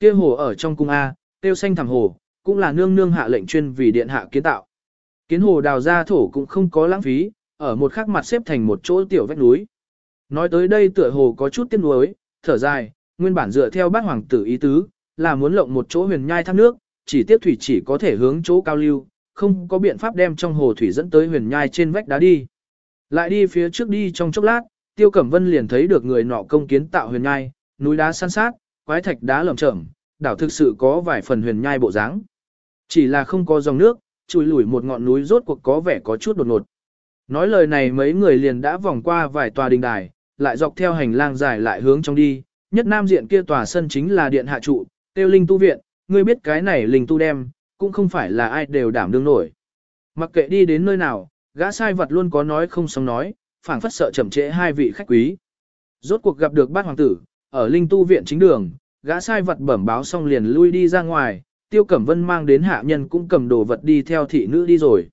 Kia hồ ở trong cung A, tiêu xanh thẳm hồ, cũng là nương nương hạ lệnh chuyên vì điện hạ kiến tạo. Kiến hồ đào ra thổ cũng không có lãng phí, ở một khắc mặt xếp thành một chỗ tiểu vách núi. Nói tới đây tựa hồ có chút tiếc nuối, thở dài, nguyên bản dựa theo bát hoàng tử ý tứ, là muốn lộng một chỗ huyền nhai thác nước, chỉ tiếp thủy chỉ có thể hướng chỗ cao lưu, không có biện pháp đem trong hồ thủy dẫn tới huyền nhai trên vách đá đi. Lại đi phía trước đi trong chốc lát, Tiêu Cẩm Vân liền thấy được người nọ công kiến tạo huyền nhai, núi đá san sát, quái thạch đá lởm chởm, đảo thực sự có vài phần huyền nhai bộ dáng. Chỉ là không có dòng nước, chùi lủi một ngọn núi rốt cuộc có vẻ có chút đột ngột. Nói lời này mấy người liền đã vòng qua vài tòa đình đài, lại dọc theo hành lang dài lại hướng trong đi, nhất nam diện kia tòa sân chính là điện hạ trụ, tiêu linh tu viện, ngươi biết cái này linh tu đem, cũng không phải là ai đều đảm đương nổi. Mặc kệ đi đến nơi nào, gã sai vật luôn có nói không sống nói, phảng phất sợ chậm trễ hai vị khách quý. Rốt cuộc gặp được bát hoàng tử, ở linh tu viện chính đường, gã sai vật bẩm báo xong liền lui đi ra ngoài, tiêu cẩm vân mang đến hạ nhân cũng cầm đồ vật đi theo thị nữ đi rồi.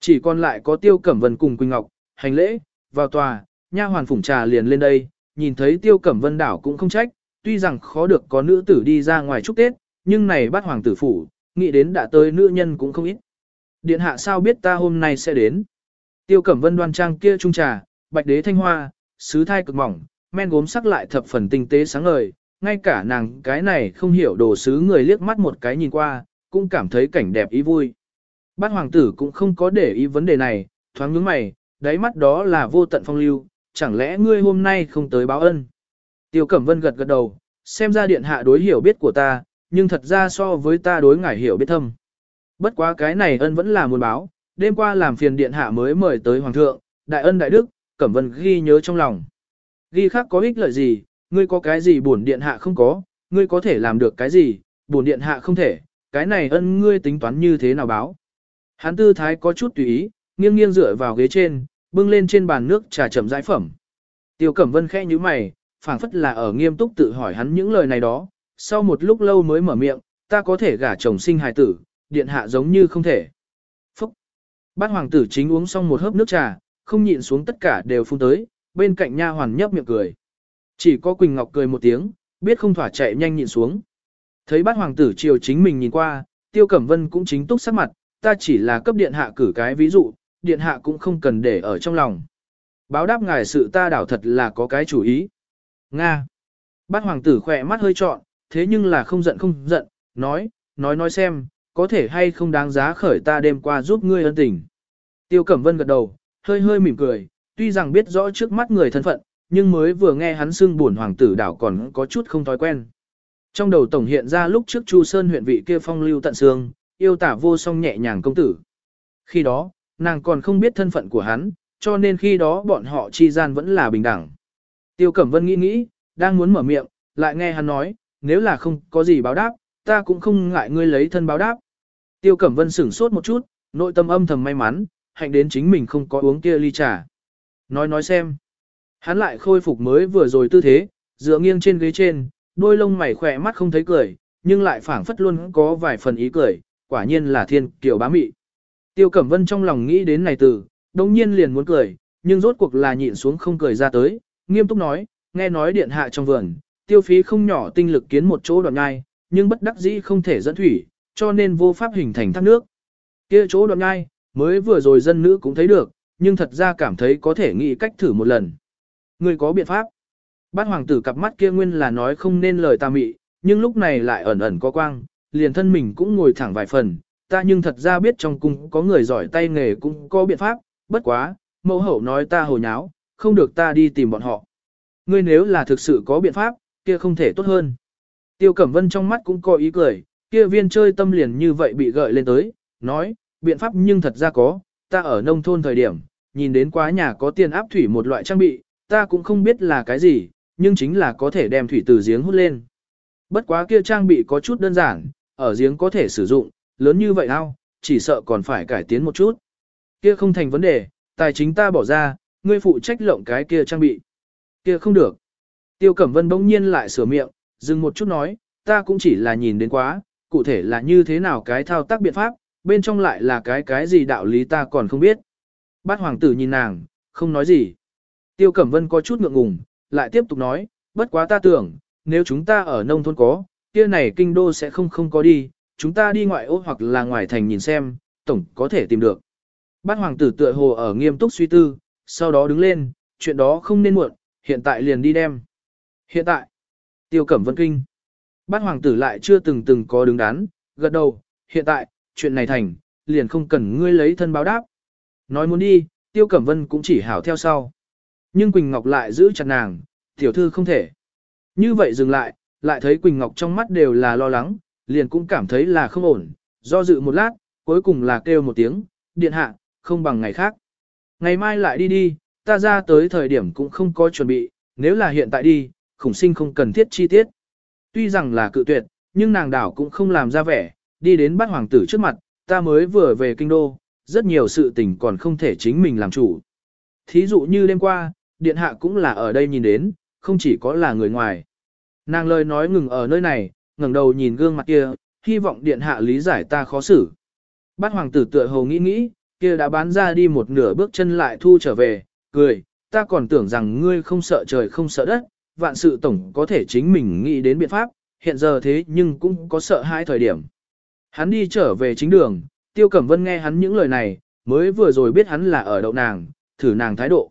Chỉ còn lại có tiêu cẩm vân cùng Quỳnh Ngọc, hành lễ, vào tòa, nha hoàn phủng trà liền lên đây, nhìn thấy tiêu cẩm vân đảo cũng không trách, tuy rằng khó được có nữ tử đi ra ngoài chúc Tết, nhưng này bắt hoàng tử phủ, nghĩ đến đã tới nữ nhân cũng không ít. Điện hạ sao biết ta hôm nay sẽ đến. Tiêu cẩm vân đoan trang kia trung trà, bạch đế thanh hoa, sứ thai cực mỏng, men gốm sắc lại thập phần tinh tế sáng ngời, ngay cả nàng cái này không hiểu đồ sứ người liếc mắt một cái nhìn qua, cũng cảm thấy cảnh đẹp ý vui. Bát hoàng tử cũng không có để ý vấn đề này, thoáng nhướng mày, đáy mắt đó là vô tận phong lưu, chẳng lẽ ngươi hôm nay không tới báo ân. Tiêu Cẩm Vân gật gật đầu, xem ra điện hạ đối hiểu biết của ta, nhưng thật ra so với ta đối ngải hiểu biết thâm. Bất quá cái này ân vẫn là muốn báo, đêm qua làm phiền điện hạ mới mời tới hoàng thượng, đại ân đại đức, Cẩm Vân ghi nhớ trong lòng. Ghi khác có ích lợi gì, ngươi có cái gì bổn điện hạ không có, ngươi có thể làm được cái gì, bổn điện hạ không thể, cái này ân ngươi tính toán như thế nào báo. Hắn tư thái có chút tùy ý, nghiêng nghiêng dựa vào ghế trên, bưng lên trên bàn nước trà chậm rãi phẩm. Tiêu Cẩm Vân khẽ như mày, phảng phất là ở nghiêm túc tự hỏi hắn những lời này đó, sau một lúc lâu mới mở miệng, ta có thể gả chồng sinh hài tử, điện hạ giống như không thể. Phúc! Bát hoàng tử chính uống xong một hớp nước trà, không nhịn xuống tất cả đều phun tới, bên cạnh nha hoàn nhấp miệng cười. Chỉ có Quỳnh Ngọc cười một tiếng, biết không thỏa chạy nhanh nhịn xuống. Thấy bát hoàng tử chiều chính mình nhìn qua, Tiêu Cẩm Vân cũng chính túc sắc mặt, ta chỉ là cấp điện hạ cử cái ví dụ, điện hạ cũng không cần để ở trong lòng. Báo đáp ngài sự ta đảo thật là có cái chủ ý. Nga. Bát hoàng tử khỏe mắt hơi trọn, thế nhưng là không giận không giận, nói, nói nói xem, có thể hay không đáng giá khởi ta đêm qua giúp ngươi ân tình. Tiêu Cẩm Vân gật đầu, hơi hơi mỉm cười, tuy rằng biết rõ trước mắt người thân phận, nhưng mới vừa nghe hắn xưng buồn hoàng tử đảo còn có chút không thói quen. Trong đầu tổng hiện ra lúc trước Chu Sơn huyện vị kia phong lưu tận xương, yêu tả vô song nhẹ nhàng công tử. Khi đó, nàng còn không biết thân phận của hắn, cho nên khi đó bọn họ chi gian vẫn là bình đẳng. Tiêu Cẩm Vân nghĩ nghĩ, đang muốn mở miệng, lại nghe hắn nói, nếu là không có gì báo đáp, ta cũng không ngại ngươi lấy thân báo đáp. Tiêu Cẩm Vân sửng sốt một chút, nội tâm âm thầm may mắn, hạnh đến chính mình không có uống kia ly trà. Nói nói xem. Hắn lại khôi phục mới vừa rồi tư thế, dựa nghiêng trên ghế trên, đôi lông mày khỏe mắt không thấy cười, nhưng lại phảng phất luôn có vài phần ý cười, quả nhiên là thiên kiều bá mị. Tiêu Cẩm Vân trong lòng nghĩ đến này từ, đồng nhiên liền muốn cười, nhưng rốt cuộc là nhịn xuống không cười ra tới, nghiêm túc nói, nghe nói điện hạ trong vườn, tiêu phí không nhỏ tinh lực kiến một chỗ đoạn ngai, nhưng bất đắc dĩ không thể dẫn thủy, cho nên vô pháp hình thành thác nước. Kia chỗ đoạn ngai, mới vừa rồi dân nữ cũng thấy được, nhưng thật ra cảm thấy có thể nghĩ cách thử một lần. Người có biện pháp. Bát hoàng tử cặp mắt kia nguyên là nói không nên lời ta mị, nhưng lúc này lại ẩn ẩn có quang, liền thân mình cũng ngồi thẳng vài phần, ta nhưng thật ra biết trong cung có người giỏi tay nghề cũng có biện pháp, bất quá, mẫu hậu nói ta hồ nháo, không được ta đi tìm bọn họ. Ngươi nếu là thực sự có biện pháp, kia không thể tốt hơn. Tiêu Cẩm Vân trong mắt cũng có ý cười, kia viên chơi tâm liền như vậy bị gợi lên tới, nói, biện pháp nhưng thật ra có, ta ở nông thôn thời điểm, nhìn đến quá nhà có tiền áp thủy một loại trang bị, ta cũng không biết là cái gì, nhưng chính là có thể đem thủy từ giếng hút lên. Bất quá kia trang bị có chút đơn giản, ở giếng có thể sử dụng, lớn như vậy ao, chỉ sợ còn phải cải tiến một chút. Kia không thành vấn đề, tài chính ta bỏ ra, ngươi phụ trách lộng cái kia trang bị. Kia không được. Tiêu Cẩm Vân bỗng nhiên lại sửa miệng, dừng một chút nói, ta cũng chỉ là nhìn đến quá, cụ thể là như thế nào cái thao tác biện pháp, bên trong lại là cái cái gì đạo lý ta còn không biết. Bát hoàng tử nhìn nàng, không nói gì. Tiêu Cẩm Vân có chút ngượng ngùng, lại tiếp tục nói, bất quá ta tưởng, nếu chúng ta ở nông thôn có, kia này kinh đô sẽ không không có đi, chúng ta đi ngoại ô hoặc là ngoài thành nhìn xem, tổng có thể tìm được. Bát hoàng tử tựa hồ ở nghiêm túc suy tư, sau đó đứng lên, chuyện đó không nên muộn, hiện tại liền đi đem. Hiện tại, tiêu cẩm vân kinh. Bát hoàng tử lại chưa từng từng có đứng đắn, gật đầu, hiện tại, chuyện này thành, liền không cần ngươi lấy thân báo đáp. Nói muốn đi, tiêu cẩm vân cũng chỉ hảo theo sau. Nhưng Quỳnh Ngọc lại giữ chặt nàng, tiểu thư không thể. Như vậy dừng lại, lại thấy Quỳnh Ngọc trong mắt đều là lo lắng, liền cũng cảm thấy là không ổn, do dự một lát, cuối cùng là kêu một tiếng, điện hạ, không bằng ngày khác. Ngày mai lại đi đi, ta ra tới thời điểm cũng không có chuẩn bị, nếu là hiện tại đi, khủng sinh không cần thiết chi tiết. Tuy rằng là cự tuyệt, nhưng nàng đảo cũng không làm ra vẻ, đi đến bắt hoàng tử trước mặt, ta mới vừa về kinh đô, rất nhiều sự tình còn không thể chính mình làm chủ. Thí dụ như đêm qua, điện hạ cũng là ở đây nhìn đến, không chỉ có là người ngoài. Nàng lời nói ngừng ở nơi này, ngẩng đầu nhìn gương mặt kia, hy vọng điện hạ lý giải ta khó xử. Bát hoàng tử tựa hồ nghĩ nghĩ, kia đã bán ra đi một nửa bước chân lại thu trở về, cười, ta còn tưởng rằng ngươi không sợ trời không sợ đất, vạn sự tổng có thể chính mình nghĩ đến biện pháp, hiện giờ thế nhưng cũng có sợ hai thời điểm. Hắn đi trở về chính đường, Tiêu Cẩm Vân nghe hắn những lời này, mới vừa rồi biết hắn là ở đậu nàng, thử nàng thái độ.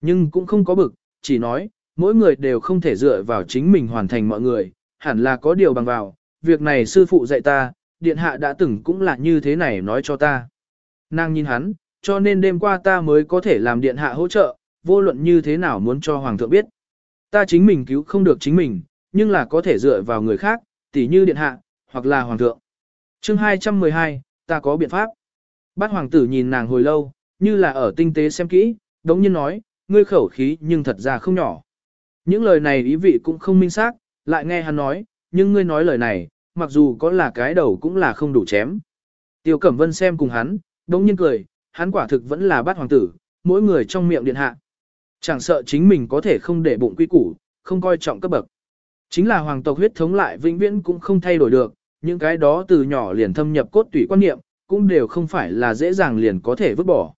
Nhưng cũng không có bực, chỉ nói, mỗi người đều không thể dựa vào chính mình hoàn thành mọi người, hẳn là có điều bằng vào, việc này sư phụ dạy ta, điện hạ đã từng cũng là như thế này nói cho ta. Nàng nhìn hắn, cho nên đêm qua ta mới có thể làm điện hạ hỗ trợ, vô luận như thế nào muốn cho hoàng thượng biết. Ta chính mình cứu không được chính mình, nhưng là có thể dựa vào người khác, tỉ như điện hạ, hoặc là hoàng thượng chương 212, ta có biện pháp. Bát hoàng tử nhìn nàng hồi lâu, như là ở tinh tế xem kỹ, đống nhiên nói, ngươi khẩu khí nhưng thật ra không nhỏ. Những lời này ý vị cũng không minh xác, lại nghe hắn nói, nhưng ngươi nói lời này, mặc dù có là cái đầu cũng là không đủ chém. Tiêu Cẩm Vân xem cùng hắn, đống nhiên cười, hắn quả thực vẫn là bát hoàng tử, mỗi người trong miệng điện hạ. Chẳng sợ chính mình có thể không để bụng quy củ, không coi trọng cấp bậc. Chính là hoàng tộc huyết thống lại vĩnh viễn cũng không thay đổi được, những cái đó từ nhỏ liền thâm nhập cốt tủy quan niệm, cũng đều không phải là dễ dàng liền có thể vứt bỏ.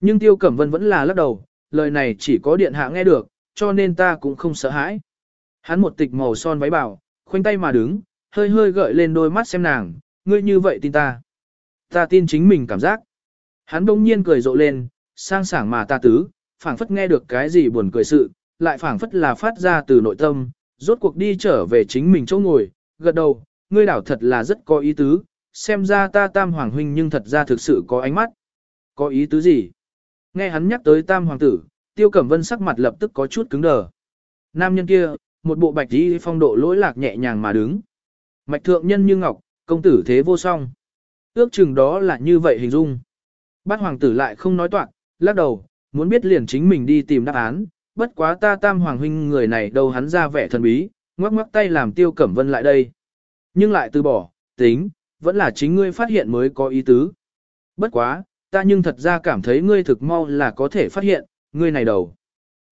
Nhưng Tiêu Cẩm Vân vẫn là lắc đầu, lời này chỉ có điện hạ nghe được, cho nên ta cũng không sợ hãi. Hắn một tịch màu son váy bảo, khoanh tay mà đứng, hơi hơi gợi lên đôi mắt xem nàng, ngươi như vậy tin ta. Ta tin chính mình cảm giác. Hắn đông nhiên cười rộ lên, sang sảng mà ta tứ, phảng phất nghe được cái gì buồn cười sự, lại phảng phất là phát ra từ nội tâm, rốt cuộc đi trở về chính mình chỗ ngồi, gật đầu, ngươi đảo thật là rất có ý tứ, xem ra ta tam hoàng huynh nhưng thật ra thực sự có ánh mắt. Có ý tứ gì? Nghe hắn nhắc tới tam hoàng tử, tiêu cẩm vân sắc mặt lập tức có chút cứng đờ. Nam nhân kia, một bộ bạch y phong độ lỗi lạc nhẹ nhàng mà đứng. Mạch thượng nhân như ngọc, công tử thế vô song. Ước chừng đó là như vậy hình dung. Bát hoàng tử lại không nói toạc, lắc đầu, muốn biết liền chính mình đi tìm đáp án, bất quá ta tam hoàng huynh người này đâu hắn ra vẻ thần bí, ngoắc ngoắc tay làm tiêu cẩm vân lại đây. Nhưng lại từ bỏ, tính, vẫn là chính ngươi phát hiện mới có ý tứ. Bất quá, ta nhưng thật ra cảm thấy ngươi thực mau là có thể phát hiện, ngươi này đầu.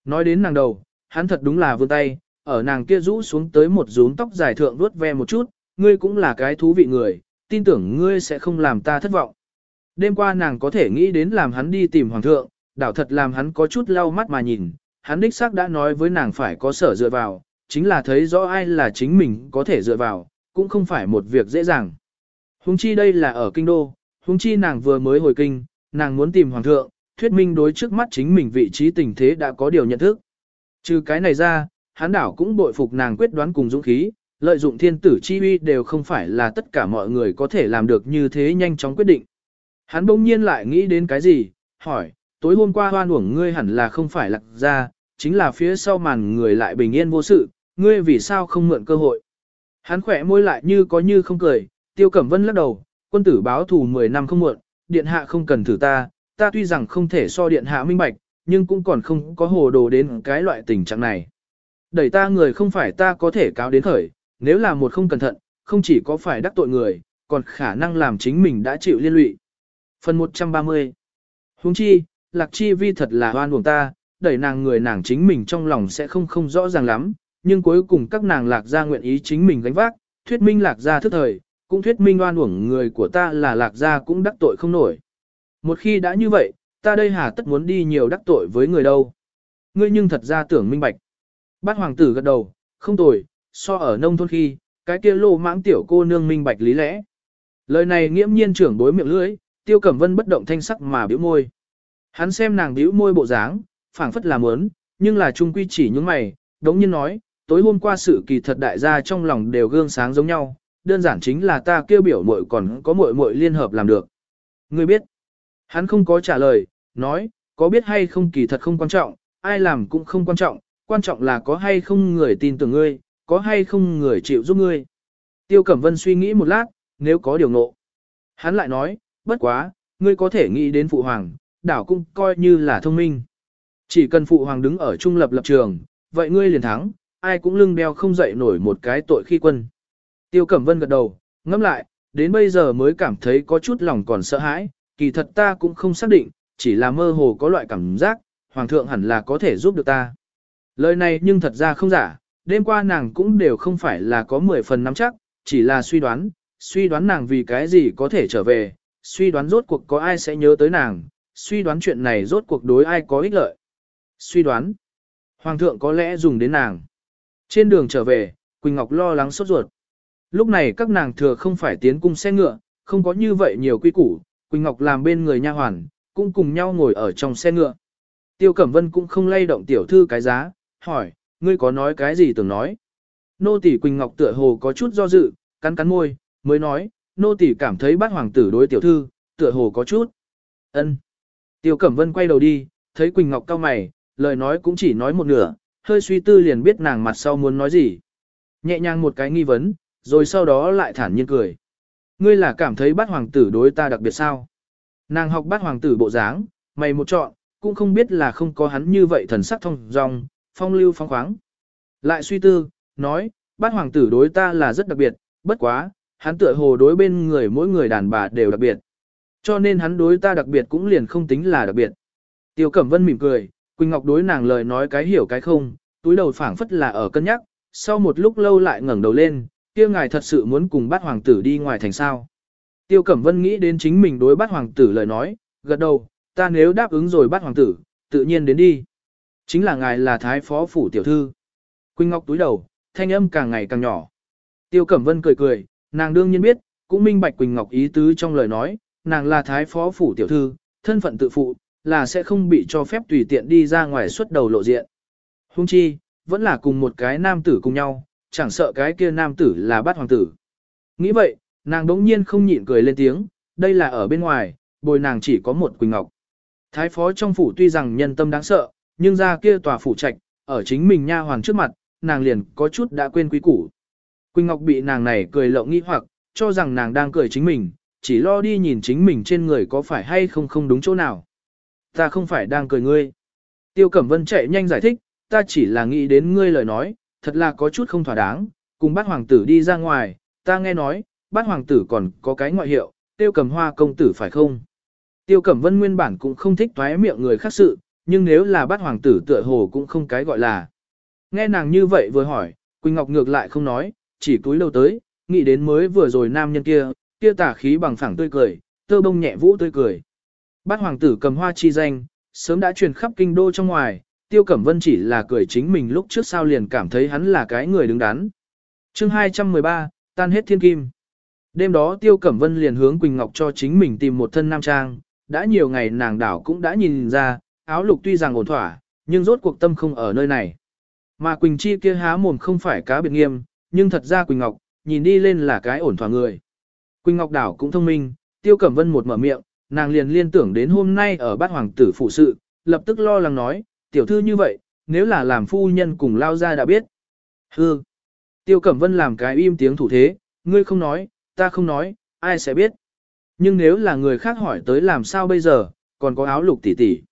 Nói đến nàng đầu, hắn thật đúng là vươn tay, ở nàng kia rũ xuống tới một rúm tóc dài thượng vuốt ve một chút, ngươi cũng là cái thú vị người, tin tưởng ngươi sẽ không làm ta thất vọng. Đêm qua nàng có thể nghĩ đến làm hắn đi tìm hoàng thượng, đảo thật làm hắn có chút lau mắt mà nhìn, hắn đích xác đã nói với nàng phải có sở dựa vào, chính là thấy rõ ai là chính mình có thể dựa vào, cũng không phải một việc dễ dàng. Hùng chi đây là ở kinh đô, hùng chi nàng vừa mới hồi kinh, nàng muốn tìm hoàng thượng, thuyết minh đối trước mắt chính mình vị trí tình thế đã có điều nhận thức. Trừ cái này ra, hắn đảo cũng bội phục nàng quyết đoán cùng dũng khí, lợi dụng thiên tử chi uy đều không phải là tất cả mọi người có thể làm được như thế nhanh chóng quyết định. Hắn bỗng nhiên lại nghĩ đến cái gì, hỏi, tối hôm qua hoan uổng ngươi hẳn là không phải lạc ra, chính là phía sau màn người lại bình yên vô sự, ngươi vì sao không mượn cơ hội. Hắn khỏe môi lại như có như không cười, tiêu cẩm vân lắc đầu, quân tử báo thù 10 năm không muộn, điện hạ không cần thử ta, ta tuy rằng không thể so điện hạ minh bạch, nhưng cũng còn không có hồ đồ đến cái loại tình trạng này. Đẩy ta người không phải ta có thể cáo đến khởi, nếu là một không cẩn thận, không chỉ có phải đắc tội người, còn khả năng làm chính mình đã chịu liên lụy. Phần 130 Huống chi, lạc chi vi thật là hoan buồn ta, đẩy nàng người nàng chính mình trong lòng sẽ không không rõ ràng lắm, nhưng cuối cùng các nàng lạc gia nguyện ý chính mình gánh vác, thuyết minh lạc gia thức thời, cũng thuyết minh oan uổng người của ta là lạc gia cũng đắc tội không nổi. Một khi đã như vậy, ta đây hà tất muốn đi nhiều đắc tội với người đâu. Ngươi nhưng thật ra tưởng minh bạch. Bát hoàng tử gật đầu, không tồi, so ở nông thôn khi, Cái kia lô mãng tiểu cô nương minh bạch lý lẽ. Lời này nghiễm nhiên trưởng bối miệng lưỡi, tiêu cẩm vân bất động thanh sắc mà biểu môi. Hắn xem nàng biểu môi bộ dáng, phảng phất là muốn, nhưng là trung quy chỉ những mày, đống nhiên nói, tối hôm qua sự kỳ thật đại gia trong lòng đều gương sáng giống nhau, đơn giản chính là ta kêu biểu muội còn có muội muội liên hợp làm được. Ngươi biết? Hắn không có trả lời, nói, có biết hay không kỳ thật không quan trọng, ai làm cũng không quan trọng, quan trọng là có hay không người tin tưởng ngươi, có hay không người chịu giúp ngươi. Tiêu Cẩm Vân suy nghĩ một lát, nếu có điều ngộ. Hắn lại nói, bất quá, ngươi có thể nghĩ đến phụ hoàng, đảo cũng coi như là thông minh. Chỉ cần phụ hoàng đứng ở trung lập lập trường, vậy ngươi liền thắng, ai cũng lưng đeo không dậy nổi một cái tội khi quân. Tiêu Cẩm Vân gật đầu, ngẫm lại, đến bây giờ mới cảm thấy có chút lòng còn sợ hãi, kỳ thật ta cũng không xác định, chỉ là mơ hồ có loại cảm giác, hoàng thượng hẳn là có thể giúp được ta. Lời này nhưng thật ra không giả, đêm qua nàng cũng đều không phải là có 10 phần nắm chắc, chỉ là suy đoán, suy đoán nàng vì cái gì có thể trở về, suy đoán rốt cuộc có ai sẽ nhớ tới nàng, suy đoán chuyện này rốt cuộc đối ai có ích lợi. Suy đoán, hoàng thượng có lẽ dùng đến nàng. Trên đường trở về, Quỳnh Ngọc lo lắng sốt ruột. Lúc này các nàng thừa không phải tiến cung xe ngựa, không có như vậy nhiều quy củ, Quỳnh Ngọc làm bên người nha hoàn, cũng cùng nhau ngồi ở trong xe ngựa. Tiêu Cẩm Vân cũng không lay động tiểu thư cái giá, hỏi, ngươi có nói cái gì tưởng nói. Nô tỷ Quỳnh Ngọc tựa hồ có chút do dự, cắn cắn môi, mới nói, nô tỷ cảm thấy bát hoàng tử đối tiểu thư, tựa hồ có chút. ân. Tiêu Cẩm Vân quay đầu đi, thấy Quỳnh Ngọc cao mày, lời nói cũng chỉ nói một nửa, hơi suy tư liền biết nàng mặt sau muốn nói gì. Nhẹ nhàng một cái nghi vấn, rồi sau đó lại thản nhiên cười. Ngươi là cảm thấy bát hoàng tử đối ta đặc biệt sao? Nàng học bát hoàng tử bộ dáng, mày một chọn, cũng không biết là không có hắn như vậy thần sắc thông dong, phong lưu phong khoáng. Lại suy tư, nói, bát hoàng tử đối ta là rất đặc biệt, bất quá, hắn tựa hồ đối bên người mỗi người đàn bà đều đặc biệt. Cho nên hắn đối ta đặc biệt cũng liền không tính là đặc biệt. Tiêu Cẩm Vân mỉm cười, Quỳnh Ngọc đối nàng lời nói cái hiểu cái không, túi đầu phảng phất là ở cân nhắc, sau một lúc lâu lại ngẩng đầu lên, kia ngài thật sự muốn cùng bát hoàng tử đi ngoài thành sao. Tiêu Cẩm Vân nghĩ đến chính mình đối bát hoàng tử lời nói, gật đầu, ta nếu đáp ứng rồi bát hoàng tử, tự nhiên đến đi. Chính là ngài là thái phó phủ tiểu thư. Quỳnh Ngọc túi đầu, thanh âm càng ngày càng nhỏ. Tiêu Cẩm Vân cười cười, nàng đương nhiên biết, cũng minh bạch Quỳnh Ngọc ý tứ trong lời nói, nàng là thái phó phủ tiểu thư, thân phận tự phụ, là sẽ không bị cho phép tùy tiện đi ra ngoài xuất đầu lộ diện. Hung chi, vẫn là cùng một cái nam tử cùng nhau, chẳng sợ cái kia nam tử là bát hoàng tử. Nghĩ vậy, nàng đống nhiên không nhịn cười lên tiếng, đây là ở bên ngoài, bồi nàng chỉ có một Quỳnh Ngọc. Thái phó trong phủ tuy rằng nhân tâm đáng sợ, nhưng ra kia tòa phủ trạch, ở chính mình nha hoàng trước mặt, nàng liền có chút đã quên quý củ. Quỳnh Ngọc bị nàng này cười lộng nghi hoặc, cho rằng nàng đang cười chính mình, chỉ lo đi nhìn chính mình trên người có phải hay không không đúng chỗ nào. Ta không phải đang cười ngươi. Tiêu Cẩm Vân chạy nhanh giải thích, ta chỉ là nghĩ đến ngươi lời nói, thật là có chút không thỏa đáng, cùng bát hoàng tử đi ra ngoài, ta nghe nói, bát hoàng tử còn có cái ngoại hiệu, tiêu cầm hoa công tử phải không? Tiêu Cẩm Vân nguyên bản cũng không thích thoái miệng người khác sự, nhưng nếu là bát hoàng tử tựa hồ cũng không cái gọi là. Nghe nàng như vậy vừa hỏi, Quỳnh Ngọc ngược lại không nói, chỉ túi lâu tới, nghĩ đến mới vừa rồi nam nhân kia, kia tả khí bằng phẳng tươi cười, tơ bông nhẹ vũ tươi cười. Bát hoàng tử cầm hoa chi danh, sớm đã truyền khắp kinh đô trong ngoài, Tiêu Cẩm Vân chỉ là cười chính mình lúc trước sao liền cảm thấy hắn là cái người đứng đắn. chương 213, tan hết thiên kim. Đêm đó Tiêu Cẩm Vân liền hướng Quỳnh Ngọc cho chính mình tìm một thân nam trang, đã nhiều ngày nàng đảo cũng đã nhìn ra, áo lục tuy rằng ổn thỏa, nhưng rốt cuộc tâm không ở nơi này. Mà Quỳnh Chi kia há mồm không phải cá biệt nghiêm, nhưng thật ra Quỳnh Ngọc, nhìn đi lên là cái ổn thỏa người. Quỳnh Ngọc đảo cũng thông minh, Tiêu Cẩm Vân một mở miệng, nàng liền liên tưởng đến hôm nay ở bát hoàng tử phụ sự, lập tức lo lắng nói, tiểu thư như vậy, nếu là làm phu nhân cùng lao ra đã biết. Hư. Tiêu Cẩm Vân làm cái im tiếng thủ thế, ngươi không nói, ta không nói, ai sẽ biết. Nhưng nếu là người khác hỏi tới làm sao bây giờ, còn có áo lục tỷ tỷ.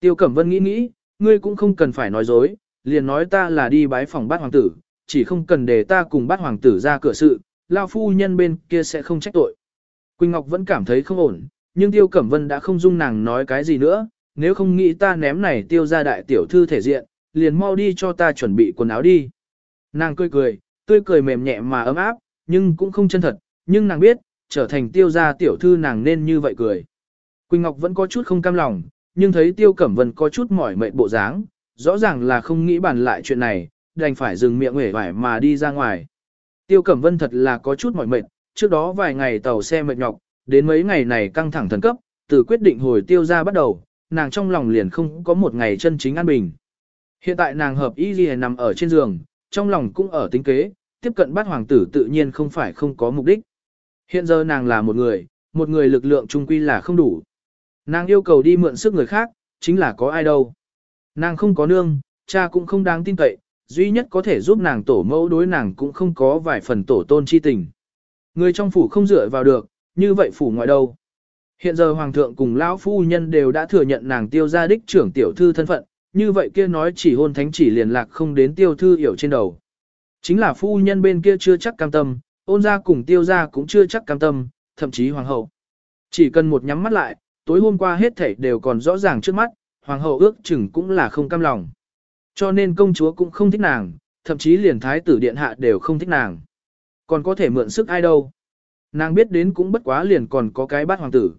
Tiêu Cẩm Vân nghĩ nghĩ, ngươi cũng không cần phải nói dối, liền nói ta là đi bái phòng bát hoàng tử, chỉ không cần để ta cùng bát hoàng tử ra cửa sự, lao phu nhân bên kia sẽ không trách tội. Quỳnh Ngọc vẫn cảm thấy không ổn, nhưng Tiêu Cẩm Vân đã không dung nàng nói cái gì nữa, nếu không nghĩ ta ném này tiêu ra đại tiểu thư thể diện, liền mau đi cho ta chuẩn bị quần áo đi. Nàng cười cười, tươi cười mềm nhẹ mà ấm áp, nhưng cũng không chân thật, nhưng nàng biết, trở thành tiêu gia tiểu thư nàng nên như vậy cười. Quỳnh Ngọc vẫn có chút không cam lòng, nhưng thấy tiêu cẩm vân có chút mỏi mệt bộ dáng, rõ ràng là không nghĩ bàn lại chuyện này, đành phải dừng miệng hể vải mà đi ra ngoài. Tiêu Cẩm Vân thật là có chút mỏi mệt, trước đó vài ngày tàu xe mệt nhọc, đến mấy ngày này căng thẳng thần cấp, từ quyết định hồi tiêu ra bắt đầu, nàng trong lòng liền không có một ngày chân chính an bình. Hiện tại nàng hợp y ghi nằm ở trên giường, trong lòng cũng ở tính kế, tiếp cận bắt hoàng tử tự nhiên không phải không có mục đích. Hiện giờ nàng là một người, một người lực lượng trung quy là không đủ. Nàng yêu cầu đi mượn sức người khác, chính là có ai đâu. Nàng không có nương, cha cũng không đáng tin cậy, duy nhất có thể giúp nàng tổ mẫu đối nàng cũng không có vài phần tổ tôn chi tình. Người trong phủ không dựa vào được, như vậy phủ ngoại đâu. Hiện giờ hoàng thượng cùng lão phu nhân đều đã thừa nhận nàng tiêu gia đích trưởng tiểu thư thân phận, như vậy kia nói chỉ hôn thánh chỉ liền lạc không đến tiêu thư hiểu trên đầu. Chính là phu nhân bên kia chưa chắc cam tâm, ôn gia cùng tiêu gia cũng chưa chắc cam tâm, thậm chí hoàng hậu. Chỉ cần một nhắm mắt lại, tối hôm qua hết thảy đều còn rõ ràng trước mắt, hoàng hậu ước chừng cũng là không cam lòng. Cho nên công chúa cũng không thích nàng, thậm chí liền thái tử điện hạ đều không thích nàng. Còn có thể mượn sức ai đâu. Nàng biết đến cũng bất quá liền còn có cái bát hoàng tử.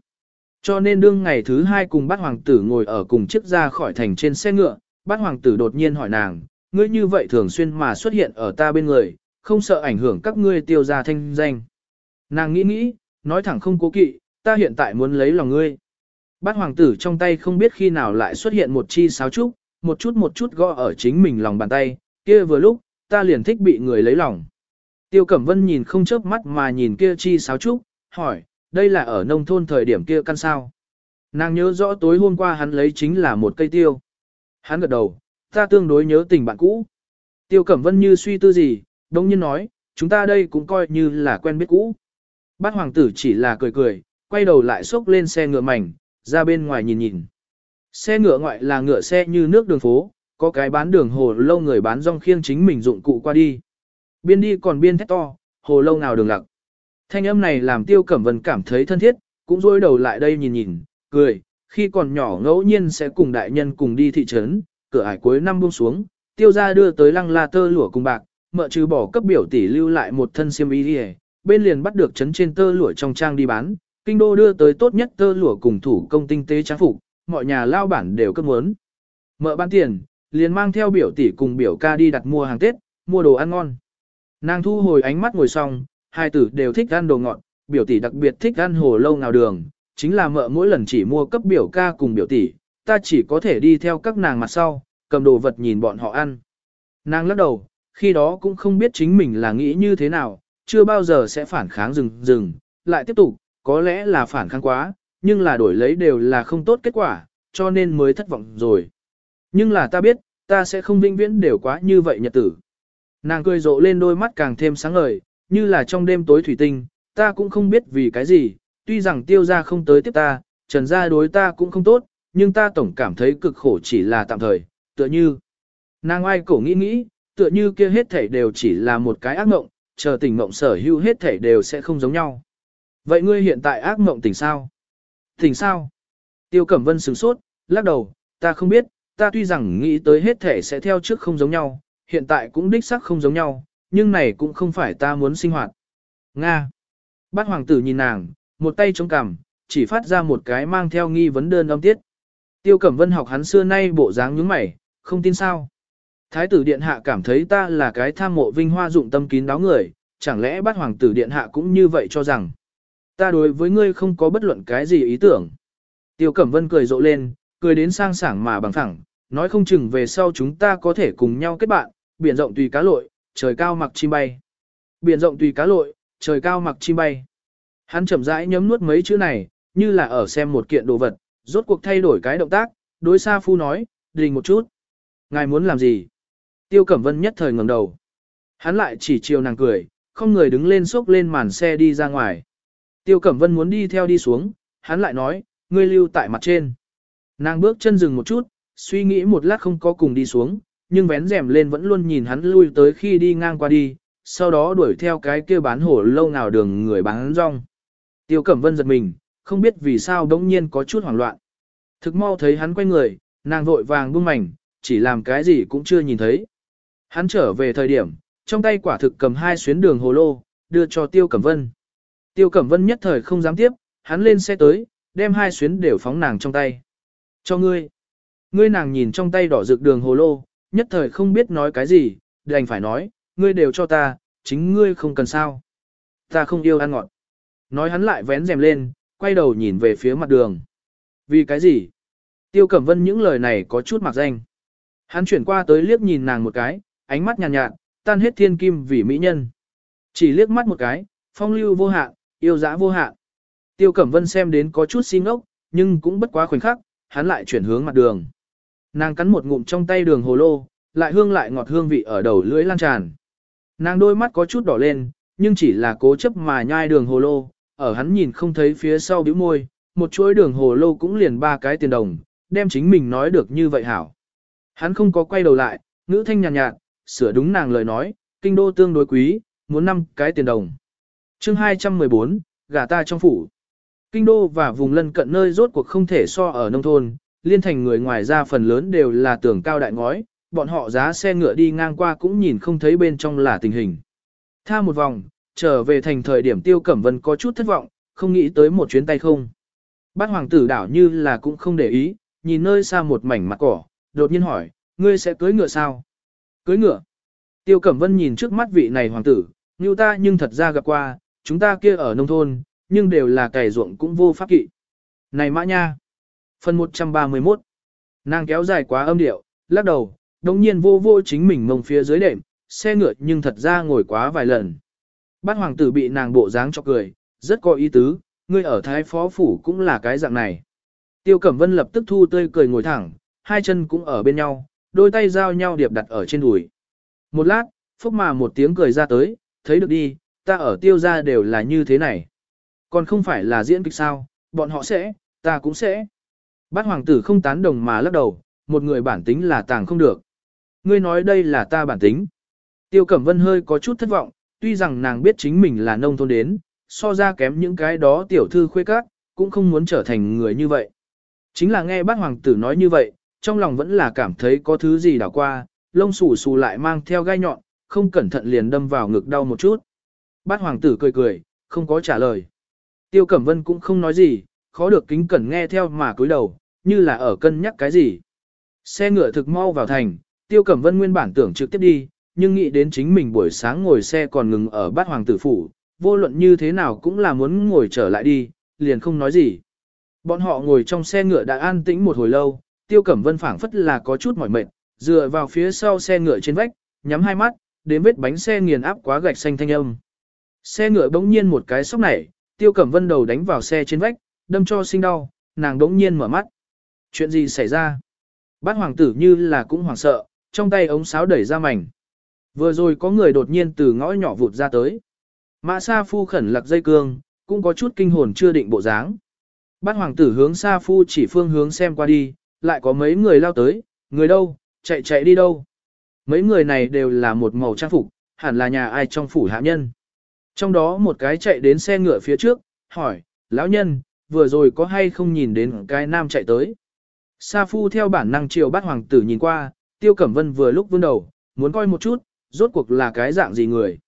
Cho nên đương ngày thứ hai cùng bát hoàng tử ngồi ở cùng chiếc ra khỏi thành trên xe ngựa, bát hoàng tử đột nhiên hỏi nàng, ngươi như vậy thường xuyên mà xuất hiện ở ta bên người, không sợ ảnh hưởng các ngươi tiêu ra thanh danh. Nàng nghĩ nghĩ, nói thẳng không cố kỵ, ta hiện tại muốn lấy lòng ngươi. Bát hoàng tử trong tay không biết khi nào lại xuất hiện một chi sáo trúc, một chút một chút gõ ở chính mình lòng bàn tay, kia vừa lúc, ta liền thích bị người lấy lòng. Tiêu Cẩm Vân nhìn không chớp mắt mà nhìn kia chi sáo trúc, hỏi, đây là ở nông thôn thời điểm kia căn sao. Nàng nhớ rõ tối hôm qua hắn lấy chính là một cây tiêu. Hắn gật đầu, ta tương đối nhớ tình bạn cũ. Tiêu Cẩm Vân như suy tư gì, đông nhiên nói, chúng ta đây cũng coi như là quen biết cũ. Bát hoàng tử chỉ là cười cười, quay đầu lại xốc lên xe ngựa mảnh, ra bên ngoài nhìn nhìn. Xe ngựa ngoại là ngựa xe như nước đường phố, có cái bán đường hồ lâu người bán rong khiêng chính mình dụng cụ qua đi. Biên đi còn biên thét to, hồ lâu nào đường lặc. Thanh âm này làm tiêu cẩm vân cảm thấy thân thiết, cũng dối đầu lại đây nhìn nhìn, cười, khi còn nhỏ ngẫu nhiên sẽ cùng đại nhân cùng đi thị trấn, cửa ải cuối năm buông xuống, tiêu ra đưa tới lăng la tơ lụa cùng bạc, mợ trừ bỏ cấp biểu tỷ lưu lại một thân xiêm y đi bên liền bắt được trấn trên tơ lụa trong trang đi bán, kinh đô đưa tới tốt nhất tơ lụa cùng thủ công tinh tế trang phục, mọi nhà lao bản đều cấp muốn. Mợ bán tiền, liền mang theo biểu tỷ cùng biểu ca đi đặt mua hàng Tết, mua đồ ăn ngon. Nàng thu hồi ánh mắt ngồi xong, hai tử đều thích ăn đồ ngọt, biểu tỷ đặc biệt thích ăn hồ lâu nào đường, chính là mợ mỗi lần chỉ mua cấp biểu ca cùng biểu tỷ, ta chỉ có thể đi theo các nàng mặt sau, cầm đồ vật nhìn bọn họ ăn. Nàng lắc đầu, khi đó cũng không biết chính mình là nghĩ như thế nào, chưa bao giờ sẽ phản kháng dừng dừng, lại tiếp tục, có lẽ là phản kháng quá, nhưng là đổi lấy đều là không tốt kết quả, cho nên mới thất vọng rồi. Nhưng là ta biết, ta sẽ không vinh viễn đều quá như vậy nhật tử. Nàng cười rộ lên đôi mắt càng thêm sáng ngời, như là trong đêm tối thủy tinh, ta cũng không biết vì cái gì, tuy rằng tiêu gia không tới tiếp ta, trần gia đối ta cũng không tốt, nhưng ta tổng cảm thấy cực khổ chỉ là tạm thời, tựa như. Nàng ai cổ nghĩ nghĩ, tựa như kia hết thảy đều chỉ là một cái ác mộng, chờ tỉnh mộng sở hữu hết thảy đều sẽ không giống nhau. Vậy ngươi hiện tại ác mộng tỉnh sao? Tỉnh sao? Tiêu Cẩm Vân sửng sốt, lắc đầu, ta không biết, ta tuy rằng nghĩ tới hết thể sẽ theo trước không giống nhau, hiện tại cũng đích xác không giống nhau, nhưng này cũng không phải ta muốn sinh hoạt. Nga. Bát hoàng tử nhìn nàng, một tay chống cằm, chỉ phát ra một cái mang theo nghi vấn đơn âm tiết. Tiêu Cẩm Vân học hắn xưa nay bộ dáng nhướng mày, không tin sao. Thái tử điện hạ cảm thấy ta là cái tham mộ vinh hoa dụng tâm kín đáo người, chẳng lẽ bát hoàng tử điện hạ cũng như vậy cho rằng. Ta đối với ngươi không có bất luận cái gì ý tưởng. Tiêu Cẩm Vân cười rộ lên, cười đến sang sảng mà bằng phẳng, nói không chừng về sau chúng ta có thể cùng nhau kết bạn, biển rộng tùy cá lội, trời cao mặc chim bay. Biển rộng tùy cá lội, trời cao mặc chim bay. Hắn chậm rãi nhấm nuốt mấy chữ này, như là ở xem một kiện đồ vật, rốt cuộc thay đổi cái động tác, đối Sa Phu nói, đình một chút. Ngài muốn làm gì? Tiêu Cẩm Vân nhất thời ngẩng đầu. Hắn lại chỉ chiều nàng cười, không người đứng lên xốc lên màn xe đi ra ngoài. Tiêu Cẩm Vân muốn đi theo đi xuống, hắn lại nói, ngươi lưu tại mặt trên. Nàng bước chân dừng một chút, suy nghĩ một lát không có cùng đi xuống, nhưng vén rèm lên vẫn luôn nhìn hắn lui tới khi đi ngang qua đi, sau đó đuổi theo cái kia bán hổ lâu nào đường người bán rong. Tiêu Cẩm Vân giật mình, không biết vì sao đống nhiên có chút hoảng loạn. Thực mau thấy hắn quay người, nàng vội vàng buông mảnh, chỉ làm cái gì cũng chưa nhìn thấy. Hắn trở về thời điểm, trong tay quả thực cầm hai xuyến đường hồ lô, đưa cho Tiêu Cẩm Vân. Tiêu Cẩm Vân nhất thời không dám tiếp, hắn lên xe tới, đem hai xuyến đều phóng nàng trong tay. Cho ngươi. Ngươi nàng nhìn trong tay đỏ rực đường hồ lô, nhất thời không biết nói cái gì, đành phải nói, ngươi đều cho ta, chính ngươi không cần sao. Ta không yêu ăn ngọt. Nói hắn lại vén rèm lên, quay đầu nhìn về phía mặt đường. Vì cái gì? Tiêu Cẩm Vân những lời này có chút mặc danh. Hắn chuyển qua tới liếc nhìn nàng một cái, ánh mắt nhàn nhạt, nhạt, tan hết thiên kim vì mỹ nhân. Chỉ liếc mắt một cái, phong lưu vô hạn, yêu dã vô hạn. Tiêu Cẩm Vân xem đến có chút xin ngốc, nhưng cũng bất quá khoảnh khắc, hắn lại chuyển hướng mặt đường. Nàng cắn một ngụm trong tay đường hồ lô, lại hương lại ngọt hương vị ở đầu lưỡi lan tràn. Nàng đôi mắt có chút đỏ lên, nhưng chỉ là cố chấp mà nhai đường hồ lô, ở hắn nhìn không thấy phía sau bĩu môi, một chuỗi đường hồ lô cũng liền ba cái tiền đồng, đem chính mình nói được như vậy hảo. Hắn không có quay đầu lại, ngữ thanh nhàn nhạt, nhạt, sửa đúng nàng lời nói, kinh đô tương đối quý, muốn năm cái tiền đồng. chương 214, gà ta trong phủ. Kinh đô và vùng lân cận nơi rốt cuộc không thể so ở nông thôn, liên thành người ngoài ra phần lớn đều là tường cao đại ngói, bọn họ giá xe ngựa đi ngang qua cũng nhìn không thấy bên trong là tình hình. Tha một vòng, trở về thành thời điểm tiêu cẩm vân có chút thất vọng, không nghĩ tới một chuyến tay không. Bát hoàng tử đảo như là cũng không để ý, nhìn nơi xa một mảnh mặt cỏ, đột nhiên hỏi, ngươi sẽ cưới ngựa sao? Cưới ngựa. Tiêu Cẩm Vân nhìn trước mắt vị này hoàng tử, như ta nhưng thật ra gặp qua, chúng ta kia ở nông thôn, nhưng đều là cày ruộng cũng vô pháp kỵ. Này mã nha! Phần 131 Nàng kéo dài quá âm điệu, lắc đầu, đồng nhiên vô vô chính mình mông phía dưới đệm, xe ngựa nhưng thật ra ngồi quá vài lần. Bát hoàng tử bị nàng bộ dáng cho cười, rất có ý tứ, ngươi ở thái phó phủ cũng là cái dạng này. Tiêu Cẩm Vân lập tức thu tươi cười ngồi thẳng, hai chân cũng ở bên nhau, đôi tay giao nhau điệp đặt ở trên đùi. Một lát, phúc mà một tiếng cười ra tới, thấy được đi, ta ở tiêu gia đều là như thế này. Còn không phải là diễn kịch sao, bọn họ sẽ, ta cũng sẽ. Bát hoàng tử không tán đồng mà lắc đầu, một người bản tính là tàng không được. Ngươi nói đây là ta bản tính. Tiêu Cẩm Vân hơi có chút thất vọng, tuy rằng nàng biết chính mình là nông thôn đến, so ra kém những cái đó tiểu thư khuê các, cũng không muốn trở thành người như vậy. Chính là nghe bác hoàng tử nói như vậy, trong lòng vẫn là cảm thấy có thứ gì đảo qua, lông xù xù lại mang theo gai nhọn, không cẩn thận liền đâm vào ngực đau một chút. Bát hoàng tử cười cười, không có trả lời. Tiêu Cẩm Vân cũng không nói gì, khó được kính cẩn nghe theo mà cúi đầu, như là ở cân nhắc cái gì. Xe ngựa thực mau vào thành, Tiêu Cẩm Vân nguyên bản tưởng trực tiếp đi, nhưng nghĩ đến chính mình buổi sáng ngồi xe còn ngừng ở bát hoàng tử phủ, vô luận như thế nào cũng là muốn ngồi trở lại đi, liền không nói gì. Bọn họ ngồi trong xe ngựa đã an tĩnh một hồi lâu, Tiêu Cẩm Vân phảng phất là có chút mỏi mệt, dựa vào phía sau xe ngựa trên vách, nhắm hai mắt, đến vết bánh xe nghiền áp quá gạch xanh thanh âm. Xe ngựa bỗng nhiên một cái sốc nảy, Tiêu Cẩm Vân đầu đánh vào xe trên vách, đâm cho sinh đau, nàng bỗng nhiên mở mắt. Chuyện gì xảy ra? Bát hoàng tử như là cũng hoảng sợ, trong tay ống sáo đẩy ra mảnh. Vừa rồi có người đột nhiên từ ngõ nhỏ vụt ra tới. Mã Sa Phu khẩn lặc dây cương, cũng có chút kinh hồn chưa định bộ dáng. Bát hoàng tử hướng Sa Phu chỉ phương hướng xem qua đi, lại có mấy người lao tới, người đâu, chạy chạy đi đâu. Mấy người này đều là một màu trang phục, hẳn là nhà ai trong phủ hạ nhân. Trong đó một cái chạy đến xe ngựa phía trước, hỏi, lão nhân, vừa rồi có hay không nhìn đến cái nam chạy tới. Sa Phu theo bản năng chiều bát hoàng tử nhìn qua, Tiêu Cẩm Vân vừa lúc vươn đầu, muốn coi một chút, rốt cuộc là cái dạng gì người.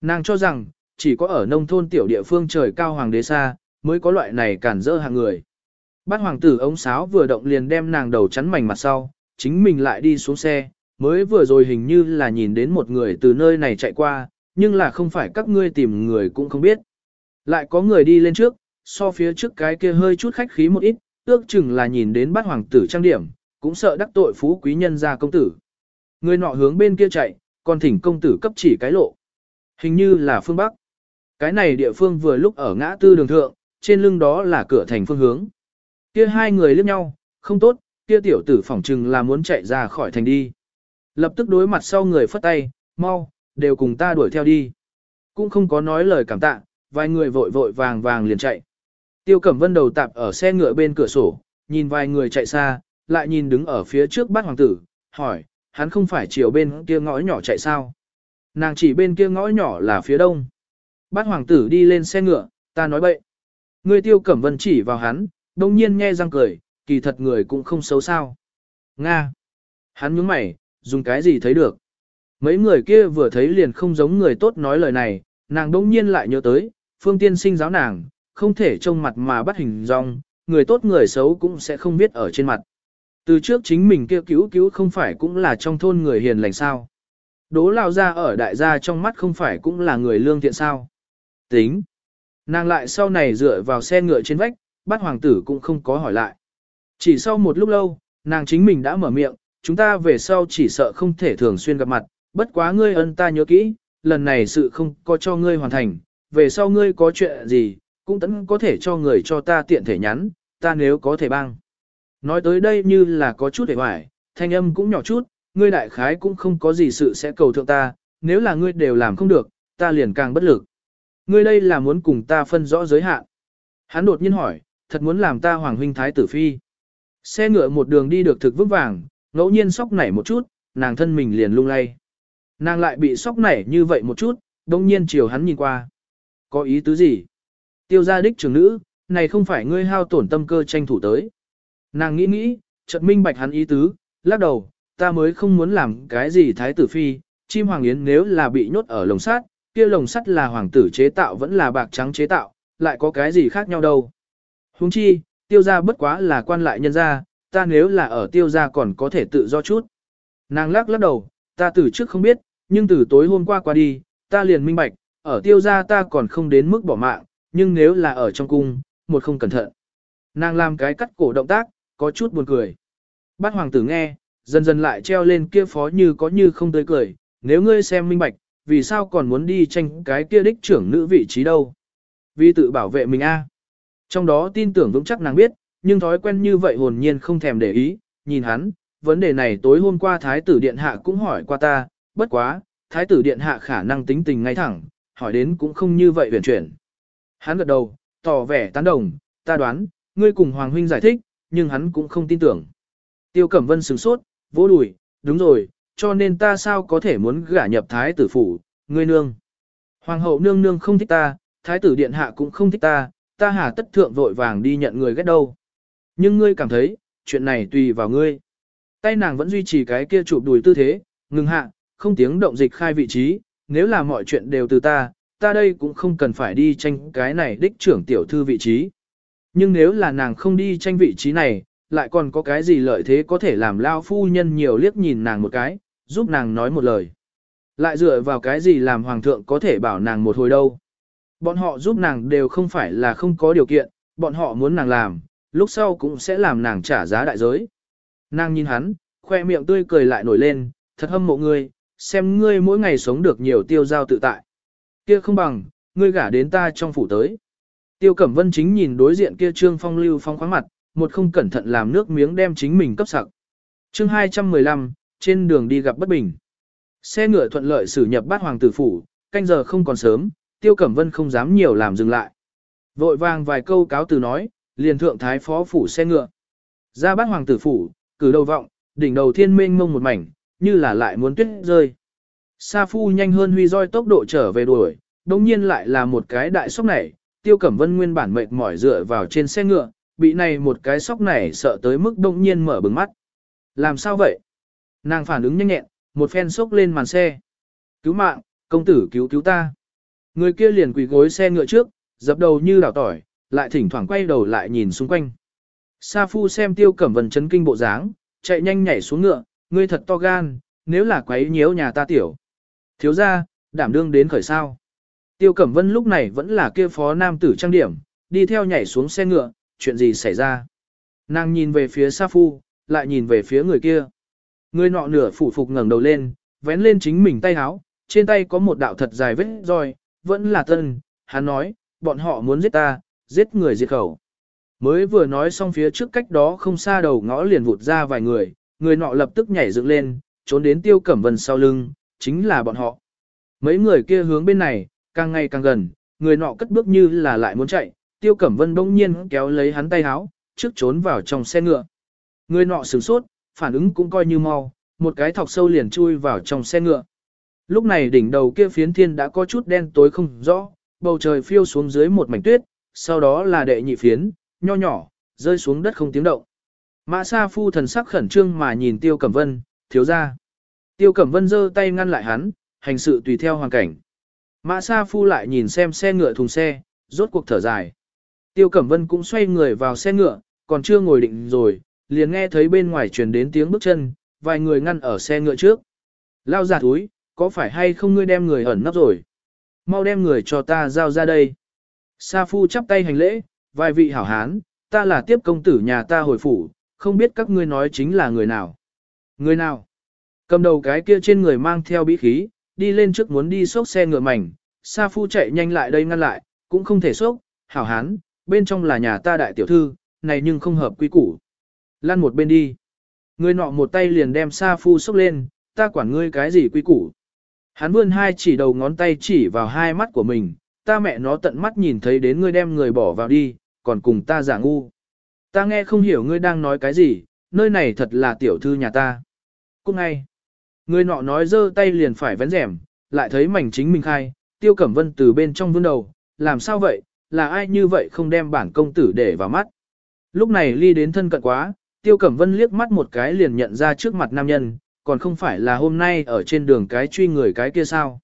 Nàng cho rằng, chỉ có ở nông thôn tiểu địa phương trời cao hoàng đế xa, mới có loại này cản dỡ hàng người. Bát hoàng tử ống sáo vừa động liền đem nàng đầu chắn mảnh mặt sau, chính mình lại đi xuống xe, mới vừa rồi hình như là nhìn đến một người từ nơi này chạy qua, nhưng là không phải các ngươi tìm người cũng không biết. Lại có người đi lên trước, so phía trước cái kia hơi chút khách khí một ít, ước chừng là nhìn đến bát hoàng tử trang điểm, cũng sợ đắc tội phú quý nhân gia công tử. Người nọ hướng bên kia chạy, còn thỉnh công tử cấp chỉ cái lộ. Hình như là phương Bắc. Cái này địa phương vừa lúc ở ngã tư đường thượng, trên lưng đó là cửa thành phương hướng. Kia hai người liếc nhau, không tốt, kia tiểu tử phỏng chừng là muốn chạy ra khỏi thành đi. Lập tức đối mặt sau người phất tay, mau, đều cùng ta đuổi theo đi. Cũng không có nói lời cảm tạ, vài người vội vội vàng vàng liền chạy. Tiêu Cẩm Vân đầu tạp ở xe ngựa bên cửa sổ, nhìn vài người chạy xa, lại nhìn đứng ở phía trước bát hoàng tử, hỏi, hắn không phải chiều bên kia ngõ nhỏ chạy sao? Nàng chỉ bên kia ngõ nhỏ là phía đông. Bát hoàng tử đi lên xe ngựa, ta nói bậy. Người tiêu cẩm vân chỉ vào hắn, đông nhiên nghe răng cười, kỳ thật người cũng không xấu sao. Nga. Hắn nhướng mày, dùng cái gì thấy được. Mấy người kia vừa thấy liền không giống người tốt nói lời này, nàng đông nhiên lại nhớ tới, phương tiên sinh giáo nàng, không thể trông mặt mà bắt hình dong, người tốt người xấu cũng sẽ không biết ở trên mặt. Từ trước chính mình kia cứu cứu không phải cũng là trong thôn người hiền lành sao. Đố lao ra ở đại gia trong mắt không phải cũng là người lương thiện sao. Tính. Nàng lại sau này dựa vào xe ngựa trên vách, bắt hoàng tử cũng không có hỏi lại. Chỉ sau một lúc lâu, nàng chính mình đã mở miệng, chúng ta về sau chỉ sợ không thể thường xuyên gặp mặt, bất quá ngươi ân ta nhớ kỹ, lần này sự không có cho ngươi hoàn thành, về sau ngươi có chuyện gì, cũng tẫn có thể cho người cho ta tiện thể nhắn, ta nếu có thể băng. Nói tới đây như là có chút hề hoài, thanh âm cũng nhỏ chút, ngươi đại khái cũng không có gì sự sẽ cầu thượng ta, nếu là ngươi đều làm không được, ta liền càng bất lực. Ngươi đây là muốn cùng ta phân rõ giới hạn. Hắn đột nhiên hỏi, thật muốn làm ta hoàng huynh thái tử phi. Xe ngựa một đường đi được thực vững vàng, ngẫu nhiên sóc nảy một chút, nàng thân mình liền lung lay. Nàng lại bị sóc nảy như vậy một chút, đông nhiên chiều hắn nhìn qua. Có ý tứ gì? Tiêu gia đích trưởng nữ, này không phải ngươi hao tổn tâm cơ tranh thủ tới. Nàng nghĩ nghĩ, chợt minh bạch hắn ý tứ, lắc đầu, ta mới không muốn làm cái gì thái tử phi, chim hoàng yến nếu là bị nhốt ở lồng sắt, kia lồng sắt là hoàng tử chế tạo vẫn là bạc trắng chế tạo, lại có cái gì khác nhau đâu. Huống chi, tiêu gia bất quá là quan lại nhân gia, ta nếu là ở tiêu gia còn có thể tự do chút. Nàng lắc lắc đầu, ta từ trước không biết, nhưng từ tối hôm qua qua đi, ta liền minh bạch, ở tiêu gia ta còn không đến mức bỏ mạng, nhưng nếu là ở trong cung, một không cẩn thận. Nàng làm cái cắt cổ động tác, có chút buồn cười. Bát hoàng tử nghe, dần dần lại treo lên kia phó như có như không tươi cười, nếu ngươi xem minh bạch, vì sao còn muốn đi tranh cái kia đích trưởng nữ vị trí đâu? Vì tự bảo vệ mình a. Trong đó tin tưởng vững chắc nàng biết, nhưng thói quen như vậy hồn nhiên không thèm để ý, nhìn hắn, vấn đề này tối hôm qua Thái tử Điện Hạ cũng hỏi qua ta, bất quá, Thái tử Điện Hạ khả năng tính tình ngay thẳng, hỏi đến cũng không như vậy huyền chuyển. Hắn gật đầu, tỏ vẻ tán đồng, ta đoán, ngươi cùng Hoàng Huynh giải thích, nhưng hắn cũng không tin tưởng. Tiêu Cẩm Vân sửng sốt, vỗ đùi, đúng rồi, cho nên ta sao có thể muốn gả nhập Thái tử phủ, ngươi nương. Hoàng hậu nương nương không thích ta, Thái tử Điện Hạ cũng không thích ta, ta hà tất thượng vội vàng đi nhận người ghét đâu. Nhưng ngươi cảm thấy, chuyện này tùy vào ngươi. Tay nàng vẫn duy trì cái kia chụp đùi tư thế, ngừng hạ, không tiếng động dịch khai vị trí, nếu là mọi chuyện đều từ ta, ta đây cũng không cần phải đi tranh cái này đích trưởng tiểu thư vị trí. Nhưng nếu là nàng không đi tranh vị trí này, lại còn có cái gì lợi thế có thể làm lao phu nhân nhiều liếc nhìn nàng một cái, giúp nàng nói một lời. Lại dựa vào cái gì làm hoàng thượng có thể bảo nàng một hồi đâu. Bọn họ giúp nàng đều không phải là không có điều kiện, bọn họ muốn nàng làm, lúc sau cũng sẽ làm nàng trả giá đại giới. Nàng nhìn hắn, khoe miệng tươi cười lại nổi lên, thật hâm mộ ngươi, xem ngươi mỗi ngày sống được nhiều tiêu giao tự tại. Kia không bằng, ngươi gả đến ta trong phủ tới. Tiêu Cẩm Vân chính nhìn đối diện kia trương phong lưu phong khoáng mặt, một không cẩn thận làm nước miếng đem chính mình cấp sặc. Chương 215, trên đường đi gặp bất bình. Xe ngựa thuận lợi xử nhập bát hoàng tử phủ, canh giờ không còn sớm, Tiêu Cẩm Vân không dám nhiều làm dừng lại. Vội vàng vài câu cáo từ nói, liền thượng thái phó phủ xe ngựa. Ra bát hoàng tử phủ, cử đầu vọng, đỉnh đầu thiên mênh mông một mảnh, như là lại muốn tuyết rơi. Sa phu nhanh hơn huy roi tốc độ trở về đuổi, đồng nhiên lại là một cái đại sốc này, tiêu cẩm vân nguyên bản mệt mỏi dựa vào trên xe ngựa, bị này một cái sốc này sợ tới mức đồng nhiên mở bừng mắt. Làm sao vậy? Nàng phản ứng nhanh nhẹn, một phen sốc lên màn xe. Cứu mạng, công tử cứu cứu ta. Người kia liền quỳ gối xe ngựa trước, dập đầu như đảo tỏi, lại thỉnh thoảng quay đầu lại nhìn xung quanh. Sa phu xem tiêu cẩm vân chấn kinh bộ dáng, chạy nhanh nhảy xuống ngựa, ngươi thật to gan, nếu là quấy nhiễu nhà ta tiểu. Thiếu ra, đảm đương đến khởi sao. Tiêu Cẩm Vân lúc này vẫn là kia phó nam tử trang điểm, đi theo nhảy xuống xe ngựa, chuyện gì xảy ra. Nàng nhìn về phía Sa Phu, lại nhìn về phía người kia. Người nọ nửa phủ phục ngẩng đầu lên, vén lên chính mình tay háo, trên tay có một đạo thật dài vết roi, vẫn là tân. Hắn nói, bọn họ muốn giết ta, giết người diệt khẩu. Mới vừa nói xong phía trước cách đó không xa đầu ngõ liền vụt ra vài người, người nọ lập tức nhảy dựng lên, trốn đến Tiêu Cẩm Vân sau lưng, chính là bọn họ. Mấy người kia hướng bên này, càng ngày càng gần, người nọ cất bước như là lại muốn chạy, Tiêu Cẩm Vân bỗng nhiên kéo lấy hắn tay háo, trước trốn vào trong xe ngựa. Người nọ sửng sốt, phản ứng cũng coi như mau, một cái thọc sâu liền chui vào trong xe ngựa. Lúc này đỉnh đầu kia phiến thiên đã có chút đen tối không rõ, bầu trời phiêu xuống dưới một mảnh tuyết, sau đó là đệ nhị phiến, nho nhỏ, rơi xuống đất không tiếng động. Mã Sa Phu thần sắc khẩn trương mà nhìn Tiêu Cẩm Vân, thiếu ra. Tiêu Cẩm Vân giơ tay ngăn lại hắn, hành sự tùy theo hoàn cảnh. Mã Sa Phu lại nhìn xem xe ngựa thùng xe, rốt cuộc thở dài. Tiêu Cẩm Vân cũng xoay người vào xe ngựa, còn chưa ngồi định rồi, liền nghe thấy bên ngoài truyền đến tiếng bước chân, vài người ngăn ở xe ngựa trước. Lao giả túi, có phải hay không ngươi đem người ẩn nấp rồi? Mau đem người cho ta giao ra đây. Sa Phu chắp tay hành lễ, vài vị hảo hán, ta là tiếp công tử nhà ta hồi phủ, không biết các ngươi nói chính là người nào. Người nào? Cầm đầu cái kia trên người mang theo bí khí, đi lên trước muốn đi xốc xe ngựa mảnh, Sa Phu chạy nhanh lại đây ngăn lại, cũng không thể xốc, hảo hán, bên trong là nhà ta đại tiểu thư, này nhưng không hợp quy củ. Lăn một bên đi. Người nọ một tay liền đem Sa Phu xốc lên, ta quản ngươi cái gì quy củ. Hắn vươn hai chỉ đầu ngón tay chỉ vào hai mắt của mình, ta mẹ nó tận mắt nhìn thấy đến ngươi đem người bỏ vào đi, còn cùng ta giả ngu. Ta nghe không hiểu ngươi đang nói cái gì, nơi này thật là tiểu thư nhà ta. Cũng ngay, người nọ nói giơ tay liền phải vén rèm, lại thấy mảnh chính mình khai, tiêu cẩm vân từ bên trong vươn đầu, làm sao vậy, là ai như vậy không đem bản công tử để vào mắt. Lúc này ly đến thân cận quá, tiêu cẩm vân liếc mắt một cái liền nhận ra trước mặt nam nhân, còn không phải là hôm nay ở trên đường cái truy người cái kia sao.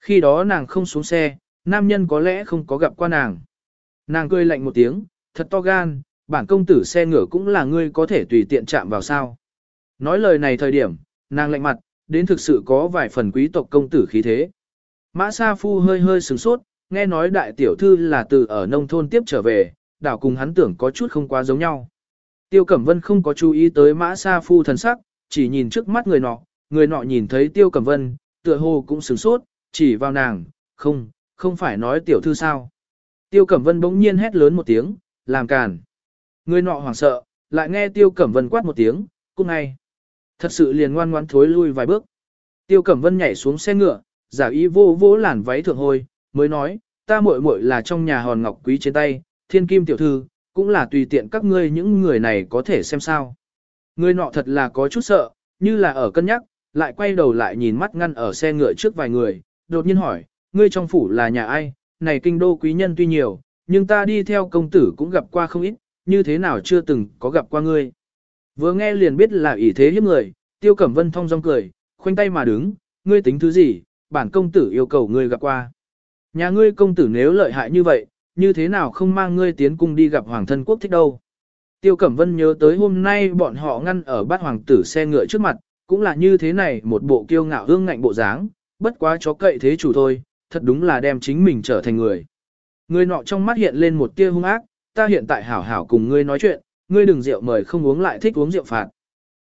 Khi đó nàng không xuống xe, nam nhân có lẽ không có gặp qua nàng. Nàng cười lạnh một tiếng, thật to gan, bản công tử xe ngựa cũng là ngươi có thể tùy tiện chạm vào sao. Nói lời này thời điểm, nàng lạnh mặt, đến thực sự có vài phần quý tộc công tử khí thế. Mã Sa Phu hơi hơi sửng sốt, nghe nói đại tiểu thư là từ ở nông thôn tiếp trở về, đảo cùng hắn tưởng có chút không quá giống nhau. Tiêu Cẩm Vân không có chú ý tới Mã Sa Phu thần sắc, chỉ nhìn trước mắt người nọ, người nọ nhìn thấy Tiêu Cẩm Vân, tựa hồ cũng sửng sốt, chỉ vào nàng, không, không phải nói tiểu thư sao. Tiêu Cẩm Vân bỗng nhiên hét lớn một tiếng, làm càn. Người nọ hoảng sợ, lại nghe Tiêu Cẩm Vân quát một tiếng, cung ngay. Thật sự liền ngoan ngoãn thối lui vài bước. Tiêu Cẩm Vân nhảy xuống xe ngựa, giả ý vô vô làn váy thượng hôi, mới nói, ta muội muội là trong nhà hòn ngọc quý trên tay, thiên kim tiểu thư, cũng là tùy tiện các ngươi những người này có thể xem sao. Người nọ thật là có chút sợ, như là ở cân nhắc, lại quay đầu lại nhìn mắt ngăn ở xe ngựa trước vài người, đột nhiên hỏi, ngươi trong phủ là nhà ai, này kinh đô quý nhân tuy nhiều, nhưng ta đi theo công tử cũng gặp qua không ít, như thế nào chưa từng có gặp qua ngươi. Vừa nghe liền biết là ỷ thế hiếp người, tiêu cẩm vân thong dong cười, khoanh tay mà đứng, ngươi tính thứ gì, bản công tử yêu cầu ngươi gặp qua. Nhà ngươi công tử nếu lợi hại như vậy, như thế nào không mang ngươi tiến cung đi gặp hoàng thân quốc thích đâu. Tiêu Cẩm Vân nhớ tới hôm nay bọn họ ngăn ở bát hoàng tử xe ngựa trước mặt, cũng là như thế này một bộ kiêu ngạo hương ngạnh bộ dáng, bất quá chó cậy thế chủ thôi, thật đúng là đem chính mình trở thành người. Người nọ trong mắt hiện lên một tia hung ác, ta hiện tại hảo hảo cùng ngươi nói chuyện, ngươi đừng rượu mời không uống lại thích uống rượu phạt.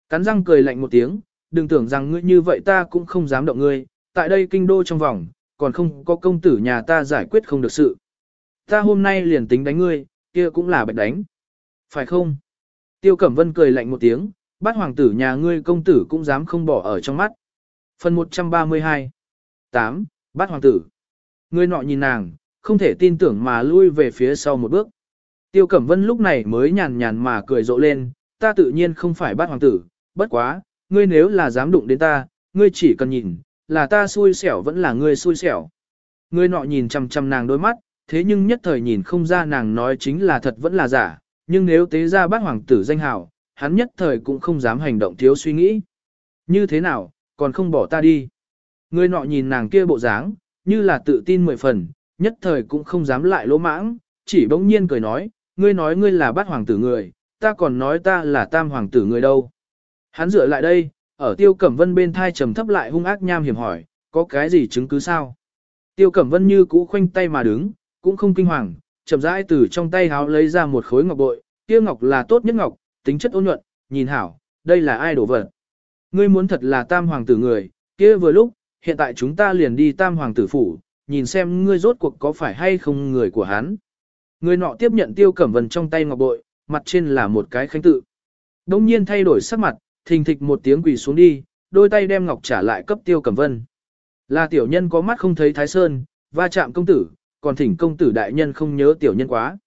Cắn răng cười lạnh một tiếng, đừng tưởng rằng ngươi như vậy ta cũng không dám động ngươi, tại đây kinh đô trong vòng, còn không có công tử nhà ta giải quyết không được sự. Ta hôm nay liền tính đánh ngươi, kia cũng là bạch đánh. Phải không? Tiêu Cẩm Vân cười lạnh một tiếng, bát hoàng tử nhà ngươi công tử cũng dám không bỏ ở trong mắt. Phần 132 8. Bát hoàng tử Ngươi nọ nhìn nàng, không thể tin tưởng mà lui về phía sau một bước. Tiêu Cẩm Vân lúc này mới nhàn nhàn mà cười rộ lên, ta tự nhiên không phải bát hoàng tử, bất quá, ngươi nếu là dám đụng đến ta, ngươi chỉ cần nhìn, là ta xui xẻo vẫn là ngươi xui xẻo. Ngươi nọ nhìn chằm chằm nàng đôi mắt, thế nhưng nhất thời nhìn không ra nàng nói chính là thật vẫn là giả, nhưng nếu tế ra bát hoàng tử danh hào, hắn nhất thời cũng không dám hành động thiếu suy nghĩ. Như thế nào, còn không bỏ ta đi. Ngươi nọ nhìn nàng kia bộ dáng, như là tự tin mười phần, nhất thời cũng không dám lại lỗ mãng, chỉ bỗng nhiên cười nói, ngươi nói ngươi là bát hoàng tử người, ta còn nói ta là tam hoàng tử người đâu. Hắn dựa lại đây, ở tiêu cẩm vân bên thai trầm thấp lại hung ác nham hiểm hỏi, có cái gì chứng cứ sao? Tiêu cẩm vân như cũ khoanh tay mà đứng, cũng không kinh hoàng, chậm rãi từ trong tay háo lấy ra một khối ngọc bội, kia ngọc là tốt nhất ngọc, tính chất ôn nhuận, nhìn hảo, đây là ai đổ vật. Ngươi muốn thật là tam hoàng tử người, kia vừa lúc, hiện tại chúng ta liền đi tam hoàng tử phủ, nhìn xem ngươi rốt cuộc có phải hay không người của hắn. Người nọ tiếp nhận tiêu cẩm vân trong tay ngọc bội, mặt trên là một cái khánh tự. Đông nhiên thay đổi sắc mặt, thình thịch một tiếng quỳ xuống đi, đôi tay đem ngọc trả lại cấp tiêu cẩm vân. Là tiểu nhân có mắt không thấy thái sơn, va chạm công tử, còn thỉnh công tử đại nhân không nhớ tiểu nhân quá.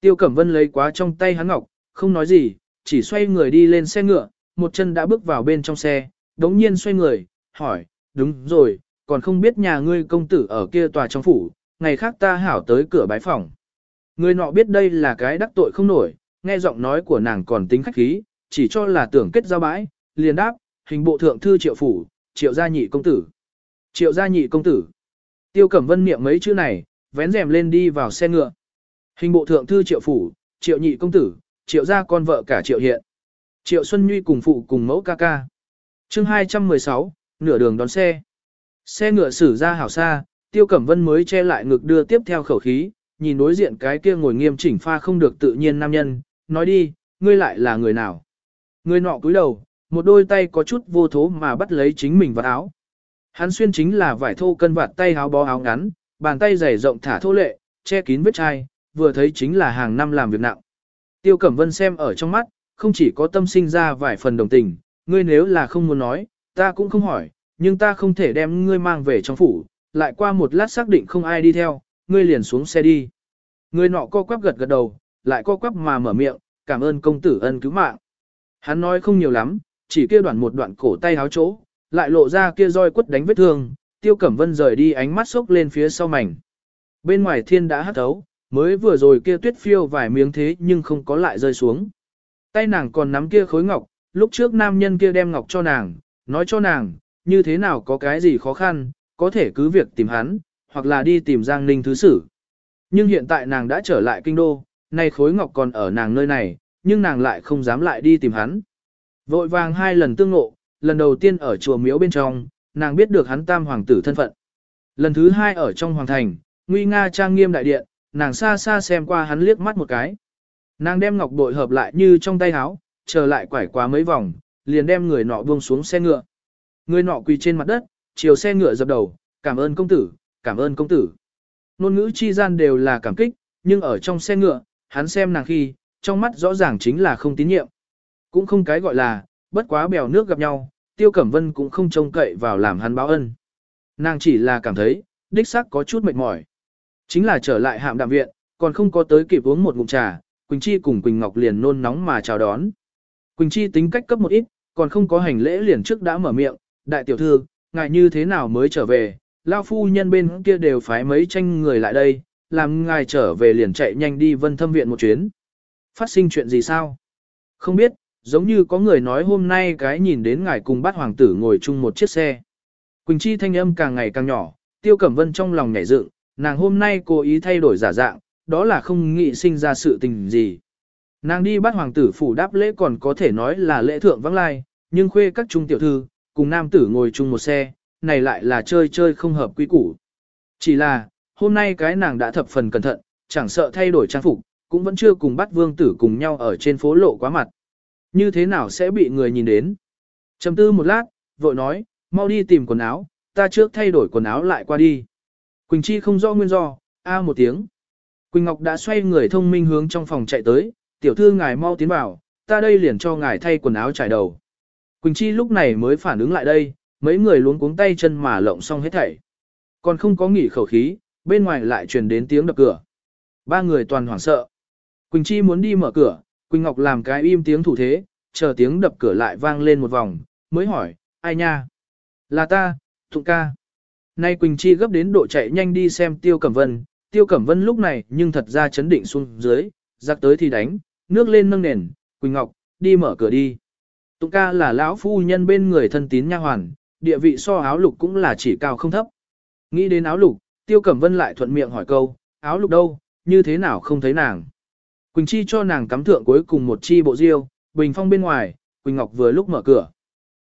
Tiêu Cẩm Vân lấy quá trong tay hắn ngọc, không nói gì, chỉ xoay người đi lên xe ngựa, một chân đã bước vào bên trong xe, đống nhiên xoay người, hỏi, đúng rồi, còn không biết nhà ngươi công tử ở kia tòa trong phủ, ngày khác ta hảo tới cửa bái phòng. Người nọ biết đây là cái đắc tội không nổi, nghe giọng nói của nàng còn tính khách khí, chỉ cho là tưởng kết giao bãi, liền đáp, hình bộ thượng thư triệu phủ, triệu gia nhị công tử. Triệu gia nhị công tử. Tiêu Cẩm Vân niệm mấy chữ này, vén rèm lên đi vào xe ngựa. Hình bộ thượng thư triệu phủ, triệu nhị công tử, triệu gia con vợ cả triệu hiện. Triệu Xuân Nhuy cùng phụ cùng mẫu ca ca. chương 216, nửa đường đón xe. Xe ngựa xử ra hảo xa, Tiêu Cẩm Vân mới che lại ngực đưa tiếp theo khẩu khí, nhìn đối diện cái kia ngồi nghiêm chỉnh pha không được tự nhiên nam nhân, nói đi, ngươi lại là người nào? Người nọ cúi đầu, một đôi tay có chút vô thố mà bắt lấy chính mình vào áo. Hắn xuyên chính là vải thô cân vạt tay áo bó áo ngắn, bàn tay dày rộng thả thô lệ, che kín vết chai, vừa thấy chính là hàng năm làm việc nặng. Tiêu Cẩm Vân xem ở trong mắt, không chỉ có tâm sinh ra vài phần đồng tình, ngươi nếu là không muốn nói, ta cũng không hỏi, nhưng ta không thể đem ngươi mang về trong phủ, lại qua một lát xác định không ai đi theo, ngươi liền xuống xe đi. Người nọ co quắp gật gật đầu, lại co quắp mà mở miệng, cảm ơn công tử ân cứu mạng. Hắn nói không nhiều lắm, chỉ kia đoạn một đoạn cổ tay háo chỗ, lại lộ ra kia roi quất đánh vết thương, tiêu cẩm vân rời đi ánh mắt sốc lên phía sau mảnh. Bên ngoài thiên đã hắt thấu, mới vừa rồi kia tuyết phiêu vài miếng thế nhưng không có lại rơi xuống. Tay nàng còn nắm kia khối ngọc, lúc trước nam nhân kia đem ngọc cho nàng, nói cho nàng, như thế nào có cái gì khó khăn, có thể cứ việc tìm hắn, hoặc là đi tìm Giang Ninh thứ sử. Nhưng hiện tại nàng đã trở lại kinh đô, nay khối ngọc còn ở nàng nơi này, nhưng nàng lại không dám lại đi tìm hắn. Vội vàng hai lần tương ngộ, lần đầu tiên ở chùa miếu bên trong, nàng biết được hắn tam hoàng tử thân phận. Lần thứ hai ở trong hoàng thành, nguy nga trang nghiêm đại điện, nàng xa xa xem qua hắn liếc mắt một cái. Nàng đem ngọc bội hợp lại như trong tay áo, chờ lại quải qua mấy vòng, liền đem người nọ buông xuống xe ngựa. Người nọ quỳ trên mặt đất, chiều xe ngựa dập đầu, cảm ơn công tử, cảm ơn công tử. Nôn ngữ chi gian đều là cảm kích, nhưng ở trong xe ngựa, hắn xem nàng khi, trong mắt rõ ràng chính là không tín nhiệm. Cũng không cái gọi là, bất quá bèo nước gặp nhau, Tiêu Cẩm Vân cũng không trông cậy vào làm hắn báo ân. Nàng chỉ là cảm thấy, đích xác có chút mệt mỏi. Chính là trở lại hạm đạm viện, còn không có tới kịp uống một ngụm trà, Quỳnh Chi cùng Quỳnh Ngọc liền nôn nóng mà chào đón. Quỳnh Chi tính cách cấp một ít, còn không có hành lễ liền trước đã mở miệng, đại tiểu thư, ngài như thế nào mới trở về, lao phu nhân bên kia đều phái mấy tranh người lại đây, làm ngài trở về liền chạy nhanh đi vân thâm viện một chuyến. Phát sinh chuyện gì sao? Không biết, giống như có người nói hôm nay cái nhìn đến ngài cùng bát hoàng tử ngồi chung một chiếc xe. Quỳnh Chi thanh âm càng ngày càng nhỏ, tiêu cẩm vân trong lòng nhảy dựng, nàng hôm nay cố ý thay đổi giả dạng, đó là không nghĩ sinh ra sự tình gì. Nàng đi bắt hoàng tử phủ đáp lễ còn có thể nói là lễ thượng vắng lai, nhưng khuê các trung tiểu thư, cùng nam tử ngồi chung một xe, này lại là chơi chơi không hợp quy củ. Chỉ là, hôm nay cái nàng đã thập phần cẩn thận, chẳng sợ thay đổi trang phục, cũng vẫn chưa cùng bắt vương tử cùng nhau ở trên phố lộ quá mặt. Như thế nào sẽ bị người nhìn đến? Chầm tư một lát, vội nói, mau đi tìm quần áo, ta trước thay đổi quần áo lại qua đi. Quỳnh Chi không rõ nguyên do, a à một tiếng. Quỳnh Ngọc đã xoay người thông minh hướng trong phòng chạy tới, tiểu thư ngài mau tiến vào, ta đây liền cho ngài thay quần áo trải đầu. Quỳnh Chi lúc này mới phản ứng lại đây, mấy người luống cuống tay chân mà lộng xong hết thảy. Còn không có nghỉ khẩu khí, bên ngoài lại truyền đến tiếng đập cửa. Ba người toàn hoảng sợ. Quỳnh Chi muốn đi mở cửa, Quỳnh Ngọc làm cái im tiếng thủ thế, chờ tiếng đập cửa lại vang lên một vòng, mới hỏi, ai nha? Là ta, Thụng ca. Nay Quỳnh Chi gấp đến độ chạy nhanh đi xem Tiêu Cẩm Vân, Tiêu Cẩm Vân lúc này nhưng thật ra chấn định xuống dưới, giặc tới thì đánh, nước lên nâng nền, Quỳnh Ngọc, đi mở cửa đi. Tụng ca là lão phu nhân bên người thân tín nha hoàn, địa vị so áo lục cũng là chỉ cao không thấp. Nghĩ đến áo lục, Tiêu Cẩm Vân lại thuận miệng hỏi câu, áo lục đâu, như thế nào không thấy nàng. Quỳnh Chi cho nàng cắm thượng cuối cùng một chi bộ diêu, bình phong bên ngoài, Quỳnh Ngọc vừa lúc mở cửa.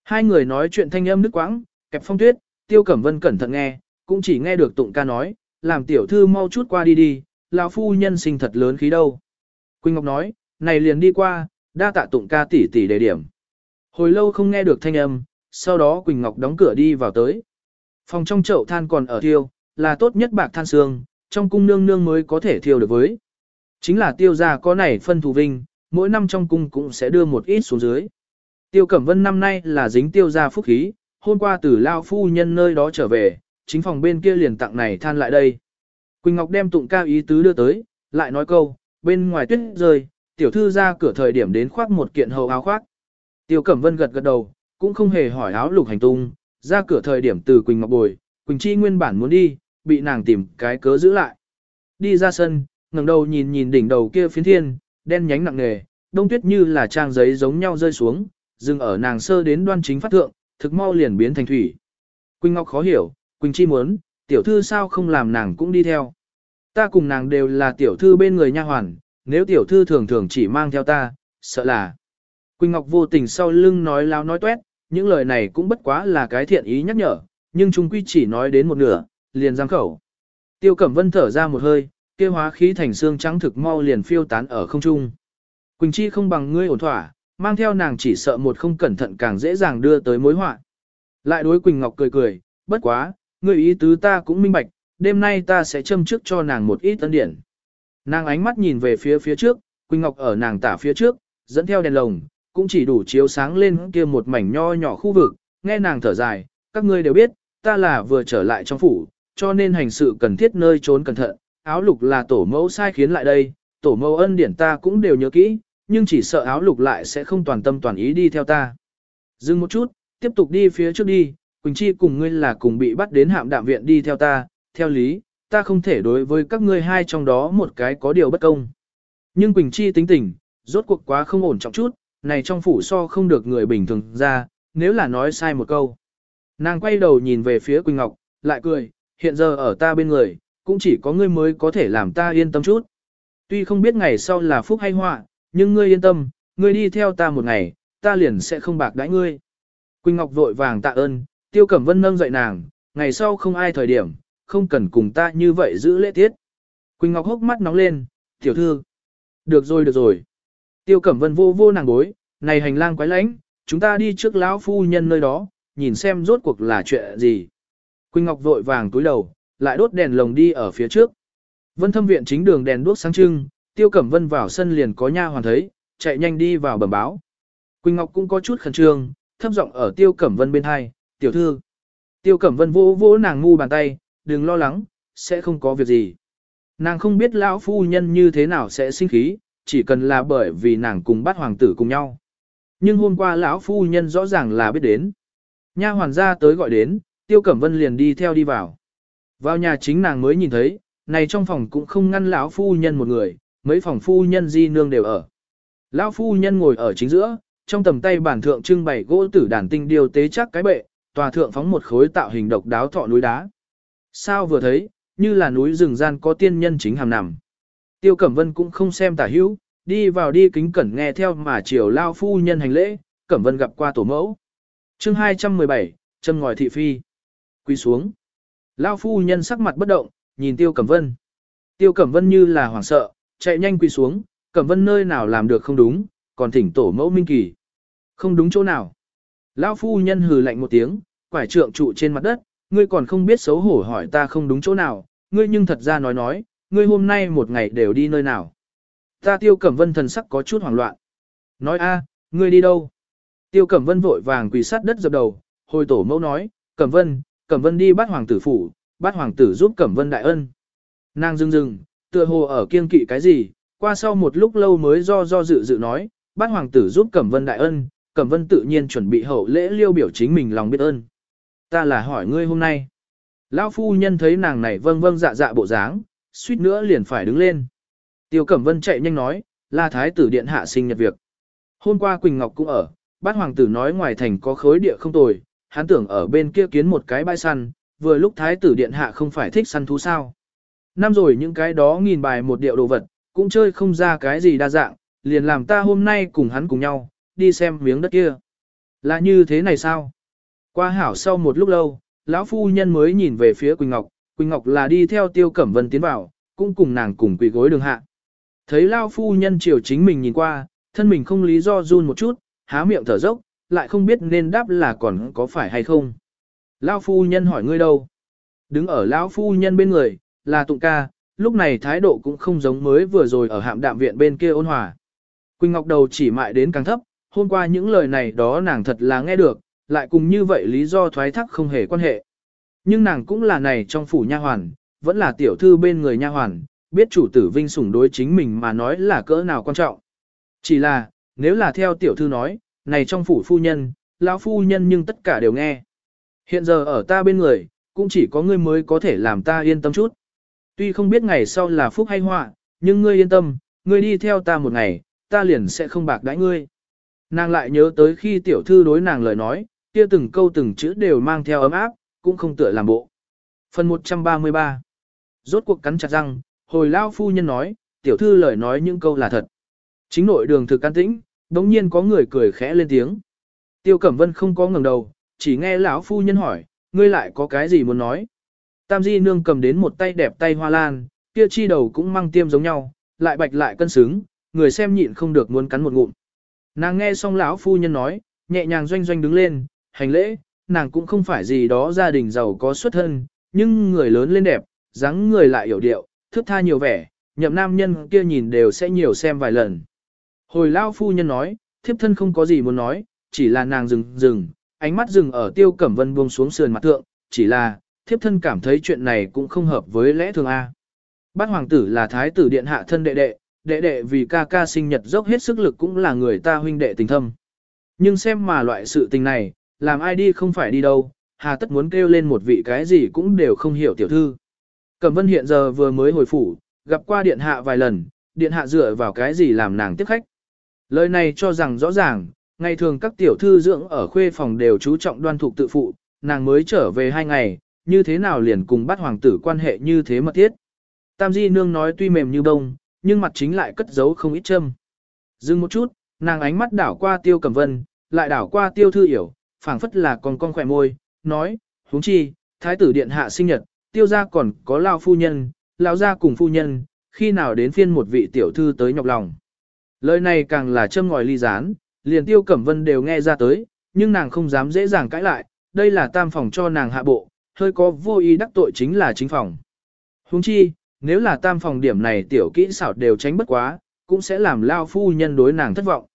Hai người nói chuyện thanh âm nước quãng, kẹp phong tuyết, Tiêu Cẩm Vân cẩn thận nghe, cũng chỉ nghe được Tụng ca nói, làm tiểu thư mau chút qua đi đi, lão phu nhân sinh thật lớn khí đâu. Quỳnh Ngọc nói, này liền đi qua, đa tạ Tụng ca tỷ tỷ đề điểm. Hồi lâu không nghe được thanh âm, sau đó Quỳnh Ngọc đóng cửa đi vào tới. Phòng trong chậu than còn ở thiêu, là tốt nhất bạc than xương, trong cung nương nương mới có thể thiêu được với. Chính là tiêu gia có này phân thù vinh, mỗi năm trong cung cũng sẽ đưa một ít xuống dưới. Tiêu Cẩm Vân năm nay là dính tiêu gia phúc khí, hôm qua từ Lao Phu Nhân nơi đó trở về, chính phòng bên kia liền tặng này than lại đây. Quỳnh Ngọc đem tụng cao ý tứ đưa tới, lại nói câu, bên ngoài tuyết rơi, tiểu thư ra cửa thời điểm đến khoác một kiện hầu áo khoác. Tiêu Cẩm Vân gật gật đầu, cũng không hề hỏi áo lục hành tung, ra cửa thời điểm từ Quỳnh Ngọc bồi, Quỳnh Chi nguyên bản muốn đi, bị nàng tìm cái cớ giữ lại. Đi ra sân, ngẩng đầu nhìn nhìn đỉnh đầu kia phiến thiên, đen nhánh nặng nề, đông tuyết như là trang giấy giống nhau rơi xuống, dừng ở nàng sơ đến đoan chính phát thượng, thực mau liền biến thành thủy. Quỳnh Ngọc khó hiểu, Quỳnh Chi muốn, tiểu thư sao không làm nàng cũng đi theo. Ta cùng nàng đều là tiểu thư bên người nha hoàn, nếu tiểu thư thường thường chỉ mang theo ta, sợ là. Quỳnh Ngọc vô tình sau lưng nói láo nói tuét những lời này cũng bất quá là cái thiện ý nhắc nhở, nhưng chúng quy chỉ nói đến một nửa, liền giang khẩu. Tiêu Cẩm Vân thở ra một hơi, kia hóa khí thành xương trắng thực mau liền phiêu tán ở không trung. Quỳnh Chi không bằng ngươi ổn thỏa, mang theo nàng chỉ sợ một không cẩn thận càng dễ dàng đưa tới mối họa. Lại đối Quỳnh Ngọc cười cười, bất quá, ngươi ý tứ ta cũng minh bạch, đêm nay ta sẽ châm trước cho nàng một ít tân điển. Nàng ánh mắt nhìn về phía phía trước, Quỳnh Ngọc ở nàng tả phía trước, dẫn theo đèn lồng, cũng chỉ đủ chiếu sáng lên kia một mảnh nho nhỏ khu vực, nghe nàng thở dài, các ngươi đều biết, ta là vừa trở lại trong phủ, cho nên hành sự cần thiết nơi trốn cẩn thận, áo lục là tổ mẫu sai khiến lại đây, tổ mẫu ân điển ta cũng đều nhớ kỹ, nhưng chỉ sợ áo lục lại sẽ không toàn tâm toàn ý đi theo ta. Dừng một chút, tiếp tục đi phía trước đi, Quỳnh Chi cùng ngươi là cùng bị bắt đến hạm đạm viện đi theo ta, theo lý, ta không thể đối với các ngươi hai trong đó một cái có điều bất công. Nhưng Quỳnh Chi tính tình, rốt cuộc quá không ổn trọng chút, này trong phủ so không được người bình thường ra, nếu là nói sai một câu. Nàng quay đầu nhìn về phía Quỳnh Ngọc, lại cười, hiện giờ ở ta bên người, cũng chỉ có ngươi mới có thể làm ta yên tâm chút. Tuy không biết ngày sau là phúc hay họa, nhưng ngươi yên tâm, ngươi đi theo ta một ngày, ta liền sẽ không bạc đãi ngươi. Quỳnh Ngọc vội vàng tạ ơn, Tiêu Cẩm Vân nâng dậy nàng, ngày sau không ai thời điểm, không cần cùng ta như vậy giữ lễ tiết. Quỳnh Ngọc hốc mắt nóng lên, tiểu thư. Được rồi được rồi. Tiêu Cẩm Vân vô vô nàng bối, này hành lang quái lãnh, chúng ta đi trước lão phu nhân nơi đó, nhìn xem rốt cuộc là chuyện gì. Quỳnh Ngọc vội vàng túi đầu, lại đốt đèn lồng đi ở phía trước. Vân thâm viện chính đường đèn đuốc sáng trưng, Tiêu Cẩm Vân vào sân liền có nha hoàn thấy, chạy nhanh đi vào bẩm báo. Quỳnh Ngọc cũng có chút khẩn trương, thấp giọng ở Tiêu Cẩm Vân bên hai, tiểu thư. Tiêu Cẩm Vân vỗ vỗ nàng ngu bàn tay, đừng lo lắng, sẽ không có việc gì. Nàng không biết lão phu nhân như thế nào sẽ sinh khí, chỉ cần là bởi vì nàng cùng bắt hoàng tử cùng nhau. Nhưng hôm qua lão phu nhân rõ ràng là biết đến. Nha hoàn gia tới gọi đến, Tiêu Cẩm Vân liền đi theo đi vào. Vào nhà chính nàng mới nhìn thấy, này trong phòng cũng không ngăn lão phu nhân một người, mấy phòng phu nhân di nương đều ở. Lão phu nhân ngồi ở chính giữa, trong tầm tay bản thượng trưng bày gỗ tử đàn tinh điều tế chắc cái bệ, tòa thượng phóng một khối tạo hình độc đáo thọ núi đá. Sao vừa thấy, như là núi rừng gian có tiên nhân chính hàm nằm. Tiêu Cẩm Vân cũng không xem tả hữu, đi vào đi kính cẩn nghe theo mà chiều lao phu nhân hành lễ, Cẩm Vân gặp qua tổ mẫu. chương 217, châm ngòi thị phi. Quy xuống. Lao phu nhân sắc mặt bất động, nhìn Tiêu Cẩm Vân. Tiêu Cẩm Vân như là hoảng sợ, chạy nhanh quỳ xuống, Cẩm Vân nơi nào làm được không đúng, còn thỉnh tổ mẫu minh kỳ. Không đúng chỗ nào. Lão phu nhân hừ lạnh một tiếng, quải trượng trụ trên mặt đất, ngươi còn không biết xấu hổ hỏi ta không đúng chỗ nào, ngươi nhưng thật ra nói nói, ngươi hôm nay một ngày đều đi nơi nào. Ta tiêu cẩm vân thần sắc có chút hoảng loạn. Nói a, ngươi đi đâu? Tiêu cẩm vân vội vàng quỳ sát đất dập đầu, hồi tổ mẫu nói, cẩm vân, cẩm vân đi bắt hoàng tử phủ, bắt hoàng tử giúp cẩm vân đại ân. Nàng dưng dưng, tựa hồ ở kiên kỵ cái gì, qua sau một lúc lâu mới do do dự dự nói, bắt hoàng tử giúp cẩm vân đại ân, cẩm vân tự nhiên chuẩn bị hậu lễ liêu biểu chính mình lòng biết ơn. Ta là hỏi ngươi hôm nay. Lão phu nhân thấy nàng này vâng vâng dạ dạ bộ dáng, suýt nữa liền phải đứng lên. Tiêu Cẩm Vân chạy nhanh nói, là thái tử điện hạ sinh nhật việc. Hôm qua Quỳnh Ngọc cũng ở, bát hoàng tử nói ngoài thành có khối địa không tồi, hắn tưởng ở bên kia kiến một cái bãi săn, vừa lúc thái tử điện hạ không phải thích săn thú sao. Năm rồi những cái đó nghìn bài một điệu đồ vật, cũng chơi không ra cái gì đa dạng, liền làm ta hôm nay cùng hắn cùng nhau, đi xem miếng đất kia. Là như thế này sao? Qua hảo sau một lúc lâu, lão phu nhân mới nhìn về phía Quỳnh Ngọc, Quỳnh Ngọc là đi theo Tiêu Cẩm Vân tiến vào, cũng cùng nàng cùng quỳ gối đường hạ. Thấy lão phu nhân chiều chính mình nhìn qua, thân mình không lý do run một chút, há miệng thở dốc, lại không biết nên đáp là còn có phải hay không. Lão phu nhân hỏi ngươi đâu? Đứng ở lão phu nhân bên người, là Tụng ca, lúc này thái độ cũng không giống mới vừa rồi ở hạm đạm viện bên kia ôn hòa. Quỳnh Ngọc đầu chỉ mại đến càng thấp, hôm qua những lời này đó nàng thật là nghe được, lại cùng như vậy lý do thoái thác không hề quan hệ. Nhưng nàng cũng là này trong phủ nha hoàn, vẫn là tiểu thư bên người nha hoàn, biết chủ tử vinh sủng đối chính mình mà nói là cỡ nào quan trọng. Chỉ là, nếu là theo tiểu thư nói, này trong phủ phu nhân, lão phu nhân nhưng tất cả đều nghe. Hiện giờ ở ta bên người, cũng chỉ có ngươi mới có thể làm ta yên tâm chút. Tuy không biết ngày sau là phúc hay họa, nhưng ngươi yên tâm, ngươi đi theo ta một ngày, ta liền sẽ không bạc đãi ngươi. Nàng lại nhớ tới khi tiểu thư đối nàng lời nói, kia từng câu từng chữ đều mang theo ấm áp, cũng không tựa làm bộ. Phần 133 Rốt cuộc cắn chặt răng, hồi lao phu nhân nói, tiểu thư lời nói những câu là thật. Chính nội đường thực can tĩnh, đống nhiên có người cười khẽ lên tiếng. Tiêu Cẩm Vân không có ngẩng đầu, chỉ nghe lão phu nhân hỏi, ngươi lại có cái gì muốn nói? Tam di nương cầm đến một tay đẹp tay hoa lan, kia chi đầu cũng mang tiêm giống nhau, lại bạch lại cân xứng, người xem nhịn không được muốn cắn một ngụm. Nàng nghe xong lão phu nhân nói, nhẹ nhàng doanh doanh đứng lên, hành lễ, nàng cũng không phải gì đó gia đình giàu có xuất thân, nhưng người lớn lên đẹp, dáng người lại hiểu điệu, thước tha nhiều vẻ, nhậm nam nhân kia nhìn đều sẽ nhiều xem vài lần. Hồi lão phu nhân nói, thiếp thân không có gì muốn nói, chỉ là nàng dừng dừng, ánh mắt dừng ở tiêu cẩm vân buông xuống sườn mặt thượng, chỉ là, thiếp thân cảm thấy chuyện này cũng không hợp với lẽ thường A. Bát hoàng tử là thái tử điện hạ thân đệ đệ, đệ đệ vì ca ca sinh nhật dốc hết sức lực cũng là người ta huynh đệ tình thâm. Nhưng xem mà loại sự tình này, làm ai đi không phải đi đâu, hà tất muốn kêu lên một vị cái gì cũng đều không hiểu tiểu thư. Cẩm vân hiện giờ vừa mới hồi phủ, gặp qua điện hạ vài lần, điện hạ dựa vào cái gì làm nàng tiếp khách. Lời này cho rằng rõ ràng, ngày thường các tiểu thư dưỡng ở khuê phòng đều chú trọng đoan thục tự phụ, nàng mới trở về hai ngày, như thế nào liền cùng bắt hoàng tử quan hệ như thế mật thiết. Tam Di Nương nói tuy mềm như bông, nhưng mặt chính lại cất giấu không ít châm. Dừng một chút, nàng ánh mắt đảo qua tiêu cẩm vân, lại đảo qua tiêu thư hiểu, phảng phất là còn con khỏe môi, nói, huống chi, thái tử điện hạ sinh nhật, tiêu gia còn có lao phu nhân, lao gia cùng phu nhân, khi nào đến phiên một vị tiểu thư tới nhọc lòng. Lời này càng là châm ngòi ly gián, liền tiêu cẩm vân đều nghe ra tới, nhưng nàng không dám dễ dàng cãi lại, đây là tam phòng cho nàng hạ bộ, hơi có vô ý đắc tội chính là chính phòng. Huống chi, nếu là tam phòng điểm này tiểu kỹ xảo đều tránh bất quá, cũng sẽ làm lao phu nhân đối nàng thất vọng.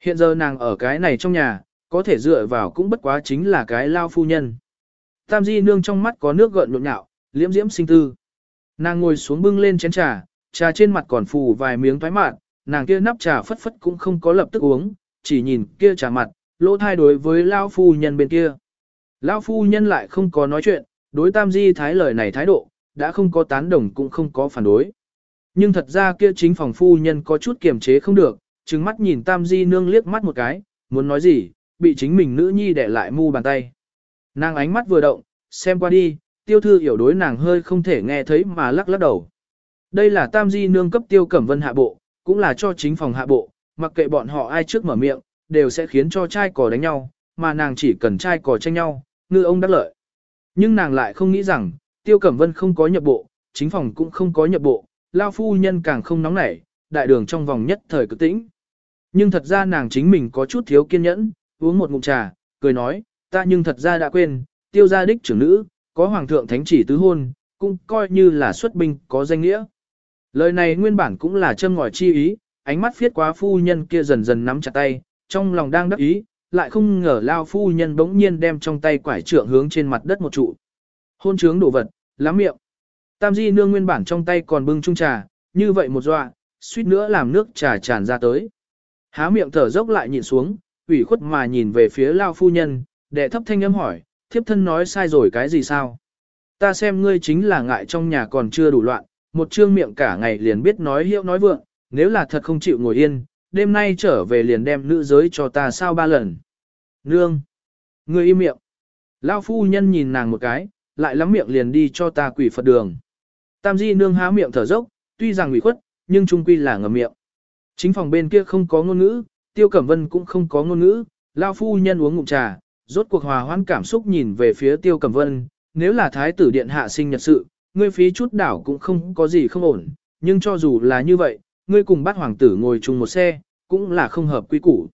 Hiện giờ nàng ở cái này trong nhà, có thể dựa vào cũng bất quá chính là cái lao phu nhân. Tam di nương trong mắt có nước gợn nhộn nhạo, liễm diễm sinh tư. Nàng ngồi xuống bưng lên chén trà, trà trên mặt còn phủ vài miếng thoái mạn, nàng kia nắp trà phất phất cũng không có lập tức uống, chỉ nhìn kia trà mặt, lỗ thai đối với lao phu nhân bên kia. Lao phu nhân lại không có nói chuyện, đối tam di thái lời này thái độ, đã không có tán đồng cũng không có phản đối. Nhưng thật ra kia chính phòng phu nhân có chút kiềm chế không được, trừng mắt nhìn tam di nương liếc mắt một cái, muốn nói gì, bị chính mình nữ nhi để lại mu bàn tay. Nàng ánh mắt vừa động, xem qua đi, tiêu thư hiểu đối nàng hơi không thể nghe thấy mà lắc lắc đầu. Đây là tam di nương cấp tiêu cẩm vân hạ bộ, cũng là cho chính phòng hạ bộ, mặc kệ bọn họ ai trước mở miệng, đều sẽ khiến cho trai cò đánh nhau, mà nàng chỉ cần trai cò tranh nhau, ngư ông đắc lợi. Nhưng nàng lại không nghĩ rằng, tiêu cẩm vân không có nhập bộ, chính phòng cũng không có nhập bộ, lao phu nhân càng không nóng nảy, đại đường trong vòng nhất thời cực tĩnh. Nhưng thật ra nàng chính mình có chút thiếu kiên nhẫn, uống một ngụm trà, cười nói, ta nhưng thật ra đã quên, tiêu gia đích trưởng nữ, có hoàng thượng thánh chỉ tứ hôn, cũng coi như là xuất binh có danh nghĩa. Lời này nguyên bản cũng là châm ngòi chi ý, ánh mắt phiết quá phu nhân kia dần dần nắm chặt tay, trong lòng đang đắc ý, lại không ngờ lao phu nhân bỗng nhiên đem trong tay quải trượng hướng trên mặt đất một trụ. Hôn trướng đổ vật, lắm miệng. Tam di nương nguyên bản trong tay còn bưng chung trà, như vậy một dọa, suýt nữa làm nước trà tràn ra tới. Há miệng thở dốc lại nhìn xuống, ủy khuất mà nhìn về phía lao phu nhân, đệ thấp thanh âm hỏi, thiếp thân nói sai rồi cái gì sao? Ta xem ngươi chính là ngại trong nhà còn chưa đủ loạn, một trương miệng cả ngày liền biết nói hiệu nói vượng, nếu là thật không chịu ngồi yên, đêm nay trở về liền đem nữ giới cho ta sao ba lần. Nương! Ngươi im miệng! Lao phu nhân nhìn nàng một cái, lại lắm miệng liền đi cho ta quỷ Phật đường. Tam di nương há miệng thở dốc, tuy rằng ủy khuất, nhưng trung quy là ngầm miệng. Chính phòng bên kia không có ngôn ngữ, tiêu cẩm vân cũng không có ngôn ngữ, lao phu nhân uống ngụm trà, rốt cuộc hòa hoãn cảm xúc nhìn về phía tiêu cẩm vân, nếu là thái tử điện hạ sinh nhật sự, ngươi phí chút đảo cũng không có gì không ổn, nhưng cho dù là như vậy, ngươi cùng bát hoàng tử ngồi chung một xe, cũng là không hợp quy củ.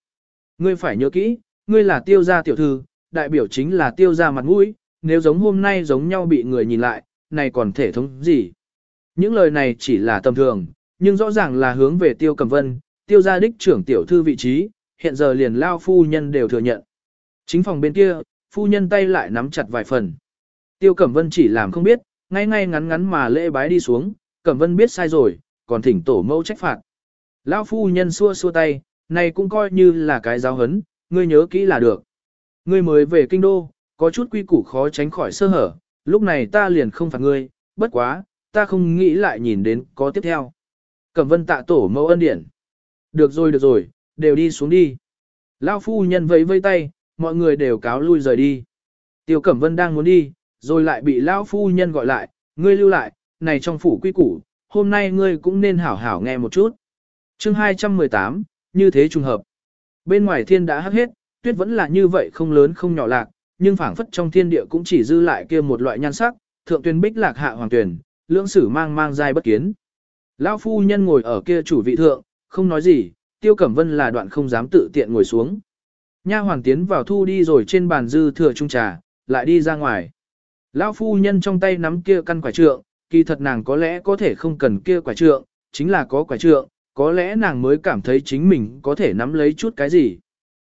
Ngươi phải nhớ kỹ, ngươi là tiêu gia tiểu thư, đại biểu chính là tiêu gia mặt mũi, nếu giống hôm nay giống nhau bị người nhìn lại, này còn thể thống gì. Những lời này chỉ là tầm thường, nhưng rõ ràng là hướng về tiêu cầm vân, tiêu gia đích trưởng tiểu thư vị trí, hiện giờ liền lao phu nhân đều thừa nhận. Chính phòng bên kia, phu nhân tay lại nắm chặt vài phần. Tiêu Cẩm Vân chỉ làm không biết, ngay ngay ngắn ngắn mà lễ bái đi xuống, Cẩm Vân biết sai rồi, còn thỉnh tổ mẫu trách phạt. Lão phu nhân xua xua tay, này cũng coi như là cái giáo hấn, ngươi nhớ kỹ là được. Ngươi mới về kinh đô, có chút quy củ khó tránh khỏi sơ hở, lúc này ta liền không phạt ngươi, bất quá, ta không nghĩ lại nhìn đến có tiếp theo. Cẩm vân tạ tổ mẫu ân điển. Được rồi được rồi, đều đi xuống đi. Lão phu nhân vẫy vây tay, mọi người đều cáo lui rời đi. Tiêu Cẩm Vân đang muốn đi, rồi lại bị Lão phu nhân gọi lại, ngươi lưu lại, này trong phủ quy củ, hôm nay ngươi cũng nên hảo hảo nghe một chút. chương 218, như thế trùng hợp. Bên ngoài thiên đã hắc hết, tuyết vẫn là như vậy không lớn không nhỏ lạc, nhưng phảng phất trong thiên địa cũng chỉ dư lại kia một loại nhan sắc, thượng tuyên bích lạc hạ hoàng tuyển, lưỡng sử mang mang dai bất kiến. Lão phu nhân ngồi ở kia chủ vị thượng, không nói gì, tiêu cẩm vân là đoạn không dám tự tiện ngồi xuống. Nha hoàng tiến vào thu đi rồi trên bàn dư thừa trung trà, lại đi ra ngoài. Lão phu nhân trong tay nắm kia căn quả trượng, kỳ thật nàng có lẽ có thể không cần kia quả trượng, chính là có quả trượng, có lẽ nàng mới cảm thấy chính mình có thể nắm lấy chút cái gì.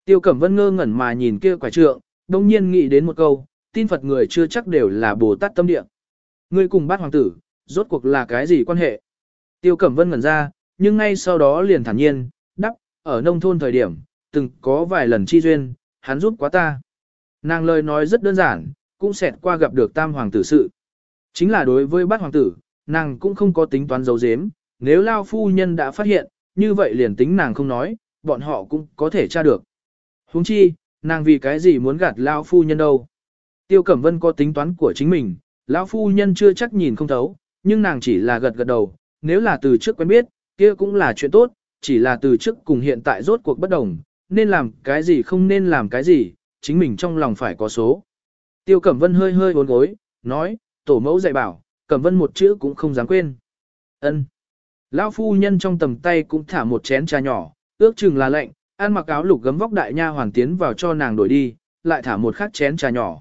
Tiêu Cẩm Vân ngơ ngẩn mà nhìn kia quả trượng, đồng nhiên nghĩ đến một câu, tin Phật người chưa chắc đều là Bồ Tát tâm địa. Ngươi cùng bát hoàng tử, rốt cuộc là cái gì quan hệ? Tiêu Cẩm Vân ngẩn ra, nhưng ngay sau đó liền thản nhiên, đắc, ở nông thôn thời điểm, từng có vài lần chi duyên, hắn giúp quá ta. Nàng lời nói rất đơn giản, cũng xẹt qua gặp được tam hoàng tử sự. Chính là đối với bát hoàng tử, nàng cũng không có tính toán dấu dếm, nếu lao phu nhân đã phát hiện, như vậy liền tính nàng không nói, bọn họ cũng có thể tra được. huống chi, nàng vì cái gì muốn gạt lao phu nhân đâu. Tiêu Cẩm Vân có tính toán của chính mình, lão phu nhân chưa chắc nhìn không thấu, nhưng nàng chỉ là gật gật đầu, nếu là từ trước quen biết, kia cũng là chuyện tốt, chỉ là từ trước cùng hiện tại rốt cuộc bất đồng, nên làm cái gì không nên làm cái gì, chính mình trong lòng phải có số. Tiêu Cẩm Vân hơi hơi uốn gối, nói, tổ mẫu dạy bảo, Cẩm Vân một chữ cũng không dám quên. Ân. Lão phu nhân trong tầm tay cũng thả một chén trà nhỏ, ước chừng là lệnh, ăn mặc áo lục gấm vóc đại nha hoàn tiến vào cho nàng đổi đi, lại thả một khát chén trà nhỏ.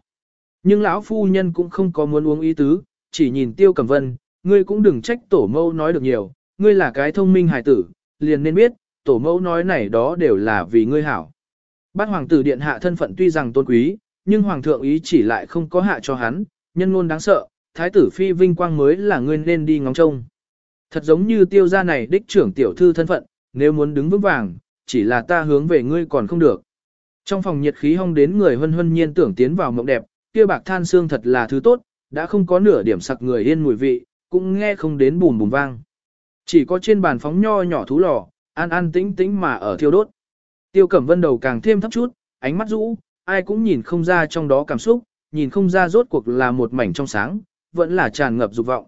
Nhưng lão phu nhân cũng không có muốn uống ý tứ, chỉ nhìn Tiêu Cẩm Vân, ngươi cũng đừng trách tổ mẫu nói được nhiều, ngươi là cái thông minh hài tử, liền nên biết, tổ mẫu nói này đó đều là vì ngươi hảo. Bát hoàng tử điện hạ thân phận tuy rằng tôn quý, nhưng hoàng thượng ý chỉ lại không có hạ cho hắn, nhân ngôn đáng sợ, thái tử phi vinh quang mới là ngươi nên đi ngóng trông. Thật giống như tiêu gia này đích trưởng tiểu thư thân phận, nếu muốn đứng vững vàng, chỉ là ta hướng về ngươi còn không được. Trong phòng nhiệt khí hong đến người hân hân nhiên tưởng tiến vào mộng đẹp, kia bạc than xương thật là thứ tốt, đã không có nửa điểm sặc người yên mùi vị, cũng nghe không đến bùm bùm vang. Chỉ có trên bàn phóng nho nhỏ thú lò, an an tĩnh tĩnh mà ở thiêu đốt. Tiêu Cẩm Vân đầu càng thêm thấp chút, ánh mắt rũ, ai cũng nhìn không ra trong đó cảm xúc, nhìn không ra rốt cuộc là một mảnh trong sáng, vẫn là tràn ngập dục vọng.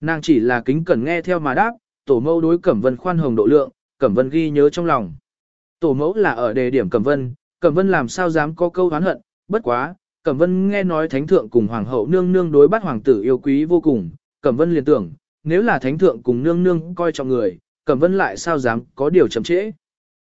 Nàng chỉ là kính cẩn nghe theo mà đáp, tổ mẫu đối Cẩm Vân khoan hồng độ lượng, Cẩm Vân ghi nhớ trong lòng. Tổ mẫu là ở đề điểm Cẩm Vân, Cẩm Vân làm sao dám có câu oán hận, bất quá, Cẩm Vân nghe nói thánh thượng cùng hoàng hậu nương nương đối bắt hoàng tử yêu quý vô cùng, Cẩm Vân liền tưởng, nếu là thánh thượng cùng nương nương coi trọng người, Cẩm Vân lại sao dám có điều chậm trễ.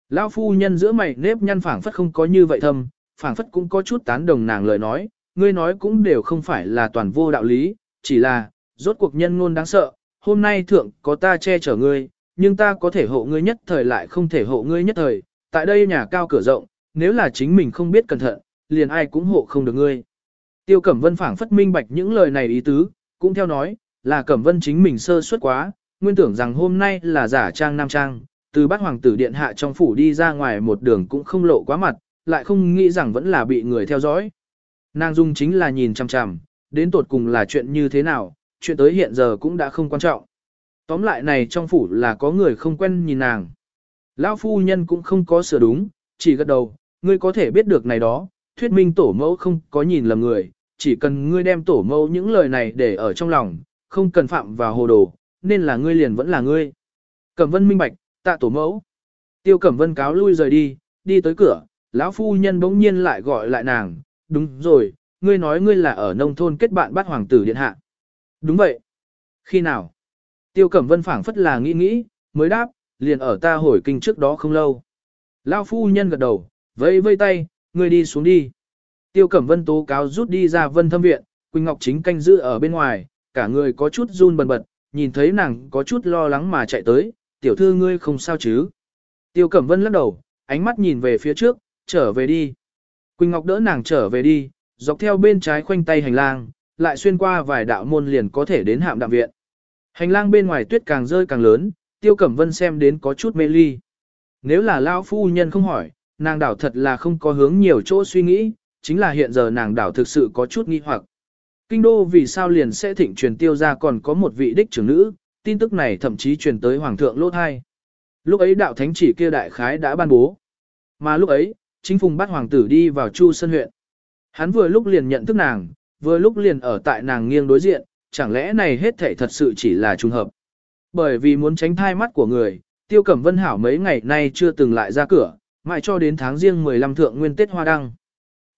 Lão phu nhân giữa mày nếp nhăn phảng phất không có như vậy thâm, phảng phất cũng có chút tán đồng nàng lời nói, ngươi nói cũng đều không phải là toàn vô đạo lý, chỉ là, rốt cuộc nhân ngôn đáng sợ, hôm nay thượng có ta che chở ngươi, nhưng ta có thể hộ ngươi nhất thời lại không thể hộ ngươi nhất thời, tại đây nhà cao cửa rộng, nếu là chính mình không biết cẩn thận, liền ai cũng hộ không được ngươi. Tiêu Cẩm Vân phảng phất minh bạch những lời này ý tứ, cũng theo nói, là Cẩm Vân chính mình sơ suất quá, nguyên tưởng rằng hôm nay là giả trang nam trang, từ bát hoàng tử điện hạ trong phủ đi ra ngoài một đường cũng không lộ quá mặt, lại không nghĩ rằng vẫn là bị người theo dõi. Nàng dung chính là nhìn chằm chằm, đến tột cùng là chuyện như thế nào, chuyện tới hiện giờ cũng đã không quan trọng. Tóm lại này trong phủ là có người không quen nhìn nàng. Lão phu nhân cũng không có sửa đúng, chỉ gật đầu, ngươi có thể biết được này đó, thuyết minh tổ mẫu không có nhìn lầm người, chỉ cần ngươi đem tổ mẫu những lời này để ở trong lòng, không cần phạm vào hồ đồ, nên là ngươi liền vẫn là ngươi. Cẩm vân minh bạch, tạ tổ mẫu. Tiêu cẩm vân cáo lui rời đi, đi tới cửa, lão phu nhân bỗng nhiên lại gọi lại nàng, đúng rồi, ngươi nói ngươi là ở nông thôn kết bạn bắt hoàng tử điện hạ. Đúng vậy. Khi nào? Tiêu cẩm vân phảng phất là nghĩ nghĩ, mới đáp, liền ở ta hồi kinh trước đó không lâu. Lão phu nhân gật đầu, vẫy vây tay, ngươi đi xuống đi. Tiêu cẩm vân tố cáo rút đi ra vân thâm viện, Quỳnh Ngọc chính canh giữ ở bên ngoài, cả người có chút run bần bật, nhìn thấy nàng có chút lo lắng mà chạy tới, tiểu thư ngươi không sao chứ. Tiêu Cẩm Vân lắc đầu, ánh mắt nhìn về phía trước, trở về đi. Quỳnh Ngọc đỡ nàng trở về đi, dọc theo bên trái khoanh tay hành lang, lại xuyên qua vài đạo môn liền có thể đến hạm đạm viện. Hành lang bên ngoài tuyết càng rơi càng lớn, Tiêu Cẩm Vân xem đến có chút mê ly. Nếu là lão phu nhân không hỏi, nàng đảo thật là không có hướng nhiều chỗ suy nghĩ, chính là hiện giờ nàng đảo thực sự có chút nghi hoặc. Kinh đô vì sao liền sẽ thịnh truyền tiêu ra còn có một vị đích trưởng nữ, tin tức này thậm chí truyền tới Hoàng thượng Lô Thai. Lúc ấy đạo thánh chỉ kia đại khái đã ban bố. Mà lúc ấy, chính phùng bắt hoàng tử đi vào Chu Sơn huyện. Hắn vừa lúc liền nhận thức nàng, vừa lúc liền ở tại nàng nghiêng đối diện, chẳng lẽ này hết thảy thật sự chỉ là trùng hợp. Bởi vì muốn tránh thai mắt của người, Tiêu Cẩm Vân Hảo mấy ngày nay chưa từng lại ra cửa, mãi cho đến tháng riêng 15 thượng nguyên Tết Hoa Đăng.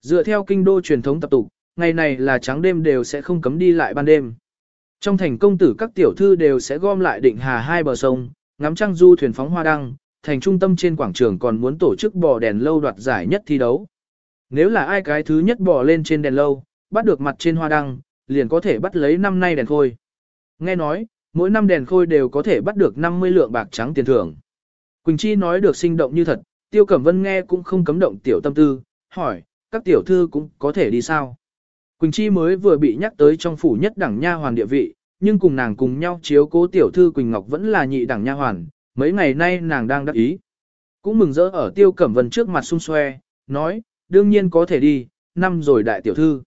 Dựa theo kinh đô truyền thống tập tục, ngày này là trắng đêm đều sẽ không cấm đi lại ban đêm. Trong thành công tử các tiểu thư đều sẽ gom lại định hà hai bờ sông, ngắm trăng du thuyền phóng hoa đăng, thành trung tâm trên quảng trường còn muốn tổ chức bò đèn lâu đoạt giải nhất thi đấu. Nếu là ai cái thứ nhất bò lên trên đèn lâu, bắt được mặt trên hoa đăng, liền có thể bắt lấy năm nay đèn khôi. Nghe nói, mỗi năm đèn khôi đều có thể bắt được 50 lượng bạc trắng tiền thưởng. Quỳnh Chi nói được sinh động như thật, Tiêu Cẩm Vân nghe cũng không cấm động tiểu tâm tư, hỏi, các tiểu thư cũng có thể đi sao? Quỳnh Chi mới vừa bị nhắc tới trong phủ nhất đẳng nha hoàn địa vị, nhưng cùng nàng cùng nhau chiếu cố tiểu thư Quỳnh Ngọc vẫn là nhị đẳng nha hoàn, mấy ngày nay nàng đang đắc ý. Cũng mừng rỡ ở Tiêu Cẩm Vân trước mặt xung xoe, nói, đương nhiên có thể đi, năm rồi đại tiểu thư.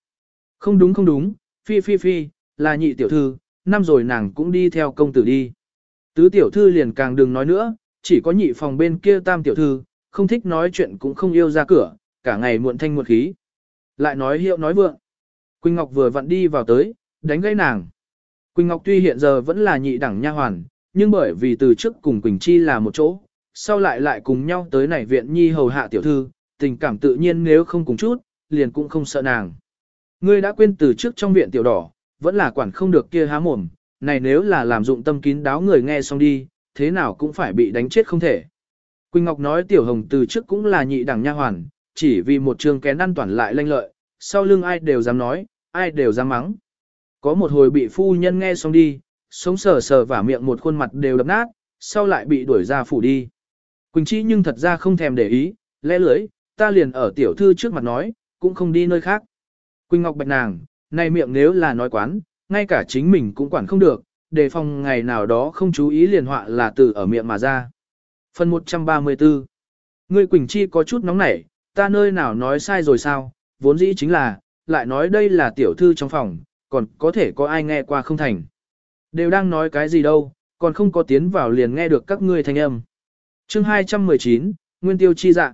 Không đúng không đúng, phi phi phi, là nhị tiểu thư, năm rồi nàng cũng đi theo công tử đi. Tứ tiểu thư liền càng đừng nói nữa, chỉ có nhị phòng bên kia tam tiểu thư, không thích nói chuyện cũng không yêu ra cửa, cả ngày muộn thanh muộn khí. Lại nói hiệu nói vượng. Quỳnh Ngọc vừa vặn đi vào tới, đánh gây nàng. Quỳnh Ngọc tuy hiện giờ vẫn là nhị đẳng nha hoàn, nhưng bởi vì từ trước cùng Quỳnh Chi là một chỗ, sau lại lại cùng nhau tới nảy viện nhi hầu hạ tiểu thư, tình cảm tự nhiên nếu không cùng chút, liền cũng không sợ nàng. Ngươi đã quên từ trước trong viện tiểu đỏ, vẫn là quản không được kia há mồm, này nếu là làm dụng tâm kín đáo người nghe xong đi, thế nào cũng phải bị đánh chết không thể. Quỳnh Ngọc nói tiểu hồng từ trước cũng là nhị đẳng nha hoàn, chỉ vì một trường kén ăn toàn lại lanh lợi, sau lưng ai đều dám nói, ai đều dám mắng. Có một hồi bị phu nhân nghe xong đi, sống sờ sờ vả miệng một khuôn mặt đều đập nát, sau lại bị đuổi ra phủ đi. Quỳnh Chi nhưng thật ra không thèm để ý, lẽ lưới, ta liền ở tiểu thư trước mặt nói, cũng không đi nơi khác. Quỳnh Ngọc bạch nàng, này miệng nếu là nói quán, ngay cả chính mình cũng quản không được, đề phòng ngày nào đó không chú ý liền họa là từ ở miệng mà ra. Phần 134 Ngươi Quỳnh Chi có chút nóng nảy, ta nơi nào nói sai rồi sao, vốn dĩ chính là, lại nói đây là tiểu thư trong phòng, còn có thể có ai nghe qua không thành. Đều đang nói cái gì đâu, còn không có tiến vào liền nghe được các ngươi thanh âm. chương 219, Nguyên tiêu chi dạ.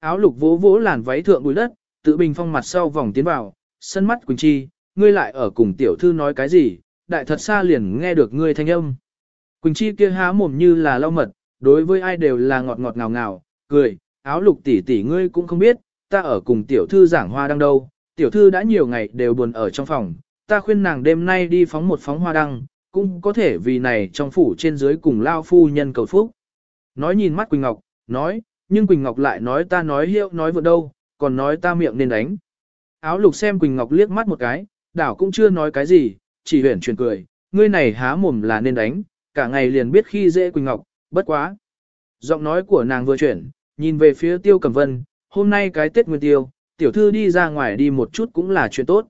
Áo lục vỗ vỗ làn váy thượng bụi đất, tự bình phong mặt sau vòng tiến vào, sân mắt Quỳnh Chi, ngươi lại ở cùng tiểu thư nói cái gì, đại thật xa liền nghe được ngươi thanh âm. Quỳnh Chi kia há mồm như là lau mật, đối với ai đều là ngọt ngọt ngào ngào, cười, áo lục tỷ tỷ ngươi cũng không biết, ta ở cùng tiểu thư giảng hoa đang đâu, tiểu thư đã nhiều ngày đều buồn ở trong phòng, ta khuyên nàng đêm nay đi phóng một phóng hoa đăng, cũng có thể vì này trong phủ trên dưới cùng lao phu nhân cầu phúc. Nói nhìn mắt Quỳnh Ngọc, nói, nhưng Quỳnh Ngọc lại nói ta nói hiệu nói vượt đâu, còn nói ta miệng nên đánh. Áo lục xem Quỳnh Ngọc liếc mắt một cái, đảo cũng chưa nói cái gì, chỉ huyển chuyển cười, ngươi này há mồm là nên đánh, cả ngày liền biết khi dễ Quỳnh Ngọc, bất quá. Giọng nói của nàng vừa chuyển, nhìn về phía Tiêu Cẩm Vân, hôm nay cái Tết Nguyên Tiêu, tiểu thư đi ra ngoài đi một chút cũng là chuyện tốt.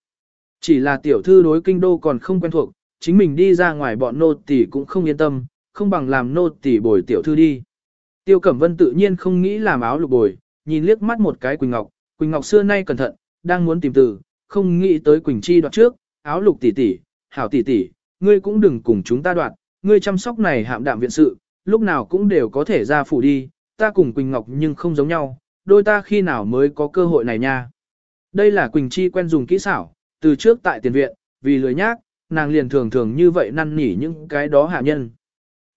Chỉ là tiểu thư đối kinh đô còn không quen thuộc, chính mình đi ra ngoài bọn nô tỳ cũng không yên tâm, không bằng làm nô tỳ bồi tiểu thư đi. Tiêu Cẩm Vân tự nhiên không nghĩ làm áo lục bồi, nhìn liếc mắt một cái Quỳnh Ngọc, Quỳnh Ngọc xưa nay cẩn thận, đang muốn tìm từ, không nghĩ tới Quỳnh Chi đoạt trước, áo lục tỷ tỷ, hảo tỷ tỷ, ngươi cũng đừng cùng chúng ta đoạt, ngươi chăm sóc này hạm đạm viện sự, lúc nào cũng đều có thể ra phủ đi, ta cùng Quỳnh Ngọc nhưng không giống nhau, đôi ta khi nào mới có cơ hội này nha. Đây là Quỳnh Chi quen dùng kỹ xảo, từ trước tại tiền viện, vì lười nhác, nàng liền thường thường như vậy năn nỉ những cái đó hạ nhân.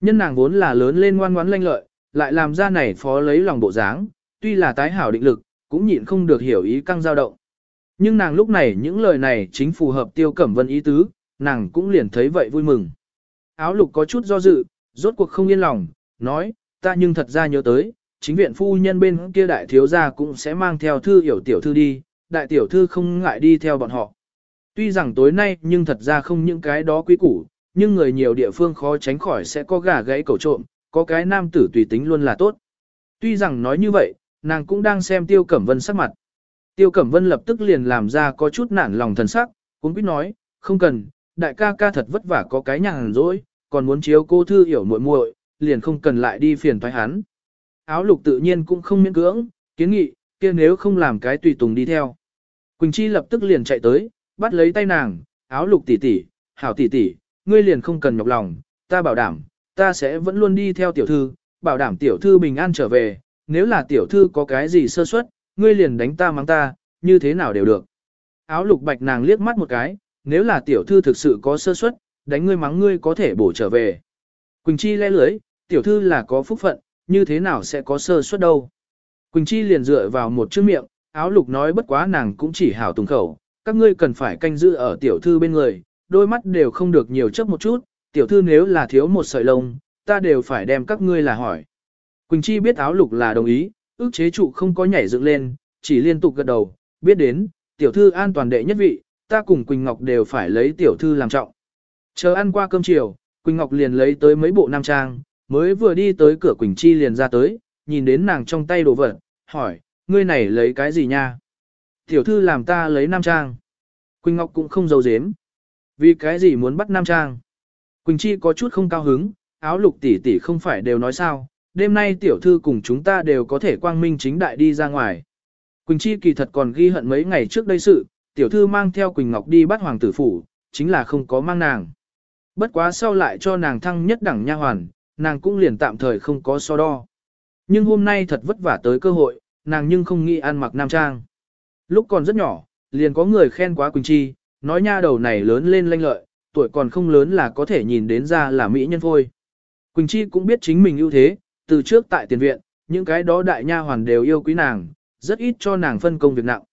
Nhân nàng vốn là lớn lên ngoan ngoãn lanh lợi, lại làm ra này phó lấy lòng bộ dáng, tuy là tái hảo định lực, cũng nhịn không được hiểu ý căng dao động. Nhưng nàng lúc này những lời này chính phù hợp tiêu cẩm vân ý tứ, nàng cũng liền thấy vậy vui mừng. Áo lục có chút do dự, rốt cuộc không yên lòng, nói, ta nhưng thật ra nhớ tới, chính viện phu nhân bên kia đại thiếu gia cũng sẽ mang theo thư hiểu tiểu thư đi, đại tiểu thư không ngại đi theo bọn họ. Tuy rằng tối nay nhưng thật ra không những cái đó quý củ, nhưng người nhiều địa phương khó tránh khỏi sẽ có gà gãy cầu trộm, có cái nam tử tùy tính luôn là tốt. Tuy rằng nói như vậy, nàng cũng đang xem Tiêu Cẩm Vân sắc mặt. Tiêu Cẩm Vân lập tức liền làm ra có chút nản lòng thần sắc, cũng biết nói, không cần, đại ca ca thật vất vả có cái nhàn rỗi, còn muốn chiếu cô thư hiểu muội muội, liền không cần lại đi phiền thoái hắn. Áo lục tự nhiên cũng không miễn cưỡng, kiến nghị, kia nếu không làm cái tùy tùng đi theo. Quỳnh Chi lập tức liền chạy tới, bắt lấy tay nàng, áo lục tỷ tỷ, hảo tỷ tỷ, ngươi liền không cần nhọc lòng, ta bảo đảm, ta sẽ vẫn luôn đi theo tiểu thư, bảo đảm tiểu thư bình an trở về, nếu là tiểu thư có cái gì sơ suất, ngươi liền đánh ta mắng ta, như thế nào đều được. Áo lục bạch nàng liếc mắt một cái, nếu là tiểu thư thực sự có sơ suất, đánh ngươi mắng ngươi có thể bổ trở về. Quỳnh Chi lẽ lưới, tiểu thư là có phúc phận, như thế nào sẽ có sơ suất đâu. Quỳnh Chi liền dựa vào một chữ miệng, áo lục nói bất quá nàng cũng chỉ hảo tùng khẩu, các ngươi cần phải canh giữ ở tiểu thư bên người, đôi mắt đều không được nhiều chấp một chút, tiểu thư nếu là thiếu một sợi lông, ta đều phải đem các ngươi là hỏi. Quỳnh Chi biết áo lục là đồng ý, ước chế trụ không có nhảy dựng lên, chỉ liên tục gật đầu, biết đến, tiểu thư an toàn đệ nhất vị, ta cùng Quỳnh Ngọc đều phải lấy tiểu thư làm trọng. Chờ ăn qua cơm chiều, Quỳnh Ngọc liền lấy tới mấy bộ nam trang, mới vừa đi tới cửa Quỳnh Chi liền ra tới, nhìn đến nàng trong tay đồ vật, hỏi, ngươi này lấy cái gì nha? Tiểu thư làm ta lấy nam trang. Quỳnh Ngọc cũng không giấu giếm. Vì cái gì muốn bắt nam trang? Quỳnh Chi có chút không cao hứng, áo lục tỷ tỷ không phải đều nói sao, đêm nay tiểu thư cùng chúng ta đều có thể quang minh chính đại đi ra ngoài. Quỳnh Chi kỳ thật còn ghi hận mấy ngày trước đây sự, tiểu thư mang theo Quỳnh Ngọc đi bắt hoàng tử phủ, chính là không có mang nàng. Bất quá sau lại cho nàng thăng nhất đẳng nha hoàn, nàng cũng liền tạm thời không có so đo. Nhưng hôm nay thật vất vả tới cơ hội, nàng nhưng không nghĩ ăn mặc nam trang. Lúc còn rất nhỏ, liền có người khen quá Quỳnh Chi, nói nha đầu này lớn lên lanh lợi, tuổi còn không lớn là có thể nhìn đến ra là mỹ nhân phôi. Quỳnh Chi cũng biết chính mình ưu thế, từ trước tại tiền viện, những cái đó đại nha hoàn đều yêu quý nàng, rất ít cho nàng phân công việc nặng.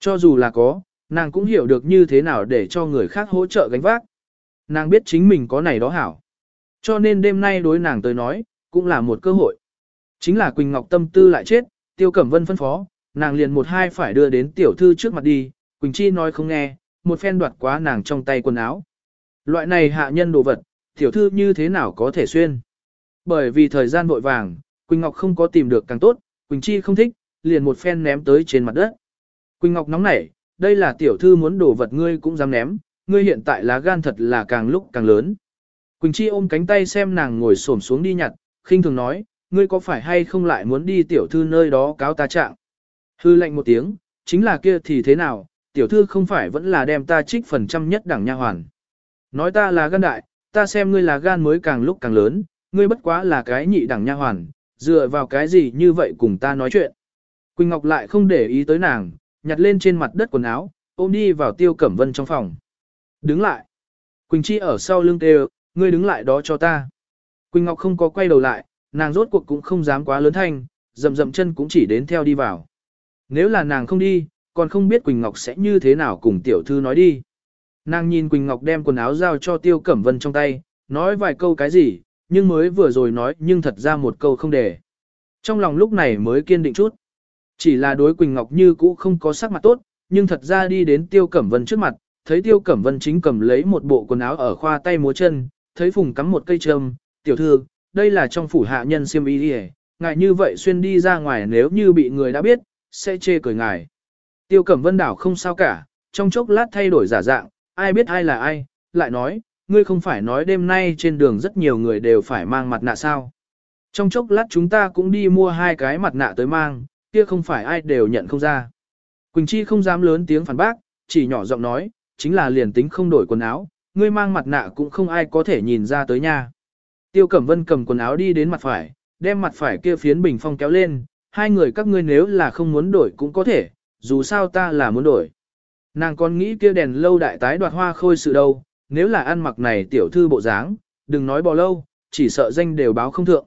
Cho dù là có, nàng cũng hiểu được như thế nào để cho người khác hỗ trợ gánh vác. Nàng biết chính mình có này đó hảo. Cho nên đêm nay đối nàng tới nói, cũng là một cơ hội. Chính là Quỳnh Ngọc tâm tư lại chết, Tiêu Cẩm Vân phân phó, nàng liền một hai phải đưa đến tiểu thư trước mặt đi, Quỳnh Chi nói không nghe, một phen đoạt quá nàng trong tay quần áo. Loại này hạ nhân đồ vật, tiểu thư như thế nào có thể xuyên. Bởi vì thời gian vội vàng, Quỳnh Ngọc không có tìm được càng tốt, Quỳnh Chi không thích, liền một phen ném tới trên mặt đất. Quỳnh Ngọc nóng nảy, đây là tiểu thư muốn đồ vật ngươi cũng dám ném, ngươi hiện tại lá gan thật là càng lúc càng lớn. Quỳnh Chi ôm cánh tay xem nàng ngồi xổm xuống đi nhặt, khinh thường nói, ngươi có phải hay không lại muốn đi tiểu thư nơi đó cáo ta trạng. Hư lệnh một tiếng, chính là kia thì thế nào, tiểu thư không phải vẫn là đem ta trích phần trăm nhất đẳng nha hoàn. Nói ta là gan đại, ta xem ngươi là gan mới càng lúc càng lớn, ngươi bất quá là cái nhị đẳng nha hoàn, dựa vào cái gì như vậy cùng ta nói chuyện. Quỳnh Ngọc lại không để ý tới nàng, nhặt lên trên mặt đất quần áo, ôm đi vào tiêu cẩm vân trong phòng. Đứng lại. Quỳnh Chi ở sau lưng kêu, ngươi đứng lại đó cho ta. Quỳnh Ngọc không có quay đầu lại, nàng rốt cuộc cũng không dám quá lớn thanh, dầm dầm chân cũng chỉ đến theo đi vào. Nếu là nàng không đi, còn không biết Quỳnh Ngọc sẽ như thế nào cùng tiểu thư nói đi. Nàng nhìn Quỳnh Ngọc đem quần áo giao cho Tiêu Cẩm Vân trong tay, nói vài câu cái gì, nhưng mới vừa rồi nói nhưng thật ra một câu không để. Trong lòng lúc này mới kiên định chút. Chỉ là đối Quỳnh Ngọc như cũ không có sắc mặt tốt, nhưng thật ra đi đến Tiêu Cẩm Vân trước mặt, thấy Tiêu Cẩm Vân chính cầm lấy một bộ quần áo ở khoa tay múa chân, thấy Phùng cắm một cây trâm, tiểu thư, đây là trong phủ hạ nhân siêm y đi ngài như vậy xuyên đi ra ngoài nếu như bị người đã biết, sẽ chê cười ngài. Tiêu Cẩm Vân đảo không sao cả, trong chốc lát thay đổi giả dạng, ai biết ai là ai, lại nói, ngươi không phải nói đêm nay trên đường rất nhiều người đều phải mang mặt nạ sao. Trong chốc lát chúng ta cũng đi mua hai cái mặt nạ tới mang, kia không phải ai đều nhận không ra. Quỳnh Chi không dám lớn tiếng phản bác, chỉ nhỏ giọng nói, chính là liền tính không đổi quần áo, ngươi mang mặt nạ cũng không ai có thể nhìn ra tới nha. Tiêu Cẩm Vân cầm quần áo đi đến mặt phải, đem mặt phải kia phiến bình phong kéo lên, hai người các ngươi nếu là không muốn đổi cũng có thể, dù sao ta là muốn đổi. Nàng còn nghĩ kia đèn lâu đại tái đoạt hoa khôi sự đâu, nếu là ăn mặc này tiểu thư bộ dáng, đừng nói bò lâu, chỉ sợ danh đều báo không thượng.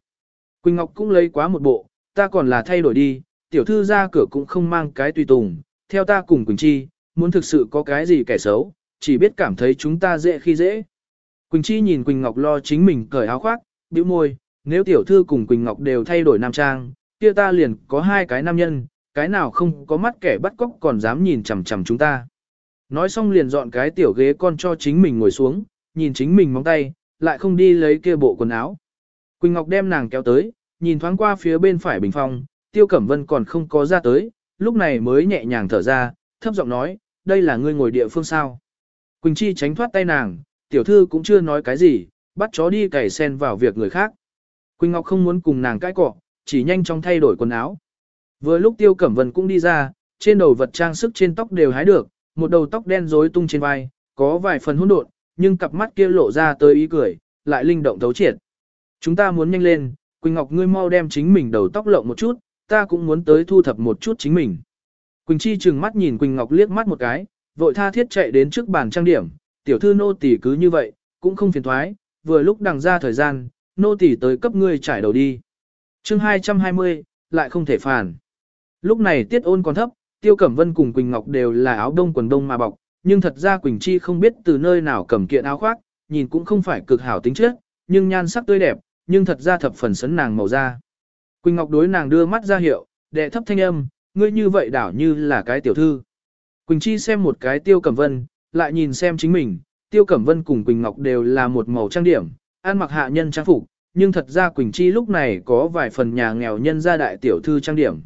Quỳnh Ngọc cũng lấy quá một bộ, ta còn là thay đổi đi, tiểu thư ra cửa cũng không mang cái tùy tùng, theo ta cùng Quỳnh Chi, muốn thực sự có cái gì kẻ xấu, chỉ biết cảm thấy chúng ta dễ khi dễ. Quỳnh Chi nhìn Quỳnh Ngọc lo chính mình cởi áo khoác, bĩu môi, nếu tiểu thư cùng Quỳnh Ngọc đều thay đổi nam trang, kia ta liền có hai cái nam nhân, cái nào không có mắt kẻ bắt cóc còn dám nhìn chằm chằm chúng ta. Nói xong liền dọn cái tiểu ghế con cho chính mình ngồi xuống, nhìn chính mình móng tay, lại không đi lấy kia bộ quần áo. Quỳnh Ngọc đem nàng kéo tới, nhìn thoáng qua phía bên phải bình phong, Tiêu Cẩm Vân còn không có ra tới, lúc này mới nhẹ nhàng thở ra, thấp giọng nói, đây là ngươi ngồi địa phương sao. Quỳnh Chi tránh thoát tay nàng, tiểu thư cũng chưa nói cái gì, bắt chó đi cày sen vào việc người khác. Quỳnh Ngọc không muốn cùng nàng cãi cọ, chỉ nhanh chóng thay đổi quần áo. Vừa lúc Tiêu Cẩm Vân cũng đi ra, trên đầu vật trang sức trên tóc đều hái được, một đầu tóc đen rối tung trên vai, có vài phần hỗn độn, nhưng cặp mắt kia lộ ra tới ý cười, lại linh động thấu triệt. Chúng ta muốn nhanh lên, Quỳnh Ngọc ngươi mau đem chính mình đầu tóc lộng một chút, ta cũng muốn tới thu thập một chút chính mình. Quỳnh Chi trừng mắt nhìn Quỳnh Ngọc liếc mắt một cái, vội tha thiết chạy đến trước bàn trang điểm, tiểu thư nô tỳ cứ như vậy, cũng không phiền thoái, vừa lúc đằng ra thời gian, nô tỳ tới cấp ngươi trải đầu đi. Chương 220, lại không thể phản. Lúc này tiết ôn còn thấp, Tiêu Cẩm Vân cùng Quỳnh Ngọc đều là áo đông quần đông mà bọc, nhưng thật ra Quỳnh Chi không biết từ nơi nào cầm kiện áo khoác, nhìn cũng không phải cực hảo tính chất, nhưng nhan sắc tươi đẹp, nhưng thật ra thập phần sấn nàng màu da. Quỳnh Ngọc đối nàng đưa mắt ra hiệu, đệ thấp thanh âm, ngươi như vậy đảo như là cái tiểu thư. Quỳnh Chi xem một cái Tiêu Cẩm Vân, lại nhìn xem chính mình, Tiêu Cẩm Vân cùng Quỳnh Ngọc đều là một màu trang điểm, ăn mặc hạ nhân trang phục, nhưng thật ra Quỳnh Chi lúc này có vài phần nhà nghèo nhân gia đại tiểu thư trang điểm.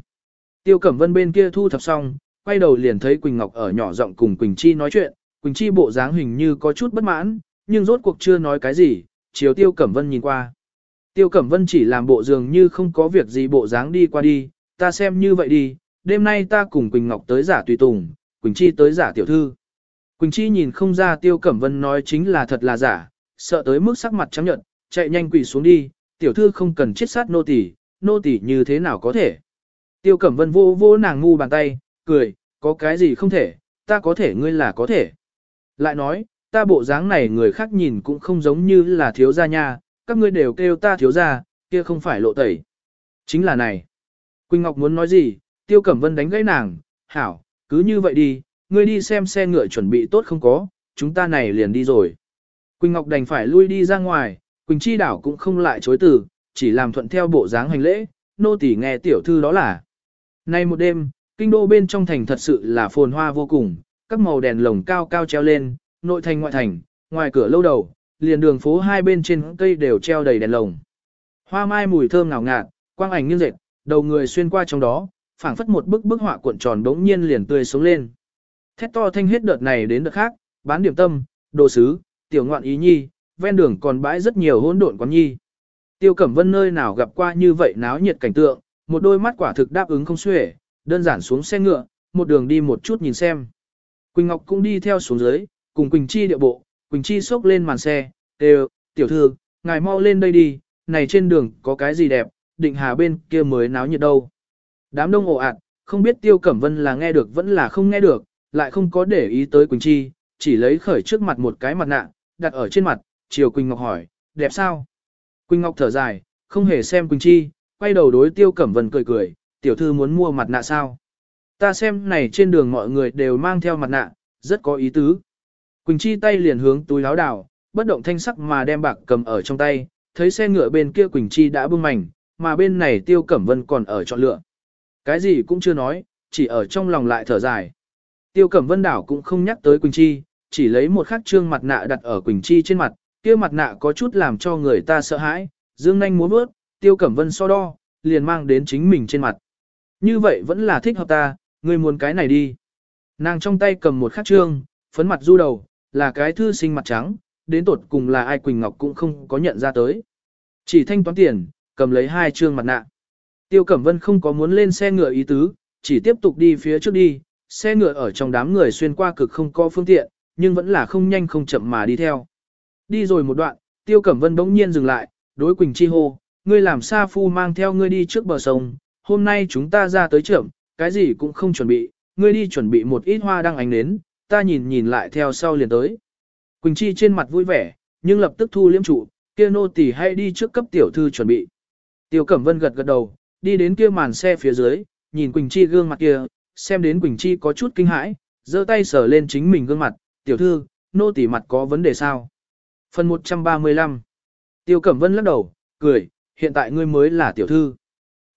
Tiêu Cẩm Vân bên kia thu thập xong, quay đầu liền thấy Quỳnh Ngọc ở nhỏ giọng cùng Quỳnh Chi nói chuyện, Quỳnh Chi bộ dáng hình như có chút bất mãn, nhưng rốt cuộc chưa nói cái gì, chiều Tiêu Cẩm Vân nhìn qua. Tiêu Cẩm Vân chỉ làm bộ dường như không có việc gì bộ dáng đi qua đi, ta xem như vậy đi, đêm nay ta cùng Quỳnh Ngọc tới giả tùy tùng, Quỳnh Chi tới giả tiểu thư. Quỳnh Chi nhìn không ra Tiêu Cẩm Vân nói chính là thật là giả, sợ tới mức sắc mặt trắng nhợt, chạy nhanh quỳ xuống đi, tiểu thư không cần chết sát nô tỳ, nô tỳ như thế nào có thể. Tiêu Cẩm Vân vô vô nàng ngu bàn tay, cười, có cái gì không thể, ta có thể ngươi là có thể. Lại nói, ta bộ dáng này người khác nhìn cũng không giống như là thiếu gia nha, các ngươi đều kêu ta thiếu gia, kia không phải lộ tẩy. Chính là này. Quỳnh Ngọc muốn nói gì, Tiêu Cẩm Vân đánh gãy nàng, hảo, cứ như vậy đi, ngươi đi xem xe ngựa chuẩn bị tốt không có, chúng ta này liền đi rồi. Quỳnh Ngọc đành phải lui đi ra ngoài, Quỳnh Chi đảo cũng không lại chối từ, chỉ làm thuận theo bộ dáng hành lễ, nô tỳ nghe tiểu thư đó là. Nay một đêm, kinh đô bên trong thành thật sự là phồn hoa vô cùng, các màu đèn lồng cao cao treo lên, nội thành ngoại thành, ngoài cửa lâu đầu, liền đường phố hai bên trên cây đều treo đầy đèn lồng. Hoa mai mùi thơm ngào ngạt, quang ảnh nghiêng dệt, đầu người xuyên qua trong đó, phảng phất một bức bức họa cuộn tròn đống nhiên liền tươi sống lên. Thét to thanh hết đợt này đến đợt khác, bán điểm tâm, đồ sứ, tiểu ngoạn ý nhi, ven đường còn bãi rất nhiều hỗn độn quán nhi. Tiêu Cẩm Vân nơi nào gặp qua như vậy náo nhiệt cảnh tượng, một đôi mắt quả thực đáp ứng không xuể, đơn giản xuống xe ngựa, một đường đi một chút nhìn xem. Quỳnh Ngọc cũng đi theo xuống dưới, cùng Quỳnh Chi điệu bộ, Quỳnh Chi xốc lên màn xe, đều, tiểu thư, ngài mau lên đây đi, này trên đường có cái gì đẹp, định hà bên kia mới náo nhiệt đâu. Đám đông ồ ạt, không biết Tiêu Cẩm Vân là nghe được vẫn là không nghe được, lại không có để ý tới Quỳnh Chi, chỉ lấy khởi trước mặt một cái mặt nạ, đặt ở trên mặt, chiều Quỳnh Ngọc hỏi, đẹp sao? Quỳnh Ngọc thở dài, không hề xem Quỳnh Chi, quay đầu đối Tiêu Cẩm Vân cười cười, tiểu thư muốn mua mặt nạ sao? Ta xem này trên đường mọi người đều mang theo mặt nạ, rất có ý tứ. Quỳnh Chi tay liền hướng túi láo đảo, bất động thanh sắc mà đem bạc cầm ở trong tay, thấy xe ngựa bên kia Quỳnh Chi đã bưng mảnh, mà bên này Tiêu Cẩm Vân còn ở chọn lựa. Cái gì cũng chưa nói, chỉ ở trong lòng lại thở dài. Tiêu Cẩm Vân đảo cũng không nhắc tới Quỳnh Chi, chỉ lấy một khắc trương mặt nạ đặt ở Quỳnh Chi trên mặt, kia mặt nạ có chút làm cho người ta sợ hãi, dương nanh muốn bước, Tiêu Cẩm Vân so đo, liền mang đến chính mình trên mặt. Như vậy vẫn là thích hợp ta, ngươi muốn cái này đi. Nàng trong tay cầm một khắc trương, phấn mặt du đầu, là cái thư sinh mặt trắng, đến tột cùng là ai Quỳnh Ngọc cũng không có nhận ra tới. Chỉ thanh toán tiền, cầm lấy hai trương mặt nạ. Tiêu Cẩm Vân không có muốn lên xe ngựa ý tứ, chỉ tiếp tục đi phía trước đi, xe ngựa ở trong đám người xuyên qua cực không có phương tiện, nhưng vẫn là không nhanh không chậm mà đi theo. Đi rồi một đoạn, Tiêu Cẩm Vân bỗng nhiên dừng lại, đối Quỳnh Chi hô, ngươi làm sa phu mang theo ngươi đi trước bờ sông, hôm nay chúng ta ra tới trưởng, cái gì cũng không chuẩn bị, ngươi đi chuẩn bị một ít hoa đăng ánh nến, ta nhìn nhìn lại theo sau liền tới. Quỳnh Chi trên mặt vui vẻ, nhưng lập tức thu liếm trụ, kia nô tỳ hay đi trước cấp tiểu thư chuẩn bị. Tiêu Cẩm Vân gật gật đầu, đi đến kia màn xe phía dưới, nhìn Quỳnh Chi gương mặt kia, xem đến Quỳnh Chi có chút kinh hãi, giơ tay sờ lên chính mình gương mặt, tiểu thư, nô tỳ mặt có vấn đề sao? Phần 135 Tiêu Cẩm Vân lắc đầu, cười, hiện tại ngươi mới là tiểu thư.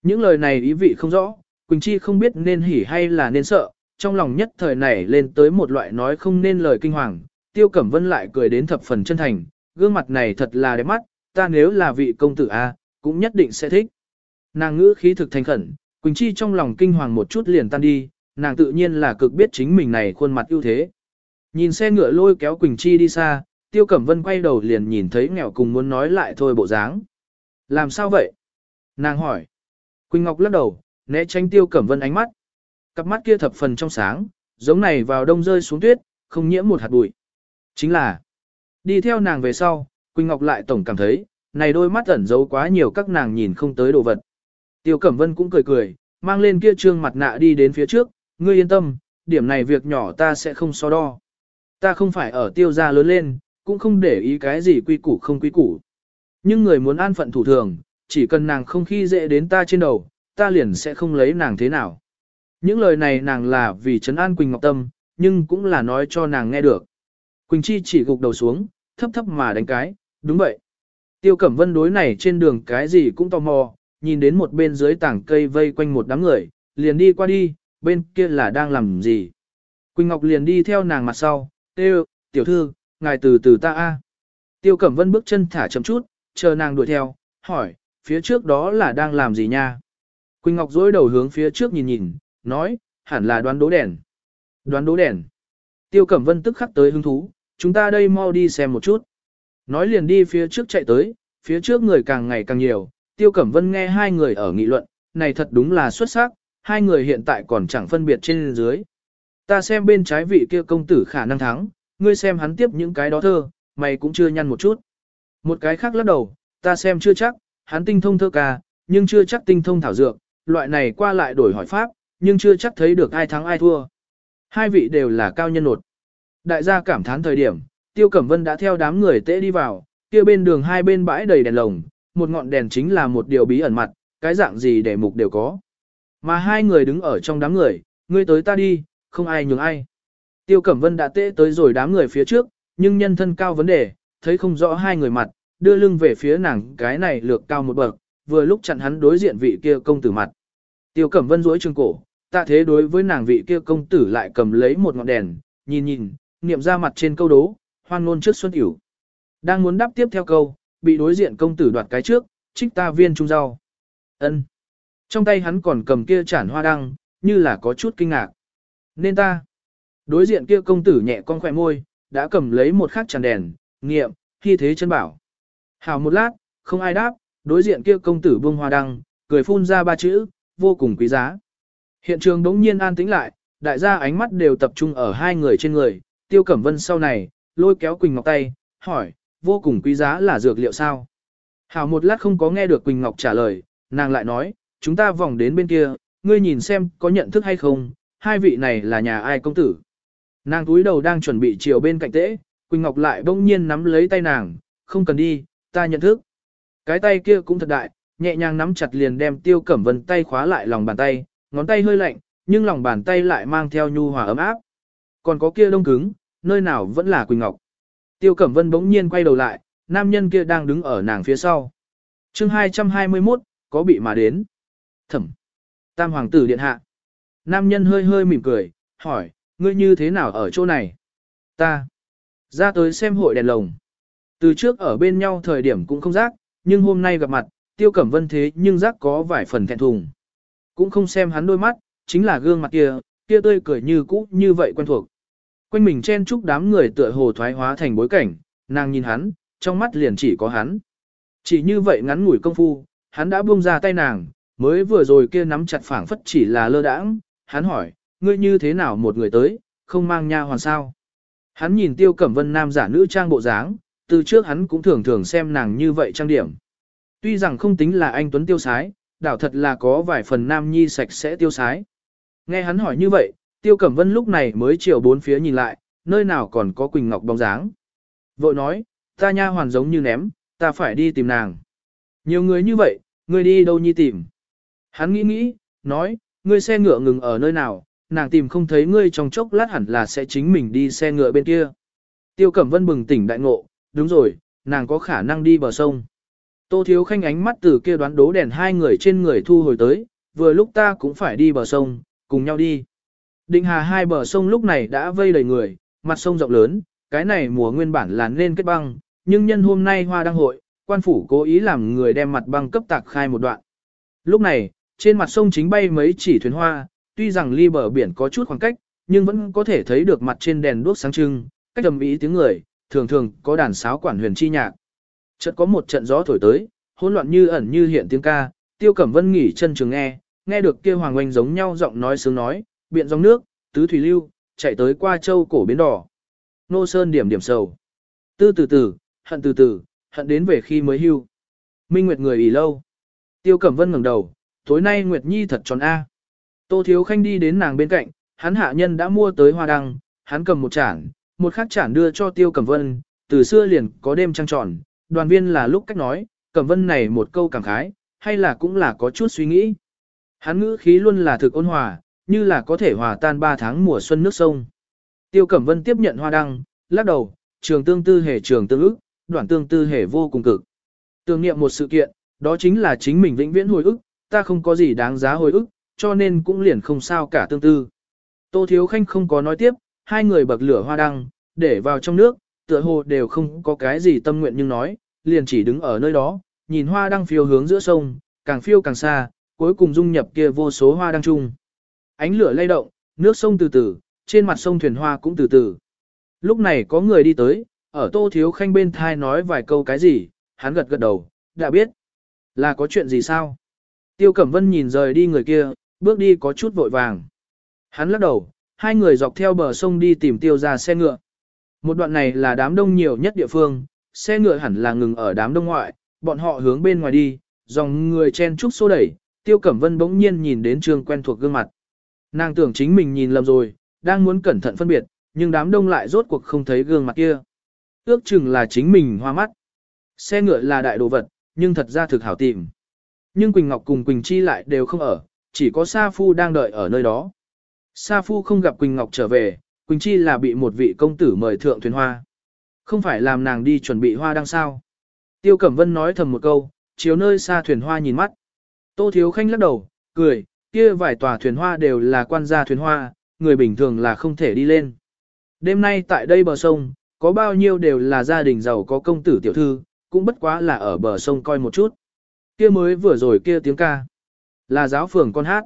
Những lời này ý vị không rõ, Quỳnh Chi không biết nên hỉ hay là nên sợ, trong lòng nhất thời này lên tới một loại nói không nên lời kinh hoàng. Tiêu Cẩm Vân lại cười đến thập phần chân thành, gương mặt này thật là đẹp mắt, ta nếu là vị công tử A, cũng nhất định sẽ thích. Nàng ngữ khí thực thành khẩn, Quỳnh Chi trong lòng kinh hoàng một chút liền tan đi, nàng tự nhiên là cực biết chính mình này khuôn mặt ưu thế. Nhìn xe ngựa lôi kéo Quỳnh Chi đi xa, Tiêu Cẩm Vân quay đầu liền nhìn thấy nghèo cùng muốn nói lại thôi bộ dáng. Làm sao vậy? Nàng hỏi. Quỳnh Ngọc lắc đầu, né tránh Tiêu Cẩm Vân ánh mắt. Cặp mắt kia thập phần trong sáng, giống này vào đông rơi xuống tuyết, không nhiễm một hạt bụi. Chính là, đi theo nàng về sau, Quỳnh Ngọc lại tổng cảm thấy, này đôi mắt ẩn giấu quá nhiều các nàng nhìn không tới đồ vật. Tiêu Cẩm Vân cũng cười cười, mang lên kia trương mặt nạ đi đến phía trước, ngươi yên tâm, điểm này việc nhỏ ta sẽ không so đo. Ta không phải ở tiêu gia lớn lên, cũng không để ý cái gì quy củ không quy củ. Nhưng người muốn an phận thủ thường, chỉ cần nàng không khi dễ đến ta trên đầu, ta liền sẽ không lấy nàng thế nào. Những lời này nàng là vì trấn an Quỳnh Ngọc Tâm, nhưng cũng là nói cho nàng nghe được. Quỳnh Chi chỉ gục đầu xuống, thấp thấp mà đánh cái, đúng vậy. Tiêu Cẩm Vân đối này trên đường cái gì cũng tò mò, nhìn đến một bên dưới tảng cây vây quanh một đám người, liền đi qua đi, bên kia là đang làm gì. Quỳnh Ngọc liền đi theo nàng mặt sau, tiêu, tiểu thư, ngài từ từ ta a. Tiêu Cẩm Vân bước chân thả chậm chút, chờ nàng đuổi theo, hỏi, phía trước đó là đang làm gì nha? Quỳnh Ngọc dối đầu hướng phía trước nhìn nhìn, nói, hẳn là đoán đố đèn. Đoán đố đèn. Tiêu Cẩm Vân tức khắc tới hứng thú, chúng ta đây mau đi xem một chút. Nói liền đi phía trước chạy tới, phía trước người càng ngày càng nhiều, Tiêu Cẩm Vân nghe hai người ở nghị luận, này thật đúng là xuất sắc, hai người hiện tại còn chẳng phân biệt trên dưới. Ta xem bên trái vị kia công tử khả năng thắng, ngươi xem hắn tiếp những cái đó thơ, mày cũng chưa nhăn một chút. Một cái khác lắc đầu, ta xem chưa chắc, hắn tinh thông thơ ca, nhưng chưa chắc tinh thông thảo dược, loại này qua lại đổi hỏi pháp, nhưng chưa chắc thấy được ai thắng ai thua. Hai vị đều là cao nhân nột. Đại gia cảm thán thời điểm, Tiêu Cẩm Vân đã theo đám người tễ đi vào, kia bên đường hai bên bãi đầy đèn lồng, một ngọn đèn chính là một điều bí ẩn mặt, cái dạng gì để mục đều có. Mà hai người đứng ở trong đám người, ngươi tới ta đi, không ai nhường ai. Tiêu Cẩm Vân đã tễ tới rồi đám người phía trước, nhưng nhân thân cao vấn đề, thấy không rõ hai người mặt, đưa lưng về phía nàng cái này lược cao một bậc, vừa lúc chặn hắn đối diện vị kia công tử mặt. Tiêu Cẩm Vân duỗi trường cổ, tạ thế đối với nàng vị kia công tử lại cầm lấy một ngọn đèn, nhìn nhìn, niệm ra mặt trên câu đố, hoan ngôn trước xuân hiểu. Đang muốn đáp tiếp theo câu, bị đối diện công tử đoạt cái trước, trích ta viên trung rau. ân Trong tay hắn còn cầm kia chản hoa đăng, như là có chút kinh ngạc. Nên ta. Đối diện kia công tử nhẹ con khỏe môi, đã cầm lấy một khắc chản đèn, nghiệm, khi thế chân bảo. Hào một lát, không ai đáp, đối diện kia công tử buông hoa đăng, cười phun ra ba chữ, vô cùng quý giá. Hiện trường đống nhiên an tĩnh lại, đại gia ánh mắt đều tập trung ở hai người trên người, tiêu cẩm vân sau này, lôi kéo Quỳnh Ngọc tay, hỏi, vô cùng quý giá là dược liệu sao? Hảo một lát không có nghe được Quỳnh Ngọc trả lời, nàng lại nói, chúng ta vòng đến bên kia, ngươi nhìn xem có nhận thức hay không, hai vị này là nhà ai công tử. Nàng túi đầu đang chuẩn bị chiều bên cạnh tễ, Quỳnh Ngọc lại bỗng nhiên nắm lấy tay nàng, không cần đi, ta nhận thức. Cái tay kia cũng thật đại, nhẹ nhàng nắm chặt liền đem tiêu cẩm vân tay khóa lại lòng bàn tay, ngón tay hơi lạnh, nhưng lòng bàn tay lại mang theo nhu hòa ấm áp. Còn có kia đông cứng, nơi nào vẫn là Quỳnh Ngọc. Tiêu Cẩm Vân bỗng nhiên quay đầu lại, nam nhân kia đang đứng ở nàng phía sau. chương 221, có bị mà đến. Thẩm. Tam hoàng tử điện hạ. Nam nhân hơi hơi mỉm cười, hỏi, ngươi như thế nào ở chỗ này? Ta. Ra tới xem hội đèn lồng. Từ trước ở bên nhau thời điểm cũng không rác, nhưng hôm nay gặp mặt, tiêu cẩm vân thế nhưng rác có vài phần thẹn thùng. Cũng không xem hắn đôi mắt, chính là gương mặt kia, kia tươi cười như cũ như vậy quen thuộc. Quanh mình chen chúc đám người tựa hồ thoái hóa thành bối cảnh, nàng nhìn hắn, trong mắt liền chỉ có hắn. Chỉ như vậy ngắn ngủi công phu, hắn đã buông ra tay nàng, mới vừa rồi kia nắm chặt phảng phất chỉ là lơ đãng, hắn hỏi, ngươi như thế nào một người tới, không mang nha hoàn sao? Hắn nhìn tiêu cẩm vân nam giả nữ trang bộ dáng, từ trước hắn cũng thường thường xem nàng như vậy trang điểm. Tuy rằng không tính là anh Tuấn tiêu sái, đảo thật là có vài phần nam nhi sạch sẽ tiêu sái. Nghe hắn hỏi như vậy, Tiêu Cẩm Vân lúc này mới chiều bốn phía nhìn lại, nơi nào còn có Quỳnh Ngọc bóng dáng. Vội nói, ta nha hoàn giống như ném, ta phải đi tìm nàng. Nhiều người như vậy, ngươi đi đâu nhi tìm. Hắn nghĩ nghĩ, nói, ngươi xe ngựa ngừng ở nơi nào, nàng tìm không thấy ngươi trong chốc lát hẳn là sẽ chính mình đi xe ngựa bên kia. Tiêu Cẩm Vân bừng tỉnh đại ngộ, đúng rồi, nàng có khả năng đi bờ sông. Tô Thiếu Khanh ánh mắt từ kia đoán đố đèn hai người trên người thu hồi tới, vừa lúc ta cũng phải đi bờ sông, cùng nhau đi. Định hà hai bờ sông lúc này đã vây đầy người, mặt sông rộng lớn, cái này mùa nguyên bản là nên kết băng, nhưng nhân hôm nay hoa đăng hội, quan phủ cố ý làm người đem mặt băng cấp tạc khai một đoạn. Lúc này, trên mặt sông chính bay mấy chỉ thuyền hoa, tuy rằng ly bờ biển có chút khoảng cách, nhưng vẫn có thể thấy được mặt trên đèn đuốc sáng trưng, cách đầm ý tiếng người, thường thường có đàn sáo quản huyền chi nhạc. Chợt có một trận gió thổi tới, hỗn loạn như ẩn như hiện tiếng ca, Tiêu Cẩm Vân nghỉ chân trường nghe, nghe được kia hoàng oanh giống nhau giọng nói sướng nói, biện dòng nước, tứ thủy lưu, chạy tới qua châu cổ bến đỏ. Nô sơn điểm điểm sầu. Tư từ từ, hận từ từ, hận đến về khi mới hưu. Minh Nguyệt người ỉ lâu. Tiêu Cẩm Vân ngẩng đầu, tối nay Nguyệt Nhi thật tròn A. Tô Thiếu Khanh đi đến nàng bên cạnh, hắn hạ nhân đã mua tới hoa đăng, hắn cầm một chản, một khắc chản đưa cho Tiêu Cẩm Vân, từ xưa liền có đêm trăng tròn, đoàn viên là lúc cách nói, Cẩm Vân này một câu cảm khái, hay là cũng là có chút suy nghĩ. Hắn ngữ khí luôn là thực ôn hòa, như là có thể hòa tan ba tháng mùa xuân nước sông. Tiêu Cẩm Vân tiếp nhận hoa đăng, lắc đầu, trường tương tư hề trường tương ức, đoạn tương tư hề vô cùng cực. Tương niệm một sự kiện, đó chính là chính mình vĩnh viễn hồi ức, ta không có gì đáng giá hồi ức, cho nên cũng liền không sao cả tương tư. Tô Thiếu Khanh không có nói tiếp, hai người bậc lửa hoa đăng, để vào trong nước, tựa hồ đều không có cái gì tâm nguyện nhưng nói, liền chỉ đứng ở nơi đó, nhìn hoa đăng phiêu hướng giữa sông, càng phiêu càng xa, cuối cùng dung nhập kia vô số hoa đăng chung. Ánh lửa lay động, nước sông từ từ, trên mặt sông thuyền hoa cũng từ từ. Lúc này có người đi tới, ở Tô Thiếu Khanh bên thai nói vài câu cái gì, hắn gật gật đầu, đã biết. Là có chuyện gì sao? Tiêu Cẩm Vân nhìn rời đi người kia, bước đi có chút vội vàng. Hắn lắc đầu, hai người dọc theo bờ sông đi tìm tiêu ra xe ngựa. Một đoạn này là đám đông nhiều nhất địa phương, xe ngựa hẳn là ngừng ở đám đông ngoại, bọn họ hướng bên ngoài đi, dòng người chen trúc xô đẩy, Tiêu Cẩm Vân bỗng nhiên nhìn đến trường quen thuộc gương mặt. Nàng tưởng chính mình nhìn lầm rồi, đang muốn cẩn thận phân biệt, nhưng đám đông lại rốt cuộc không thấy gương mặt kia. Ước chừng là chính mình hoa mắt. Xe ngựa là đại đồ vật, nhưng thật ra thực hảo tìm. Nhưng Quỳnh Ngọc cùng Quỳnh Chi lại đều không ở, chỉ có Sa Phu đang đợi ở nơi đó. Sa Phu không gặp Quỳnh Ngọc trở về, Quỳnh Chi là bị một vị công tử mời thượng thuyền hoa. Không phải làm nàng đi chuẩn bị hoa đăng sao. Tiêu Cẩm Vân nói thầm một câu, chiếu nơi xa thuyền hoa nhìn mắt. Tô Thiếu Khanh lắc đầu, cười, kia vài tòa thuyền hoa đều là quan gia thuyền hoa, người bình thường là không thể đi lên. Đêm nay tại đây bờ sông, có bao nhiêu đều là gia đình giàu có công tử tiểu thư, cũng bất quá là ở bờ sông coi một chút. Kia mới vừa rồi kia tiếng ca. Là giáo phường con hát.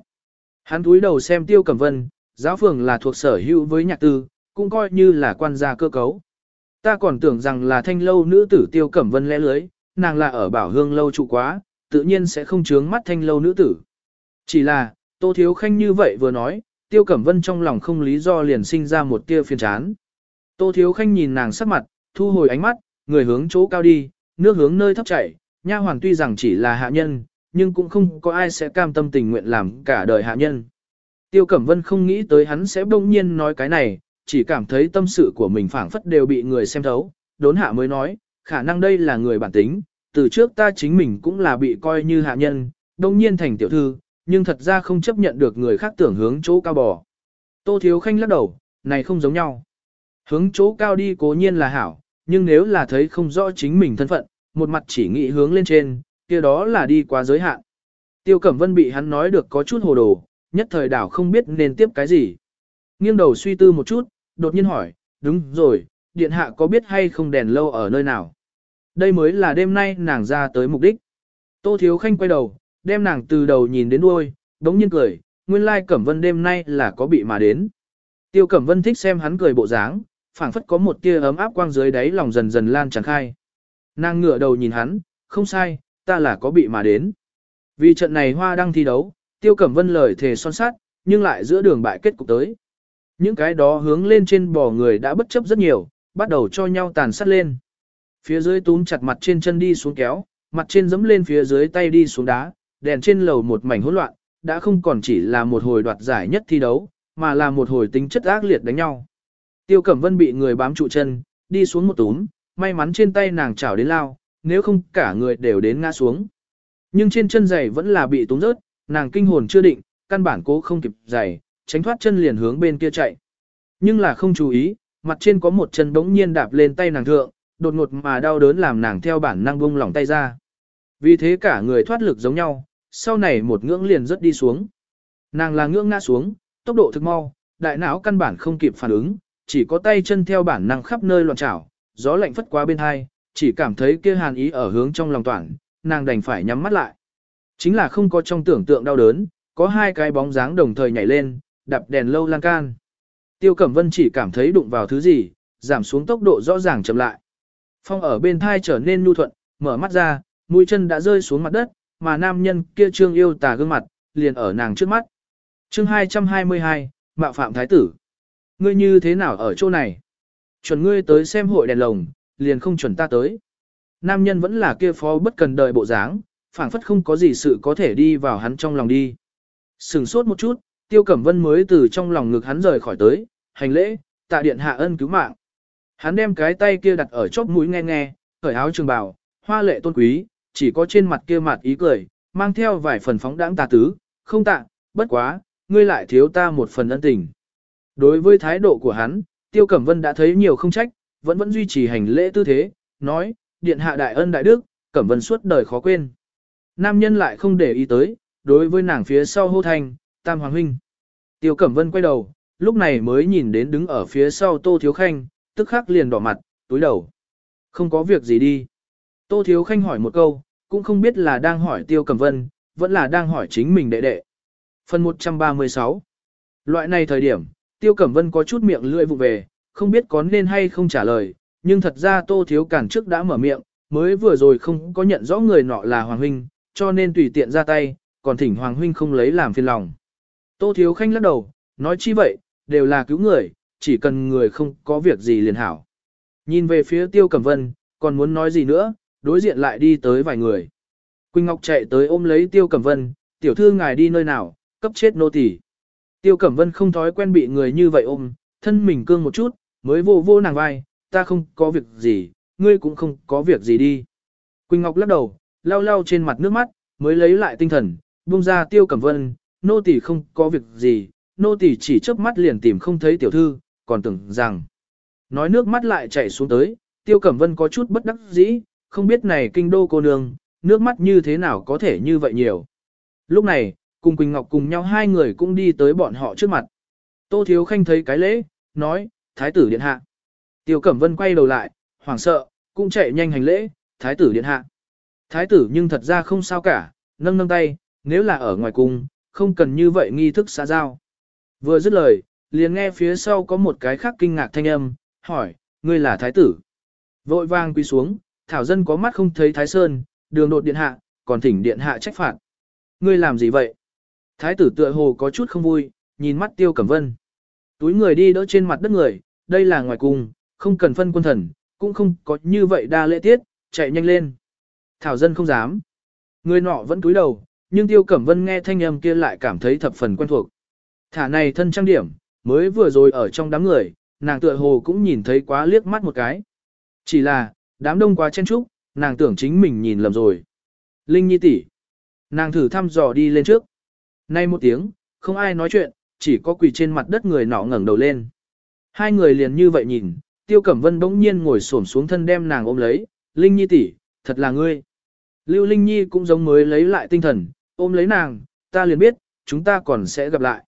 Hắn túi đầu xem tiêu cẩm vân, giáo phường là thuộc sở hữu với nhạc tư, cũng coi như là quan gia cơ cấu. Ta còn tưởng rằng là thanh lâu nữ tử tiêu cẩm vân lẽ lưới, nàng là ở bảo hương lâu trụ quá, tự nhiên sẽ không chướng mắt thanh lâu nữ tử. Chỉ là, Tô Thiếu Khanh như vậy vừa nói, Tiêu Cẩm Vân trong lòng không lý do liền sinh ra một tia phiền chán. Tô Thiếu Khanh nhìn nàng sắc mặt, thu hồi ánh mắt, người hướng chỗ cao đi, nước hướng nơi thấp chảy, nha hoàng tuy rằng chỉ là hạ nhân, nhưng cũng không có ai sẽ cam tâm tình nguyện làm cả đời hạ nhân. Tiêu Cẩm Vân không nghĩ tới hắn sẽ bỗng nhiên nói cái này, chỉ cảm thấy tâm sự của mình phảng phất đều bị người xem thấu, đốn hạ mới nói, khả năng đây là người bản tính, từ trước ta chính mình cũng là bị coi như hạ nhân, đông nhiên thành tiểu thư, nhưng thật ra không chấp nhận được người khác tưởng hướng chỗ cao bò. Tô Thiếu Khanh lắc đầu, này không giống nhau. Hướng chỗ cao đi cố nhiên là hảo, nhưng nếu là thấy không rõ chính mình thân phận, một mặt chỉ nghĩ hướng lên trên, kia đó là đi quá giới hạn. Tiêu Cẩm Vân bị hắn nói được có chút hồ đồ, nhất thời đảo không biết nên tiếp cái gì. Nghiêng đầu suy tư một chút, đột nhiên hỏi, đúng rồi, điện hạ có biết hay không đèn lâu ở nơi nào? Đây mới là đêm nay nàng ra tới mục đích. Tô Thiếu Khanh quay đầu, đem nàng từ đầu nhìn đến đuôi, đống nhiên cười, nguyên lai Cẩm Vân đêm nay là có bị mà đến. Tiêu Cẩm Vân thích xem hắn cười bộ dáng, phảng phất có một tia ấm áp quang dưới đáy lòng dần dần lan tràn khai. Nàng ngửa đầu nhìn hắn, không sai, ta là có bị mà đến. Vì trận này hoa đang thi đấu, Tiêu Cẩm Vân lời thề son sát, nhưng lại giữa đường bại kết cục tới. Những cái đó hướng lên trên bò người đã bất chấp rất nhiều, bắt đầu cho nhau tàn sát lên. Phía dưới túm chặt mặt trên chân đi xuống kéo, mặt trên dẫm lên phía dưới tay đi xuống đá, đèn trên lầu một mảnh hỗn loạn, đã không còn chỉ là một hồi đoạt giải nhất thi đấu, mà là một hồi tính chất ác liệt đánh nhau. Tiêu Cẩm Vân bị người bám trụ chân, đi xuống một túm, may mắn trên tay nàng chảo đến lao, nếu không cả người đều đến ngã xuống. Nhưng trên chân giày vẫn là bị túm rớt, nàng kinh hồn chưa định, căn bản cố không kịp giày, tránh thoát chân liền hướng bên kia chạy. Nhưng là không chú ý, mặt trên có một chân bỗng nhiên đạp lên tay nàng thượng, đột ngột mà đau đớn làm nàng theo bản năng buông lỏng tay ra. Vì thế cả người thoát lực giống nhau, sau này một ngưỡng liền rất đi xuống. Nàng là ngưỡng ngã xuống, tốc độ thực mau, đại não căn bản không kịp phản ứng, chỉ có tay chân theo bản năng khắp nơi loạn trảo, gió lạnh phất qua bên hai, chỉ cảm thấy kia hàn ý ở hướng trong lòng toàn, nàng đành phải nhắm mắt lại. Chính là không có trong tưởng tượng đau đớn, có hai cái bóng dáng đồng thời nhảy lên, đập đèn lâu lan can. Tiêu Cẩm Vân chỉ cảm thấy đụng vào thứ gì, giảm xuống tốc độ rõ ràng chậm lại. Phong ở bên thai trở nên nhu thuận, mở mắt ra, mũi chân đã rơi xuống mặt đất, mà nam nhân kia trương yêu tà gương mặt, liền ở nàng trước mắt. chương 222, Mạo Phạm Thái Tử. Ngươi như thế nào ở chỗ này? Chuẩn ngươi tới xem hội đèn lồng, liền không chuẩn ta tới. Nam nhân vẫn là kia phó bất cần đợi bộ dáng, phảng phất không có gì sự có thể đi vào hắn trong lòng đi. Sừng sốt một chút, Tiêu Cẩm Vân mới từ trong lòng ngực hắn rời khỏi tới, hành lễ, tạ điện hạ ân cứu mạng. Hắn đem cái tay kia đặt ở chóp mũi nghe nghe, khởi áo trường bào, hoa lệ tôn quý, chỉ có trên mặt kia mặt ý cười, mang theo vài phần phóng đãng tà tứ, không tạ, bất quá, ngươi lại thiếu ta một phần ân tình. Đối với thái độ của hắn, Tiêu Cẩm Vân đã thấy nhiều không trách, vẫn vẫn duy trì hành lễ tư thế, nói, điện hạ đại ân đại đức, Cẩm Vân suốt đời khó quên. Nam nhân lại không để ý tới, đối với nàng phía sau hô thành Tam Hoàng Huynh. Tiêu Cẩm Vân quay đầu, lúc này mới nhìn đến đứng ở phía sau Tô Thiếu Khanh, tức khắc liền đỏ mặt, túi đầu. Không có việc gì đi. Tô Thiếu Khanh hỏi một câu, cũng không biết là đang hỏi Tiêu Cẩm Vân, vẫn là đang hỏi chính mình đệ đệ. Phần 136 Loại này thời điểm, Tiêu Cẩm Vân có chút miệng lưỡi vụ về, không biết có nên hay không trả lời, nhưng thật ra Tô Thiếu Cản trước đã mở miệng, mới vừa rồi không có nhận rõ người nọ là Hoàng Huynh, cho nên tùy tiện ra tay, còn thỉnh Hoàng Huynh không lấy làm phiền lòng. Tô Thiếu Khanh lắc đầu, nói chi vậy, đều là cứu người, chỉ cần người không có việc gì liền hảo. Nhìn về phía Tiêu Cẩm Vân, còn muốn nói gì nữa, đối diện lại đi tới vài người. Quỳnh Ngọc chạy tới ôm lấy Tiêu Cẩm Vân, tiểu thư ngài đi nơi nào, cấp chết nô tỳ. Tiêu Cẩm Vân không thói quen bị người như vậy ôm, thân mình cương một chút, mới vô vô nàng vai, ta không có việc gì, ngươi cũng không có việc gì đi. Quỳnh Ngọc lắc đầu, lau lau trên mặt nước mắt, mới lấy lại tinh thần, buông ra Tiêu Cẩm Vân, nô tỳ không có việc gì, nô tỳ chỉ chớp mắt liền tìm không thấy tiểu thư, còn tưởng rằng. Nói nước mắt lại chảy xuống tới, Tiêu Cẩm Vân có chút bất đắc dĩ, không biết này kinh đô cô nương, nước mắt như thế nào có thể như vậy nhiều. Lúc này, cùng Quỳnh Ngọc cùng nhau hai người cũng đi tới bọn họ trước mặt. Tô Thiếu Khanh thấy cái lễ, nói, Thái tử điện hạ. Tiêu Cẩm Vân quay đầu lại, hoảng sợ, cũng chạy nhanh hành lễ, Thái tử điện hạ. Thái tử nhưng thật ra không sao cả, nâng nâng tay, nếu là ở ngoài cung, không cần như vậy nghi thức xã giao. Vừa dứt lời, liền nghe phía sau có một cái khác kinh ngạc thanh âm, hỏi, ngươi là thái tử. Vội vang quy xuống, thảo dân có mắt không thấy thái sơn, đường đột điện hạ, còn thỉnh điện hạ trách phạt. Ngươi làm gì vậy? Thái tử tựa hồ có chút không vui, nhìn mắt tiêu cẩm vân. Túi người đi đỡ trên mặt đất người, đây là ngoài cùng, không cần phân quân thần, cũng không có như vậy đa lễ tiết, chạy nhanh lên. Thảo dân không dám. Người nọ vẫn túi đầu, nhưng tiêu cẩm vân nghe thanh âm kia lại cảm thấy thập phần quen thuộc. Thả này thân trang điểm, mới vừa rồi ở trong đám người, nàng tựa hồ cũng nhìn thấy quá liếc mắt một cái. Chỉ là, đám đông quá chen trúc, nàng tưởng chính mình nhìn lầm rồi. Linh Nhi tỷ, Nàng thử thăm dò đi lên trước. Nay một tiếng, không ai nói chuyện, chỉ có quỳ trên mặt đất người nọ ngẩng đầu lên. Hai người liền như vậy nhìn, Tiêu Cẩm Vân bỗng nhiên ngồi xổm xuống thân đem nàng ôm lấy, Linh Nhi tỷ, thật là ngươi. Lưu Linh Nhi cũng giống mới lấy lại tinh thần, ôm lấy nàng, ta liền biết, chúng ta còn sẽ gặp lại.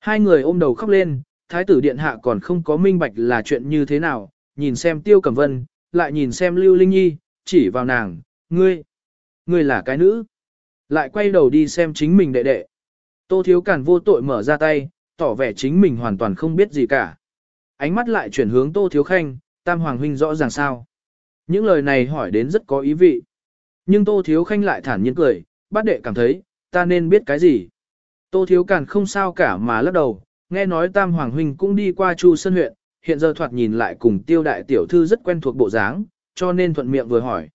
Hai người ôm đầu khóc lên, thái tử điện hạ còn không có minh bạch là chuyện như thế nào, nhìn xem Tiêu Cẩm Vân, lại nhìn xem Lưu Linh Nhi, chỉ vào nàng, ngươi, ngươi là cái nữ. Lại quay đầu đi xem chính mình đệ đệ. Tô Thiếu Cản vô tội mở ra tay, tỏ vẻ chính mình hoàn toàn không biết gì cả. Ánh mắt lại chuyển hướng Tô Thiếu Khanh, Tam Hoàng Huynh rõ ràng sao. Những lời này hỏi đến rất có ý vị. Nhưng Tô Thiếu Khanh lại thản nhiên cười, bát đệ cảm thấy, ta nên biết cái gì. Tô Thiếu Cản không sao cả mà lắc đầu, nghe nói Tam Hoàng Huynh cũng đi qua Chu Sơn huyện, hiện giờ thoạt nhìn lại cùng tiêu đại tiểu thư rất quen thuộc bộ dáng, cho nên thuận miệng vừa hỏi.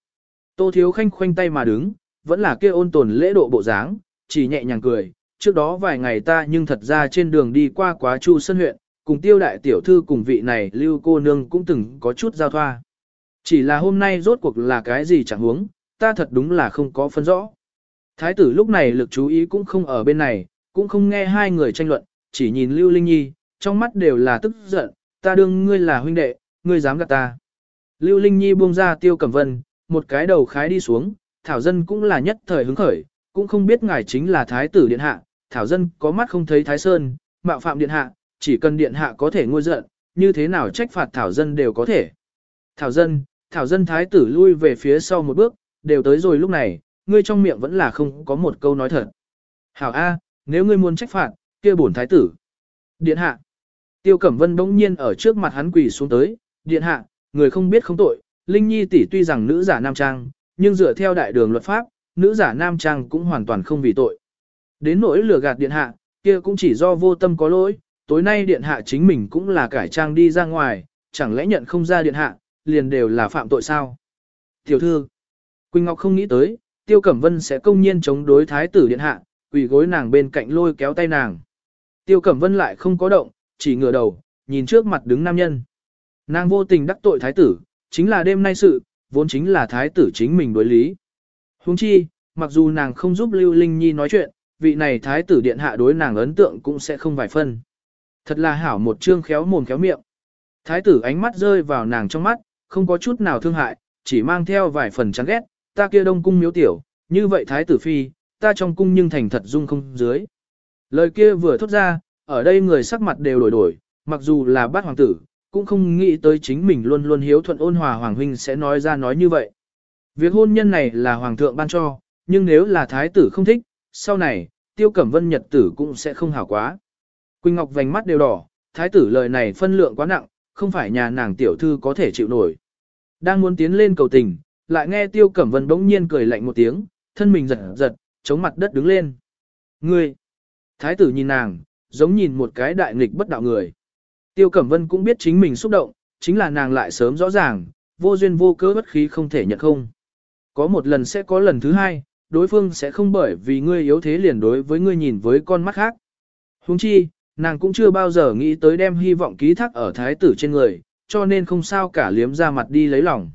Tô Thiếu Khanh khoanh tay mà đứng, vẫn là kia ôn tồn lễ độ bộ dáng, chỉ nhẹ nhàng cười, trước đó vài ngày ta nhưng thật ra trên đường đi qua quá Chu Sơn huyện, cùng tiêu đại tiểu thư cùng vị này lưu cô nương cũng từng có chút giao thoa. Chỉ là hôm nay rốt cuộc là cái gì chẳng huống, ta thật đúng là không có phân rõ. Thái tử lúc này lực chú ý cũng không ở bên này, cũng không nghe hai người tranh luận, chỉ nhìn Lưu Linh Nhi, trong mắt đều là tức giận, ta đương ngươi là huynh đệ, ngươi dám gạt ta. Lưu Linh Nhi buông ra tiêu cẩm vân, một cái đầu khái đi xuống, Thảo Dân cũng là nhất thời hứng khởi, cũng không biết ngài chính là Thái tử Điện Hạ, Thảo Dân có mắt không thấy Thái Sơn, mạo phạm Điện Hạ, chỉ cần Điện Hạ có thể ngôi giận, như thế nào trách phạt Thảo Dân đều có thể. Thảo Dân, Thảo Dân Thái tử lui về phía sau một bước, đều tới rồi lúc này, ngươi trong miệng vẫn là không có một câu nói thật. Hảo A, nếu ngươi muốn trách phạt, kia bổn Thái tử. Điện Hạ. Tiêu Cẩm Vân bỗng nhiên ở trước mặt hắn quỳ xuống tới, điện hạ, người không biết không tội, Linh Nhi tỷ tuy rằng nữ giả nam trang, nhưng dựa theo đại đường luật pháp, nữ giả nam trang cũng hoàn toàn không vì tội. Đến nỗi lừa gạt điện hạ, kia cũng chỉ do vô tâm có lỗi, tối nay điện hạ chính mình cũng là cải trang đi ra ngoài, chẳng lẽ nhận không ra điện hạ, liền đều là phạm tội sao? Tiểu thư, Quỳnh Ngọc không nghĩ tới, Tiêu Cẩm Vân sẽ công nhiên chống đối thái tử điện hạ, quỳ gối nàng bên cạnh lôi kéo tay nàng. Tiêu Cẩm Vân lại không có động, chỉ ngửa đầu, nhìn trước mặt đứng nam nhân. Nàng vô tình đắc tội thái tử, chính là đêm nay sự, vốn chính là thái tử chính mình đối lý. Huống chi, mặc dù nàng không giúp Lưu Linh Nhi nói chuyện, vị này thái tử điện hạ đối nàng ấn tượng cũng sẽ không vài phân. Thật là hảo một trương khéo mồm khéo miệng. Thái tử ánh mắt rơi vào nàng trong mắt, không có chút nào thương hại, chỉ mang theo vài phần chán ghét, ta kia đông cung miếu tiểu, như vậy thái tử phi, ta trong cung nhưng thành thật dung không dưới. Lời kia vừa thốt ra, ở đây người sắc mặt đều đổi đổi, mặc dù là bát hoàng tử, cũng không nghĩ tới chính mình luôn luôn hiếu thuận ôn hòa hoàng huynh sẽ nói ra nói như vậy. Việc hôn nhân này là hoàng thượng ban cho, nhưng nếu là thái tử không thích, sau này, tiêu cẩm vân nhật tử cũng sẽ không hảo quá. Quỳnh Ngọc vành mắt đều đỏ, thái tử lời này phân lượng quá nặng, không phải nhà nàng tiểu thư có thể chịu nổi. Đang muốn tiến lên cầu tình, lại nghe tiêu cẩm vân bỗng nhiên cười lạnh một tiếng, thân mình giật giật, chống mặt đất đứng lên. Ngươi! Thái tử nhìn nàng, giống nhìn một cái đại nghịch bất đạo người. Tiêu Cẩm Vân cũng biết chính mình xúc động, chính là nàng lại sớm rõ ràng, vô duyên vô cớ bất khí không thể nhận không. Có một lần sẽ có lần thứ hai, đối phương sẽ không bởi vì ngươi yếu thế liền đối với ngươi nhìn với con mắt khác. Huống chi, nàng cũng chưa bao giờ nghĩ tới đem hy vọng ký thác ở thái tử trên người, cho nên không sao cả liếm ra mặt đi lấy lòng.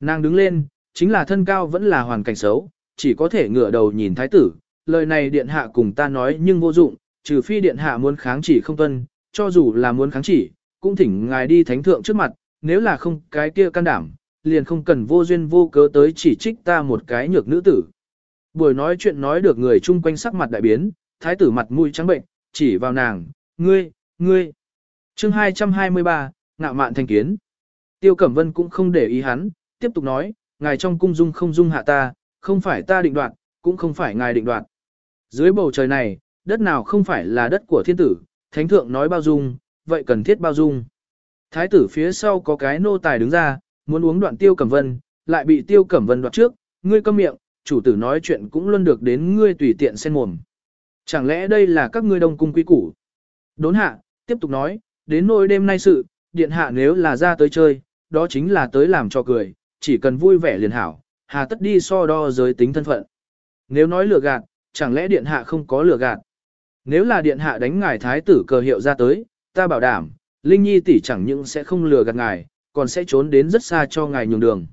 Nàng đứng lên, chính là thân cao vẫn là hoàn cảnh xấu, chỉ có thể ngửa đầu nhìn thái tử, lời này điện hạ cùng ta nói nhưng vô dụng, trừ phi điện hạ muốn kháng chỉ không tuân, cho dù là muốn kháng chỉ, cũng thỉnh ngài đi thánh thượng trước mặt, nếu là không cái kia can đảm, liền không cần vô duyên vô cớ tới chỉ trích ta một cái nhược nữ tử. Buổi nói chuyện nói được người chung quanh sắc mặt đại biến, thái tử mặt mũi trắng bệnh, chỉ vào nàng, ngươi, ngươi. chương 223, ngạo mạn thành kiến. Tiêu Cẩm Vân cũng không để ý hắn, tiếp tục nói, ngài trong cung dung không dung hạ ta, không phải ta định đoạt, cũng không phải ngài định đoạt. Dưới bầu trời này, đất nào không phải là đất của thiên tử, thánh thượng nói bao dung, vậy cần thiết bao dung. Thái tử phía sau có cái nô tài đứng ra, muốn uống đoạn tiêu cẩm vân, lại bị tiêu cẩm vân đoạt trước, ngươi câm miệng, chủ tử nói chuyện cũng luôn được đến ngươi tùy tiện xen mồm. Chẳng lẽ đây là các ngươi đông cung quý củ? Đốn hạ, tiếp tục nói, đến nỗi đêm nay sự, điện hạ nếu là ra tới chơi, đó chính là tới làm cho cười, chỉ cần vui vẻ liền hảo, hà tất đi so đo giới tính thân phận. Nếu nói lừa gạt, chẳng lẽ điện hạ không có lừa gạt? Nếu là điện hạ đánh ngài thái tử cờ hiệu ra tới, ta bảo đảm, Linh Nhi tỷ chẳng những sẽ không lừa gạt ngài, còn sẽ trốn đến rất xa cho ngài nhường đường.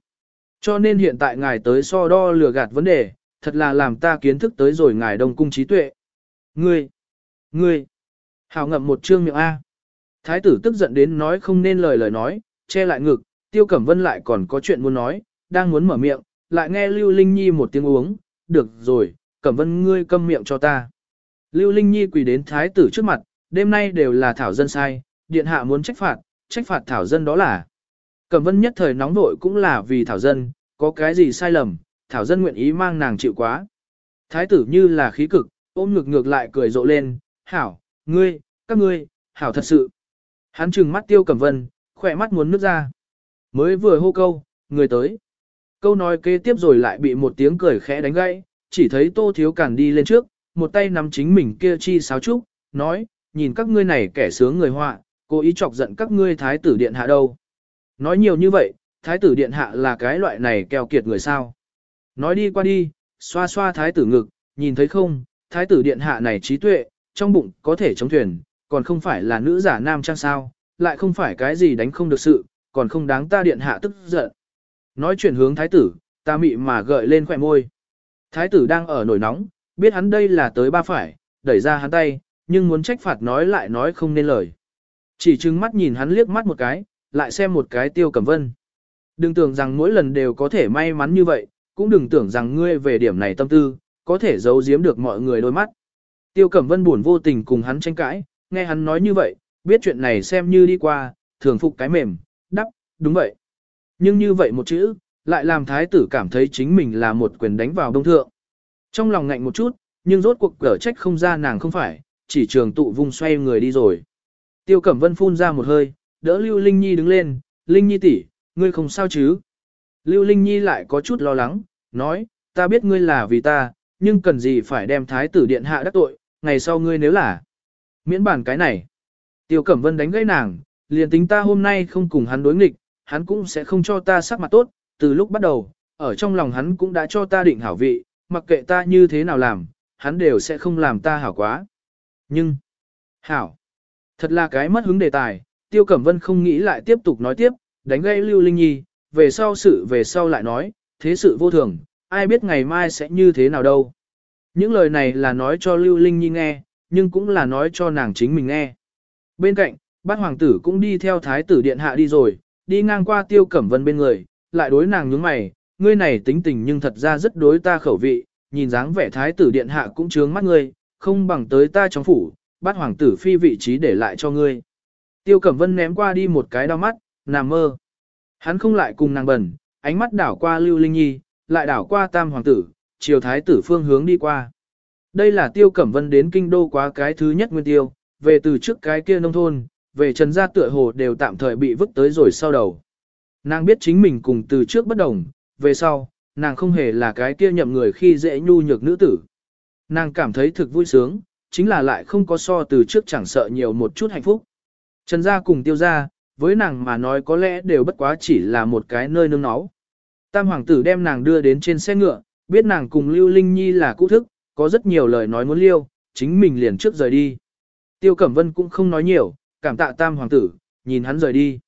Cho nên hiện tại ngài tới so đo lừa gạt vấn đề, thật là làm ta kiến thức tới rồi ngài đông cung trí tuệ. Ngươi, ngươi, hào ngậm một trương miệng A. Thái tử tức giận đến nói không nên lời lời nói, che lại ngực, tiêu cẩm vân lại còn có chuyện muốn nói, đang muốn mở miệng, lại nghe Lưu Linh Nhi một tiếng uống, được rồi, cẩm vân ngươi câm miệng cho ta. Lưu Linh Nhi quỳ đến thái tử trước mặt, đêm nay đều là thảo dân sai, điện hạ muốn trách phạt, trách phạt thảo dân đó là. Cẩm vân nhất thời nóng vội cũng là vì thảo dân, có cái gì sai lầm, thảo dân nguyện ý mang nàng chịu quá. Thái tử như là khí cực, ôm ngực ngược lại cười rộ lên, hảo, ngươi, các ngươi, hảo thật sự. Hắn trừng mắt tiêu cẩm vân, khỏe mắt muốn nước ra. Mới vừa hô câu, người tới. Câu nói kế tiếp rồi lại bị một tiếng cười khẽ đánh gãy, chỉ thấy tô thiếu cản đi lên trước, một tay nắm chính mình kia chi sáo trúc, nói, nhìn các ngươi này kẻ sướng người họa, cố ý chọc giận các ngươi thái tử điện hạ đâu. Nói nhiều như vậy, thái tử điện hạ là cái loại này keo kiệt người sao. Nói đi qua đi, xoa xoa thái tử ngực, nhìn thấy không, thái tử điện hạ này trí tuệ, trong bụng có thể chống thuyền, còn không phải là nữ giả nam trang sao, lại không phải cái gì đánh không được sự, còn không đáng ta điện hạ tức giận. Nói chuyển hướng thái tử, ta mị mà gợi lên khỏe môi. Thái tử đang ở nổi nóng, biết hắn đây là tới ba phải, đẩy ra hắn tay, nhưng muốn trách phạt nói lại nói không nên lời. Chỉ trừng mắt nhìn hắn liếc mắt một cái, lại xem một cái tiêu cẩm vân. Đừng tưởng rằng mỗi lần đều có thể may mắn như vậy, cũng đừng tưởng rằng ngươi về điểm này tâm tư, có thể giấu giếm được mọi người đôi mắt. Tiêu cẩm vân buồn vô tình cùng hắn tranh cãi, nghe hắn nói như vậy, biết chuyện này xem như đi qua, thường phục cái mềm, đắp, đúng vậy. Nhưng như vậy một chữ, lại làm thái tử cảm thấy chính mình là một quyền đánh vào đông thượng. Trong lòng ngạnh một chút, nhưng rốt cuộc cở trách không ra nàng không phải, chỉ trường tụ vùng xoay người đi rồi. Tiêu Cẩm Vân phun ra một hơi, đỡ Lưu Linh Nhi đứng lên, Linh Nhi tỷ, ngươi không sao chứ? Lưu Linh Nhi lại có chút lo lắng, nói, ta biết ngươi là vì ta, nhưng cần gì phải đem thái tử điện hạ đắc tội, ngày sau ngươi nếu là miễn bản cái này. Tiêu Cẩm Vân đánh gãy nàng, liền tính ta hôm nay không cùng hắn đối nghịch, hắn cũng sẽ không cho ta sắc mặt tốt, từ lúc bắt đầu, ở trong lòng hắn cũng đã cho ta định hảo vị, mặc kệ ta như thế nào làm, hắn đều sẽ không làm ta hảo quá. Nhưng, hảo, thật là cái mất hứng đề tài, Tiêu Cẩm Vân không nghĩ lại tiếp tục nói tiếp, đánh gây Lưu Linh Nhi, về sau sự về sau lại nói, thế sự vô thường, ai biết ngày mai sẽ như thế nào đâu. Những lời này là nói cho Lưu Linh Nhi nghe, nhưng cũng là nói cho nàng chính mình nghe. Bên cạnh, bát hoàng tử cũng đi theo thái tử điện hạ đi rồi, đi ngang qua tiêu cẩm vân bên người, lại đối nàng nhướng mày, ngươi này tính tình nhưng thật ra rất đối ta khẩu vị, nhìn dáng vẻ thái tử điện hạ cũng trướng mắt ngươi, không bằng tới ta trong phủ, bắt hoàng tử phi vị trí để lại cho ngươi. Tiêu cẩm vân ném qua đi một cái đau mắt, nằm mơ. Hắn không lại cùng nàng bẩn, ánh mắt đảo qua Lưu Linh Nhi, lại đảo qua tam hoàng tử, chiều thái tử phương hướng đi qua. Đây là tiêu cẩm vân đến kinh đô quá cái thứ nhất nguyên tiêu, về từ trước cái kia nông thôn, về trần gia tựa hồ đều tạm thời bị vứt tới rồi sau đầu. Nàng biết chính mình cùng từ trước bất đồng, về sau, nàng không hề là cái kia nhậm người khi dễ nhu nhược nữ tử. Nàng cảm thấy thực vui sướng, chính là lại không có so từ trước chẳng sợ nhiều một chút hạnh phúc. Trần gia cùng tiêu gia, với nàng mà nói có lẽ đều bất quá chỉ là một cái nơi nương náu. Tam hoàng tử đem nàng đưa đến trên xe ngựa, biết nàng cùng Lưu Linh Nhi là cũ thức, có rất nhiều lời nói muốn liêu, chính mình liền trước rời đi. Tiêu Cẩm Vân cũng không nói nhiều, cảm tạ tam hoàng tử, nhìn hắn rời đi.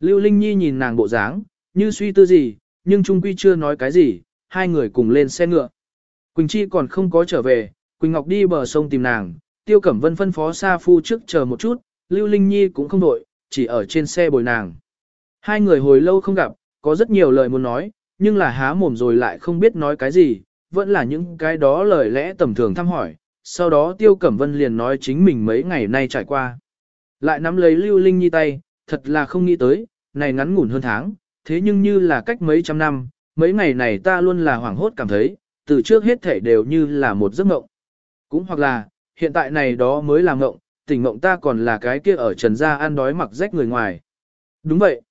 Lưu Linh Nhi nhìn nàng bộ dáng, như suy tư gì, nhưng Trung Quy chưa nói cái gì, hai người cùng lên xe ngựa. Quỳnh Chi còn không có trở về, Quỳnh Ngọc đi bờ sông tìm nàng, Tiêu Cẩm Vân phân phó Sa Phu trước chờ một chút, Lưu Linh Nhi cũng không đội, chỉ ở trên xe bồi nàng. Hai người hồi lâu không gặp, có rất nhiều lời muốn nói, nhưng là há mồm rồi lại không biết nói cái gì, vẫn là những cái đó lời lẽ tầm thường thăm hỏi. Sau đó Tiêu Cẩm Vân liền nói chính mình mấy ngày nay trải qua. Lại nắm lấy Lưu Linh Nhi tay, thật là không nghĩ tới, này ngắn ngủn hơn tháng, thế nhưng như là cách mấy trăm năm, mấy ngày này ta luôn là hoảng hốt cảm thấy, từ trước hết thể đều như là một giấc mộng. Cũng hoặc là, hiện tại này đó mới là mộng, tỉnh mộng ta còn là cái kia ở trần gia ăn đói mặc rách người ngoài. Đúng vậy.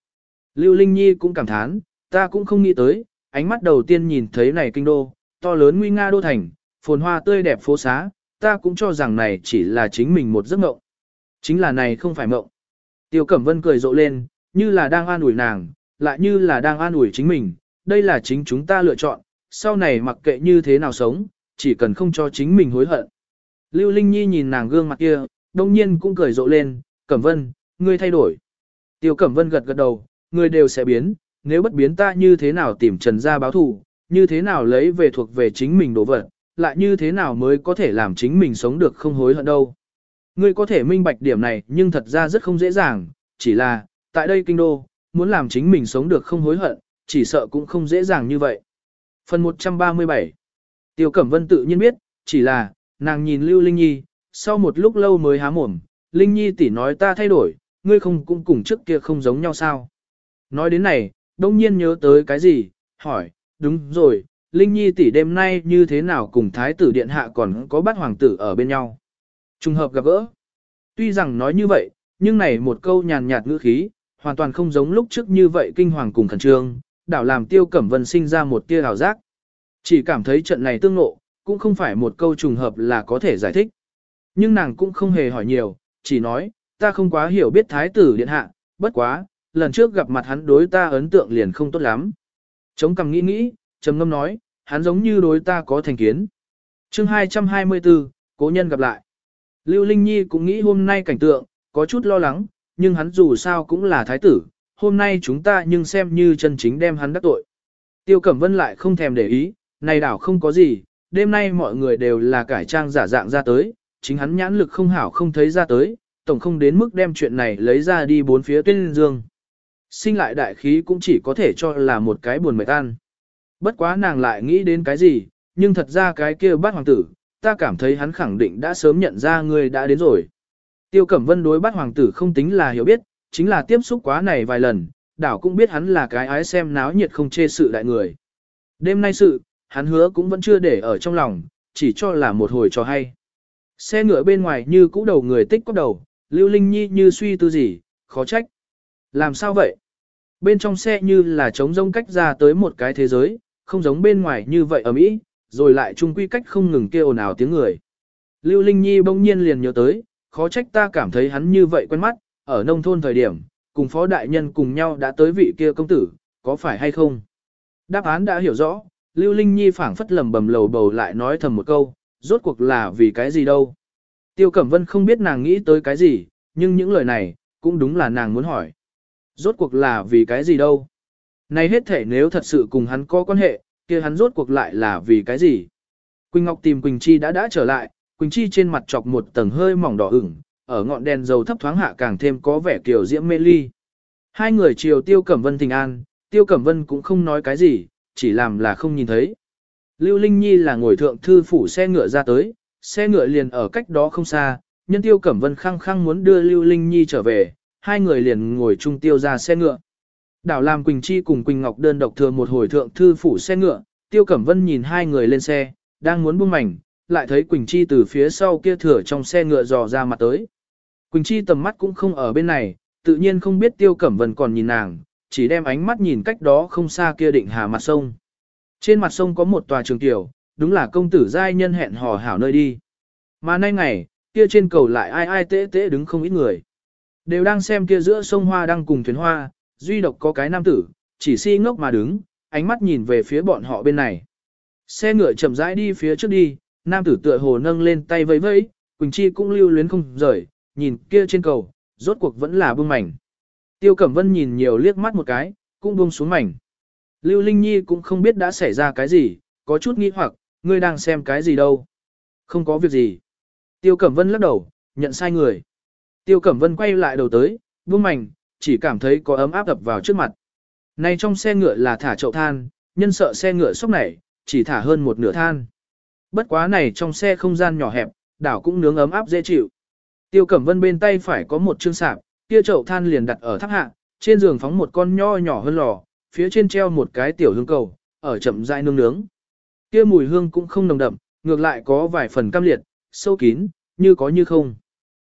Lưu Linh Nhi cũng cảm thán, ta cũng không nghĩ tới, ánh mắt đầu tiên nhìn thấy này kinh đô, to lớn nguy nga đô thành, phồn hoa tươi đẹp phố xá, ta cũng cho rằng này chỉ là chính mình một giấc mộng. Chính là này không phải mộng. Tiêu Cẩm Vân cười rộ lên, như là đang an ủi nàng, lại như là đang an ủi chính mình, đây là chính chúng ta lựa chọn, sau này mặc kệ như thế nào sống, chỉ cần không cho chính mình hối hận. Lưu Linh Nhi nhìn nàng gương mặt kia, đông nhiên cũng cười rộ lên, Cẩm Vân, ngươi thay đổi. Tiêu Cẩm Vân gật gật đầu, ngươi đều sẽ biến, nếu bất biến ta như thế nào tìm Trần gia báo thù, như thế nào lấy về thuộc về chính mình đồ vật, lại như thế nào mới có thể làm chính mình sống được không hối hận đâu. Ngươi có thể minh bạch điểm này nhưng thật ra rất không dễ dàng, chỉ là, tại đây kinh đô, muốn làm chính mình sống được không hối hận, chỉ sợ cũng không dễ dàng như vậy. Phần 137 Tiêu Cẩm Vân tự nhiên biết, chỉ là, nàng nhìn Lưu Linh Nhi, sau một lúc lâu mới há mồm, Linh Nhi tỷ nói ta thay đổi, ngươi không cũng cùng trước kia không giống nhau sao. Nói đến này, đông nhiên nhớ tới cái gì, hỏi, đúng rồi, Linh Nhi tỷ đêm nay như thế nào cùng Thái tử Điện Hạ còn có bát hoàng tử ở bên nhau. Trùng hợp gặp gỡ. Tuy rằng nói như vậy, nhưng này một câu nhàn nhạt ngữ khí, hoàn toàn không giống lúc trước như vậy kinh hoàng cùng khẩn trương, đảo làm tiêu cẩm vân sinh ra một tia hào giác. Chỉ cảm thấy trận này tương ngộ, cũng không phải một câu trùng hợp là có thể giải thích. Nhưng nàng cũng không hề hỏi nhiều, chỉ nói, ta không quá hiểu biết thái tử điện hạ, bất quá, lần trước gặp mặt hắn đối ta ấn tượng liền không tốt lắm. Chống cằm nghĩ nghĩ, trầm ngâm nói, hắn giống như đối ta có thành kiến. chương 224, cố nhân gặp lại. Lưu Linh Nhi cũng nghĩ hôm nay cảnh tượng, có chút lo lắng, nhưng hắn dù sao cũng là thái tử, hôm nay chúng ta nhưng xem như chân chính đem hắn đắc tội. Tiêu Cẩm Vân lại không thèm để ý, này đảo không có gì, đêm nay mọi người đều là cải trang giả dạng ra tới, chính hắn nhãn lực không hảo không thấy ra tới, tổng không đến mức đem chuyện này lấy ra đi bốn phía tuyên dương. Sinh lại đại khí cũng chỉ có thể cho là một cái buồn mệt tan. Bất quá nàng lại nghĩ đến cái gì, nhưng thật ra cái kia bát hoàng tử, ta cảm thấy hắn khẳng định đã sớm nhận ra người đã đến rồi. Tiêu Cẩm Vân đối bắt hoàng tử không tính là hiểu biết, chính là tiếp xúc quá này vài lần, đảo cũng biết hắn là cái ái xem náo nhiệt không chê sự đại người. Đêm nay sự, hắn hứa cũng vẫn chưa để ở trong lòng, chỉ cho là một hồi cho hay. Xe ngựa bên ngoài như cũ đầu người tích có đầu, Lưu Linh Nhi như suy tư gì, khó trách. Làm sao vậy? Bên trong xe như là trống rông cách ra tới một cái thế giới, không giống bên ngoài như vậy ở Mỹ, rồi lại chung quy cách không ngừng kêu ồn ào tiếng người. Lưu Linh Nhi bỗng nhiên liền nhớ tới, khó trách ta cảm thấy hắn như vậy quen mắt, ở nông thôn thời điểm, cùng phó đại nhân cùng nhau đã tới vị kia công tử, có phải hay không? Đáp án đã hiểu rõ, Lưu Linh Nhi phảng phất lầm bầm lầu bầu lại nói thầm một câu, rốt cuộc là vì cái gì đâu. Tiêu Cẩm Vân không biết nàng nghĩ tới cái gì, nhưng những lời này, cũng đúng là nàng muốn hỏi. Rốt cuộc là vì cái gì đâu. Này hết thể nếu thật sự cùng hắn có quan hệ, kia hắn rốt cuộc lại là vì cái gì. Quỳnh Ngọc tìm Quỳnh Chi đã đã trở lại, Quỳnh Chi trên mặt chọc một tầng hơi mỏng đỏ ửng, ở ngọn đèn dầu thấp thoáng hạ càng thêm có vẻ kiểu diễm mê ly. Hai người chiều Tiêu Cẩm Vân tình an, Tiêu Cẩm Vân cũng không nói cái gì, chỉ làm là không nhìn thấy. Lưu Linh Nhi là ngồi thượng thư phủ xe ngựa ra tới, xe ngựa liền ở cách đó không xa, nhân Tiêu Cẩm Vân khăng khăng muốn đưa Lưu Linh Nhi trở về, hai người liền ngồi chung tiêu ra xe ngựa. Đảo làm Quỳnh Chi cùng Quỳnh Ngọc đơn độc thừa một hồi thượng thư phủ xe ngựa, Tiêu Cẩm Vân nhìn hai người lên xe, đang muốn buông mảnh, lại thấy Quỳnh Chi từ phía sau kia thửa trong xe ngựa dò ra mặt tới. Quỳnh Chi tầm mắt cũng không ở bên này, tự nhiên không biết Tiêu Cẩm Vân còn nhìn nàng, chỉ đem ánh mắt nhìn cách đó không xa kia định hà mặt sông. Trên mặt sông có một tòa trường tiểu, đúng là công tử giai nhân hẹn hò hảo nơi đi. Mà nay ngày, kia trên cầu lại ai ai tễ tễ đứng không ít người. Đều đang xem kia giữa sông hoa đang cùng thuyền hoa, duy độc có cái nam tử, chỉ si ngốc mà đứng, ánh mắt nhìn về phía bọn họ bên này. Xe ngựa chậm rãi đi phía trước đi, nam tử tựa hồ nâng lên tay vẫy vẫy, Quỳnh Chi cũng lưu luyến không rời, nhìn kia trên cầu, rốt cuộc vẫn là bưng mảnh. Tiêu Cẩm Vân nhìn nhiều liếc mắt một cái, cũng buông xuống mảnh. Lưu Linh Nhi cũng không biết đã xảy ra cái gì, có chút nghi hoặc, ngươi đang xem cái gì đâu. Không có việc gì. Tiêu Cẩm Vân lắc đầu, nhận sai người. Tiêu Cẩm Vân quay lại đầu tới, buông mảnh, chỉ cảm thấy có ấm áp ập vào trước mặt. Này trong xe ngựa là thả chậu than, nhân sợ xe ngựa sốc nảy, chỉ thả hơn một nửa than. Bất quá này trong xe không gian nhỏ hẹp, đảo cũng nướng ấm áp dễ chịu. Tiêu Cẩm Vân bên tay phải có một chương sạp, kia chậu than liền đặt ở tháp hạ, trên giường phóng một con nho nhỏ hơn lò, phía trên treo một cái tiểu hương cầu, ở chậm rãi nướng nướng. Kia mùi hương cũng không nồng đậm, ngược lại có vài phần cam liệt, sâu kín, như có như không.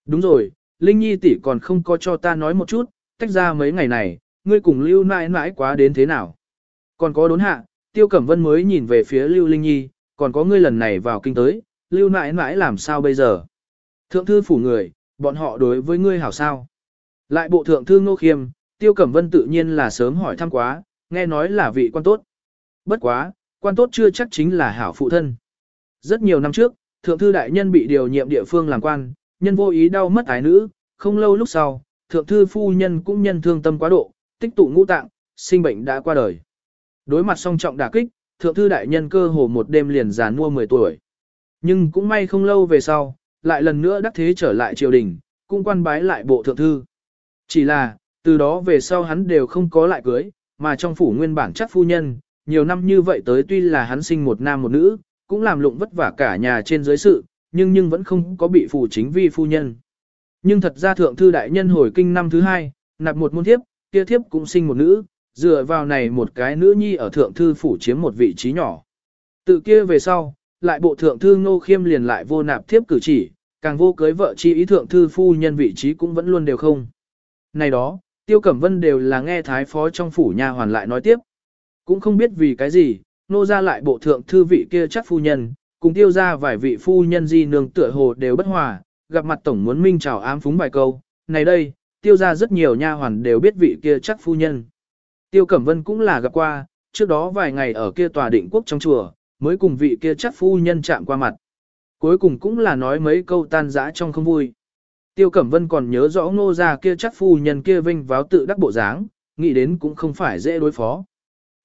Đúng rồi, Linh Nhi tỷ còn không có cho ta nói một chút, tách ra mấy ngày này, ngươi cùng Lưu mãi mãi quá đến thế nào. Còn có đốn hạ, Tiêu Cẩm Vân mới nhìn về phía Lưu Linh Nhi, còn có ngươi lần này vào kinh tới, Lưu nãi nãi làm sao bây giờ? Thượng thư phủ người, bọn họ đối với ngươi hảo sao? Lại bộ thượng thư Ngô Khiêm, Tiêu Cẩm Vân tự nhiên là sớm hỏi thăm quá, nghe nói là vị quan tốt. Bất quá, quan tốt chưa chắc chính là hảo phụ thân. Rất nhiều năm trước, thượng thư đại nhân bị điều nhiệm địa phương làm quan, nhân vô ý đau mất ái nữ, không lâu lúc sau, thượng thư phu nhân cũng nhân thương tâm quá độ, tích tụ ngũ tạng, sinh bệnh đã qua đời. Đối mặt song trọng đả kích, thượng thư đại nhân cơ hồ một đêm liền già nua 10 tuổi. Nhưng cũng may không lâu về sau, lại lần nữa đắc thế trở lại triều đình, cũng quan bái lại bộ thượng thư. Chỉ là, từ đó về sau hắn đều không có lại cưới, mà trong phủ nguyên bản chắc phu nhân, nhiều năm như vậy tới tuy là hắn sinh một nam một nữ, cũng làm lụng vất vả cả nhà trên dưới sự, nhưng nhưng vẫn không có bị phủ chính vi phu nhân. Nhưng thật ra thượng thư đại nhân hồi kinh năm thứ hai, nạp một môn thiếp, kia thiếp cũng sinh một nữ, dựa vào này một cái nữ nhi ở thượng thư phủ chiếm một vị trí nhỏ. từ kia về sau, lại bộ thượng thư ngô khiêm liền lại vô nạp thiếp cử chỉ, càng vô cưới vợ chi ý thượng thư phu nhân vị trí cũng vẫn luôn đều không. Này đó, Tiêu Cẩm Vân đều là nghe thái phó trong phủ nha hoàn lại nói tiếp. Cũng không biết vì cái gì, nô ra lại bộ thượng thư vị kia chắc phu nhân, cùng tiêu ra vài vị phu nhân di nương tựa hồ đều bất hòa, gặp mặt tổng muốn minh chào ám phúng vài câu. Này đây, tiêu ra rất nhiều nha hoàn đều biết vị kia chắc phu nhân. Tiêu Cẩm Vân cũng là gặp qua, trước đó vài ngày ở kia tòa định quốc trong chùa, mới cùng vị kia chắc phu nhân chạm qua mặt. Cuối cùng cũng là nói mấy câu tan dã trong không vui. Tiêu Cẩm Vân còn nhớ rõ ngô gia kia chắc phu nhân kia vinh váo tự đắc bộ dáng, nghĩ đến cũng không phải dễ đối phó.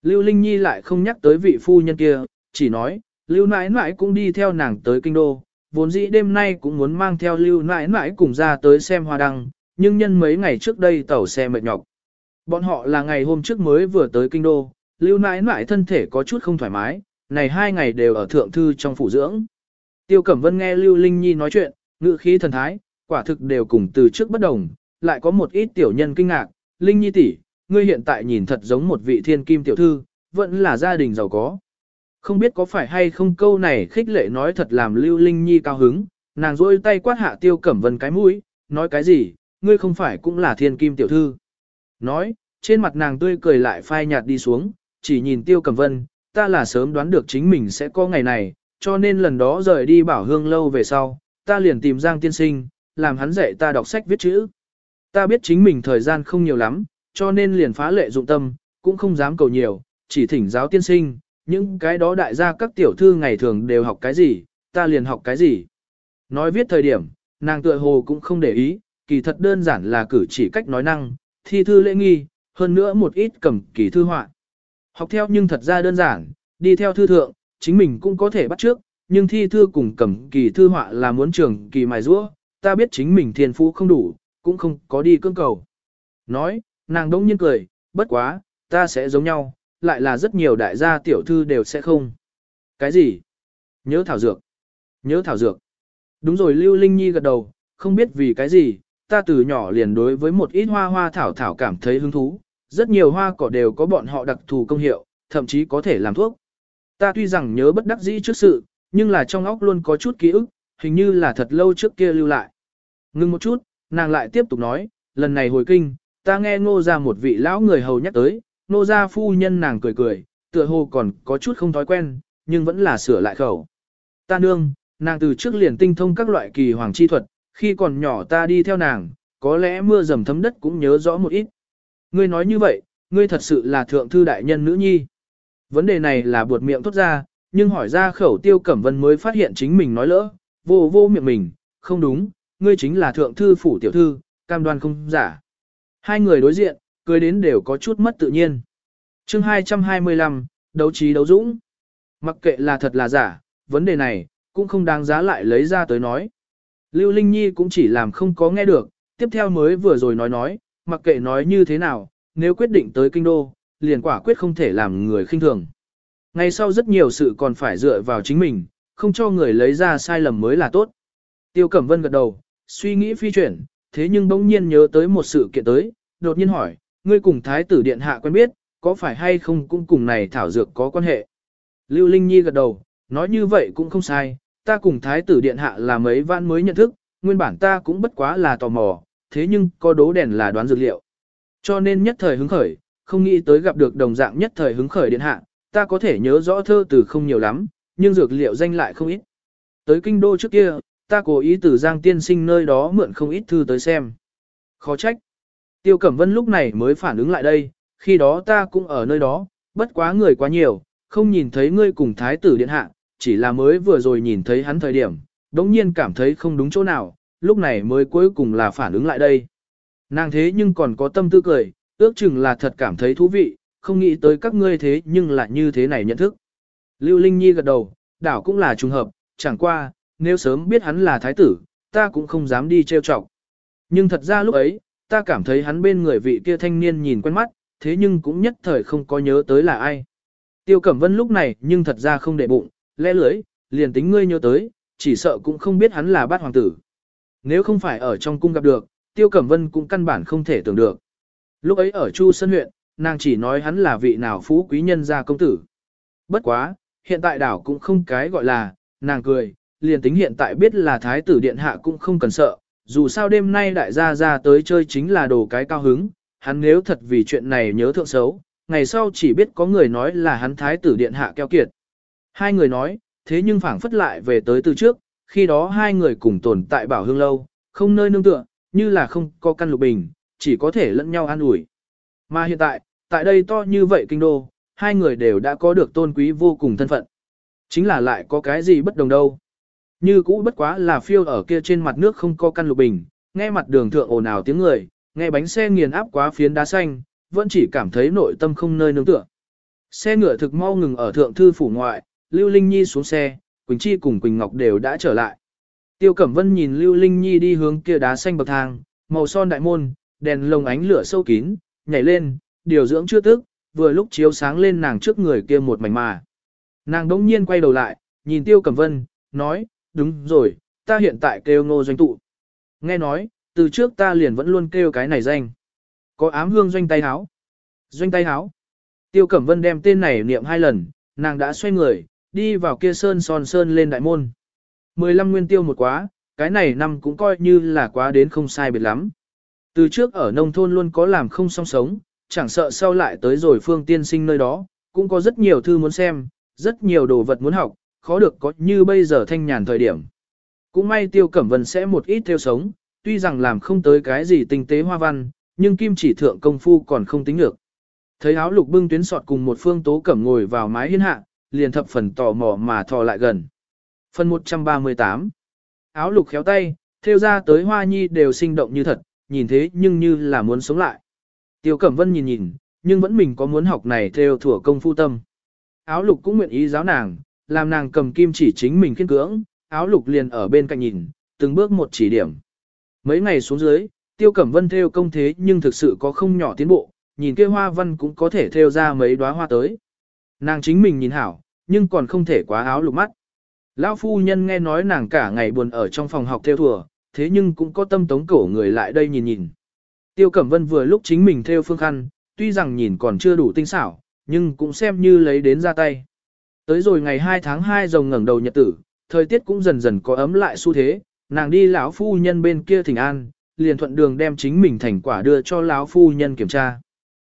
Lưu Linh Nhi lại không nhắc tới vị phu nhân kia, chỉ nói, Lưu nãi nãi cũng đi theo nàng tới kinh đô, vốn dĩ đêm nay cũng muốn mang theo Lưu nãi nãi cùng ra tới xem hoa đăng, nhưng nhân mấy ngày trước đây tàu xe mệt nhọc. Bọn họ là ngày hôm trước mới vừa tới kinh đô, Lưu nãi nãi thân thể có chút không thoải mái, này hai ngày đều ở thượng thư trong phủ dưỡng. Tiêu Cẩm Vân nghe Lưu Linh Nhi nói chuyện, ngữ khí thần thái, quả thực đều cùng từ trước bất đồng, lại có một ít tiểu nhân kinh ngạc, Linh Nhi tỷ, ngươi hiện tại nhìn thật giống một vị thiên kim tiểu thư, vẫn là gia đình giàu có. Không biết có phải hay không câu này khích lệ nói thật làm Lưu Linh Nhi cao hứng, nàng rôi tay quát hạ Tiêu Cẩm Vân cái mũi, nói cái gì, ngươi không phải cũng là thiên kim tiểu thư. Nói, trên mặt nàng tươi cười lại phai nhạt đi xuống, chỉ nhìn Tiêu Cẩm Vân, ta là sớm đoán được chính mình sẽ có ngày này, cho nên lần đó rời đi bảo hương lâu về sau, ta liền tìm Giang tiên sinh, làm hắn dạy ta đọc sách viết chữ. Ta biết chính mình thời gian không nhiều lắm, cho nên liền phá lệ dụng tâm, cũng không dám cầu nhiều, chỉ thỉnh giáo tiên sinh, những cái đó đại gia các tiểu thư ngày thường đều học cái gì, ta liền học cái gì. Nói viết thời điểm, nàng tựa hồ cũng không để ý, kỳ thật đơn giản là cử chỉ cách nói năng, thi thư lễ nghi, hơn nữa một ít cầm kỳ thư họa. Học theo nhưng thật ra đơn giản, đi theo thư thượng, chính mình cũng có thể bắt trước, nhưng thi thư cùng cẩm kỳ thư họa là muốn trường kỳ mài rũa, ta biết chính mình thiên phú không đủ, cũng không có đi cưỡng cầu. Nói, nàng đống nhiên cười, bất quá, ta sẽ giống nhau, lại là rất nhiều đại gia tiểu thư đều sẽ không. Cái gì? Nhớ thảo dược. Nhớ thảo dược. Đúng rồi Lưu Linh Nhi gật đầu, không biết vì cái gì, ta từ nhỏ liền đối với một ít hoa hoa thảo thảo cảm thấy hứng thú, rất nhiều hoa cỏ đều có bọn họ đặc thù công hiệu, thậm chí có thể làm thuốc. Ta tuy rằng nhớ bất đắc dĩ trước sự, nhưng là trong óc luôn có chút ký ức, hình như là thật lâu trước kia lưu lại. Ngưng một chút, nàng lại tiếp tục nói, lần này hồi kinh, ta nghe ngô ra một vị lão người hầu nhắc tới, ngô ra phu nhân nàng cười cười, tựa hồ còn có chút không thói quen, nhưng vẫn là sửa lại khẩu. Ta nương, nàng từ trước liền tinh thông các loại kỳ hoàng chi thuật, khi còn nhỏ ta đi theo nàng, có lẽ mưa dầm thấm đất cũng nhớ rõ một ít. Ngươi nói như vậy, ngươi thật sự là thượng thư đại nhân nữ nhi. Vấn đề này là buột miệng thốt ra, nhưng hỏi ra khẩu tiêu cẩm vân mới phát hiện chính mình nói lỡ, vô vô miệng mình, không đúng, ngươi chính là thượng thư phủ tiểu thư, cam đoan không giả. Hai người đối diện, cười đến đều có chút mất tự nhiên. chương 225, đấu trí đấu dũng. Mặc kệ là thật là giả, vấn đề này, cũng không đáng giá lại lấy ra tới nói. Lưu Linh Nhi cũng chỉ làm không có nghe được, tiếp theo mới vừa rồi nói nói, mặc kệ nói như thế nào, nếu quyết định tới kinh đô, liền quả quyết không thể làm người khinh thường. Ngày sau rất nhiều sự còn phải dựa vào chính mình, không cho người lấy ra sai lầm mới là tốt. Tiêu Cẩm Vân gật đầu, suy nghĩ phi chuyển, thế nhưng bỗng nhiên nhớ tới một sự kiện tới, đột nhiên hỏi, ngươi cùng Thái tử Điện Hạ quen biết, có phải hay không cũng cùng này thảo dược có quan hệ. Lưu Linh Nhi gật đầu, nói như vậy cũng không sai, ta cùng Thái tử Điện Hạ là mấy vãn mới nhận thức, nguyên bản ta cũng bất quá là tò mò, thế nhưng có đố đèn là đoán dược liệu. Cho nên nhất thời hứng khởi, không nghĩ tới gặp được đồng dạng nhất thời hứng khởi Điện Hạ, ta có thể nhớ rõ thơ từ không nhiều lắm, nhưng dược liệu danh lại không ít. Tới kinh đô trước kia, ta cố ý từ Giang tiên sinh nơi đó mượn không ít thư tới xem. Khó trách. Tiêu Cẩm Vân lúc này mới phản ứng lại đây, khi đó ta cũng ở nơi đó, bất quá người quá nhiều, không nhìn thấy ngươi cùng thái tử điện hạ, chỉ là mới vừa rồi nhìn thấy hắn thời điểm, đống nhiên cảm thấy không đúng chỗ nào, lúc này mới cuối cùng là phản ứng lại đây. Nàng thế nhưng còn có tâm tư cười, ước chừng là thật cảm thấy thú vị, không nghĩ tới các ngươi thế nhưng lại như thế này nhận thức. Lưu Linh Nhi gật đầu, đảo cũng là trùng hợp, chẳng qua, nếu sớm biết hắn là thái tử, ta cũng không dám đi trêu chọc. Nhưng thật ra lúc ấy, ta cảm thấy hắn bên người vị kia thanh niên nhìn quen mắt, thế nhưng cũng nhất thời không có nhớ tới là ai. Tiêu Cẩm Vân lúc này nhưng thật ra không để bụng, lẽ lưới, liền tính ngươi nhớ tới, chỉ sợ cũng không biết hắn là bát hoàng tử. Nếu không phải ở trong cung gặp được, Tiêu Cẩm Vân cũng căn bản không thể tưởng được. Lúc ấy ở Chu Sơn huyện, nàng chỉ nói hắn là vị nào phú quý nhân gia công tử. Bất quá, hiện tại đảo cũng không cái gọi là, nàng cười, liền tính hiện tại biết là thái tử điện hạ cũng không cần sợ, dù sao đêm nay đại gia ra tới chơi chính là đồ cái cao hứng, hắn nếu thật vì chuyện này nhớ thượng xấu, ngày sau chỉ biết có người nói là hắn thái tử điện hạ keo kiệt. Hai người nói, thế nhưng phảng phất lại về tới từ trước, khi đó hai người cùng tồn tại bảo hương lâu, không nơi nương tựa, như là không có căn lục bình, chỉ có thể lẫn nhau an ủi. Mà hiện tại, tại đây to như vậy kinh đô, hai người đều đã có được tôn quý vô cùng thân phận. Chính là lại có cái gì bất đồng đâu. Như cũ bất quá là phiêu ở kia trên mặt nước không có căn lục bình, nghe mặt đường thượng ồn ào tiếng người, nghe bánh xe nghiền áp quá phiến đá xanh, vẫn chỉ cảm thấy nội tâm không nơi nương tựa. Xe ngựa thực mau ngừng ở thượng thư phủ ngoại, Lưu Linh Nhi xuống xe, Quỳnh Chi cùng Quỳnh Ngọc đều đã trở lại. Tiêu Cẩm Vân nhìn Lưu Linh Nhi đi hướng kia đá xanh bậc thang, màu son đại môn, đèn lồng ánh lửa sâu kín, nhảy lên, điều dưỡng chưa tức, vừa lúc chiếu sáng lên nàng trước người kia một mảnh mà. Nàng đống nhiên quay đầu lại, nhìn Tiêu Cẩm Vân, nói, đúng rồi, ta hiện tại kêu ngô doanh tụ. Nghe nói, từ trước ta liền vẫn luôn kêu cái này danh. Có ám hương doanh tay háo. Doanh tay háo. Tiêu Cẩm Vân đem tên này niệm hai lần, nàng đã xoay người, đi vào kia sơn son sơn lên đại môn. 15 nguyên tiêu một quá, cái này năm cũng coi như là quá đến không sai biệt lắm. Từ trước ở nông thôn luôn có làm không song sống, chẳng sợ sau lại tới rồi phương tiên sinh nơi đó, cũng có rất nhiều thư muốn xem, rất nhiều đồ vật muốn học, khó được có như bây giờ thanh nhàn thời điểm. Cũng may tiêu cẩm vân sẽ một ít theo sống, tuy rằng làm không tới cái gì tinh tế hoa văn, nhưng kim chỉ thượng công phu còn không tính được. Thấy áo lục bưng tuyến sọt cùng một phương tố cẩm ngồi vào mái hiên hạ, liền thập phần tò mò mà thò lại gần. Phần 138 Áo lục khéo tay, theo ra tới hoa nhi đều sinh động như thật, nhìn thế nhưng như là muốn sống lại. Tiêu Cẩm Vân nhìn nhìn, nhưng vẫn mình có muốn học này theo thủa công phu tâm. Áo lục cũng nguyện ý giáo nàng, làm nàng cầm kim chỉ chính mình khiên cưỡng, áo lục liền ở bên cạnh nhìn, từng bước một chỉ điểm. Mấy ngày xuống dưới, tiêu cẩm vân theo công thế nhưng thực sự có không nhỏ tiến bộ, nhìn kia hoa văn cũng có thể theo ra mấy đóa hoa tới. Nàng chính mình nhìn hảo, nhưng còn không thể quá áo lục mắt. Lão phu nhân nghe nói nàng cả ngày buồn ở trong phòng học theo thùa, thế nhưng cũng có tâm tống cổ người lại đây nhìn nhìn. Tiêu Cẩm Vân vừa lúc chính mình theo phương khăn, tuy rằng nhìn còn chưa đủ tinh xảo, nhưng cũng xem như lấy đến ra tay. Tới rồi ngày 2 tháng 2 rồng ngẩng đầu nhật tử, thời tiết cũng dần dần có ấm lại xu thế, nàng đi lão phu nhân bên kia thỉnh an, liền thuận đường đem chính mình thành quả đưa cho lão phu nhân kiểm tra.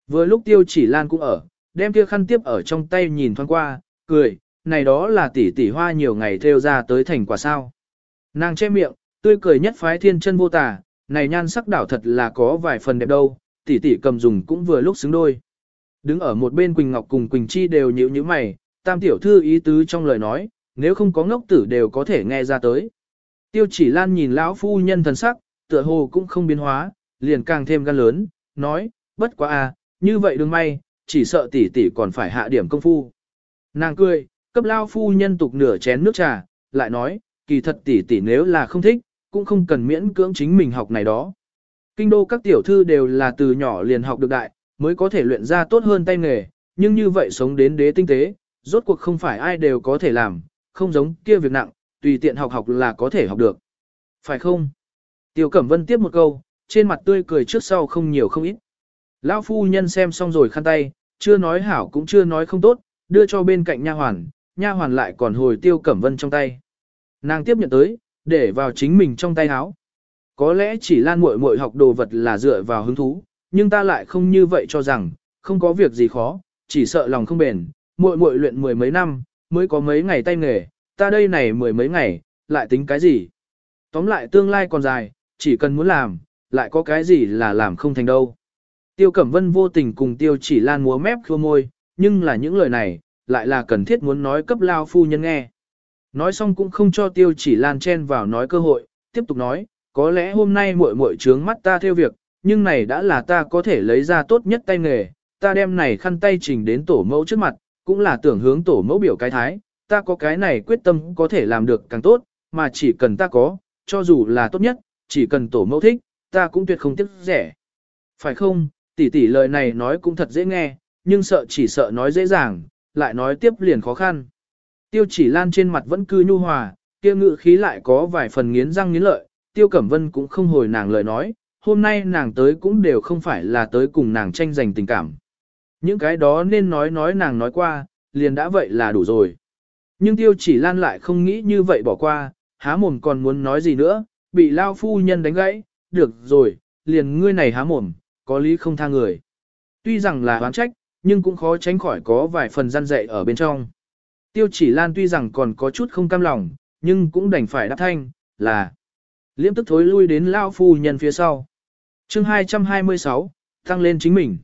Vừa lúc Tiêu Chỉ Lan cũng ở, đem kia khăn tiếp ở trong tay nhìn thoáng qua, cười, này đó là tỷ tỷ hoa nhiều ngày theo ra tới thành quả sao. Nàng che miệng, tươi cười nhất phái thiên chân vô tả này nhan sắc đảo thật là có vài phần đẹp đâu, tỷ tỷ cầm dùng cũng vừa lúc xứng đôi. Đứng ở một bên Quỳnh Ngọc cùng Quỳnh Chi đều nhíu nhíu mày, tam tiểu thư ý tứ trong lời nói, nếu không có ngốc tử đều có thể nghe ra tới. Tiêu chỉ lan nhìn lão phu nhân thần sắc, tựa hồ cũng không biến hóa, liền càng thêm gan lớn, nói, bất quá à, như vậy đừng may, chỉ sợ tỷ tỷ còn phải hạ điểm công phu. Nàng cười, cấp lao phu nhân tục nửa chén nước trà, lại nói, kỳ thật tỷ tỷ nếu là không thích, cũng không cần miễn cưỡng chính mình học này đó. Kinh đô các tiểu thư đều là từ nhỏ liền học được đại, mới có thể luyện ra tốt hơn tay nghề, nhưng như vậy sống đến đế tinh tế, rốt cuộc không phải ai đều có thể làm, không giống kia việc nặng, tùy tiện học học là có thể học được. Phải không? Tiêu Cẩm Vân tiếp một câu, trên mặt tươi cười trước sau không nhiều không ít. Lão phu nhân xem xong rồi khăn tay, chưa nói hảo cũng chưa nói không tốt, đưa cho bên cạnh nha hoàn, nha hoàn lại còn hồi Tiêu Cẩm Vân trong tay. Nàng tiếp nhận tới, để vào chính mình trong tay áo. Có lẽ chỉ lan muội muội học đồ vật là dựa vào hứng thú, nhưng ta lại không như vậy cho rằng, không có việc gì khó, chỉ sợ lòng không bền, muội muội luyện mười mấy năm, mới có mấy ngày tay nghề, ta đây này mười mấy ngày, lại tính cái gì? Tóm lại tương lai còn dài, chỉ cần muốn làm, lại có cái gì là làm không thành đâu. Tiêu Cẩm Vân vô tình cùng Tiêu chỉ lan múa mép khua môi, nhưng là những lời này, lại là cần thiết muốn nói cấp lao phu nhân nghe. Nói xong cũng không cho Tiêu chỉ lan chen vào nói cơ hội, tiếp tục nói, có lẽ hôm nay muội muội trướng mắt ta theo việc, nhưng này đã là ta có thể lấy ra tốt nhất tay nghề, ta đem này khăn tay trình đến tổ mẫu trước mặt, cũng là tưởng hướng tổ mẫu biểu cái thái, ta có cái này quyết tâm có thể làm được càng tốt, mà chỉ cần ta có, cho dù là tốt nhất, chỉ cần tổ mẫu thích, ta cũng tuyệt không tiếc rẻ. Phải không, tỷ tỷ lời này nói cũng thật dễ nghe, nhưng sợ chỉ sợ nói dễ dàng, lại nói tiếp liền khó khăn. Tiêu chỉ lan trên mặt vẫn cư nhu hòa, kia ngự khí lại có vài phần nghiến răng nghiến lợi, tiêu cẩm vân cũng không hồi nàng lời nói, hôm nay nàng tới cũng đều không phải là tới cùng nàng tranh giành tình cảm. Những cái đó nên nói nói nàng nói qua, liền đã vậy là đủ rồi. Nhưng tiêu chỉ lan lại không nghĩ như vậy bỏ qua, há mồm còn muốn nói gì nữa, bị lao phu nhân đánh gãy, được rồi, liền ngươi này há mồm, có lý không tha người. Tuy rằng là oán trách, nhưng cũng khó tránh khỏi có vài phần gian dạy ở bên trong. Tiêu chỉ lan tuy rằng còn có chút không cam lòng, nhưng cũng đành phải đáp thanh, là liễm tức thối lui đến lao phu nhân phía sau. chương 226, tăng lên chính mình.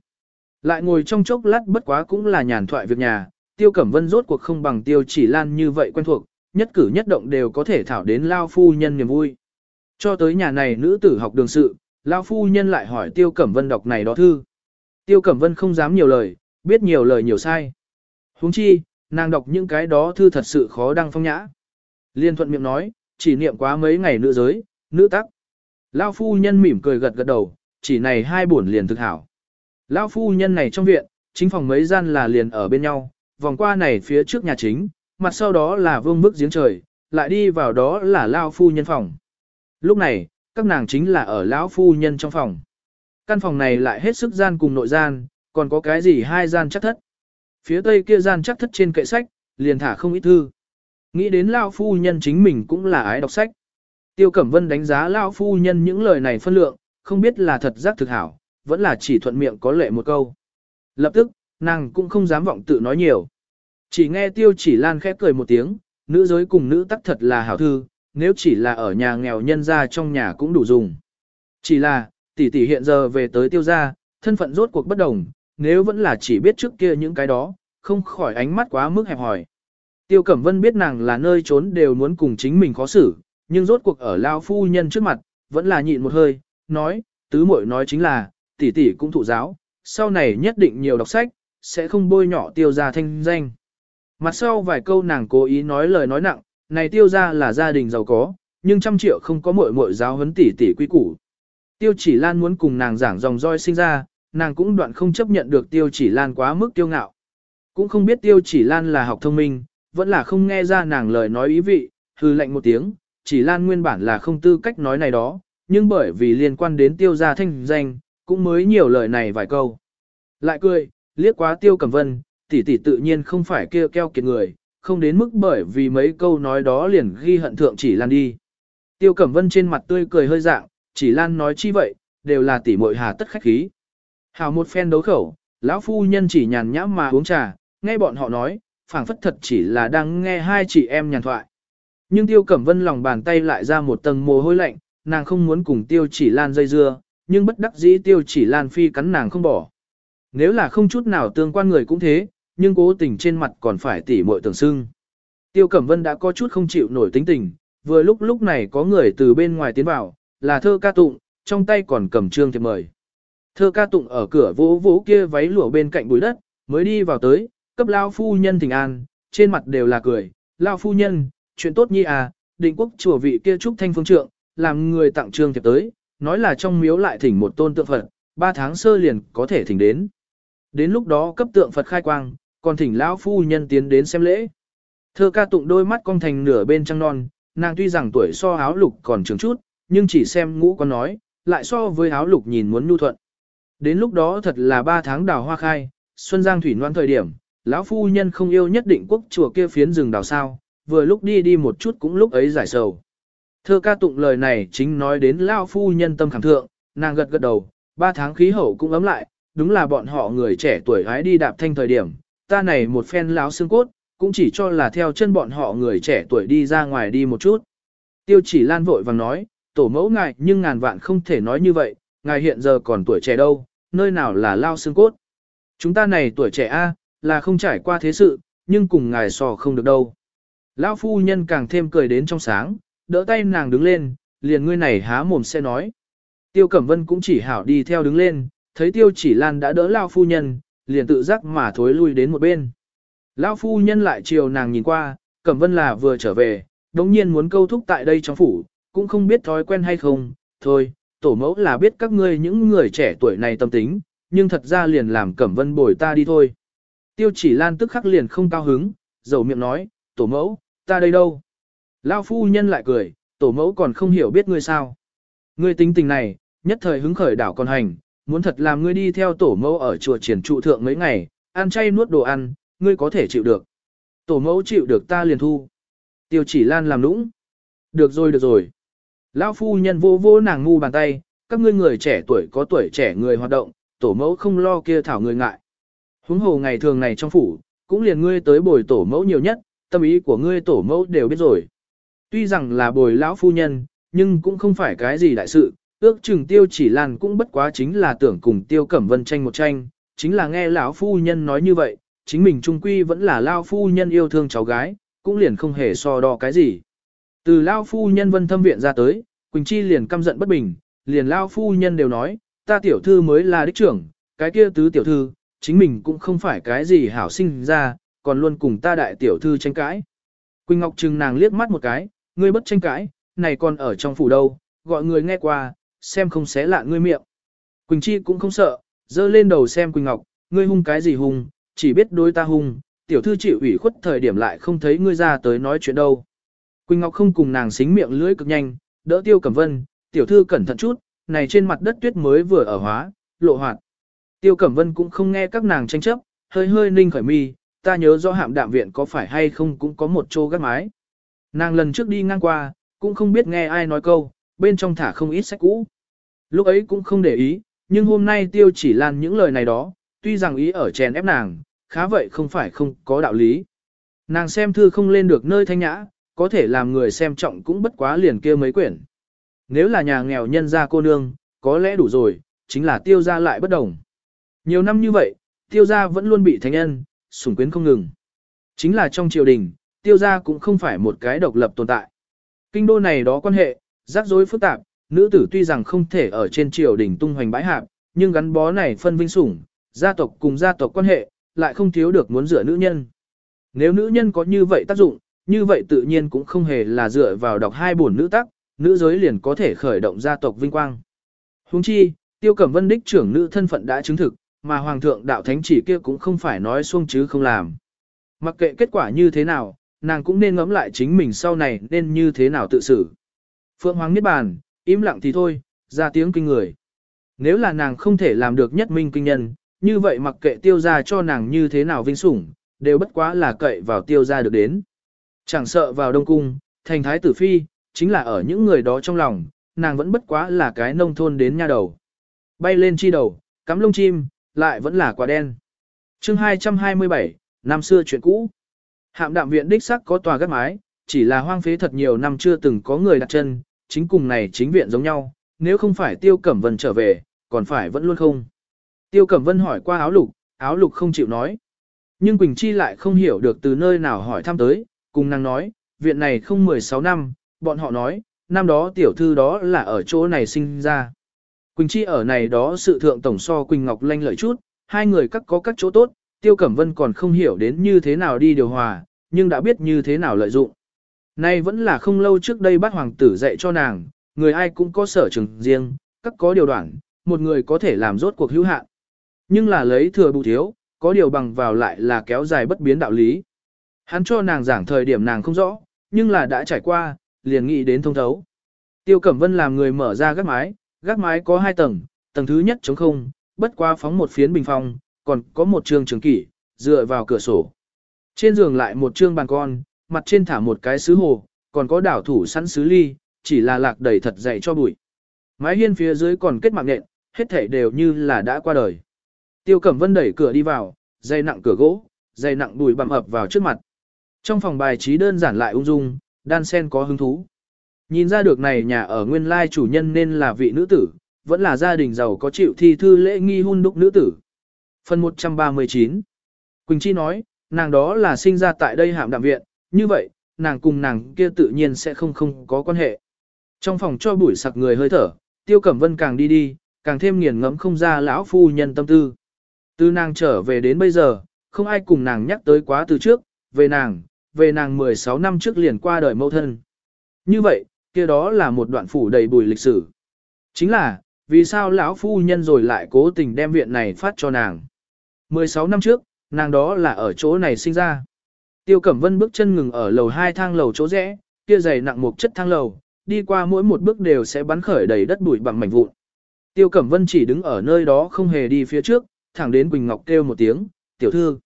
Lại ngồi trong chốc lát bất quá cũng là nhàn thoại việc nhà, tiêu cẩm vân rốt cuộc không bằng tiêu chỉ lan như vậy quen thuộc, nhất cử nhất động đều có thể thảo đến lao phu nhân niềm vui. Cho tới nhà này nữ tử học đường sự, lão phu nhân lại hỏi tiêu cẩm vân đọc này đó thư. Tiêu cẩm vân không dám nhiều lời, biết nhiều lời nhiều sai. huống chi, nàng đọc những cái đó thư thật sự khó đăng phong nhã. Liên thuận miệng nói, chỉ niệm quá mấy ngày nữ giới, nữ tắc. lão phu nhân mỉm cười gật gật đầu, chỉ này hai buồn liền thực hảo. lão phu nhân này trong viện, chính phòng mấy gian là liền ở bên nhau, vòng qua này phía trước nhà chính, mặt sau đó là vương bức giếng trời, lại đi vào đó là Lao phu nhân phòng. Lúc này, các nàng chính là ở lão phu nhân trong phòng. Căn phòng này lại hết sức gian cùng nội gian, còn có cái gì hai gian chắc thất. Phía tây kia gian chắc thất trên kệ sách, liền thả không ít thư. Nghĩ đến lão phu nhân chính mình cũng là ái đọc sách. Tiêu Cẩm Vân đánh giá lão phu nhân những lời này phân lượng, không biết là thật giác thực hảo, vẫn là chỉ thuận miệng có lệ một câu. Lập tức, nàng cũng không dám vọng tự nói nhiều. Chỉ nghe Tiêu chỉ lan khép cười một tiếng, nữ giới cùng nữ tắc thật là hảo thư, nếu chỉ là ở nhà nghèo nhân ra trong nhà cũng đủ dùng. Chỉ là, tỷ tỷ hiện giờ về tới tiêu gia, thân phận rốt cuộc bất đồng, nếu vẫn là chỉ biết trước kia những cái đó, không khỏi ánh mắt quá mức hẹp hòi. Tiêu Cẩm Vân biết nàng là nơi trốn đều muốn cùng chính mình khó xử, nhưng rốt cuộc ở lao phu nhân trước mặt, vẫn là nhịn một hơi, nói, tứ muội nói chính là, tỷ tỷ cũng thụ giáo, sau này nhất định nhiều đọc sách, sẽ không bôi nhọ tiêu gia thanh danh. Mặt sau vài câu nàng cố ý nói lời nói nặng, này tiêu ra là gia đình giàu có, nhưng trăm triệu không có muội muội giáo huấn tỷ tỷ quy củ. Tiêu chỉ lan muốn cùng nàng giảng dòng roi sinh ra, nàng cũng đoạn không chấp nhận được tiêu chỉ lan quá mức tiêu ngạo. Cũng không biết tiêu chỉ lan là học thông minh, vẫn là không nghe ra nàng lời nói ý vị, hư lệnh một tiếng, chỉ lan nguyên bản là không tư cách nói này đó, nhưng bởi vì liên quan đến tiêu gia thanh danh, cũng mới nhiều lời này vài câu. Lại cười, liếc quá tiêu cẩm vân, tỷ tỷ tự nhiên không phải kêu keo kiệt người, không đến mức bởi vì mấy câu nói đó liền ghi hận thượng chỉ lan đi. Tiêu cẩm vân trên mặt tươi cười hơi dạng, chỉ lan nói chi vậy, đều là tỷ muội hà tất khách khí. Hào một phen đấu khẩu, lão phu nhân chỉ nhàn nhãm mà uống trà, nghe bọn họ nói, phảng phất thật chỉ là đang nghe hai chị em nhàn thoại. Nhưng tiêu cẩm vân lòng bàn tay lại ra một tầng mồ hôi lạnh, nàng không muốn cùng tiêu chỉ lan dây dưa, nhưng bất đắc dĩ tiêu chỉ lan phi cắn nàng không bỏ. Nếu là không chút nào tương quan người cũng thế, nhưng cố tình trên mặt còn phải tỉ muội tưởng sưng. Tiêu Cẩm Vân đã có chút không chịu nổi tính tình, vừa lúc lúc này có người từ bên ngoài tiến vào, là thơ ca tụng, trong tay còn cầm trương thiệp mời. Thơ ca tụng ở cửa vỗ vỗ kia váy lụa bên cạnh bụi đất, mới đi vào tới, cấp lao phu nhân thỉnh an, trên mặt đều là cười, lao phu nhân, chuyện tốt nhi à, định quốc chùa vị kia trúc thanh phương trượng, làm người tặng trương thiệp tới, nói là trong miếu lại thỉnh một tôn tượng Phật, ba tháng sơ liền có thể thỉnh đến. Đến lúc đó cấp tượng Phật khai quang, còn thỉnh lão phu nhân tiến đến xem lễ. Thơ ca tụng đôi mắt cong thành nửa bên trăng non, nàng tuy rằng tuổi so áo lục còn trường chút, nhưng chỉ xem ngũ con nói, lại so với áo lục nhìn muốn nhu thuận. Đến lúc đó thật là ba tháng đào hoa khai, xuân giang thủy noan thời điểm, lão phu nhân không yêu nhất định quốc chùa kia phiến rừng đào sao, vừa lúc đi đi một chút cũng lúc ấy giải sầu. Thơ ca tụng lời này chính nói đến lão phu nhân tâm khẳng thượng, nàng gật gật đầu, ba tháng khí hậu cũng ấm lại, đúng là bọn họ người trẻ tuổi hái đi đạp thanh thời điểm, ta này một phen láo xương cốt, cũng chỉ cho là theo chân bọn họ người trẻ tuổi đi ra ngoài đi một chút. Tiêu chỉ lan vội vàng nói, tổ mẫu ngài nhưng ngàn vạn không thể nói như vậy, ngài hiện giờ còn tuổi trẻ đâu, nơi nào là lao xương cốt. Chúng ta này tuổi trẻ a là không trải qua thế sự, nhưng cùng ngài so không được đâu. Lão phu nhân càng thêm cười đến trong sáng, đỡ tay nàng đứng lên, liền ngươi này há mồm sẽ nói. Tiêu Cẩm Vân cũng chỉ hảo đi theo đứng lên, thấy Tiêu chỉ lan đã đỡ Lao phu nhân, liền tự giác mà thối lui đến một bên. Lão phu nhân lại chiều nàng nhìn qua, Cẩm Vân là vừa trở về, đống nhiên muốn câu thúc tại đây trong phủ, cũng không biết thói quen hay không, thôi, tổ mẫu là biết các ngươi những người trẻ tuổi này tâm tính, nhưng thật ra liền làm Cẩm Vân bồi ta đi thôi. Tiêu chỉ lan tức khắc liền không cao hứng, dầu miệng nói, tổ mẫu, ta đây đâu? Lão phu nhân lại cười, tổ mẫu còn không hiểu biết ngươi sao. Ngươi tính tình này, nhất thời hứng khởi đảo còn hành, muốn thật làm ngươi đi theo tổ mẫu ở chùa triển trụ thượng mấy ngày, ăn chay nuốt đồ ăn, ngươi có thể chịu được. Tổ mẫu chịu được ta liền thu. Tiêu chỉ lan làm nũng. Được rồi được rồi. Lão phu nhân vô vô nàng ngu bàn tay, các ngươi người trẻ tuổi có tuổi trẻ người hoạt động, tổ mẫu không lo kia thảo người ngại. Huống hồ ngày thường này trong phủ, cũng liền ngươi tới bồi tổ mẫu nhiều nhất, tâm ý của ngươi tổ mẫu đều biết rồi. Tuy rằng là bồi lão phu nhân, nhưng cũng không phải cái gì đại sự, ước chừng tiêu chỉ lan cũng bất quá chính là tưởng cùng tiêu cẩm vân tranh một tranh, chính là nghe lão phu nhân nói như vậy, chính mình trung quy vẫn là lao phu nhân yêu thương cháu gái, cũng liền không hề so đo cái gì. Từ lao phu nhân vân thâm viện ra tới, Quỳnh Chi liền căm giận bất bình, liền lao phu nhân đều nói, ta tiểu thư mới là đích trưởng, cái kia tứ tiểu thư, chính mình cũng không phải cái gì hảo sinh ra, còn luôn cùng ta đại tiểu thư tranh cãi. Quỳnh Ngọc Trừng nàng liếc mắt một cái, ngươi bất tranh cãi, này còn ở trong phủ đâu, gọi người nghe qua, xem không xé lạ ngươi miệng. Quỳnh Chi cũng không sợ, dơ lên đầu xem Quỳnh Ngọc, ngươi hung cái gì hung, chỉ biết đối ta hung, tiểu thư chịu ủy khuất thời điểm lại không thấy ngươi ra tới nói chuyện đâu. Quỳnh Ngọc không cùng nàng xính miệng lưỡi cực nhanh, đỡ tiêu cẩm vân, tiểu thư cẩn thận chút, này trên mặt đất tuyết mới vừa ở hóa, lộ hoạt. Tiêu cẩm vân cũng không nghe các nàng tranh chấp, hơi hơi ninh khởi mi, ta nhớ rõ hạm đạm viện có phải hay không cũng có một chỗ gác mái. Nàng lần trước đi ngang qua, cũng không biết nghe ai nói câu, bên trong thả không ít sách cũ. Lúc ấy cũng không để ý, nhưng hôm nay tiêu chỉ lan những lời này đó, tuy rằng ý ở chèn ép nàng, khá vậy không phải không có đạo lý. Nàng xem thư không lên được nơi thanh nhã, có thể làm người xem trọng cũng bất quá liền kia mấy quyển. Nếu là nhà nghèo nhân gia cô nương, có lẽ đủ rồi, chính là tiêu gia lại bất đồng. Nhiều năm như vậy, tiêu gia vẫn luôn bị thánh nhân, sủng quyến không ngừng. Chính là trong triều đình, tiêu gia cũng không phải một cái độc lập tồn tại. Kinh đô này đó quan hệ, rắc rối phức tạp, nữ tử tuy rằng không thể ở trên triều đình tung hoành bãi hạp, nhưng gắn bó này phân vinh sủng, gia tộc cùng gia tộc quan hệ, lại không thiếu được muốn dựa nữ nhân. Nếu nữ nhân có như vậy tác dụng, như vậy tự nhiên cũng không hề là dựa vào đọc hai bổn nữ tác, nữ giới liền có thể khởi động gia tộc vinh quang. Huống chi, Tiêu Cẩm Vân đích trưởng nữ thân phận đã chứng thực, mà Hoàng thượng đạo thánh chỉ kia cũng không phải nói xuông chứ không làm. Mặc kệ kết quả như thế nào, nàng cũng nên ngẫm lại chính mình sau này nên như thế nào tự xử. Phượng Hoàng Niết Bàn, im lặng thì thôi, ra tiếng kinh người. Nếu là nàng không thể làm được nhất minh kinh nhân, như vậy mặc kệ tiêu ra cho nàng như thế nào vinh sủng, đều bất quá là cậy vào tiêu ra được đến. Chẳng sợ vào Đông Cung, thành thái tử phi, chính là ở những người đó trong lòng, nàng vẫn bất quá là cái nông thôn đến nha đầu. Bay lên chi đầu, cắm lông chim, lại vẫn là quả đen. chương 227, năm xưa chuyện cũ. Hạm đạm viện đích sắc có tòa gác mái, chỉ là hoang phế thật nhiều năm chưa từng có người đặt chân, chính cùng này chính viện giống nhau, nếu không phải Tiêu Cẩm Vân trở về, còn phải vẫn luôn không. Tiêu Cẩm Vân hỏi qua áo lục, áo lục không chịu nói. Nhưng Quỳnh Chi lại không hiểu được từ nơi nào hỏi thăm tới, cùng nàng nói, viện này không 16 năm, bọn họ nói, năm đó tiểu thư đó là ở chỗ này sinh ra. Quỳnh Chi ở này đó sự thượng tổng so Quỳnh Ngọc lanh lợi chút, hai người các có các chỗ tốt, Tiêu Cẩm Vân còn không hiểu đến như thế nào đi điều hòa, nhưng đã biết như thế nào lợi dụng. Nay vẫn là không lâu trước đây bác hoàng tử dạy cho nàng, người ai cũng có sở trường riêng, các có điều đoạn, một người có thể làm rốt cuộc hữu hạn. Nhưng là lấy thừa bù thiếu, có điều bằng vào lại là kéo dài bất biến đạo lý. Hắn cho nàng giảng thời điểm nàng không rõ, nhưng là đã trải qua, liền nghĩ đến thông thấu. Tiêu Cẩm Vân làm người mở ra gác mái, gác mái có hai tầng, tầng thứ nhất chống không, bất qua phóng một phiến bình phong, còn có một trường trường kỷ, dựa vào cửa sổ. Trên giường lại một trường bàn con, mặt trên thả một cái sứ hồ, còn có đảo thủ sẵn sứ ly, chỉ là lạc đầy thật dày cho bụi. Mái hiên phía dưới còn kết mạng nện, hết thảy đều như là đã qua đời. Tiêu Cẩm Vân đẩy cửa đi vào, dây nặng cửa gỗ, dây nặng bụi bặm ập vào trước mặt. Trong phòng bài trí đơn giản lại ung dung, đan sen có hứng thú. Nhìn ra được này nhà ở nguyên lai chủ nhân nên là vị nữ tử, vẫn là gia đình giàu có chịu thi thư lễ nghi hôn đúc nữ tử. Phần 139 Quỳnh Chi nói, nàng đó là sinh ra tại đây hạm đạm viện, như vậy, nàng cùng nàng kia tự nhiên sẽ không không có quan hệ. Trong phòng cho bụi sặc người hơi thở, Tiêu Cẩm Vân càng đi đi, càng thêm nghiền ngẫm không ra lão phu nhân tâm tư. Từ nàng trở về đến bây giờ, không ai cùng nàng nhắc tới quá từ trước, về nàng, về nàng 16 năm trước liền qua đời mẫu thân. Như vậy, kia đó là một đoạn phủ đầy bùi lịch sử. Chính là, vì sao lão phu nhân rồi lại cố tình đem viện này phát cho nàng. 16 năm trước, nàng đó là ở chỗ này sinh ra. Tiêu Cẩm Vân bước chân ngừng ở lầu hai thang lầu chỗ rẽ, kia dày nặng một chất thang lầu, đi qua mỗi một bước đều sẽ bắn khởi đầy đất bụi bằng mảnh vụn. Tiêu Cẩm Vân chỉ đứng ở nơi đó không hề đi phía trước, thẳng đến Quỳnh Ngọc kêu một tiếng, tiểu thư.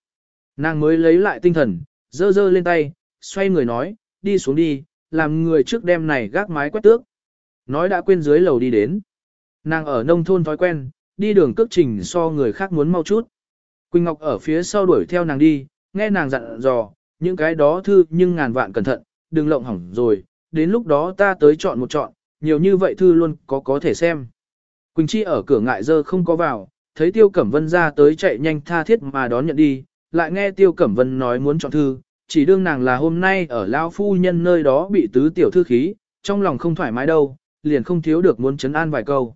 Nàng mới lấy lại tinh thần, giơ giơ lên tay, xoay người nói, đi xuống đi, làm người trước đêm này gác mái quét tước. Nói đã quên dưới lầu đi đến. Nàng ở nông thôn thói quen, đi đường cước trình so người khác muốn mau chút. Quỳnh Ngọc ở phía sau đuổi theo nàng đi, nghe nàng dặn dò, những cái đó thư nhưng ngàn vạn cẩn thận, đừng lộng hỏng rồi, đến lúc đó ta tới chọn một chọn, nhiều như vậy thư luôn có có thể xem. Quỳnh Chi ở cửa ngại dơ không có vào, thấy Tiêu Cẩm Vân ra tới chạy nhanh tha thiết mà đón nhận đi, lại nghe Tiêu Cẩm Vân nói muốn chọn thư, chỉ đương nàng là hôm nay ở Lao Phu Nhân nơi đó bị tứ tiểu thư khí, trong lòng không thoải mái đâu, liền không thiếu được muốn chấn an vài câu.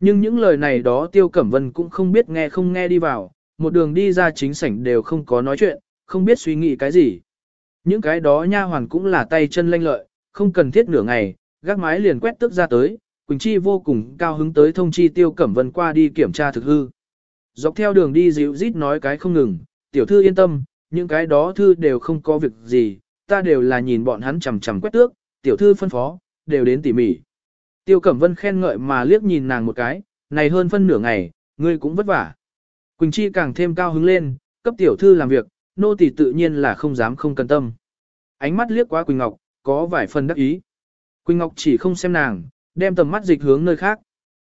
Nhưng những lời này đó Tiêu Cẩm Vân cũng không biết nghe không nghe đi vào, một đường đi ra chính sảnh đều không có nói chuyện, không biết suy nghĩ cái gì. Những cái đó nha hoàn cũng là tay chân lanh lợi, không cần thiết nửa ngày, gác mái liền quét tức ra tới, Quỳnh Chi vô cùng cao hứng tới thông chi Tiêu Cẩm Vân qua đi kiểm tra thực hư. Dọc theo đường đi dịu rít nói cái không ngừng, tiểu thư yên tâm, những cái đó thư đều không có việc gì, ta đều là nhìn bọn hắn chằm chằm quét tước, tiểu thư phân phó, đều đến tỉ mỉ. Tiêu Cẩm Vân khen ngợi mà liếc nhìn nàng một cái, này hơn phân nửa ngày, ngươi cũng vất vả. Quỳnh Chi càng thêm cao hứng lên, cấp tiểu thư làm việc, nô tỳ tự nhiên là không dám không cân tâm. Ánh mắt liếc qua Quỳnh Ngọc, có vài phần đắc ý. Quỳnh Ngọc chỉ không xem nàng, đem tầm mắt dịch hướng nơi khác.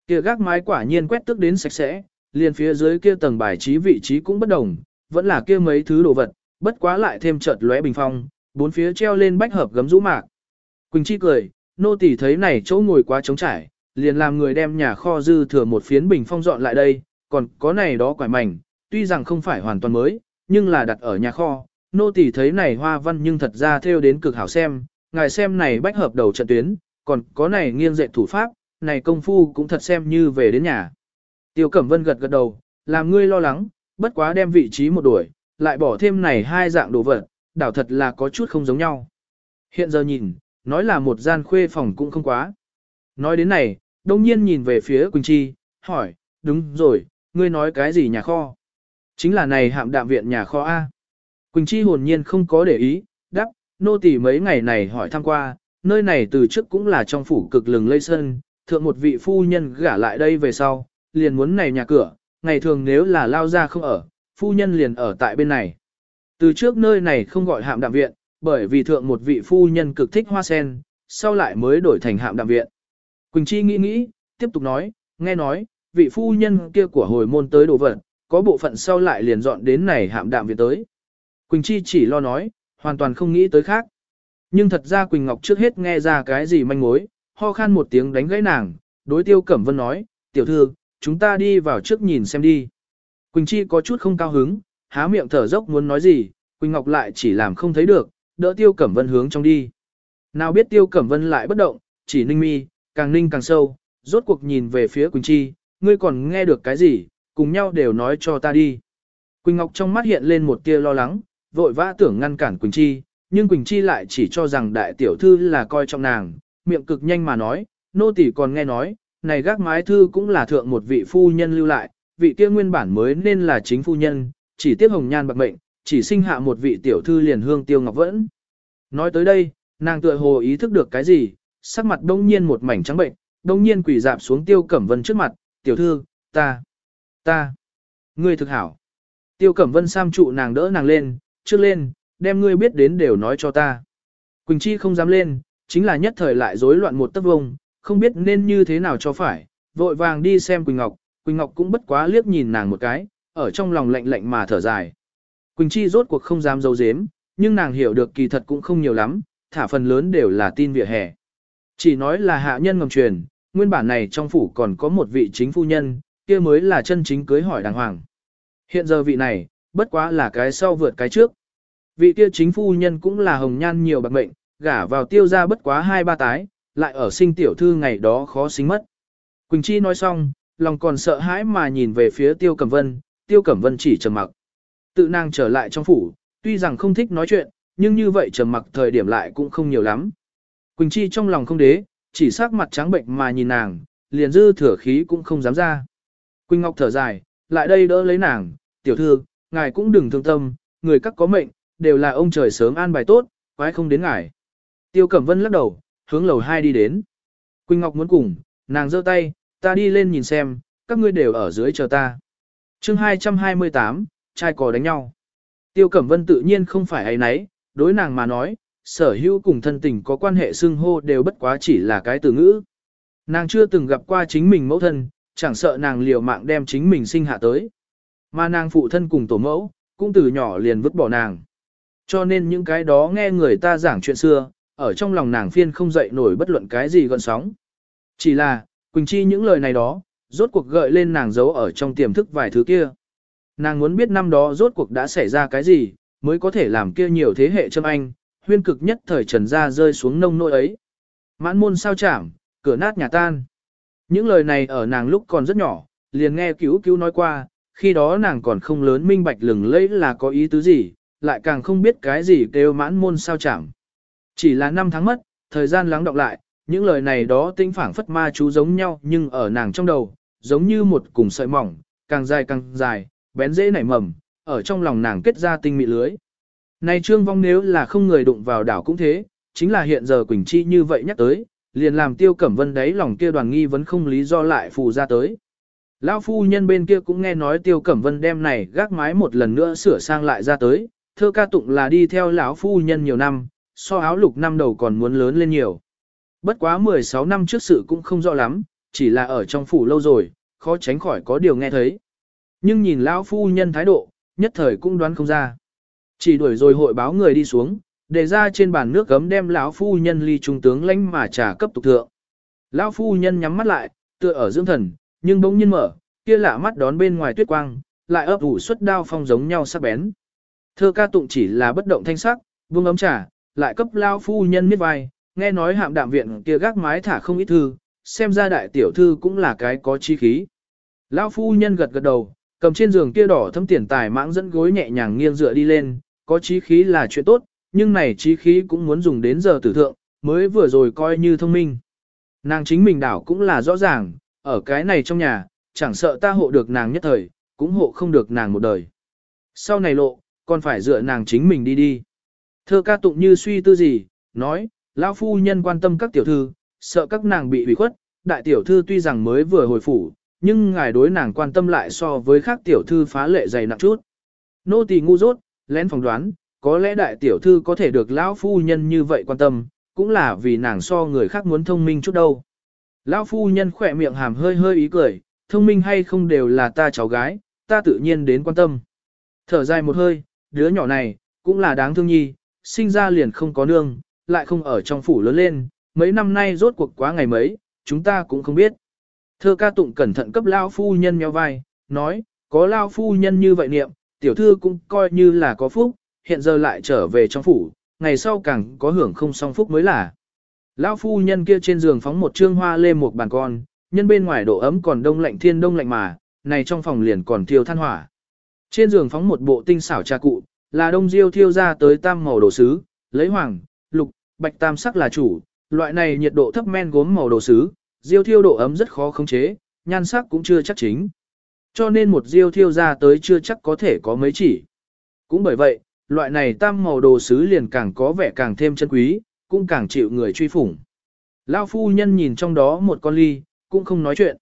Kia gác mái quả nhiên quét tước đến sạch sẽ, liền phía dưới kia tầng bài trí vị trí cũng bất đồng, vẫn là kia mấy thứ đồ vật, bất quá lại thêm chợt lóe bình phong, bốn phía treo lên bách hợp gấm rũ mạc. Quỳnh Chi cười, nô tỳ thấy này chỗ ngồi quá trống trải, liền làm người đem nhà kho dư thừa một phiến bình phong dọn lại đây, còn có này đó quải mảnh, tuy rằng không phải hoàn toàn mới, nhưng là đặt ở nhà kho, nô tỳ thấy này hoa văn nhưng thật ra theo đến cực hảo xem, ngài xem này bách hợp đầu trận tuyến, còn có này nghiêng dệt thủ pháp, này công phu cũng thật xem như về đến nhà. Tiêu Cẩm Vân gật gật đầu, làm ngươi lo lắng, bất quá đem vị trí một đuổi, lại bỏ thêm này hai dạng đồ vật, đảo thật là có chút không giống nhau. Hiện giờ nhìn, nói là một gian khuê phòng cũng không quá. Nói đến này, đông nhiên nhìn về phía Quỳnh Chi, hỏi, đúng rồi, ngươi nói cái gì nhà kho? Chính là này hạm đạm viện nhà kho A. Quỳnh Chi hồn nhiên không có để ý, đáp, nô tỳ mấy ngày này hỏi thăm qua, nơi này từ trước cũng là trong phủ cực lừng lây sơn thượng một vị phu nhân gả lại đây về sau, liền muốn này nhà cửa, ngày thường nếu là lao ra không ở, phu nhân liền ở tại bên này. Từ trước nơi này không gọi hạm đạm viện, bởi vì thượng một vị phu nhân cực thích hoa sen, sau lại mới đổi thành hạm đạm viện. Quỳnh Chi nghĩ nghĩ, tiếp tục nói, nghe nói, vị phu nhân kia của hồi môn tới đồ vật, có bộ phận sau lại liền dọn đến này hạm đạm viện tới. Quỳnh Chi chỉ lo nói, hoàn toàn không nghĩ tới khác. Nhưng thật ra Quỳnh Ngọc trước hết nghe ra cái gì manh mối, ho khan một tiếng đánh gãy nàng, đối tiêu Cẩm Vân nói, tiểu thư, chúng ta đi vào trước nhìn xem đi. Quỳnh Chi có chút không cao hứng, há miệng thở dốc muốn nói gì, Quỳnh Ngọc lại chỉ làm không thấy được, đỡ tiêu Cẩm Vân hướng trong đi. Nào biết tiêu Cẩm Vân lại bất động, chỉ ninh mi, càng ninh càng sâu, rốt cuộc nhìn về phía Quỳnh Chi, ngươi còn nghe được cái gì, cùng nhau đều nói cho ta đi. Quỳnh Ngọc trong mắt hiện lên một tia lo lắng, vội vã tưởng ngăn cản Quỳnh Chi, nhưng Quỳnh Chi lại chỉ cho rằng đại tiểu thư là coi trọng nàng, miệng cực nhanh mà nói, nô tỳ còn nghe nói, này gác mái thư cũng là thượng một vị phu nhân lưu lại, vị kia nguyên bản mới nên là chính phu nhân, chỉ tiếp hồng nhan bạc mệnh, chỉ sinh hạ một vị tiểu thư liền hương tiêu ngọc vẫn. Nói tới đây, nàng tựa hồ ý thức được cái gì, sắc mặt đông nhiên một mảnh trắng bệnh, đông nhiên quỳ dạp xuống tiêu cẩm vân trước mặt, tiểu thư, ta, ta, ngươi thực hảo. Tiêu cẩm vân sam trụ nàng đỡ nàng lên, trước lên, đem ngươi biết đến đều nói cho ta. Quỳnh Chi không dám lên, chính là nhất thời lại rối loạn một tấc vông, không biết nên như thế nào cho phải, vội vàng đi xem Quỳnh Ngọc, Quỳnh Ngọc cũng bất quá liếc nhìn nàng một cái, ở trong lòng lạnh lạnh mà thở dài. Quỳnh Chi rốt cuộc không dám giấu giếm, nhưng nàng hiểu được kỳ thật cũng không nhiều lắm, thả phần lớn đều là tin vỉa hè. Chỉ nói là hạ nhân ngầm truyền, nguyên bản này trong phủ còn có một vị chính phu nhân, kia mới là chân chính cưới hỏi đàng hoàng. Hiện giờ vị này, bất quá là cái sau vượt cái trước. Vị kia chính phu nhân cũng là hồng nhan nhiều bạc mệnh, gả vào tiêu ra bất quá hai ba tái, lại ở sinh tiểu thư ngày đó khó sinh mất. Quỳnh Chi nói xong, lòng còn sợ hãi mà nhìn về phía tiêu cẩm vân, tiêu cẩm vân chỉ trầm mặc. Tự nàng trở lại trong phủ, tuy rằng không thích nói chuyện, nhưng như vậy trầm mặc thời điểm lại cũng không nhiều lắm. Quỳnh Chi trong lòng không đế, chỉ sắc mặt trắng bệnh mà nhìn nàng, liền dư thừa khí cũng không dám ra. Quỳnh Ngọc thở dài, lại đây đỡ lấy nàng, tiểu thư, ngài cũng đừng thương tâm, người các có mệnh, đều là ông trời sớm an bài tốt, quái không đến ngài. Tiêu Cẩm Vân lắc đầu, hướng lầu 2 đi đến. Quỳnh Ngọc muốn cùng, nàng giơ tay, ta đi lên nhìn xem, các ngươi đều ở dưới chờ ta. chương 228, trai cò đánh nhau. Tiêu Cẩm Vân tự nhiên không phải ấy nấy, đối nàng mà nói, sở hữu cùng thân tình có quan hệ xưng hô đều bất quá chỉ là cái từ ngữ. Nàng chưa từng gặp qua chính mình mẫu thân, chẳng sợ nàng liều mạng đem chính mình sinh hạ tới. Mà nàng phụ thân cùng tổ mẫu, cũng từ nhỏ liền vứt bỏ nàng. Cho nên những cái đó nghe người ta giảng chuyện xưa, ở trong lòng nàng phiên không dậy nổi bất luận cái gì gọn sóng. Chỉ là, Quỳnh Chi những lời này đó, rốt cuộc gợi lên nàng giấu ở trong tiềm thức vài thứ kia. Nàng muốn biết năm đó rốt cuộc đã xảy ra cái gì, mới có thể làm kia nhiều thế hệ châm anh, huyên cực nhất thời trần ra rơi xuống nông nỗi ấy. Mãn môn sao chảm, cửa nát nhà tan. Những lời này ở nàng lúc còn rất nhỏ, liền nghe cứu cứu nói qua, khi đó nàng còn không lớn minh bạch lừng lẫy là có ý tứ gì, lại càng không biết cái gì kêu mãn môn sao chẳng. Chỉ là năm tháng mất, thời gian lắng đọng lại, những lời này đó tinh phảng phất ma chú giống nhau nhưng ở nàng trong đầu, giống như một cùng sợi mỏng, càng dài càng dài, bén dễ nảy mầm, ở trong lòng nàng kết ra tinh mị lưới. Này trương vong nếu là không người đụng vào đảo cũng thế, chính là hiện giờ Quỳnh Chi như vậy nhắc tới, liền làm tiêu cẩm vân đấy lòng kia đoàn nghi vẫn không lý do lại phù ra tới. Lão phu nhân bên kia cũng nghe nói tiêu cẩm vân đem này gác mái một lần nữa sửa sang lại ra tới, thơ ca tụng là đi theo lão phu nhân nhiều năm, so áo lục năm đầu còn muốn lớn lên nhiều. Bất quá 16 năm trước sự cũng không rõ lắm, chỉ là ở trong phủ lâu rồi, khó tránh khỏi có điều nghe thấy. Nhưng nhìn lão phu nhân thái độ, nhất thời cũng đoán không ra. Chỉ đuổi rồi hội báo người đi xuống, để ra trên bàn nước gấm đem lão phu nhân ly trung tướng lãnh mà trà cấp tục thượng. Lão phu nhân nhắm mắt lại, tựa ở dưỡng thần, nhưng bỗng nhiên mở, kia lạ mắt đón bên ngoài tuyết quang, lại ấp ủ xuất đao phong giống nhau sắc bén. Thơ ca tụng chỉ là bất động thanh sắc, buông ấm trà, lại cấp lão phu nhân miết vai, nghe nói hạm đạm viện kia gác mái thả không ít thư, xem ra đại tiểu thư cũng là cái có chi khí. Lão phu nhân gật gật đầu, cầm trên giường kia đỏ thâm tiền tài mãng dẫn gối nhẹ nhàng nghiêng dựa đi lên, có trí khí là chuyện tốt, nhưng này trí khí cũng muốn dùng đến giờ tử thượng, mới vừa rồi coi như thông minh. Nàng chính mình đảo cũng là rõ ràng, ở cái này trong nhà, chẳng sợ ta hộ được nàng nhất thời, cũng hộ không được nàng một đời. Sau này lộ, còn phải dựa nàng chính mình đi đi. Thơ ca tụng như suy tư gì, nói, lão phu nhân quan tâm các tiểu thư, sợ các nàng bị ủy khuất, đại tiểu thư tuy rằng mới vừa hồi phủ, nhưng ngài đối nàng quan tâm lại so với khác tiểu thư phá lệ dày nặng chút. Nô tỳ ngu dốt, lén phỏng đoán, có lẽ đại tiểu thư có thể được lão phu nhân như vậy quan tâm, cũng là vì nàng so người khác muốn thông minh chút đâu. Lão phu nhân khỏe miệng hàm hơi hơi ý cười, thông minh hay không đều là ta cháu gái, ta tự nhiên đến quan tâm. Thở dài một hơi, đứa nhỏ này, cũng là đáng thương nhi, sinh ra liền không có nương, lại không ở trong phủ lớn lên, mấy năm nay rốt cuộc quá ngày mấy, chúng ta cũng không biết. Thơ ca tụng cẩn thận cấp lao phu nhân nheo vai, nói, có lao phu nhân như vậy niệm, tiểu thư cũng coi như là có phúc, hiện giờ lại trở về trong phủ, ngày sau càng có hưởng không song phúc mới là. Lão phu nhân kia trên giường phóng một trương hoa lê một bàn con, nhân bên ngoài độ ấm còn đông lạnh thiên đông lạnh mà, này trong phòng liền còn thiêu than hỏa. Trên giường phóng một bộ tinh xảo trà cụ, là đông diêu thiêu ra tới tam màu đồ sứ, lấy hoàng, lục, bạch tam sắc là chủ, loại này nhiệt độ thấp men gốm màu đồ sứ, diêu thiêu độ ấm rất khó khống chế, nhan sắc cũng chưa chắc chính. Cho nên một diêu thiêu ra tới chưa chắc có thể có mấy chỉ. Cũng bởi vậy, loại này tam màu đồ sứ liền càng có vẻ càng thêm chân quý, cũng càng chịu người truy phủng. Lao phu nhân nhìn trong đó một con ly, cũng không nói chuyện.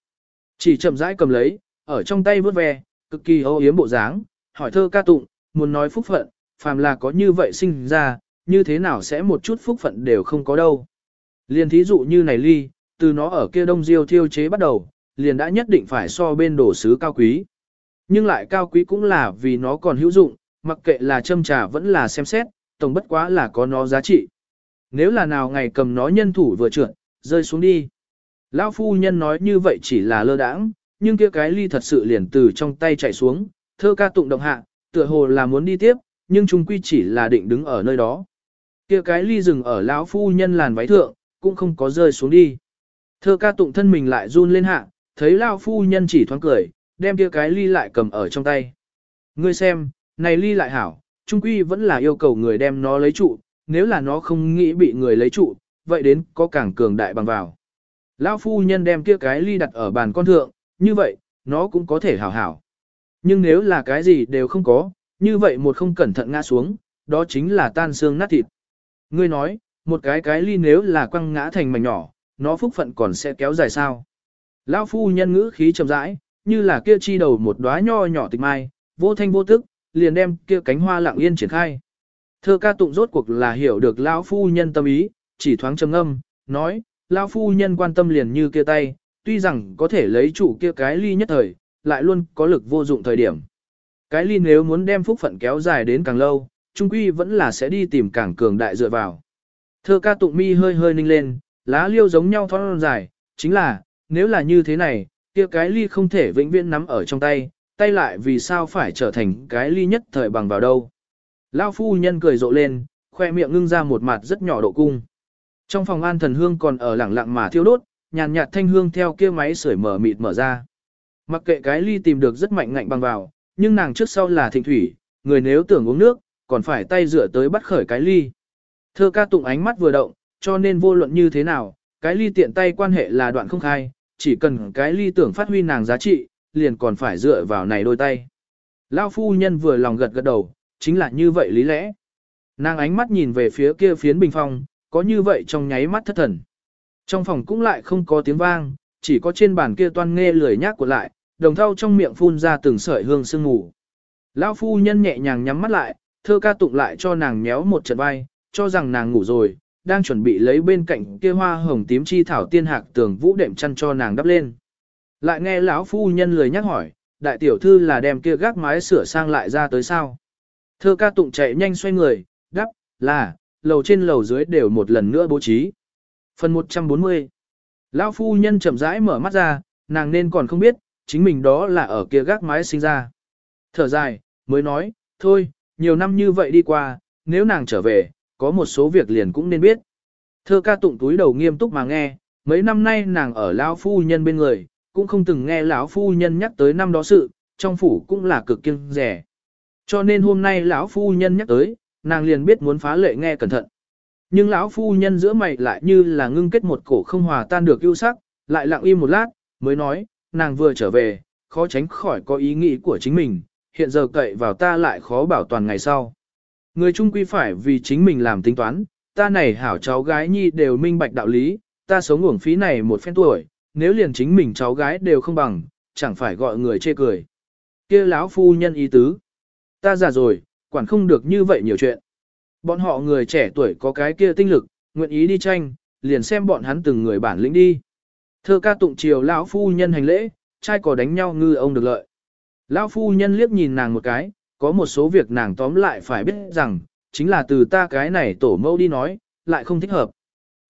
Chỉ chậm rãi cầm lấy, ở trong tay vớt ve, cực kỳ ô yếm bộ dáng, hỏi thơ ca tụng, muốn nói phúc phận, phàm là có như vậy sinh ra, như thế nào sẽ một chút phúc phận đều không có đâu. Liền thí dụ như này ly, từ nó ở kia đông diêu thiêu chế bắt đầu, liền đã nhất định phải so bên đồ sứ cao quý. Nhưng lại cao quý cũng là vì nó còn hữu dụng, mặc kệ là châm trà vẫn là xem xét, tổng bất quá là có nó giá trị. Nếu là nào ngày cầm nó nhân thủ vừa trượt, rơi xuống đi. Lão phu nhân nói như vậy chỉ là lơ đãng, nhưng kia cái ly thật sự liền từ trong tay chạy xuống, thơ ca tụng động hạ, tựa hồ là muốn đi tiếp, nhưng chung quy chỉ là định đứng ở nơi đó. Kia cái ly dừng ở lão phu nhân làn váy thượng, cũng không có rơi xuống đi. Thơ ca tụng thân mình lại run lên hạ, thấy lão phu nhân chỉ thoáng cười, đem kia cái ly lại cầm ở trong tay. Ngươi xem, này ly lại hảo, trung quy vẫn là yêu cầu người đem nó lấy trụ, nếu là nó không nghĩ bị người lấy trụ, vậy đến có càng cường đại bằng vào. Lão phu nhân đem kia cái ly đặt ở bàn con thượng, như vậy, nó cũng có thể hảo hảo. Nhưng nếu là cái gì đều không có, như vậy một không cẩn thận ngã xuống, đó chính là tan xương nát thịt. Ngươi nói, một cái cái ly nếu là quăng ngã thành mảnh nhỏ, nó phúc phận còn sẽ kéo dài sao. Lão phu nhân ngữ khí trầm rãi, như là kia chi đầu một đóa nho nhỏ tịch mai, vô thanh vô tức, liền đem kia cánh hoa lặng yên triển khai. Thơ ca tụng rốt cuộc là hiểu được lão phu nhân tâm ý, chỉ thoáng trầm ngâm, nói, lão phu nhân quan tâm liền như kia tay, tuy rằng có thể lấy chủ kia cái ly nhất thời, lại luôn có lực vô dụng thời điểm. Cái ly nếu muốn đem phúc phận kéo dài đến càng lâu, trung quy vẫn là sẽ đi tìm càng cường đại dựa vào. Thơ ca tụng mi hơi hơi ninh lên, lá liêu giống nhau thon dài, chính là, nếu là như thế này, kia cái ly không thể vĩnh viễn nắm ở trong tay, tay lại vì sao phải trở thành cái ly nhất thời bằng vào đâu. Lao phu nhân cười rộ lên, khoe miệng ngưng ra một mặt rất nhỏ độ cung. Trong phòng an thần hương còn ở lẳng lặng mà thiêu đốt, nhàn nhạt thanh hương theo kia máy sưởi mở mịt mở ra. Mặc kệ cái ly tìm được rất mạnh ngạnh bằng vào, nhưng nàng trước sau là thịnh thủy, người nếu tưởng uống nước, còn phải tay rửa tới bắt khởi cái ly. Thơ ca tụng ánh mắt vừa động, cho nên vô luận như thế nào, cái ly tiện tay quan hệ là đoạn không khai, chỉ cần cái ly tưởng phát huy nàng giá trị, liền còn phải dựa vào này đôi tay. Lao phu nhân vừa lòng gật gật đầu, chính là như vậy lý lẽ. Nàng ánh mắt nhìn về phía kia phiến bình phong, có như vậy trong nháy mắt thất thần. Trong phòng cũng lại không có tiếng vang, chỉ có trên bàn kia toan nghe lười nhác của lại, đồng thau trong miệng phun ra từng sợi hương sương ngủ. Lão phu nhân nhẹ nhàng nhắm mắt lại, thơ ca tụng lại cho nàng méo một trận vai, cho rằng nàng ngủ rồi, đang chuẩn bị lấy bên cạnh kia hoa hồng tím chi thảo tiên hạc tường vũ đệm chăn cho nàng đắp lên. Lại nghe lão phu nhân lời nhắc hỏi, đại tiểu thư là đem kia gác mái sửa sang lại ra tới sao? Thơ ca tụng chạy nhanh xoay người, đắp, là, lầu trên lầu dưới đều một lần nữa bố trí. Phần 140 Lão phu nhân chậm rãi mở mắt ra, nàng nên còn không biết, chính mình đó là ở kia gác mái sinh ra. Thở dài, mới nói, thôi, nhiều năm như vậy đi qua, nếu nàng trở về, có một số việc liền cũng nên biết. Thơ ca tụng túi đầu nghiêm túc mà nghe, mấy năm nay nàng ở lão phu nhân bên người, cũng không từng nghe lão phu nhân nhắc tới năm đó sự, trong phủ cũng là cực kiêng rẻ. Cho nên hôm nay lão phu nhân nhắc tới, nàng liền biết muốn phá lệ nghe cẩn thận. Nhưng lão phu nhân giữa mày lại như là ngưng kết một cổ không hòa tan được yêu sắc, lại lặng im một lát, mới nói, nàng vừa trở về, khó tránh khỏi có ý nghĩ của chính mình, hiện giờ cậy vào ta lại khó bảo toàn ngày sau. Người trung quy phải vì chính mình làm tính toán, ta này hảo cháu gái nhi đều minh bạch đạo lý, ta sống uổng phí này một phen tuổi, nếu liền chính mình cháu gái đều không bằng, chẳng phải gọi người chê cười. kia lão phu nhân ý tứ. Ta già rồi, quản không được như vậy nhiều chuyện. Bọn họ người trẻ tuổi có cái kia tinh lực, nguyện ý đi tranh, liền xem bọn hắn từng người bản lĩnh đi. Thơ ca tụng chiều lão phu nhân hành lễ, trai có đánh nhau ngư ông được lợi. Lão phu nhân liếc nhìn nàng một cái, có một số việc nàng tóm lại phải biết rằng, chính là từ ta cái này tổ mẫu đi nói, lại không thích hợp.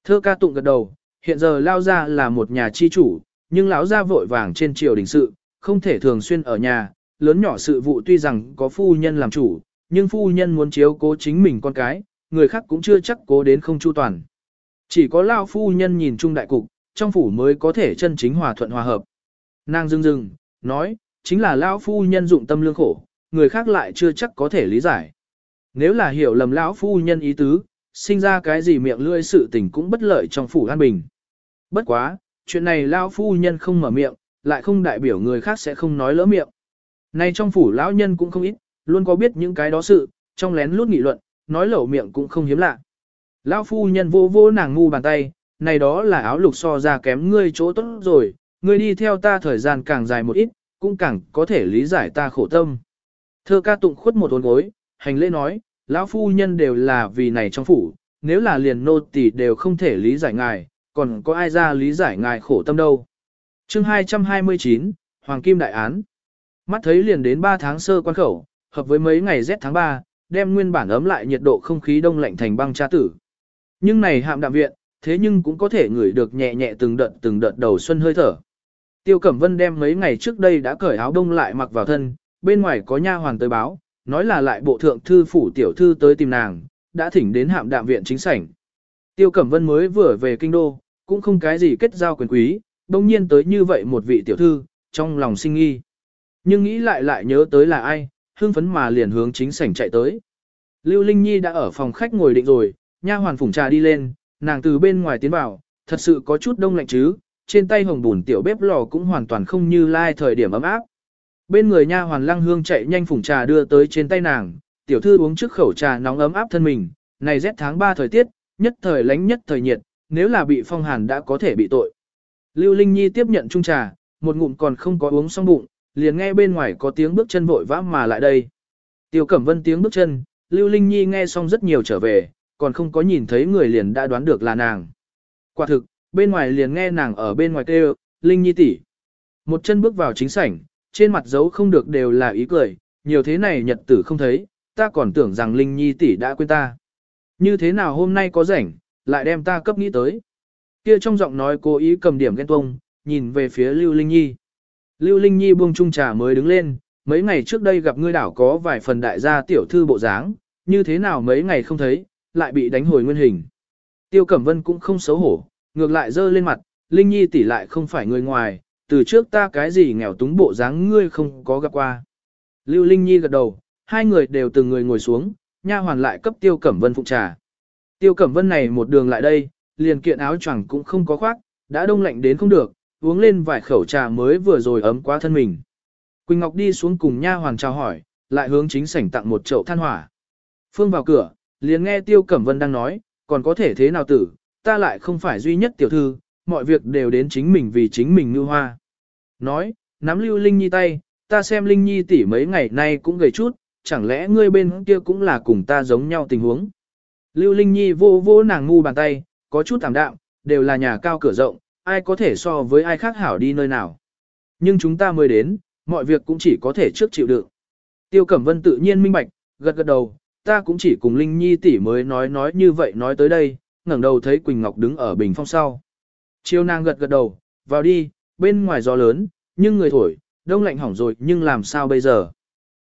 Thơ ca tụng gật đầu, hiện giờ lao ra là một nhà chi chủ, nhưng lão ra vội vàng trên triều đình sự, không thể thường xuyên ở nhà, lớn nhỏ sự vụ tuy rằng có phu nhân làm chủ, nhưng phu nhân muốn chiếu cố chính mình con cái, người khác cũng chưa chắc cố đến không chu toàn. Chỉ có lao phu nhân nhìn chung đại cục, trong phủ mới có thể chân chính hòa thuận hòa hợp. Nàng dưng dưng, nói, chính là lão phu nhân dụng tâm lương khổ, người khác lại chưa chắc có thể lý giải. Nếu là hiểu lầm lão phu nhân ý tứ, sinh ra cái gì miệng lưỡi sự tình cũng bất lợi trong phủ an bình. Bất quá, chuyện này lão phu nhân không mở miệng, lại không đại biểu người khác sẽ không nói lỡ miệng. Nay trong phủ lão nhân cũng không ít, luôn có biết những cái đó sự, trong lén lút nghị luận, nói lẩu miệng cũng không hiếm lạ. Lão phu nhân vô vô nàng ngu bàn tay, này đó là áo lục so ra kém ngươi chỗ tốt rồi, ngươi đi theo ta thời gian càng dài một ít, cũng càng có thể lý giải ta khổ tâm. Thơ ca tụng khuất một hồn gối, hành lễ nói, lão phu nhân đều là vì này trong phủ, nếu là liền nô tỳ đều không thể lý giải ngài, còn có ai ra lý giải ngài khổ tâm đâu. chương 229, Hoàng Kim Đại Án Mắt thấy liền đến 3 tháng sơ quan khẩu, hợp với mấy ngày rét tháng 3, đem nguyên bản ấm lại nhiệt độ không khí đông lạnh thành băng tra tử. Nhưng này hạm đạm viện, thế nhưng cũng có thể ngửi được nhẹ nhẹ từng đợt từng đợt đầu xuân hơi thở. Tiêu Cẩm Vân đem mấy ngày trước đây đã cởi áo đông lại mặc vào thân, bên ngoài có nha hoàn tới báo, nói là lại bộ thượng thư phủ tiểu thư tới tìm nàng, đã thỉnh đến hạm đạm viện chính sảnh. Tiêu Cẩm Vân mới vừa về kinh đô, cũng không cái gì kết giao quyền quý, đông nhiên tới như vậy một vị tiểu thư, trong lòng sinh nghi. Nhưng nghĩ lại lại nhớ tới là ai, hưng phấn mà liền hướng chính sảnh chạy tới. Lưu Linh Nhi đã ở phòng khách ngồi định rồi, nha hoàn phủng trà đi lên, nàng từ bên ngoài tiến vào, thật sự có chút đông lạnh chứ, trên tay hồng bùn tiểu bếp lò cũng hoàn toàn không như lai thời điểm ấm áp. Bên người nha hoàn lăng hương chạy nhanh phủng trà đưa tới trên tay nàng, tiểu thư uống trước khẩu trà nóng ấm áp thân mình, này rét tháng 3 thời tiết, nhất thời lánh nhất thời nhiệt, nếu là bị phong hàn đã có thể bị tội. Lưu Linh Nhi tiếp nhận chung trà, một ngụm còn không có uống xong bụng, liền nghe bên ngoài có tiếng bước chân vội vã mà lại đây. Tiêu Cẩm Vân tiếng bước chân, Lưu Linh Nhi nghe xong rất nhiều trở về, còn không có nhìn thấy người liền đã đoán được là nàng. Quả thực, bên ngoài liền nghe nàng ở bên ngoài kêu, Linh Nhi tỷ. Một chân bước vào chính sảnh, trên mặt dấu không được đều là ý cười, nhiều thế này nhật tử không thấy, ta còn tưởng rằng Linh Nhi tỷ đã quên ta. Như thế nào hôm nay có rảnh, lại đem ta cấp nghĩ tới. Kia trong giọng nói cố ý cầm điểm ghen tuông, nhìn về phía Lưu Linh Nhi. Lưu Linh Nhi buông chung trà mới đứng lên, mấy ngày trước đây gặp ngươi đảo có vài phần đại gia tiểu thư bộ dáng, như thế nào mấy ngày không thấy, lại bị đánh hồi nguyên hình. Tiêu Cẩm Vân cũng không xấu hổ, ngược lại dơ lên mặt, Linh Nhi tỷ lại không phải người ngoài, từ trước ta cái gì nghèo túng bộ dáng ngươi không có gặp qua. Lưu Linh Nhi gật đầu, hai người đều từng người ngồi xuống, nha hoàn lại cấp Tiêu Cẩm Vân phụ trà. Tiêu Cẩm Vân này một đường lại đây, liền kiện áo choàng cũng không có khoác, đã đông lạnh đến không được, uống lên vài khẩu trà mới vừa rồi ấm quá thân mình. Quỳnh Ngọc đi xuống cùng nha hoàn chào hỏi, lại hướng chính sảnh tặng một chậu than hỏa. Phương vào cửa, liền nghe Tiêu Cẩm Vân đang nói, còn có thể thế nào tử, ta lại không phải duy nhất tiểu thư, mọi việc đều đến chính mình vì chính mình ngư hoa. Nói, nắm lưu Linh Nhi tay, ta xem Linh Nhi tỷ mấy ngày nay cũng gầy chút, chẳng lẽ ngươi bên kia cũng là cùng ta giống nhau tình huống. Lưu Linh Nhi vô vô nàng ngu bàn tay, có chút tạm đạm, đều là nhà cao cửa rộng, ai có thể so với ai khác hảo đi nơi nào. Nhưng chúng ta mới đến, mọi việc cũng chỉ có thể trước chịu đựng. Tiêu Cẩm Vân tự nhiên minh bạch, gật gật đầu, ta cũng chỉ cùng Linh Nhi tỷ mới nói nói như vậy nói tới đây, ngẩng đầu thấy Quỳnh Ngọc đứng ở bình phong sau. Chiêu nàng gật gật đầu, vào đi, bên ngoài gió lớn, nhưng người thổi, đông lạnh hỏng rồi nhưng làm sao bây giờ.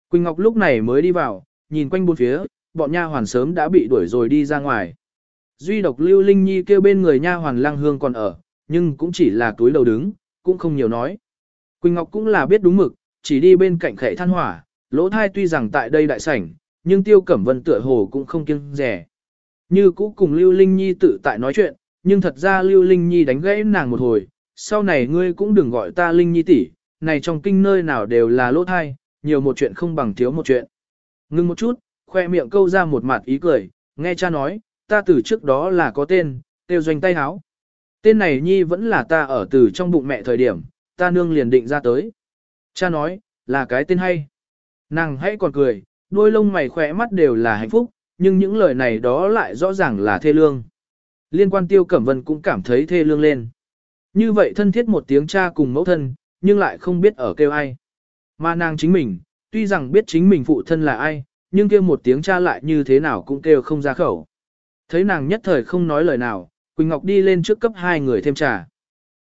Quỳnh Ngọc lúc này mới đi vào, nhìn quanh bốn phía, bọn nha hoàn sớm đã bị đuổi rồi đi ra ngoài. Duy độc Lưu Linh Nhi kêu bên người nha hoàn Lăng Hương còn ở, nhưng cũng chỉ là túi đầu đứng, cũng không nhiều nói. Quỳnh Ngọc cũng là biết đúng mực, chỉ đi bên cạnh khệ than hỏa, lỗ thai tuy rằng tại đây đại sảnh, nhưng Tiêu Cẩm Vân tựa hồ cũng không kiêng rẻ. Như cũ cùng Lưu Linh Nhi tự tại nói chuyện, nhưng thật ra Lưu Linh Nhi đánh gãy nàng một hồi, sau này ngươi cũng đừng gọi ta Linh Nhi tỷ, này trong kinh nơi nào đều là lỗ thai, nhiều một chuyện không bằng thiếu một chuyện. Ngưng một chút, khoe miệng câu ra một mặt ý cười, nghe cha nói, ta từ trước đó là có tên, tiêu doanh tay háo. Tên này Nhi vẫn là ta ở từ trong bụng mẹ thời điểm, ta nương liền định ra tới. Cha nói, là cái tên hay. Nàng hãy còn cười, đôi lông mày khỏe mắt đều là hạnh phúc, nhưng những lời này đó lại rõ ràng là thê lương. Liên quan tiêu cẩm vân cũng cảm thấy thê lương lên. Như vậy thân thiết một tiếng cha cùng mẫu thân, nhưng lại không biết ở kêu ai. Mà nàng chính mình, tuy rằng biết chính mình phụ thân là ai, nhưng kêu một tiếng cha lại như thế nào cũng kêu không ra khẩu. Thấy nàng nhất thời không nói lời nào, Quỳnh Ngọc đi lên trước cấp hai người thêm trà.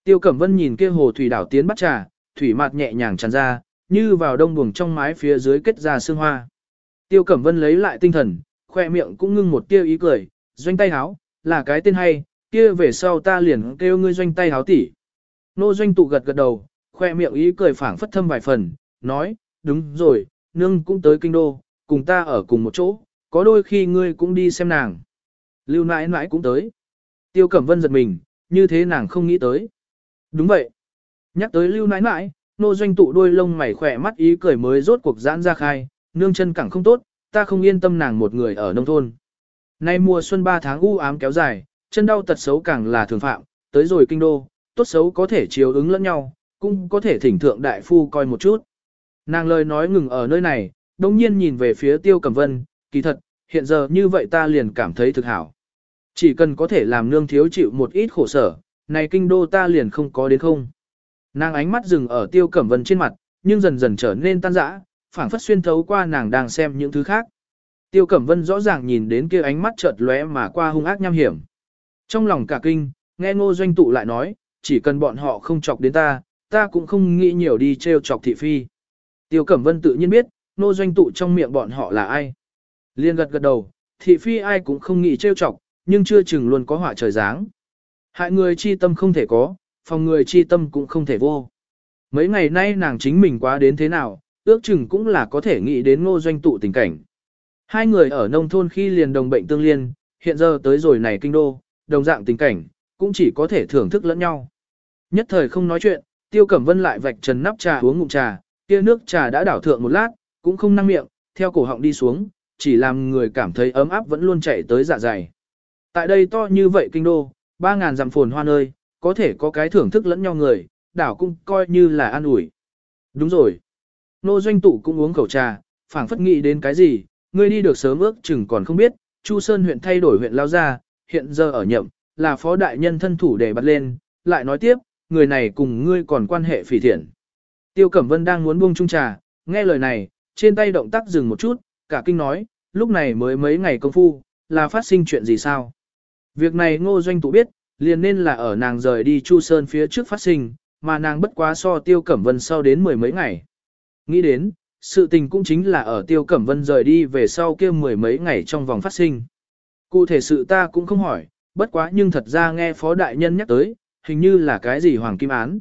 Tiêu Cẩm Vân nhìn kia hồ thủy đảo tiến bắt trà, thủy mặt nhẹ nhàng tràn ra, như vào đông buồng trong mái phía dưới kết ra sương hoa. Tiêu Cẩm Vân lấy lại tinh thần, khoe miệng cũng ngưng một tiêu ý cười, doanh tay háo, là cái tên hay, kia về sau ta liền kêu ngươi doanh tay háo tỷ. Nô doanh tụ gật gật đầu, khoe miệng ý cười phảng phất thâm vài phần, nói, đúng rồi, nương cũng tới kinh đô, cùng ta ở cùng một chỗ, có đôi khi ngươi cũng đi xem nàng. Lưu nãi nãi cũng tới. Tiêu Cẩm Vân giật mình, như thế nàng không nghĩ tới. Đúng vậy. Nhắc tới lưu nãi nãi, nô doanh tụ đôi lông mày khỏe mắt ý cười mới rốt cuộc giãn ra khai, nương chân cẳng không tốt, ta không yên tâm nàng một người ở nông thôn. Nay mùa xuân 3 tháng u ám kéo dài, chân đau tật xấu càng là thường phạm, tới rồi kinh đô, tốt xấu có thể chiếu ứng lẫn nhau, cũng có thể thỉnh thượng đại phu coi một chút. Nàng lời nói ngừng ở nơi này, đồng nhiên nhìn về phía tiêu cẩm vân, kỳ thật, hiện giờ như vậy ta liền cảm thấy thực hảo. Chỉ cần có thể làm nương thiếu chịu một ít khổ sở, này kinh đô ta liền không có đến không. Nàng ánh mắt dừng ở tiêu cẩm vân trên mặt, nhưng dần dần trở nên tan rã, phảng phất xuyên thấu qua nàng đang xem những thứ khác. Tiêu cẩm vân rõ ràng nhìn đến kia ánh mắt chợt lóe mà qua hung ác nham hiểm. Trong lòng cả kinh, nghe ngô doanh tụ lại nói, chỉ cần bọn họ không chọc đến ta, ta cũng không nghĩ nhiều đi treo chọc thị phi. Tiêu cẩm vân tự nhiên biết, Nô doanh tụ trong miệng bọn họ là ai. Liên gật gật đầu, thị phi ai cũng không nghĩ trêu chọc, nhưng chưa chừng luôn có họa trời dáng. Hại người chi tâm không thể có, phòng người chi tâm cũng không thể vô. Mấy ngày nay nàng chính mình quá đến thế nào, ước chừng cũng là có thể nghĩ đến ngô doanh tụ tình cảnh. Hai người ở nông thôn khi liền đồng bệnh tương liên, hiện giờ tới rồi này kinh đô, đồng dạng tình cảnh, cũng chỉ có thể thưởng thức lẫn nhau. Nhất thời không nói chuyện, Tiêu Cẩm Vân lại vạch trần nắp trà uống ngụm trà, kia nước trà đã đảo thượng một lát, cũng không năng miệng, theo cổ họng đi xuống, chỉ làm người cảm thấy ấm áp vẫn luôn chạy tới dạ dày. Tại đây to như vậy kinh đô, ba ngàn dặm phồn hoa nơi, có thể có cái thưởng thức lẫn nhau người, đảo cũng coi như là an ủi. Đúng rồi. Nô doanh tụ cũng uống khẩu trà, phảng phất nghĩ đến cái gì, ngươi đi được sớm ước chừng còn không biết, Chu Sơn huyện thay đổi huyện lao ra, hiện giờ ở nhậm, là phó đại nhân thân thủ để bắt lên, lại nói tiếp, người này cùng ngươi còn quan hệ phỉ thiện. Tiêu Cẩm Vân đang muốn buông chung trà, nghe lời này, trên tay động tác dừng một chút, cả kinh nói, lúc này mới mấy ngày công phu, là phát sinh chuyện gì sao? Việc này ngô doanh tụ biết, liền nên là ở nàng rời đi Chu Sơn phía trước phát sinh, mà nàng bất quá so Tiêu Cẩm Vân sau đến mười mấy ngày. Nghĩ đến, sự tình cũng chính là ở Tiêu Cẩm Vân rời đi về sau kia mười mấy ngày trong vòng phát sinh. Cụ thể sự ta cũng không hỏi, bất quá nhưng thật ra nghe Phó Đại Nhân nhắc tới, hình như là cái gì Hoàng Kim Án.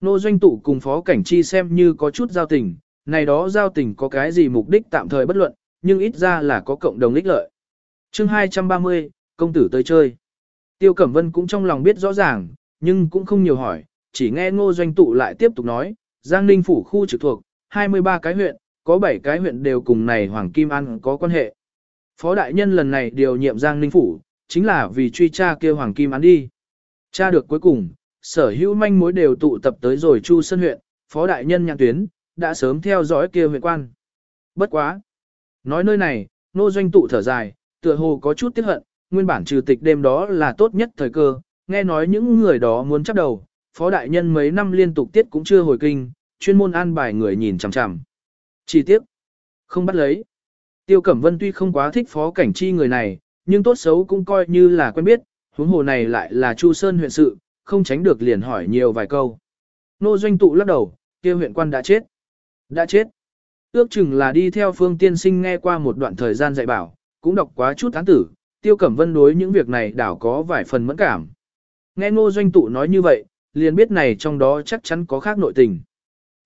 Nô Doanh Tụ cùng Phó Cảnh Chi xem như có chút giao tình, này đó giao tình có cái gì mục đích tạm thời bất luận, nhưng ít ra là có cộng đồng ích lợi. chương 230, công tử tới chơi. Tiêu Cẩm Vân cũng trong lòng biết rõ ràng, nhưng cũng không nhiều hỏi, chỉ nghe ngô doanh tụ lại tiếp tục nói, Giang Ninh phủ khu trực thuộc, 23 cái huyện, có 7 cái huyện đều cùng này Hoàng Kim An có quan hệ. Phó đại nhân lần này điều nhiệm Giang Ninh phủ, chính là vì truy tra kêu Hoàng Kim An đi. Tra được cuối cùng, sở hữu manh mối đều tụ tập tới rồi Chu Sơn huyện, phó đại nhân nhạc tuyến, đã sớm theo dõi kia huyện quan. Bất quá. Nói nơi này, nô doanh tụ thở dài, tựa hồ có chút tiếc hận, nguyên bản trừ tịch đêm đó là tốt nhất thời cơ, nghe nói những người đó muốn chấp đầu, phó đại nhân mấy năm liên tục tiết cũng chưa hồi kinh, chuyên môn an bài người nhìn chằm chằm. Chi tiết, không bắt lấy. Tiêu Cẩm Vân tuy không quá thích phó cảnh chi người này, nhưng tốt xấu cũng coi như là quen biết, huống hồ này lại là Chu Sơn huyện sự, không tránh được liền hỏi nhiều vài câu. Nô doanh tụ lắc đầu, kia huyện quan đã chết. Đã chết. Ước chừng là đi theo phương tiên sinh nghe qua một đoạn thời gian dạy bảo, cũng đọc quá chút án tử, Tiêu Cẩm Vân đối những việc này đảo có vài phần mẫn cảm. Nghe ngô doanh tụ nói như vậy, liền biết này trong đó chắc chắn có khác nội tình.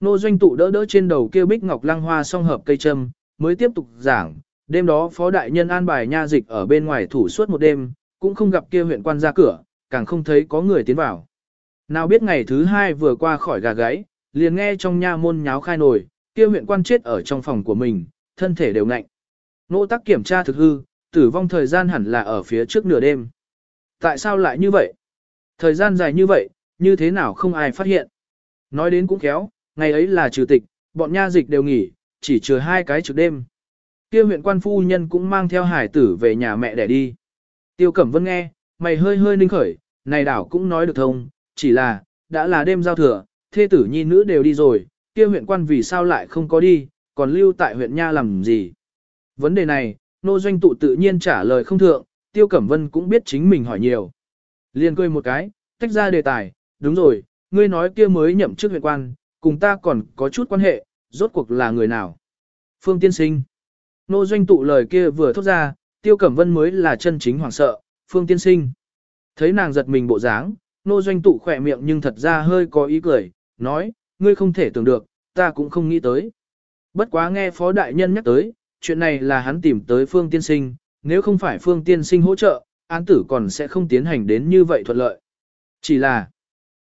Nô doanh tụ đỡ đỡ trên đầu kia bích ngọc lăng hoa song hợp cây châm, mới tiếp tục giảng, đêm đó phó đại nhân an bài nha dịch ở bên ngoài thủ suốt một đêm, cũng không gặp kia huyện quan ra cửa, càng không thấy có người tiến vào. Nào biết ngày thứ hai vừa qua khỏi gà gáy, liền nghe trong nha môn nháo khai nổi, kia huyện quan chết ở trong phòng của mình, thân thể đều ngạnh. Nỗ tắc kiểm tra thực hư, tử vong thời gian hẳn là ở phía trước nửa đêm. Tại sao lại như vậy? Thời gian dài như vậy, như thế nào không ai phát hiện? Nói đến cũng khéo, ngày ấy là trừ tịch, bọn nha dịch đều nghỉ, chỉ trừ hai cái trực đêm. Kia huyện quan phu nhân cũng mang theo hải tử về nhà mẹ để đi. Tiêu Cẩm Vân nghe, mày hơi hơi ninh khởi, này đảo cũng nói được thông, chỉ là, đã là đêm giao thừa, thê tử nhi nữ đều đi rồi, kia huyện quan vì sao lại không có đi, còn lưu tại huyện Nha làm gì. Vấn đề này, nô doanh tụ tự nhiên trả lời không thượng, Tiêu Cẩm Vân cũng biết chính mình hỏi nhiều. Liên cười một cái, tách ra đề tài, đúng rồi, ngươi nói kia mới nhậm chức huyện quan, cùng ta còn có chút quan hệ, rốt cuộc là người nào? Phương Tiên Sinh. Nô doanh tụ lời kia vừa thốt ra, Tiêu Cẩm Vân mới là chân chính hoảng sợ, Phương Tiên Sinh. Thấy nàng giật mình bộ dáng, nô doanh tụ khỏe miệng nhưng thật ra hơi có ý cười, nói, ngươi không thể tưởng được, ta cũng không nghĩ tới. Bất quá nghe Phó Đại Nhân nhắc tới, chuyện này là hắn tìm tới Phương Tiên Sinh, nếu không phải Phương Tiên Sinh hỗ trợ, án tử còn sẽ không tiến hành đến như vậy thuận lợi. Chỉ là,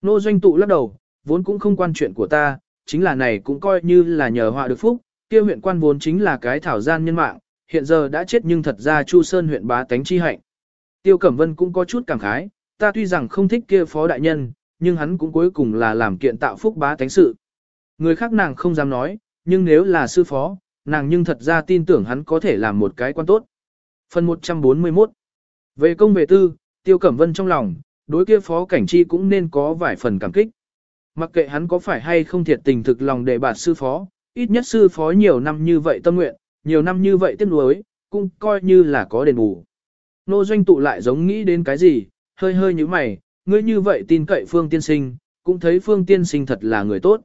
nô doanh tụ lắc đầu, vốn cũng không quan chuyện của ta, chính là này cũng coi như là nhờ họa được phúc, kia huyện quan vốn chính là cái thảo gian nhân mạng, hiện giờ đã chết nhưng thật ra Chu Sơn huyện bá tánh chi hạnh. Tiêu Cẩm Vân cũng có chút cảm khái, ta tuy rằng không thích kia phó đại nhân, nhưng hắn cũng cuối cùng là làm kiện tạo phúc bá tánh sự. Người khác nàng không dám nói, nhưng nếu là sư phó, nàng nhưng thật ra tin tưởng hắn có thể làm một cái quan tốt. Phần 141 Về công về tư, Tiêu Cẩm Vân trong lòng, đối kia phó cảnh chi cũng nên có vài phần cảm kích. Mặc kệ hắn có phải hay không thiệt tình thực lòng để bạt sư phó, ít nhất sư phó nhiều năm như vậy tâm nguyện, nhiều năm như vậy tiếc nuối, cũng coi như là có đền bù. Nô doanh tụ lại giống nghĩ đến cái gì, hơi hơi như mày, ngươi như vậy tin cậy phương tiên sinh, cũng thấy phương tiên sinh thật là người tốt.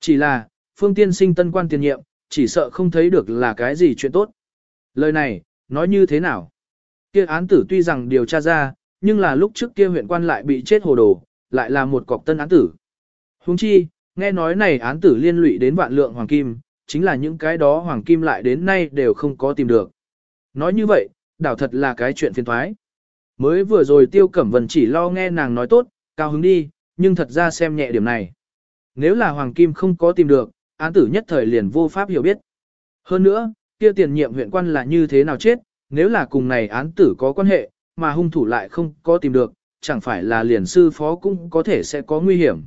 Chỉ là, phương tiên sinh tân quan tiền nhiệm, chỉ sợ không thấy được là cái gì chuyện tốt. Lời này, nói như thế nào? Kia án tử tuy rằng điều tra ra, nhưng là lúc trước kia huyện quan lại bị chết hồ đồ, lại là một cọc tân án tử. Huống chi, nghe nói này án tử liên lụy đến vạn lượng hoàng kim, chính là những cái đó hoàng kim lại đến nay đều không có tìm được. Nói như vậy, đảo thật là cái chuyện phiền thoái. Mới vừa rồi Tiêu Cẩm Vân chỉ lo nghe nàng nói tốt, cao hứng đi, nhưng thật ra xem nhẹ điểm này. Nếu là hoàng kim không có tìm được, án tử nhất thời liền vô pháp hiểu biết. Hơn nữa, kia tiền nhiệm huyện quan là như thế nào chết, nếu là cùng này án tử có quan hệ, mà hung thủ lại không có tìm được, chẳng phải là liền sư phó cũng có thể sẽ có nguy hiểm.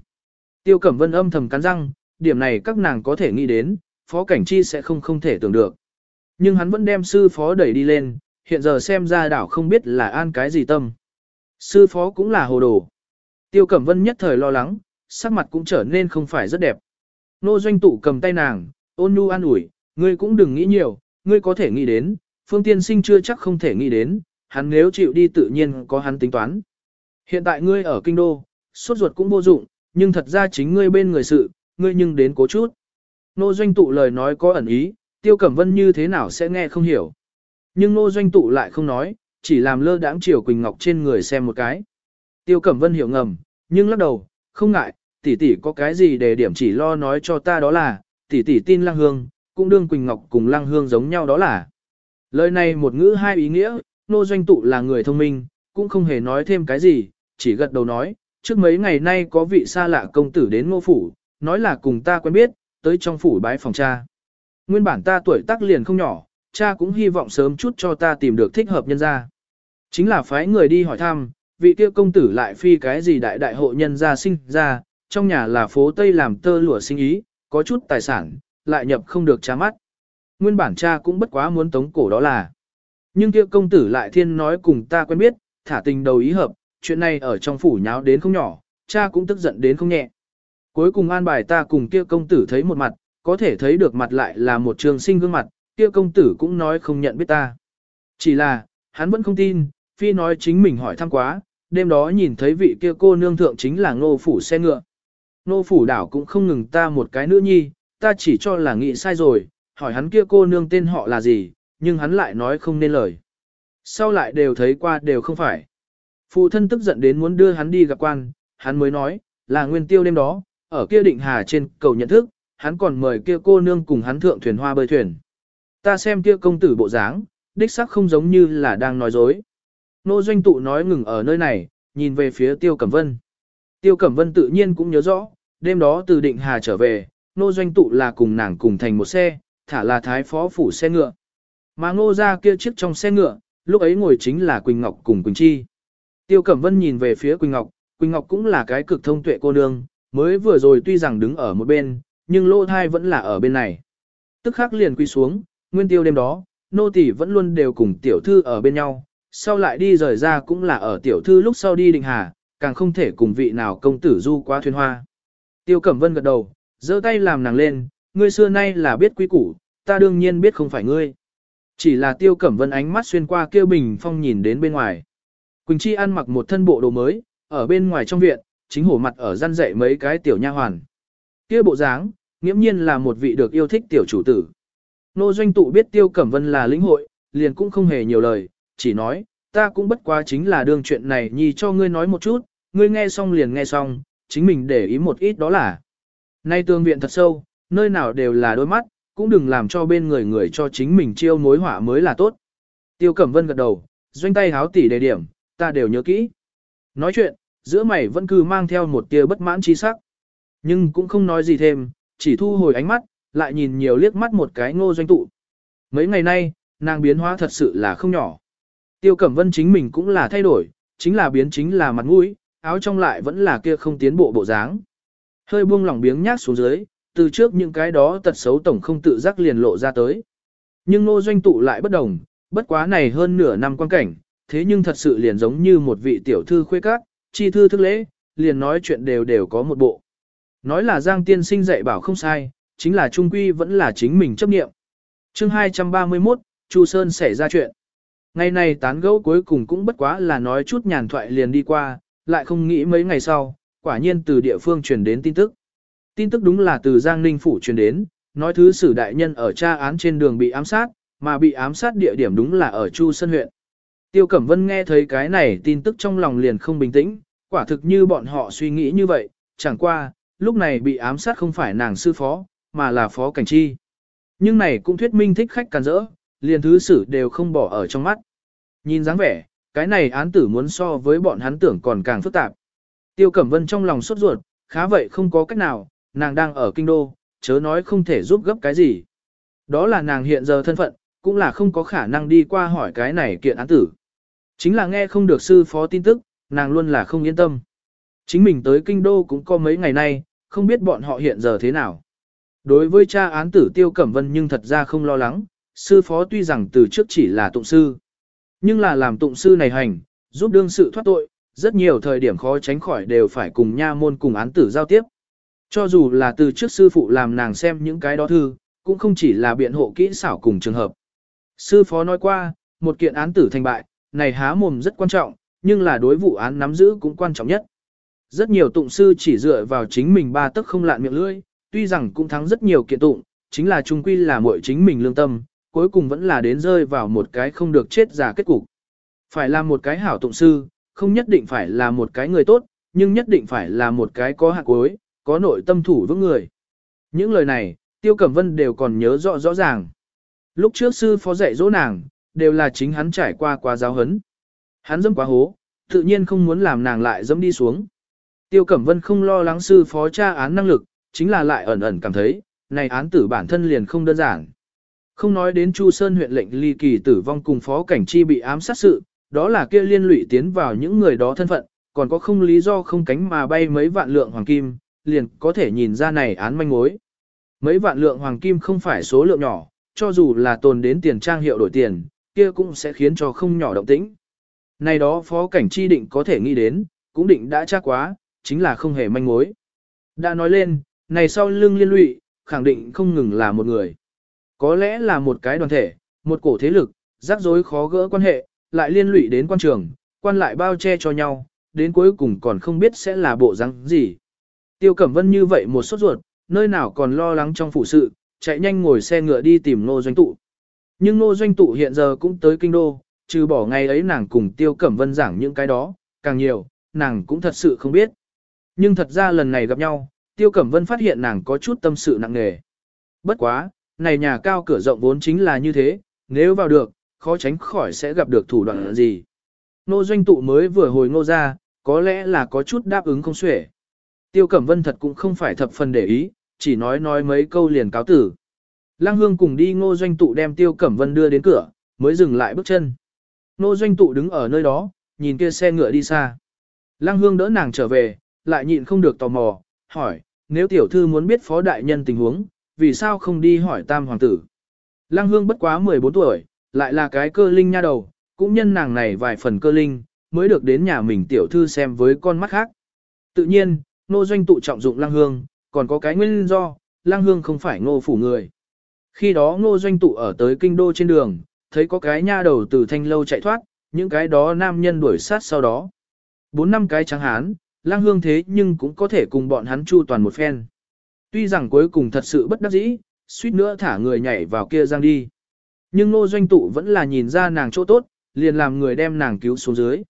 Tiêu Cẩm Vân âm thầm cắn răng, điểm này các nàng có thể nghĩ đến, phó cảnh chi sẽ không không thể tưởng được. Nhưng hắn vẫn đem sư phó đẩy đi lên, hiện giờ xem ra đảo không biết là an cái gì tâm. Sư phó cũng là hồ đồ. Tiêu Cẩm Vân nhất thời lo lắng, sắc mặt cũng trở nên không phải rất đẹp. Nô doanh tụ cầm tay nàng, ôn nhu an ủi, ngươi cũng đừng nghĩ nhiều, ngươi có thể nghĩ đến, phương tiên sinh chưa chắc không thể nghĩ đến, hắn nếu chịu đi tự nhiên có hắn tính toán. Hiện tại ngươi ở kinh đô, suốt ruột cũng vô dụng, nhưng thật ra chính ngươi bên người sự, ngươi nhưng đến cố chút. Nô doanh tụ lời nói có ẩn ý, tiêu cẩm vân như thế nào sẽ nghe không hiểu. Nhưng Ngô doanh tụ lại không nói, chỉ làm lơ đãng chiều Quỳnh Ngọc trên người xem một cái. Tiêu cẩm vân hiểu ngầm, nhưng lắc đầu, không ngại, tỷ tỷ có cái gì để điểm chỉ lo nói cho ta đó là, tỷ tỷ tin lăng hương, cũng đương Quỳnh Ngọc cùng lăng hương giống nhau đó là. Lời này một ngữ hai ý nghĩa, Ngô doanh tụ là người thông minh, cũng không hề nói thêm cái gì, chỉ gật đầu nói, trước mấy ngày nay có vị xa lạ công tử đến ngô phủ, nói là cùng ta quen biết, tới trong phủ bái phòng cha. Nguyên bản ta tuổi tác liền không nhỏ, cha cũng hy vọng sớm chút cho ta tìm được thích hợp nhân gia. Chính là phái người đi hỏi thăm, vị kia công tử lại phi cái gì đại đại hộ nhân gia sinh ra, trong nhà là phố Tây làm tơ lụa sinh ý, có chút tài sản, lại nhập không được cha mắt. Nguyên bản cha cũng bất quá muốn tống cổ đó là. Nhưng kia công tử lại thiên nói cùng ta quen biết, thả tình đầu ý hợp, chuyện này ở trong phủ nháo đến không nhỏ, cha cũng tức giận đến không nhẹ. Cuối cùng an bài ta cùng kia công tử thấy một mặt, có thể thấy được mặt lại là một trường sinh gương mặt, kia công tử cũng nói không nhận biết ta. Chỉ là, hắn vẫn không tin, phi nói chính mình hỏi thăm quá, đêm đó nhìn thấy vị kia cô nương thượng chính là ngô phủ xe ngựa. Ngô phủ đảo cũng không ngừng ta một cái nữa nhi, ta chỉ cho là nghĩ sai rồi, hỏi hắn kia cô nương tên họ là gì, nhưng hắn lại nói không nên lời. Sau lại đều thấy qua đều không phải. Phụ thân tức giận đến muốn đưa hắn đi gặp quan, hắn mới nói, là nguyên tiêu đêm đó, ở kia định hà trên cầu nhận thức, hắn còn mời kia cô nương cùng hắn thượng thuyền hoa bơi thuyền. Ta xem kia công tử bộ dáng, đích sắc không giống như là đang nói dối. Nô doanh tụ nói ngừng ở nơi này, nhìn về phía Tiêu Cẩm Vân. Tiêu Cẩm Vân tự nhiên cũng nhớ rõ, đêm đó từ Định Hà trở về, nô doanh tụ là cùng nàng cùng thành một xe, thả là thái phó phủ xe ngựa. Mà ngô ra kia chiếc trong xe ngựa, lúc ấy ngồi chính là Quỳnh Ngọc cùng Quỳnh Chi. Tiêu Cẩm Vân nhìn về phía Quỳnh Ngọc, Quỳnh Ngọc cũng là cái cực thông tuệ cô nương, mới vừa rồi tuy rằng đứng ở một bên, nhưng lô thai vẫn là ở bên này. Tức khắc liền quy xuống, nguyên tiêu đêm đó, nô tỳ vẫn luôn đều cùng tiểu thư ở bên nhau, sau lại đi rời ra cũng là ở tiểu thư lúc sau đi định hà, càng không thể cùng vị nào công tử du qua thuyền hoa. Tiêu Cẩm Vân gật đầu, giơ tay làm nàng lên, ngươi xưa nay là biết quý củ, ta đương nhiên biết không phải ngươi. Chỉ là Tiêu Cẩm Vân ánh mắt xuyên qua kêu bình phong nhìn đến bên ngoài. Quỳnh Chi ăn mặc một thân bộ đồ mới, ở bên ngoài trong viện, chính hổ mặt ở gian dạy mấy cái tiểu nha hoàn. Kia bộ dáng, nghiễm nhiên là một vị được yêu thích tiểu chủ tử. Nô doanh tụ biết Tiêu Cẩm Vân là lĩnh hội, liền cũng không hề nhiều lời, chỉ nói, ta cũng bất quá chính là đương chuyện này nhi cho ngươi nói một chút, ngươi nghe xong liền nghe xong, chính mình để ý một ít đó là. Nay tương viện thật sâu, nơi nào đều là đôi mắt, cũng đừng làm cho bên người người cho chính mình chiêu mối hỏa mới là tốt. Tiêu Cẩm Vân gật đầu, doanh tay háo tỉ đề điểm, ta đều nhớ kỹ. Nói chuyện, giữa mày vẫn cứ mang theo một tia bất mãn chi sắc. Nhưng cũng không nói gì thêm, chỉ thu hồi ánh mắt, lại nhìn nhiều liếc mắt một cái ngô doanh tụ. Mấy ngày nay, nàng biến hóa thật sự là không nhỏ. Tiêu Cẩm Vân chính mình cũng là thay đổi, chính là biến chính là mặt mũi, áo trong lại vẫn là kia không tiến bộ bộ dáng. Hơi buông lỏng biếng nhác xuống dưới, từ trước những cái đó tật xấu tổng không tự giác liền lộ ra tới. Nhưng ngô doanh tụ lại bất đồng, bất quá này hơn nửa năm quan cảnh, thế nhưng thật sự liền giống như một vị tiểu thư khuê các, chi thư thức lễ, liền nói chuyện đều đều có một bộ. Nói là Giang tiên sinh dạy bảo không sai, chính là trung quy vẫn là chính mình chấp nghiệm. chương 231, Chu Sơn xảy ra chuyện. Ngày này tán gẫu cuối cùng cũng bất quá là nói chút nhàn thoại liền đi qua, lại không nghĩ mấy ngày sau, quả nhiên từ địa phương truyền đến tin tức. Tin tức đúng là từ Giang Ninh Phủ truyền đến, nói thứ sử đại nhân ở tra án trên đường bị ám sát, mà bị ám sát địa điểm đúng là ở Chu Sơn huyện. Tiêu Cẩm Vân nghe thấy cái này tin tức trong lòng liền không bình tĩnh, quả thực như bọn họ suy nghĩ như vậy, chẳng qua, lúc này bị ám sát không phải nàng sư phó, mà là phó cảnh chi. Nhưng này cũng thuyết minh thích khách càn rỡ, liền thứ sử đều không bỏ ở trong mắt. Nhìn dáng vẻ, cái này án tử muốn so với bọn hắn tưởng còn càng phức tạp. Tiêu Cẩm Vân trong lòng sốt ruột, khá vậy không có cách nào, nàng đang ở kinh đô, chớ nói không thể giúp gấp cái gì. Đó là nàng hiện giờ thân phận, cũng là không có khả năng đi qua hỏi cái này kiện án tử. Chính là nghe không được sư phó tin tức, nàng luôn là không yên tâm. Chính mình tới kinh đô cũng có mấy ngày nay, không biết bọn họ hiện giờ thế nào. Đối với cha án tử Tiêu Cẩm Vân nhưng thật ra không lo lắng, sư phó tuy rằng từ trước chỉ là tụng sư. Nhưng là làm tụng sư này hành, giúp đương sự thoát tội, rất nhiều thời điểm khó tránh khỏi đều phải cùng nha môn cùng án tử giao tiếp. Cho dù là từ trước sư phụ làm nàng xem những cái đó thư, cũng không chỉ là biện hộ kỹ xảo cùng trường hợp. Sư phó nói qua, một kiện án tử thành bại, này há mồm rất quan trọng, nhưng là đối vụ án nắm giữ cũng quan trọng nhất. Rất nhiều tụng sư chỉ dựa vào chính mình ba tức không lạn miệng lưỡi, tuy rằng cũng thắng rất nhiều kiện tụng, chính là trung quy là muội chính mình lương tâm, cuối cùng vẫn là đến rơi vào một cái không được chết giả kết cục. Phải là một cái hảo tụng sư, không nhất định phải là một cái người tốt, nhưng nhất định phải là một cái có hạt cuối, có nội tâm thủ vững người. Những lời này, Tiêu Cẩm Vân đều còn nhớ rõ rõ ràng. Lúc trước sư phó dạy dỗ nàng, đều là chính hắn trải qua qua giáo hấn. Hắn dâm quá hố, tự nhiên không muốn làm nàng lại dâm đi xuống. Tiêu Cẩm Vân không lo lắng sư phó tra án năng lực, chính là lại ẩn ẩn cảm thấy, này án tử bản thân liền không đơn giản. Không nói đến Chu Sơn huyện lệnh ly kỳ tử vong cùng phó cảnh chi bị ám sát sự, đó là kia liên lụy tiến vào những người đó thân phận, còn có không lý do không cánh mà bay mấy vạn lượng hoàng kim, liền có thể nhìn ra này án manh mối. Mấy vạn lượng hoàng kim không phải số lượng nhỏ, cho dù là tồn đến tiền trang hiệu đổi tiền, kia cũng sẽ khiến cho không nhỏ động tĩnh. Này đó phó cảnh chi định có thể nghĩ đến, cũng định đã chắc quá, chính là không hề manh mối. Đã nói lên, này sau lưng liên lụy, khẳng định không ngừng là một người. Có lẽ là một cái đoàn thể, một cổ thế lực, rắc rối khó gỡ quan hệ, lại liên lụy đến quan trường, quan lại bao che cho nhau, đến cuối cùng còn không biết sẽ là bộ răng gì. Tiêu Cẩm Vân như vậy một sốt ruột, nơi nào còn lo lắng trong phủ sự, chạy nhanh ngồi xe ngựa đi tìm Nô Doanh Tụ. Nhưng Nô Doanh Tụ hiện giờ cũng tới kinh đô, trừ bỏ ngày ấy nàng cùng Tiêu Cẩm Vân giảng những cái đó, càng nhiều, nàng cũng thật sự không biết. Nhưng thật ra lần này gặp nhau, Tiêu Cẩm Vân phát hiện nàng có chút tâm sự nặng nề. Bất quá, này nhà cao cửa rộng vốn chính là như thế, nếu vào được, khó tránh khỏi sẽ gặp được thủ đoạn gì. Nô doanh tụ mới vừa hồi ngô ra, có lẽ là có chút đáp ứng không xuể. Tiêu Cẩm Vân thật cũng không phải thập phần để ý, chỉ nói nói mấy câu liền cáo tử. Lăng Hương cùng đi ngô doanh tụ đem Tiêu Cẩm Vân đưa đến cửa, mới dừng lại bước chân. Ngô doanh tụ đứng ở nơi đó, nhìn kia xe ngựa đi xa. Lăng Hương đỡ nàng trở về, lại nhịn không được tò mò, hỏi, nếu tiểu thư muốn biết phó đại nhân tình huống, vì sao không đi hỏi tam hoàng tử. Lăng Hương bất quá 14 tuổi, lại là cái cơ linh nha đầu, cũng nhân nàng này vài phần cơ linh, mới được đến nhà mình tiểu thư xem với con mắt khác. Tự nhiên, nô doanh tụ trọng dụng Lăng Hương, còn có cái nguyên do, Lăng Hương không phải ngô phủ người. Khi đó ngô doanh tụ ở tới kinh đô trên đường, thấy có cái nha đầu từ thanh lâu chạy thoát, những cái đó nam nhân đuổi sát sau đó. Bốn năm cái trắng hán, lang hương thế nhưng cũng có thể cùng bọn hắn chu toàn một phen. Tuy rằng cuối cùng thật sự bất đắc dĩ, suýt nữa thả người nhảy vào kia giang đi. Nhưng nô doanh tụ vẫn là nhìn ra nàng chỗ tốt, liền làm người đem nàng cứu xuống dưới.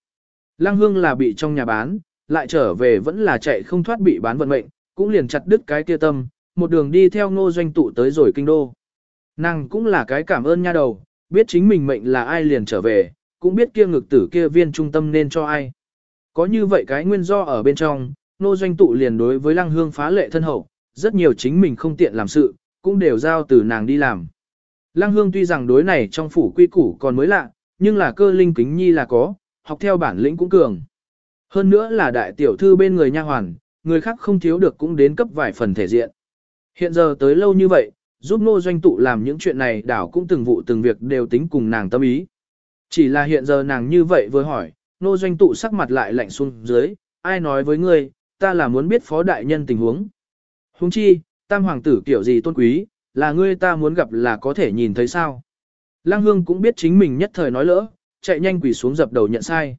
Lăng hương là bị trong nhà bán, lại trở về vẫn là chạy không thoát bị bán vận mệnh, cũng liền chặt đứt cái kia tâm, một đường đi theo ngô doanh tụ tới rồi kinh đô. Nàng cũng là cái cảm ơn nha đầu, biết chính mình mệnh là ai liền trở về, cũng biết kia ngực tử kia viên trung tâm nên cho ai. Có như vậy cái nguyên do ở bên trong, nô doanh tụ liền đối với lăng hương phá lệ thân hậu, rất nhiều chính mình không tiện làm sự, cũng đều giao từ nàng đi làm. Lăng hương tuy rằng đối này trong phủ quy củ còn mới lạ, nhưng là cơ linh kính nhi là có, học theo bản lĩnh cũng cường. Hơn nữa là đại tiểu thư bên người nha hoàn, người khác không thiếu được cũng đến cấp vài phần thể diện. Hiện giờ tới lâu như vậy, giúp nô doanh tụ làm những chuyện này đảo cũng từng vụ từng việc đều tính cùng nàng tâm ý. Chỉ là hiện giờ nàng như vậy vừa hỏi, nô doanh tụ sắc mặt lại lạnh xuống dưới, ai nói với ngươi, ta là muốn biết phó đại nhân tình huống. Huống chi, tam hoàng tử kiểu gì tôn quý, là ngươi ta muốn gặp là có thể nhìn thấy sao. Lăng hương cũng biết chính mình nhất thời nói lỡ, chạy nhanh quỳ xuống dập đầu nhận sai.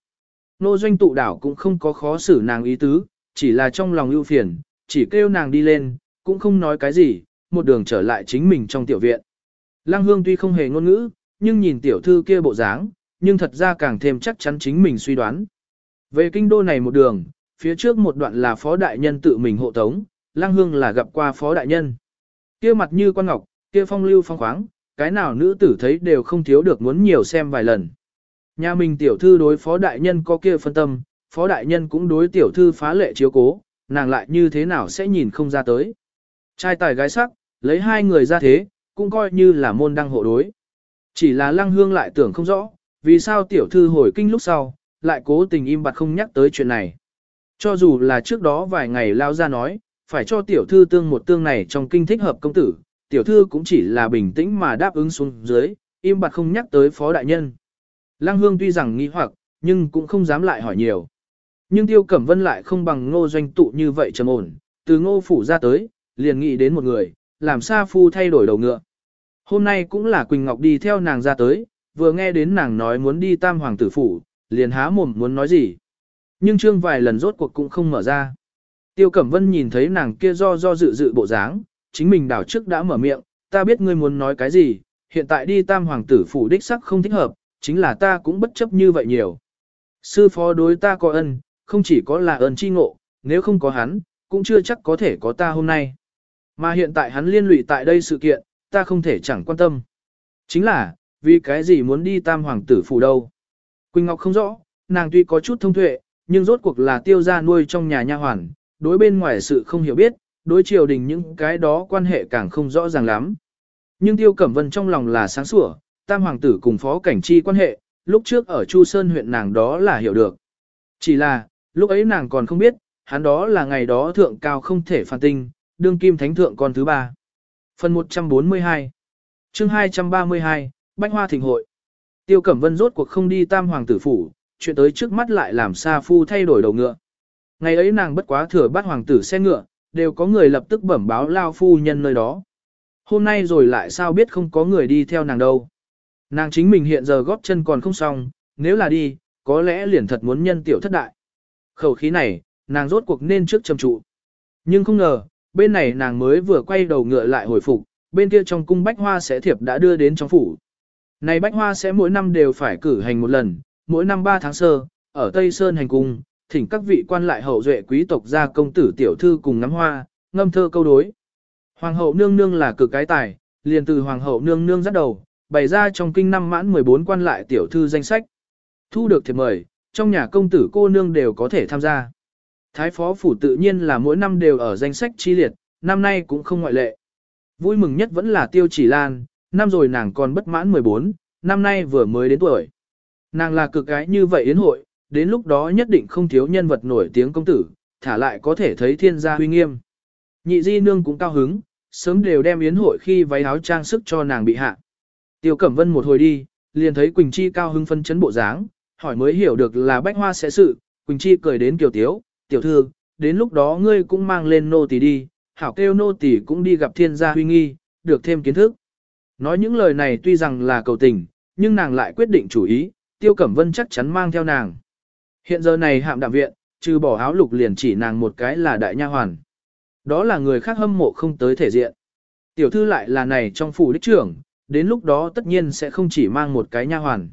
Nô doanh tụ đảo cũng không có khó xử nàng ý tứ, chỉ là trong lòng ưu phiền, chỉ kêu nàng đi lên, cũng không nói cái gì, một đường trở lại chính mình trong tiểu viện. Lăng hương tuy không hề ngôn ngữ, nhưng nhìn tiểu thư kia bộ dáng, nhưng thật ra càng thêm chắc chắn chính mình suy đoán. Về kinh đô này một đường, phía trước một đoạn là phó đại nhân tự mình hộ tống, Lăng Hương là gặp qua phó đại nhân. Kia mặt như quan ngọc, kia phong lưu phong khoáng, cái nào nữ tử thấy đều không thiếu được muốn nhiều xem vài lần. Nhà mình tiểu thư đối phó đại nhân có kia phân tâm, phó đại nhân cũng đối tiểu thư phá lệ chiếu cố, nàng lại như thế nào sẽ nhìn không ra tới. Trai tài gái sắc, lấy hai người ra thế, cũng coi như là môn đăng hộ đối. Chỉ là lăng hương lại tưởng không rõ, vì sao tiểu thư hồi kinh lúc sau, lại cố tình im bặt không nhắc tới chuyện này. Cho dù là trước đó vài ngày lao ra nói, phải cho tiểu thư tương một tương này trong kinh thích hợp công tử, tiểu thư cũng chỉ là bình tĩnh mà đáp ứng xuống dưới, im bặt không nhắc tới phó đại nhân. Lăng hương tuy rằng nghi hoặc, nhưng cũng không dám lại hỏi nhiều. Nhưng tiêu cẩm vân lại không bằng ngô doanh tụ như vậy trầm ổn, từ ngô phủ ra tới, liền nghĩ đến một người, làm sa phu thay đổi đầu ngựa. Hôm nay cũng là Quỳnh Ngọc đi theo nàng ra tới, vừa nghe đến nàng nói muốn đi tam hoàng tử phủ, liền há mồm muốn nói gì. Nhưng trương vài lần rốt cuộc cũng không mở ra. Tiêu Cẩm Vân nhìn thấy nàng kia do do dự dự bộ dáng, chính mình đảo trước đã mở miệng, ta biết ngươi muốn nói cái gì, hiện tại đi tam hoàng tử phủ đích sắc không thích hợp, chính là ta cũng bất chấp như vậy nhiều. Sư phó đối ta có ân, không chỉ có là ơn chi ngộ, nếu không có hắn, cũng chưa chắc có thể có ta hôm nay. Mà hiện tại hắn liên lụy tại đây sự kiện, ta không thể chẳng quan tâm. Chính là, vì cái gì muốn đi tam hoàng tử phủ đâu. Quỳnh Ngọc không rõ, nàng tuy có chút thông tuệ, nhưng rốt cuộc là tiêu gia nuôi trong nhà nha hoàn, đối bên ngoài sự không hiểu biết, đối triều đình những cái đó quan hệ càng không rõ ràng lắm. Nhưng tiêu cẩm vân trong lòng là sáng sủa, tam hoàng tử cùng phó cảnh chi quan hệ, lúc trước ở Chu Sơn huyện nàng đó là hiểu được. Chỉ là, lúc ấy nàng còn không biết, hắn đó là ngày đó thượng cao không thể phản tinh, đương kim thánh thượng con thứ ba. Phần 142 chương 232, Bách Hoa Thịnh Hội Tiêu Cẩm Vân rốt cuộc không đi tam hoàng tử phủ, chuyện tới trước mắt lại làm Sa Phu thay đổi đầu ngựa. Ngày ấy nàng bất quá thừa bắt hoàng tử xe ngựa, đều có người lập tức bẩm báo lao phu nhân nơi đó. Hôm nay rồi lại sao biết không có người đi theo nàng đâu. Nàng chính mình hiện giờ góp chân còn không xong, nếu là đi, có lẽ liền thật muốn nhân tiểu thất đại. Khẩu khí này, nàng rốt cuộc nên trước trầm trụ. Nhưng không ngờ, bên này nàng mới vừa quay đầu ngựa lại hồi phục, bên kia trong cung bách hoa sẽ thiệp đã đưa đến trong phủ. Này bách hoa sẽ mỗi năm đều phải cử hành một lần, mỗi năm 3 tháng sơ, ở Tây Sơn hành cung, thỉnh các vị quan lại hậu duệ quý tộc gia công tử tiểu thư cùng ngắm hoa, ngâm thơ câu đối. Hoàng hậu nương nương là cực cái tài, liền từ hoàng hậu nương nương dắt đầu, bày ra trong kinh năm mãn 14 quan lại tiểu thư danh sách. Thu được thiệp mời, trong nhà công tử cô nương đều có thể tham gia. Thái phó phủ tự nhiên là mỗi năm đều ở danh sách chi liệt, năm nay cũng không ngoại lệ. Vui mừng nhất vẫn là tiêu chỉ lan, năm rồi nàng còn bất mãn 14, năm nay vừa mới đến tuổi. Nàng là cực gái như vậy yến hội, đến lúc đó nhất định không thiếu nhân vật nổi tiếng công tử, thả lại có thể thấy thiên gia huy nghiêm. Nhị di nương cũng cao hứng, sớm đều đem yến hội khi váy áo trang sức cho nàng bị hạ. Tiêu Cẩm Vân một hồi đi, liền thấy Quỳnh Chi cao hứng phân chấn bộ dáng, hỏi mới hiểu được là bách hoa sẽ sự, Quỳnh Chi cười đến kiều tiếu, tiểu thư, đến lúc đó ngươi cũng mang lên nô tỳ đi, hảo kêu nô tỳ cũng đi gặp thiên gia huy nghi, được thêm kiến thức. Nói những lời này tuy rằng là cầu tình, nhưng nàng lại quyết định chủ ý, Tiêu Cẩm Vân chắc chắn mang theo nàng. Hiện giờ này hạm đạm viện, trừ bỏ áo lục liền chỉ nàng một cái là đại nha hoàn. Đó là người khác hâm mộ không tới thể diện. Tiểu thư lại là này trong phủ đích trưởng, đến lúc đó tất nhiên sẽ không chỉ mang một cái nha hoàn.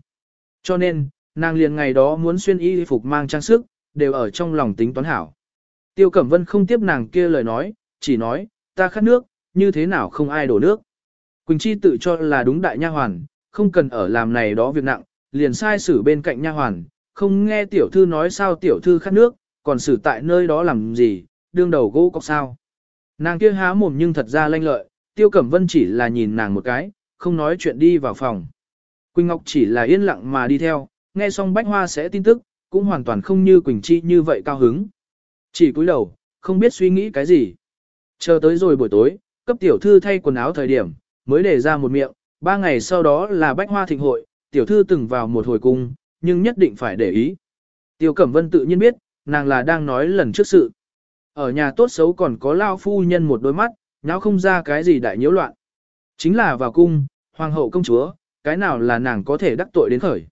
Cho nên, nàng liền ngày đó muốn xuyên y phục mang trang sức, đều ở trong lòng tính toán hảo. Tiêu Cẩm Vân không tiếp nàng kia lời nói, chỉ nói, ta khát nước, như thế nào không ai đổ nước. Quỳnh Chi tự cho là đúng đại nha hoàn, không cần ở làm này đó việc nặng, liền sai xử bên cạnh nha hoàn, không nghe tiểu thư nói sao tiểu thư khát nước, còn xử tại nơi đó làm gì, đương đầu gỗ cọc sao. Nàng kia há mồm nhưng thật ra lanh lợi, Tiêu Cẩm Vân chỉ là nhìn nàng một cái, không nói chuyện đi vào phòng. Quỳnh Ngọc chỉ là yên lặng mà đi theo, nghe xong Bách Hoa sẽ tin tức, cũng hoàn toàn không như Quỳnh Chi như vậy cao hứng. Chỉ cúi đầu, không biết suy nghĩ cái gì. Chờ tới rồi buổi tối, cấp tiểu thư thay quần áo thời điểm, mới để ra một miệng, ba ngày sau đó là Bách Hoa thịnh hội, tiểu thư từng vào một hồi cung, nhưng nhất định phải để ý. Tiêu Cẩm Vân tự nhiên biết, nàng là đang nói lần trước sự. Ở nhà tốt xấu còn có lao phu nhân một đôi mắt, nháo không ra cái gì đại nhiễu loạn. Chính là vào cung, hoàng hậu công chúa, cái nào là nàng có thể đắc tội đến khởi.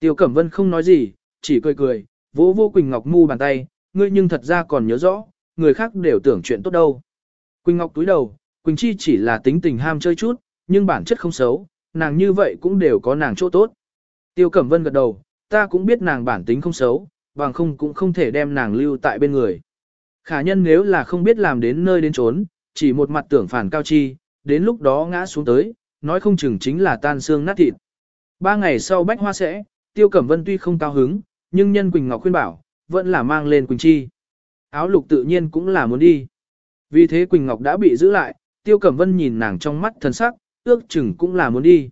Tiêu Cẩm Vân không nói gì, chỉ cười cười, vỗ vô Quỳnh Ngọc mu bàn tay, ngươi nhưng thật ra còn nhớ rõ, người khác đều tưởng chuyện tốt đâu. Quỳnh Ngọc túi đầu, Quỳnh Chi chỉ là tính tình ham chơi chút, nhưng bản chất không xấu, nàng như vậy cũng đều có nàng chỗ tốt. Tiêu Cẩm Vân gật đầu, ta cũng biết nàng bản tính không xấu, bằng không cũng không thể đem nàng lưu tại bên người. Khả nhân nếu là không biết làm đến nơi đến trốn, chỉ một mặt tưởng phản cao chi, đến lúc đó ngã xuống tới, nói không chừng chính là tan xương nát thịt. Ba ngày sau bách hoa sẽ, Tiêu Cẩm Vân tuy không cao hứng, nhưng nhân Quỳnh Ngọc khuyên bảo, vẫn là mang lên Quỳnh Chi. Áo lục tự nhiên cũng là muốn đi. Vì thế Quỳnh Ngọc đã bị giữ lại, Tiêu Cẩm Vân nhìn nàng trong mắt thần sắc, ước chừng cũng là muốn đi.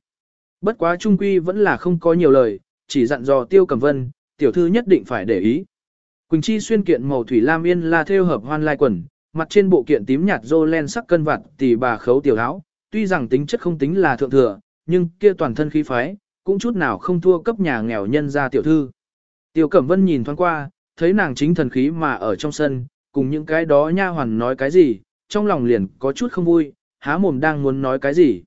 Bất quá Trung Quy vẫn là không có nhiều lời, chỉ dặn dò Tiêu Cẩm Vân, tiểu thư nhất định phải để ý. Quỳnh Chi xuyên kiện màu thủy lam yên là theo hợp hoan lai quần, mặt trên bộ kiện tím nhạt rô len sắc cân vặt tỷ bà khấu tiểu áo, tuy rằng tính chất không tính là thượng thừa, nhưng kia toàn thân khí phái, cũng chút nào không thua cấp nhà nghèo nhân gia tiểu thư. Tiêu Cẩm Vân nhìn thoáng qua, thấy nàng chính thần khí mà ở trong sân, cùng những cái đó nha hoàn nói cái gì, trong lòng liền có chút không vui, há mồm đang muốn nói cái gì.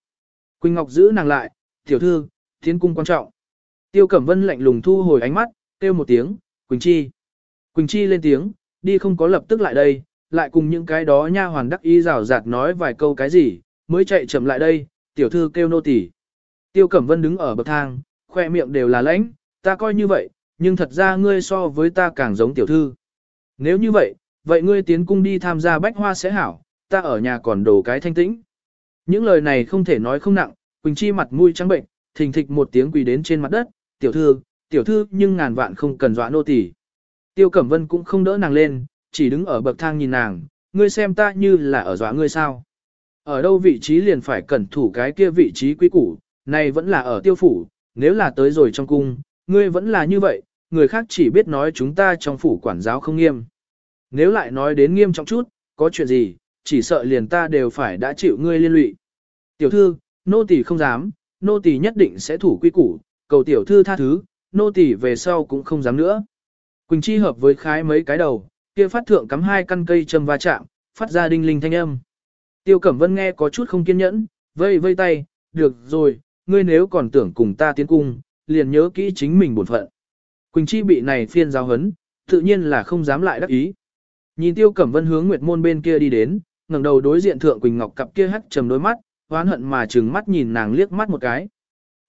Quỳnh Ngọc giữ nàng lại, tiểu thư, tiến cung quan trọng. Tiêu Cẩm Vân lạnh lùng thu hồi ánh mắt, kêu một tiếng, Quỳnh Chi. Quỳnh Chi lên tiếng, đi không có lập tức lại đây, lại cùng những cái đó nha hoàn đắc y rào rạt nói vài câu cái gì, mới chạy chậm lại đây, tiểu thư kêu nô tỳ. Tiêu Cẩm Vân đứng ở bậc thang, khoe miệng đều là lãnh, ta coi như vậy, nhưng thật ra ngươi so với ta càng giống tiểu thư. Nếu như vậy, vậy ngươi tiến cung đi tham gia bách hoa sẽ hảo, ta ở nhà còn đồ cái thanh tĩnh. Những lời này không thể nói không nặng, Quỳnh Chi mặt mũi trắng bệnh, thình thịch một tiếng quỳ đến trên mặt đất, tiểu thư, tiểu thư nhưng ngàn vạn không cần dọa nô tỳ. Tiêu Cẩm Vân cũng không đỡ nàng lên, chỉ đứng ở bậc thang nhìn nàng, ngươi xem ta như là ở dọa ngươi sao. Ở đâu vị trí liền phải cẩn thủ cái kia vị trí quý củ, này vẫn là ở tiêu phủ, nếu là tới rồi trong cung, ngươi vẫn là như vậy, người khác chỉ biết nói chúng ta trong phủ quản giáo không nghiêm. Nếu lại nói đến nghiêm trọng chút, có chuyện gì, chỉ sợ liền ta đều phải đã chịu ngươi liên lụy. Tiểu thư, nô tỳ không dám, nô tỳ nhất định sẽ thủ quy củ, cầu tiểu thư tha thứ, nô tỳ về sau cũng không dám nữa. Quỳnh Chi hợp với khái mấy cái đầu, kia phát thượng cắm hai căn cây châm va chạm, phát ra đinh linh thanh âm. Tiêu Cẩm Vân nghe có chút không kiên nhẫn, vây vây tay, được rồi, ngươi nếu còn tưởng cùng ta tiến cung, liền nhớ kỹ chính mình bổn phận. Quỳnh Chi bị này phiên giáo hấn, tự nhiên là không dám lại đắc ý. Nhìn Tiêu Cẩm Vân hướng Nguyệt Môn bên kia đi đến, ngẩng đầu đối diện thượng Quỳnh Ngọc cặp kia hắt trầm đôi mắt, oán hận mà trừng mắt nhìn nàng liếc mắt một cái.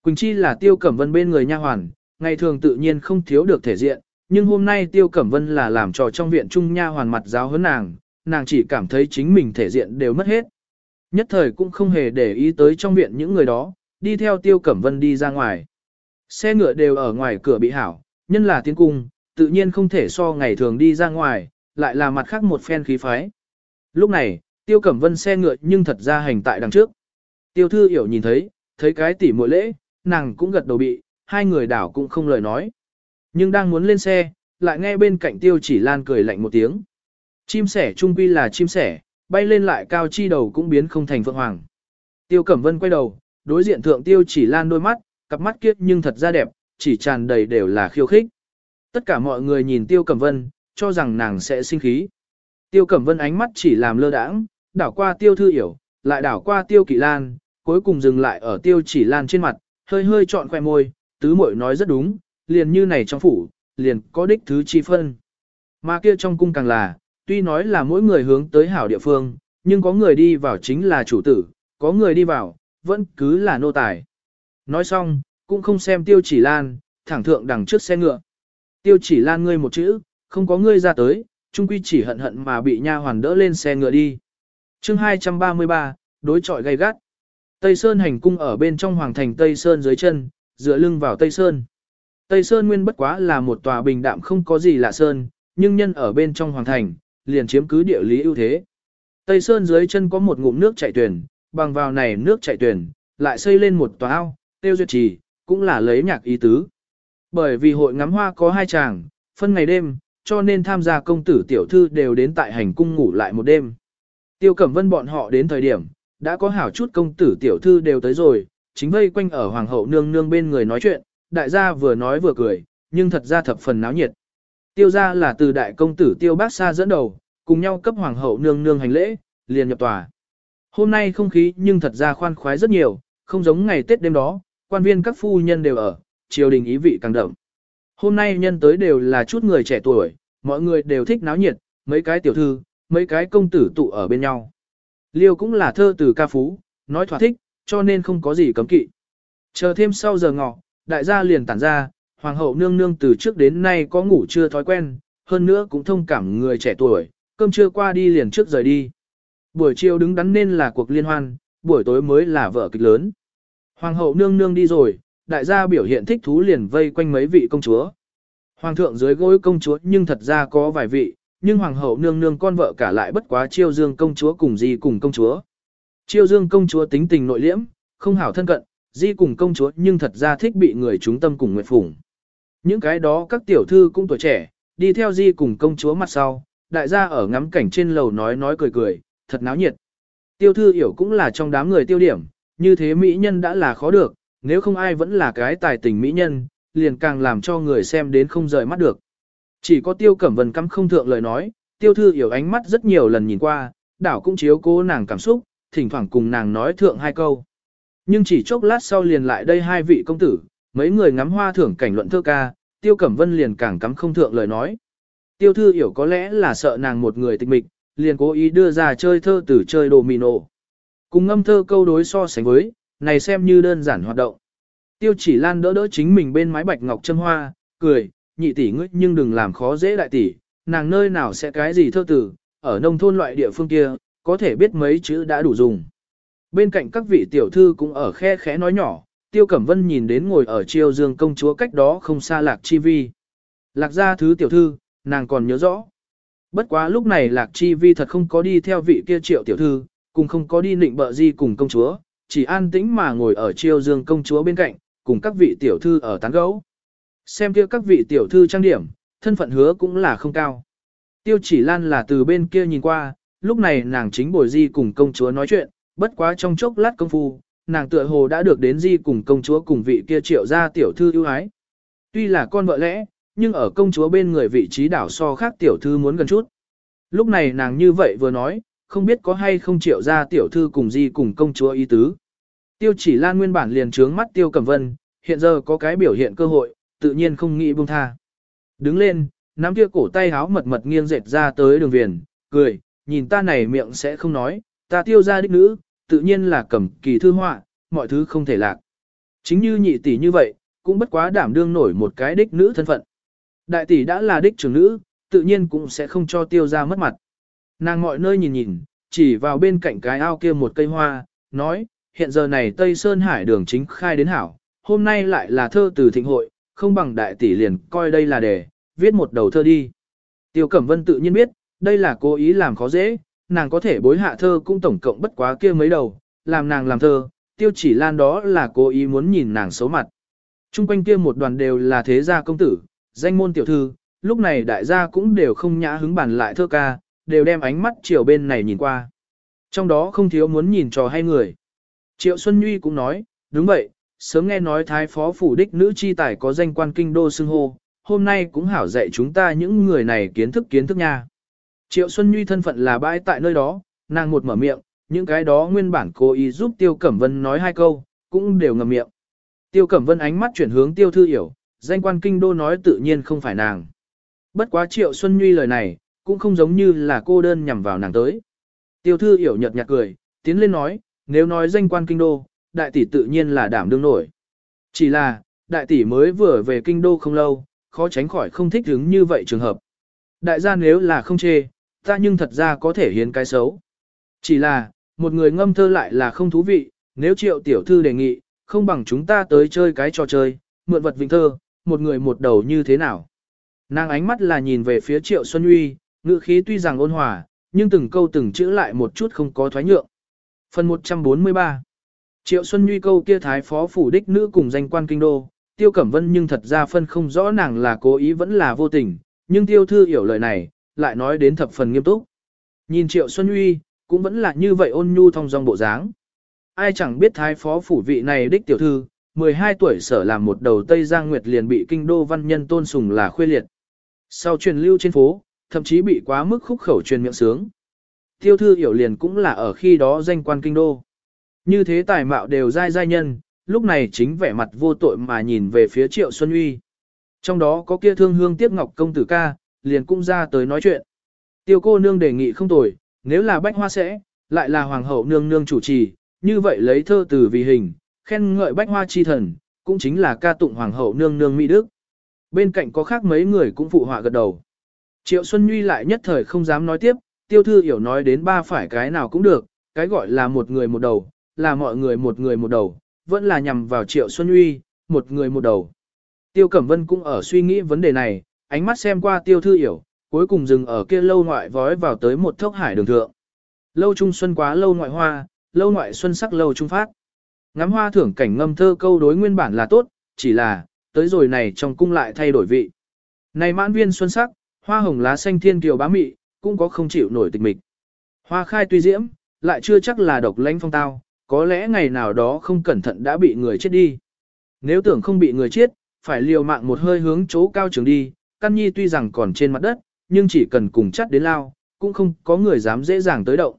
Quỳnh Chi là Tiêu Cẩm Vân bên người nha hoàn, ngày thường tự nhiên không thiếu được thể diện, nhưng hôm nay Tiêu Cẩm Vân là làm trò trong viện trung nha hoàn mặt giáo huấn nàng, nàng chỉ cảm thấy chính mình thể diện đều mất hết. Nhất thời cũng không hề để ý tới trong viện những người đó, đi theo Tiêu Cẩm Vân đi ra ngoài. Xe ngựa đều ở ngoài cửa bị hảo, nhân là tiến cung, tự nhiên không thể so ngày thường đi ra ngoài, lại là mặt khác một phen khí phái. Lúc này, Tiêu Cẩm Vân xe ngựa nhưng thật ra hành tại đằng trước. Tiêu Thư Hiểu nhìn thấy, thấy cái tỉ muội lễ, nàng cũng gật đầu bị, hai người đảo cũng không lời nói. Nhưng đang muốn lên xe, lại nghe bên cạnh Tiêu Chỉ Lan cười lạnh một tiếng. Chim sẻ trung quy là chim sẻ, bay lên lại cao chi đầu cũng biến không thành phượng hoàng. Tiêu Cẩm Vân quay đầu, đối diện thượng Tiêu Chỉ Lan đôi mắt, cặp mắt kiết nhưng thật ra đẹp, chỉ tràn đầy đều là khiêu khích. Tất cả mọi người nhìn Tiêu Cẩm Vân, cho rằng nàng sẽ sinh khí. Tiêu Cẩm Vân ánh mắt chỉ làm lơ đãng, đảo qua Tiêu Thư Hiểu, lại đảo qua Tiêu Kỵ Lan, cuối cùng dừng lại ở Tiêu Chỉ Lan trên mặt, hơi hơi trọn khoe môi, tứ muội nói rất đúng, liền như này trong phủ, liền có đích thứ chi phân. Mà kia trong cung càng là, tuy nói là mỗi người hướng tới hảo địa phương, nhưng có người đi vào chính là chủ tử, có người đi vào, vẫn cứ là nô tài. Nói xong, cũng không xem tiêu chỉ lan, thẳng thượng đằng trước xe ngựa. Tiêu chỉ lan ngươi một chữ, không có ngươi ra tới, trung quy chỉ hận hận mà bị nha hoàn đỡ lên xe ngựa đi. chương 233, đối trọi gay gắt. Tây Sơn hành cung ở bên trong hoàng thành Tây Sơn dưới chân, dựa lưng vào Tây Sơn. Tây Sơn nguyên bất quá là một tòa bình đạm không có gì lạ sơn, nhưng nhân ở bên trong hoàng thành, liền chiếm cứ địa lý ưu thế. Tây Sơn dưới chân có một ngụm nước chảy tuyển, bằng vào này nước chảy tuyển, lại xây lên một tòa ao, tiêu duyệt trì, cũng là lấy nhạc ý tứ. Bởi vì hội ngắm hoa có hai chàng, phân ngày đêm, cho nên tham gia công tử tiểu thư đều đến tại hành cung ngủ lại một đêm. Tiêu Cẩm Vân bọn họ đến thời điểm, đã có hảo chút công tử tiểu thư đều tới rồi, chính vây quanh ở hoàng hậu nương nương bên người nói chuyện, đại gia vừa nói vừa cười, nhưng thật ra thập phần náo nhiệt. Tiêu gia là từ đại công tử Tiêu Bác Sa dẫn đầu, cùng nhau cấp hoàng hậu nương nương hành lễ, liền nhập tòa. Hôm nay không khí nhưng thật ra khoan khoái rất nhiều, không giống ngày Tết đêm đó, quan viên các phu nhân đều ở, triều đình ý vị càng đậm. Hôm nay nhân tới đều là chút người trẻ tuổi, mọi người đều thích náo nhiệt, mấy cái tiểu thư, mấy cái công tử tụ ở bên nhau. Liêu cũng là thơ từ ca phú, nói thỏa thích, cho nên không có gì cấm kỵ. Chờ thêm sau giờ ngọ, đại gia liền tản ra, hoàng hậu nương nương từ trước đến nay có ngủ chưa thói quen, hơn nữa cũng thông cảm người trẻ tuổi, cơm trưa qua đi liền trước rời đi. Buổi chiều đứng đắn nên là cuộc liên hoan, buổi tối mới là vở kịch lớn. Hoàng hậu nương nương đi rồi, đại gia biểu hiện thích thú liền vây quanh mấy vị công chúa. Hoàng thượng dưới gối công chúa nhưng thật ra có vài vị, nhưng hoàng hậu nương nương con vợ cả lại bất quá chiêu dương công chúa cùng di cùng công chúa. Chiêu dương công chúa tính tình nội liễm, không hảo thân cận, di cùng công chúa nhưng thật ra thích bị người chúng tâm cùng nguyệt phủng. Những cái đó các tiểu thư cũng tuổi trẻ, đi theo di cùng công chúa mặt sau, đại gia ở ngắm cảnh trên lầu nói nói cười cười, thật náo nhiệt. Tiêu thư hiểu cũng là trong đám người tiêu điểm, như thế mỹ nhân đã là khó được, nếu không ai vẫn là cái tài tình mỹ nhân, liền càng làm cho người xem đến không rời mắt được. Chỉ có tiêu cẩm vân cắm không thượng lời nói, tiêu thư hiểu ánh mắt rất nhiều lần nhìn qua, đảo cũng chiếu cố nàng cảm xúc, thỉnh thoảng cùng nàng nói thượng hai câu. Nhưng chỉ chốc lát sau liền lại đây hai vị công tử, mấy người ngắm hoa thưởng cảnh luận thơ ca, tiêu cẩm vân liền càng cắm không thượng lời nói. Tiêu thư hiểu có lẽ là sợ nàng một người tịch mịch, liền cố ý đưa ra chơi thơ từ chơi đồ mì nổ. Cùng ngâm thơ câu đối so sánh với, này xem như đơn giản hoạt động. Tiêu chỉ lan đỡ đỡ chính mình bên mái bạch ngọc châm hoa, cười, nhị tỷ ngươi nhưng đừng làm khó dễ đại tỷ, nàng nơi nào sẽ cái gì thơ tử, ở nông thôn loại địa phương kia, có thể biết mấy chữ đã đủ dùng. Bên cạnh các vị tiểu thư cũng ở khe khẽ nói nhỏ, Tiêu Cẩm Vân nhìn đến ngồi ở chiêu dương công chúa cách đó không xa Lạc Chi Vi. Lạc gia thứ tiểu thư, nàng còn nhớ rõ. Bất quá lúc này Lạc Chi Vi thật không có đi theo vị kia triệu tiểu thư, cùng không có đi nịnh bợ gì cùng công chúa, chỉ an tĩnh mà ngồi ở chiêu dương công chúa bên cạnh, cùng các vị tiểu thư ở tán gấu. Xem kia các vị tiểu thư trang điểm, thân phận hứa cũng là không cao. Tiêu chỉ lan là từ bên kia nhìn qua, lúc này nàng chính bồi di cùng công chúa nói chuyện, bất quá trong chốc lát công phu, nàng tựa hồ đã được đến di cùng công chúa cùng vị kia triệu gia tiểu thư ưu ái. Tuy là con vợ lẽ, nhưng ở công chúa bên người vị trí đảo so khác tiểu thư muốn gần chút. Lúc này nàng như vậy vừa nói, không biết có hay không triệu gia tiểu thư cùng di cùng công chúa ý tứ. Tiêu chỉ lan nguyên bản liền trướng mắt tiêu cẩm vân, hiện giờ có cái biểu hiện cơ hội, tự nhiên không nghĩ buông tha. Đứng lên, nắm kia cổ tay háo mật mật nghiêng dệt ra tới đường viền, cười, nhìn ta này miệng sẽ không nói, ta tiêu ra đích nữ, tự nhiên là cầm kỳ thư họa, mọi thứ không thể lạc. Chính như nhị tỷ như vậy, cũng bất quá đảm đương nổi một cái đích nữ thân phận. Đại tỷ đã là đích trưởng nữ, tự nhiên cũng sẽ không cho tiêu ra mất mặt. Nàng mọi nơi nhìn nhìn, chỉ vào bên cạnh cái ao kia một cây hoa, nói, hiện giờ này Tây Sơn Hải đường chính khai đến hảo, hôm nay lại là thơ từ thịnh hội, không bằng đại tỷ liền coi đây là đề, viết một đầu thơ đi. Tiêu Cẩm Vân tự nhiên biết, đây là cố ý làm khó dễ, nàng có thể bối hạ thơ cũng tổng cộng bất quá kia mấy đầu, làm nàng làm thơ, tiêu chỉ lan đó là cố ý muốn nhìn nàng xấu mặt. Trung quanh kia một đoàn đều là thế gia công tử, danh môn tiểu thư, lúc này đại gia cũng đều không nhã hứng bản lại thơ ca, đều đem ánh mắt chiều bên này nhìn qua. Trong đó không thiếu muốn nhìn trò hay người. Triệu Xuân Nhuy cũng nói, đúng vậy, sớm nghe nói thái phó phủ đích nữ chi tài có danh quan kinh đô xưng hô, hôm nay cũng hảo dạy chúng ta những người này kiến thức kiến thức nha. Triệu Xuân Nhuy thân phận là bãi tại nơi đó, nàng một mở miệng, những cái đó nguyên bản cố ý giúp Tiêu Cẩm Vân nói hai câu, cũng đều ngầm miệng. Tiêu Cẩm Vân ánh mắt chuyển hướng Tiêu Thư Hiểu, danh quan kinh đô nói tự nhiên không phải nàng. Bất quá Triệu Xuân Nhuy lời này, cũng không giống như là cô đơn nhằm vào nàng tới. Tiêu Thư Hiểu nhợt nhạt cười, tiến lên nói, nếu nói danh quan kinh đô, đại tỷ tự nhiên là đảm đương nổi. Chỉ là, đại tỷ mới vừa về kinh đô không lâu, khó tránh khỏi không thích hứng như vậy trường hợp. Đại gia nếu là không chê, ta nhưng thật ra có thể hiến cái xấu. Chỉ là, một người ngâm thơ lại là không thú vị, nếu triệu tiểu thư đề nghị, không bằng chúng ta tới chơi cái trò chơi, mượn vật vịnh thơ, một người một đầu như thế nào. Nàng ánh mắt là nhìn về phía triệu Xuân Uy, ngữ khí tuy rằng ôn hòa, nhưng từng câu từng chữ lại một chút không có thoái nhượng. Phần 143 Triệu Xuân Nhuy câu kia thái phó phủ đích nữ cùng danh quan kinh đô, Tiêu Cẩm Vân nhưng thật ra phân không rõ nàng là cố ý vẫn là vô tình, nhưng Tiêu Thư hiểu lời này, lại nói đến thập phần nghiêm túc. Nhìn Triệu Xuân Nhuy, cũng vẫn là như vậy ôn nhu thông dong bộ dáng. Ai chẳng biết thái phó phủ vị này đích tiểu thư, 12 tuổi sở làm một đầu Tây Giang Nguyệt liền bị kinh đô văn nhân tôn sùng là khuê liệt. Sau truyền lưu trên phố, thậm chí bị quá mức khúc khẩu truyền miệng sướng. Tiêu thư hiểu liền cũng là ở khi đó danh quan kinh đô. Như thế tài mạo đều dai dai nhân, lúc này chính vẻ mặt vô tội mà nhìn về phía triệu Xuân Uy. Trong đó có kia thương hương tiếp ngọc công tử ca, liền cũng ra tới nói chuyện. Tiêu cô nương đề nghị không tồi, nếu là bách hoa sẽ, lại là hoàng hậu nương nương chủ trì, như vậy lấy thơ từ vì hình, khen ngợi bách hoa chi thần, cũng chính là ca tụng hoàng hậu nương nương Mỹ Đức. Bên cạnh có khác mấy người cũng phụ họa gật đầu. Triệu Xuân Nhuy lại nhất thời không dám nói tiếp, tiêu thư hiểu nói đến ba phải cái nào cũng được, cái gọi là một người một đầu, là mọi người một người một đầu, vẫn là nhằm vào Triệu Xuân Uy, một người một đầu. Tiêu Cẩm Vân cũng ở suy nghĩ vấn đề này, ánh mắt xem qua tiêu thư hiểu, cuối cùng dừng ở kia lâu ngoại vói vào tới một thốc hải đường thượng. Lâu trung xuân quá lâu ngoại hoa, lâu ngoại xuân sắc lâu trung phát. Ngắm hoa thưởng cảnh ngâm thơ câu đối nguyên bản là tốt, chỉ là, tới rồi này trong cung lại thay đổi vị. Này mãn viên xuân sắc, hoa hồng lá xanh thiên kiều bá mị, cũng có không chịu nổi tịch mịch. Hoa khai tuy diễm, lại chưa chắc là độc lãnh phong tao, có lẽ ngày nào đó không cẩn thận đã bị người chết đi. Nếu tưởng không bị người chết, phải liều mạng một hơi hướng chỗ cao trường đi, căn nhi tuy rằng còn trên mặt đất, nhưng chỉ cần cùng chắt đến lao, cũng không có người dám dễ dàng tới động.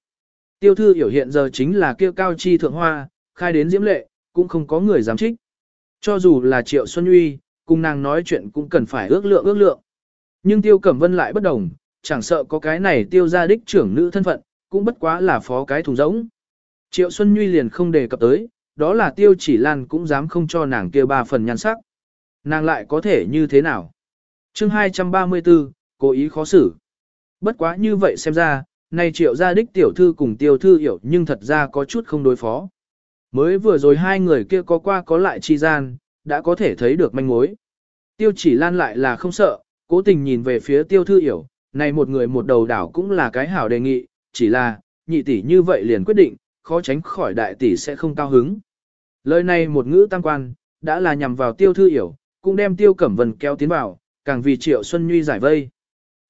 Tiêu thư hiểu hiện giờ chính là kêu cao chi thượng hoa, khai đến diễm lệ, cũng không có người dám trích. Cho dù là triệu Xuân Uy, cùng nàng nói chuyện cũng cần phải ước lượng ước lượng. Nhưng tiêu cẩm vân lại bất đồng, chẳng sợ có cái này tiêu gia đích trưởng nữ thân phận, cũng bất quá là phó cái thùng giống. Triệu Xuân Nhuy liền không đề cập tới, đó là tiêu chỉ lan cũng dám không cho nàng kia ba phần nhan sắc. Nàng lại có thể như thế nào? chương 234, cố ý khó xử. Bất quá như vậy xem ra, nay triệu gia đích tiểu thư cùng tiêu thư hiểu nhưng thật ra có chút không đối phó. Mới vừa rồi hai người kia có qua có lại chi gian, đã có thể thấy được manh mối. Tiêu chỉ lan lại là không sợ, cố tình nhìn về phía tiêu thư hiểu, này một người một đầu đảo cũng là cái hảo đề nghị, chỉ là, nhị tỷ như vậy liền quyết định, khó tránh khỏi đại tỷ sẽ không cao hứng. Lời này một ngữ tăng quan, đã là nhằm vào tiêu thư hiểu, cũng đem tiêu cẩm vân kéo tiến vào, càng vì triệu xuân nhuy giải vây.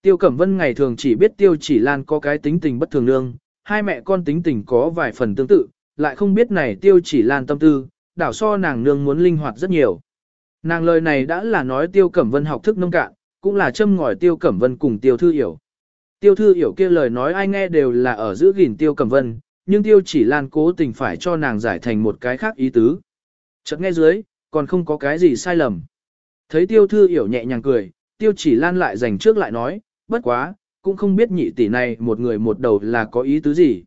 Tiêu cẩm vân ngày thường chỉ biết tiêu chỉ lan có cái tính tình bất thường lương, hai mẹ con tính tình có vài phần tương tự, lại không biết này tiêu chỉ lan tâm tư, đảo so nàng nương muốn linh hoạt rất nhiều. Nàng lời này đã là nói tiêu cẩm vân học thức nông cạn, cũng là châm ngòi tiêu cẩm vân cùng tiêu thư hiểu. Tiêu thư hiểu kia lời nói ai nghe đều là ở giữa gìn tiêu cẩm vân, nhưng tiêu chỉ lan cố tình phải cho nàng giải thành một cái khác ý tứ. Chợt nghe dưới, còn không có cái gì sai lầm. Thấy tiêu thư hiểu nhẹ nhàng cười, tiêu chỉ lan lại dành trước lại nói, bất quá, cũng không biết nhị tỷ này một người một đầu là có ý tứ gì.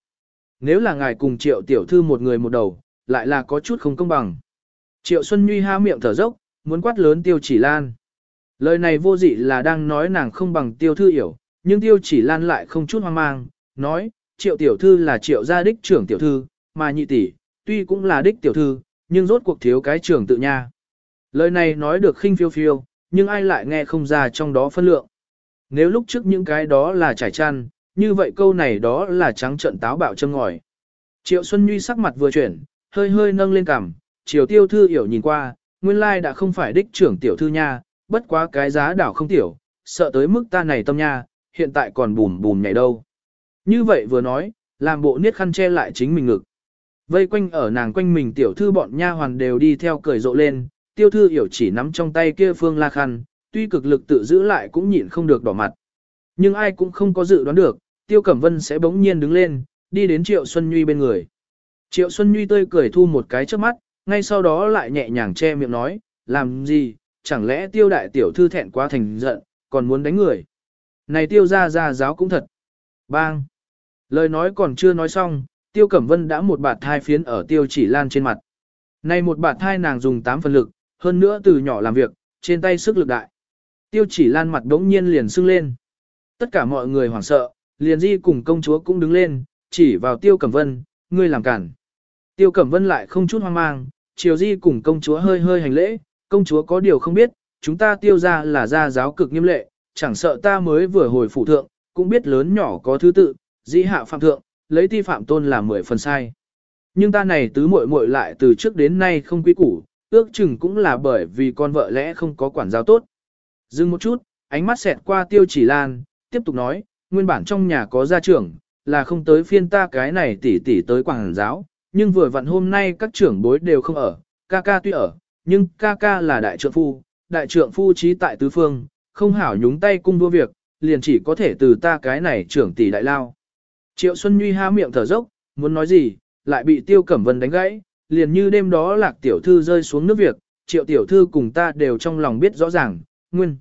Nếu là ngài cùng triệu tiểu thư một người một đầu, lại là có chút không công bằng. Triệu Xuân Nhuy ha miệng thở dốc, muốn quát lớn tiêu chỉ lan. Lời này vô dị là đang nói nàng không bằng tiêu thư hiểu, nhưng tiêu chỉ lan lại không chút hoang mang, nói, triệu tiểu thư là triệu gia đích trưởng tiểu thư, mà nhị tỷ, tuy cũng là đích tiểu thư, nhưng rốt cuộc thiếu cái trưởng tự nha. Lời này nói được khinh phiêu phiêu, nhưng ai lại nghe không ra trong đó phân lượng. Nếu lúc trước những cái đó là trải chăn, như vậy câu này đó là trắng trận táo bạo châm ngòi. Triệu Xuân Nhuy sắc mặt vừa chuyển, hơi hơi nâng lên cằm, Triều Tiêu Thư hiểu nhìn qua, nguyên lai đã không phải đích trưởng tiểu thư nha, bất quá cái giá đảo không tiểu, sợ tới mức ta này tâm nha, hiện tại còn bùm bùm nhảy đâu. Như vậy vừa nói, làm bộ niết khăn che lại chính mình ngực. Vây quanh ở nàng quanh mình tiểu thư bọn nha hoàn đều đi theo cười rộ lên, tiêu thư hiểu chỉ nắm trong tay kia phương la khăn, tuy cực lực tự giữ lại cũng nhịn không được đỏ mặt. Nhưng ai cũng không có dự đoán được, tiêu cẩm vân sẽ bỗng nhiên đứng lên, đi đến triệu Xuân Nhuy bên người. Triệu Xuân Nhuy tươi cười thu một cái trước mắt, ngay sau đó lại nhẹ nhàng che miệng nói, làm gì, chẳng lẽ tiêu đại tiểu thư thẹn quá thành giận, còn muốn đánh người. Này tiêu ra ra giáo cũng thật. Bang! Lời nói còn chưa nói xong, tiêu cẩm vân đã một bạt thai phiến ở tiêu chỉ lan trên mặt. Này một bạt thai nàng dùng 8 phần lực, hơn nữa từ nhỏ làm việc, trên tay sức lực đại. Tiêu chỉ lan mặt đống nhiên liền sưng lên. Tất cả mọi người hoảng sợ, liền di cùng công chúa cũng đứng lên, chỉ vào tiêu cẩm vân, ngươi làm cản. Tiêu cẩm vân lại không chút hoang mang, chiều di cùng công chúa hơi hơi hành lễ, công chúa có điều không biết, chúng ta tiêu ra là gia giáo cực nghiêm lệ, chẳng sợ ta mới vừa hồi phụ thượng, cũng biết lớn nhỏ có thứ tự, dĩ hạ phạm thượng, lấy ti phạm tôn là mười phần sai. Nhưng ta này tứ muội muội lại từ trước đến nay không quý củ, ước chừng cũng là bởi vì con vợ lẽ không có quản giáo tốt. Dừng một chút, ánh mắt xẹt qua tiêu chỉ lan, tiếp tục nói, nguyên bản trong nhà có gia trưởng, là không tới phiên ta cái này tỉ tỉ tới quảng giáo, nhưng vừa vặn hôm nay các trưởng bối đều không ở, ca ca tuy ở, nhưng ca ca là đại trượng phu, đại trượng phu trí tại tứ phương, không hảo nhúng tay cung đua việc, liền chỉ có thể từ ta cái này trưởng tỷ đại lao. Triệu Xuân Nhuy há miệng thở dốc, muốn nói gì, lại bị Tiêu Cẩm Vân đánh gãy, liền như đêm đó lạc tiểu thư rơi xuống nước việc, triệu tiểu thư cùng ta đều trong lòng biết rõ ràng, nguyên.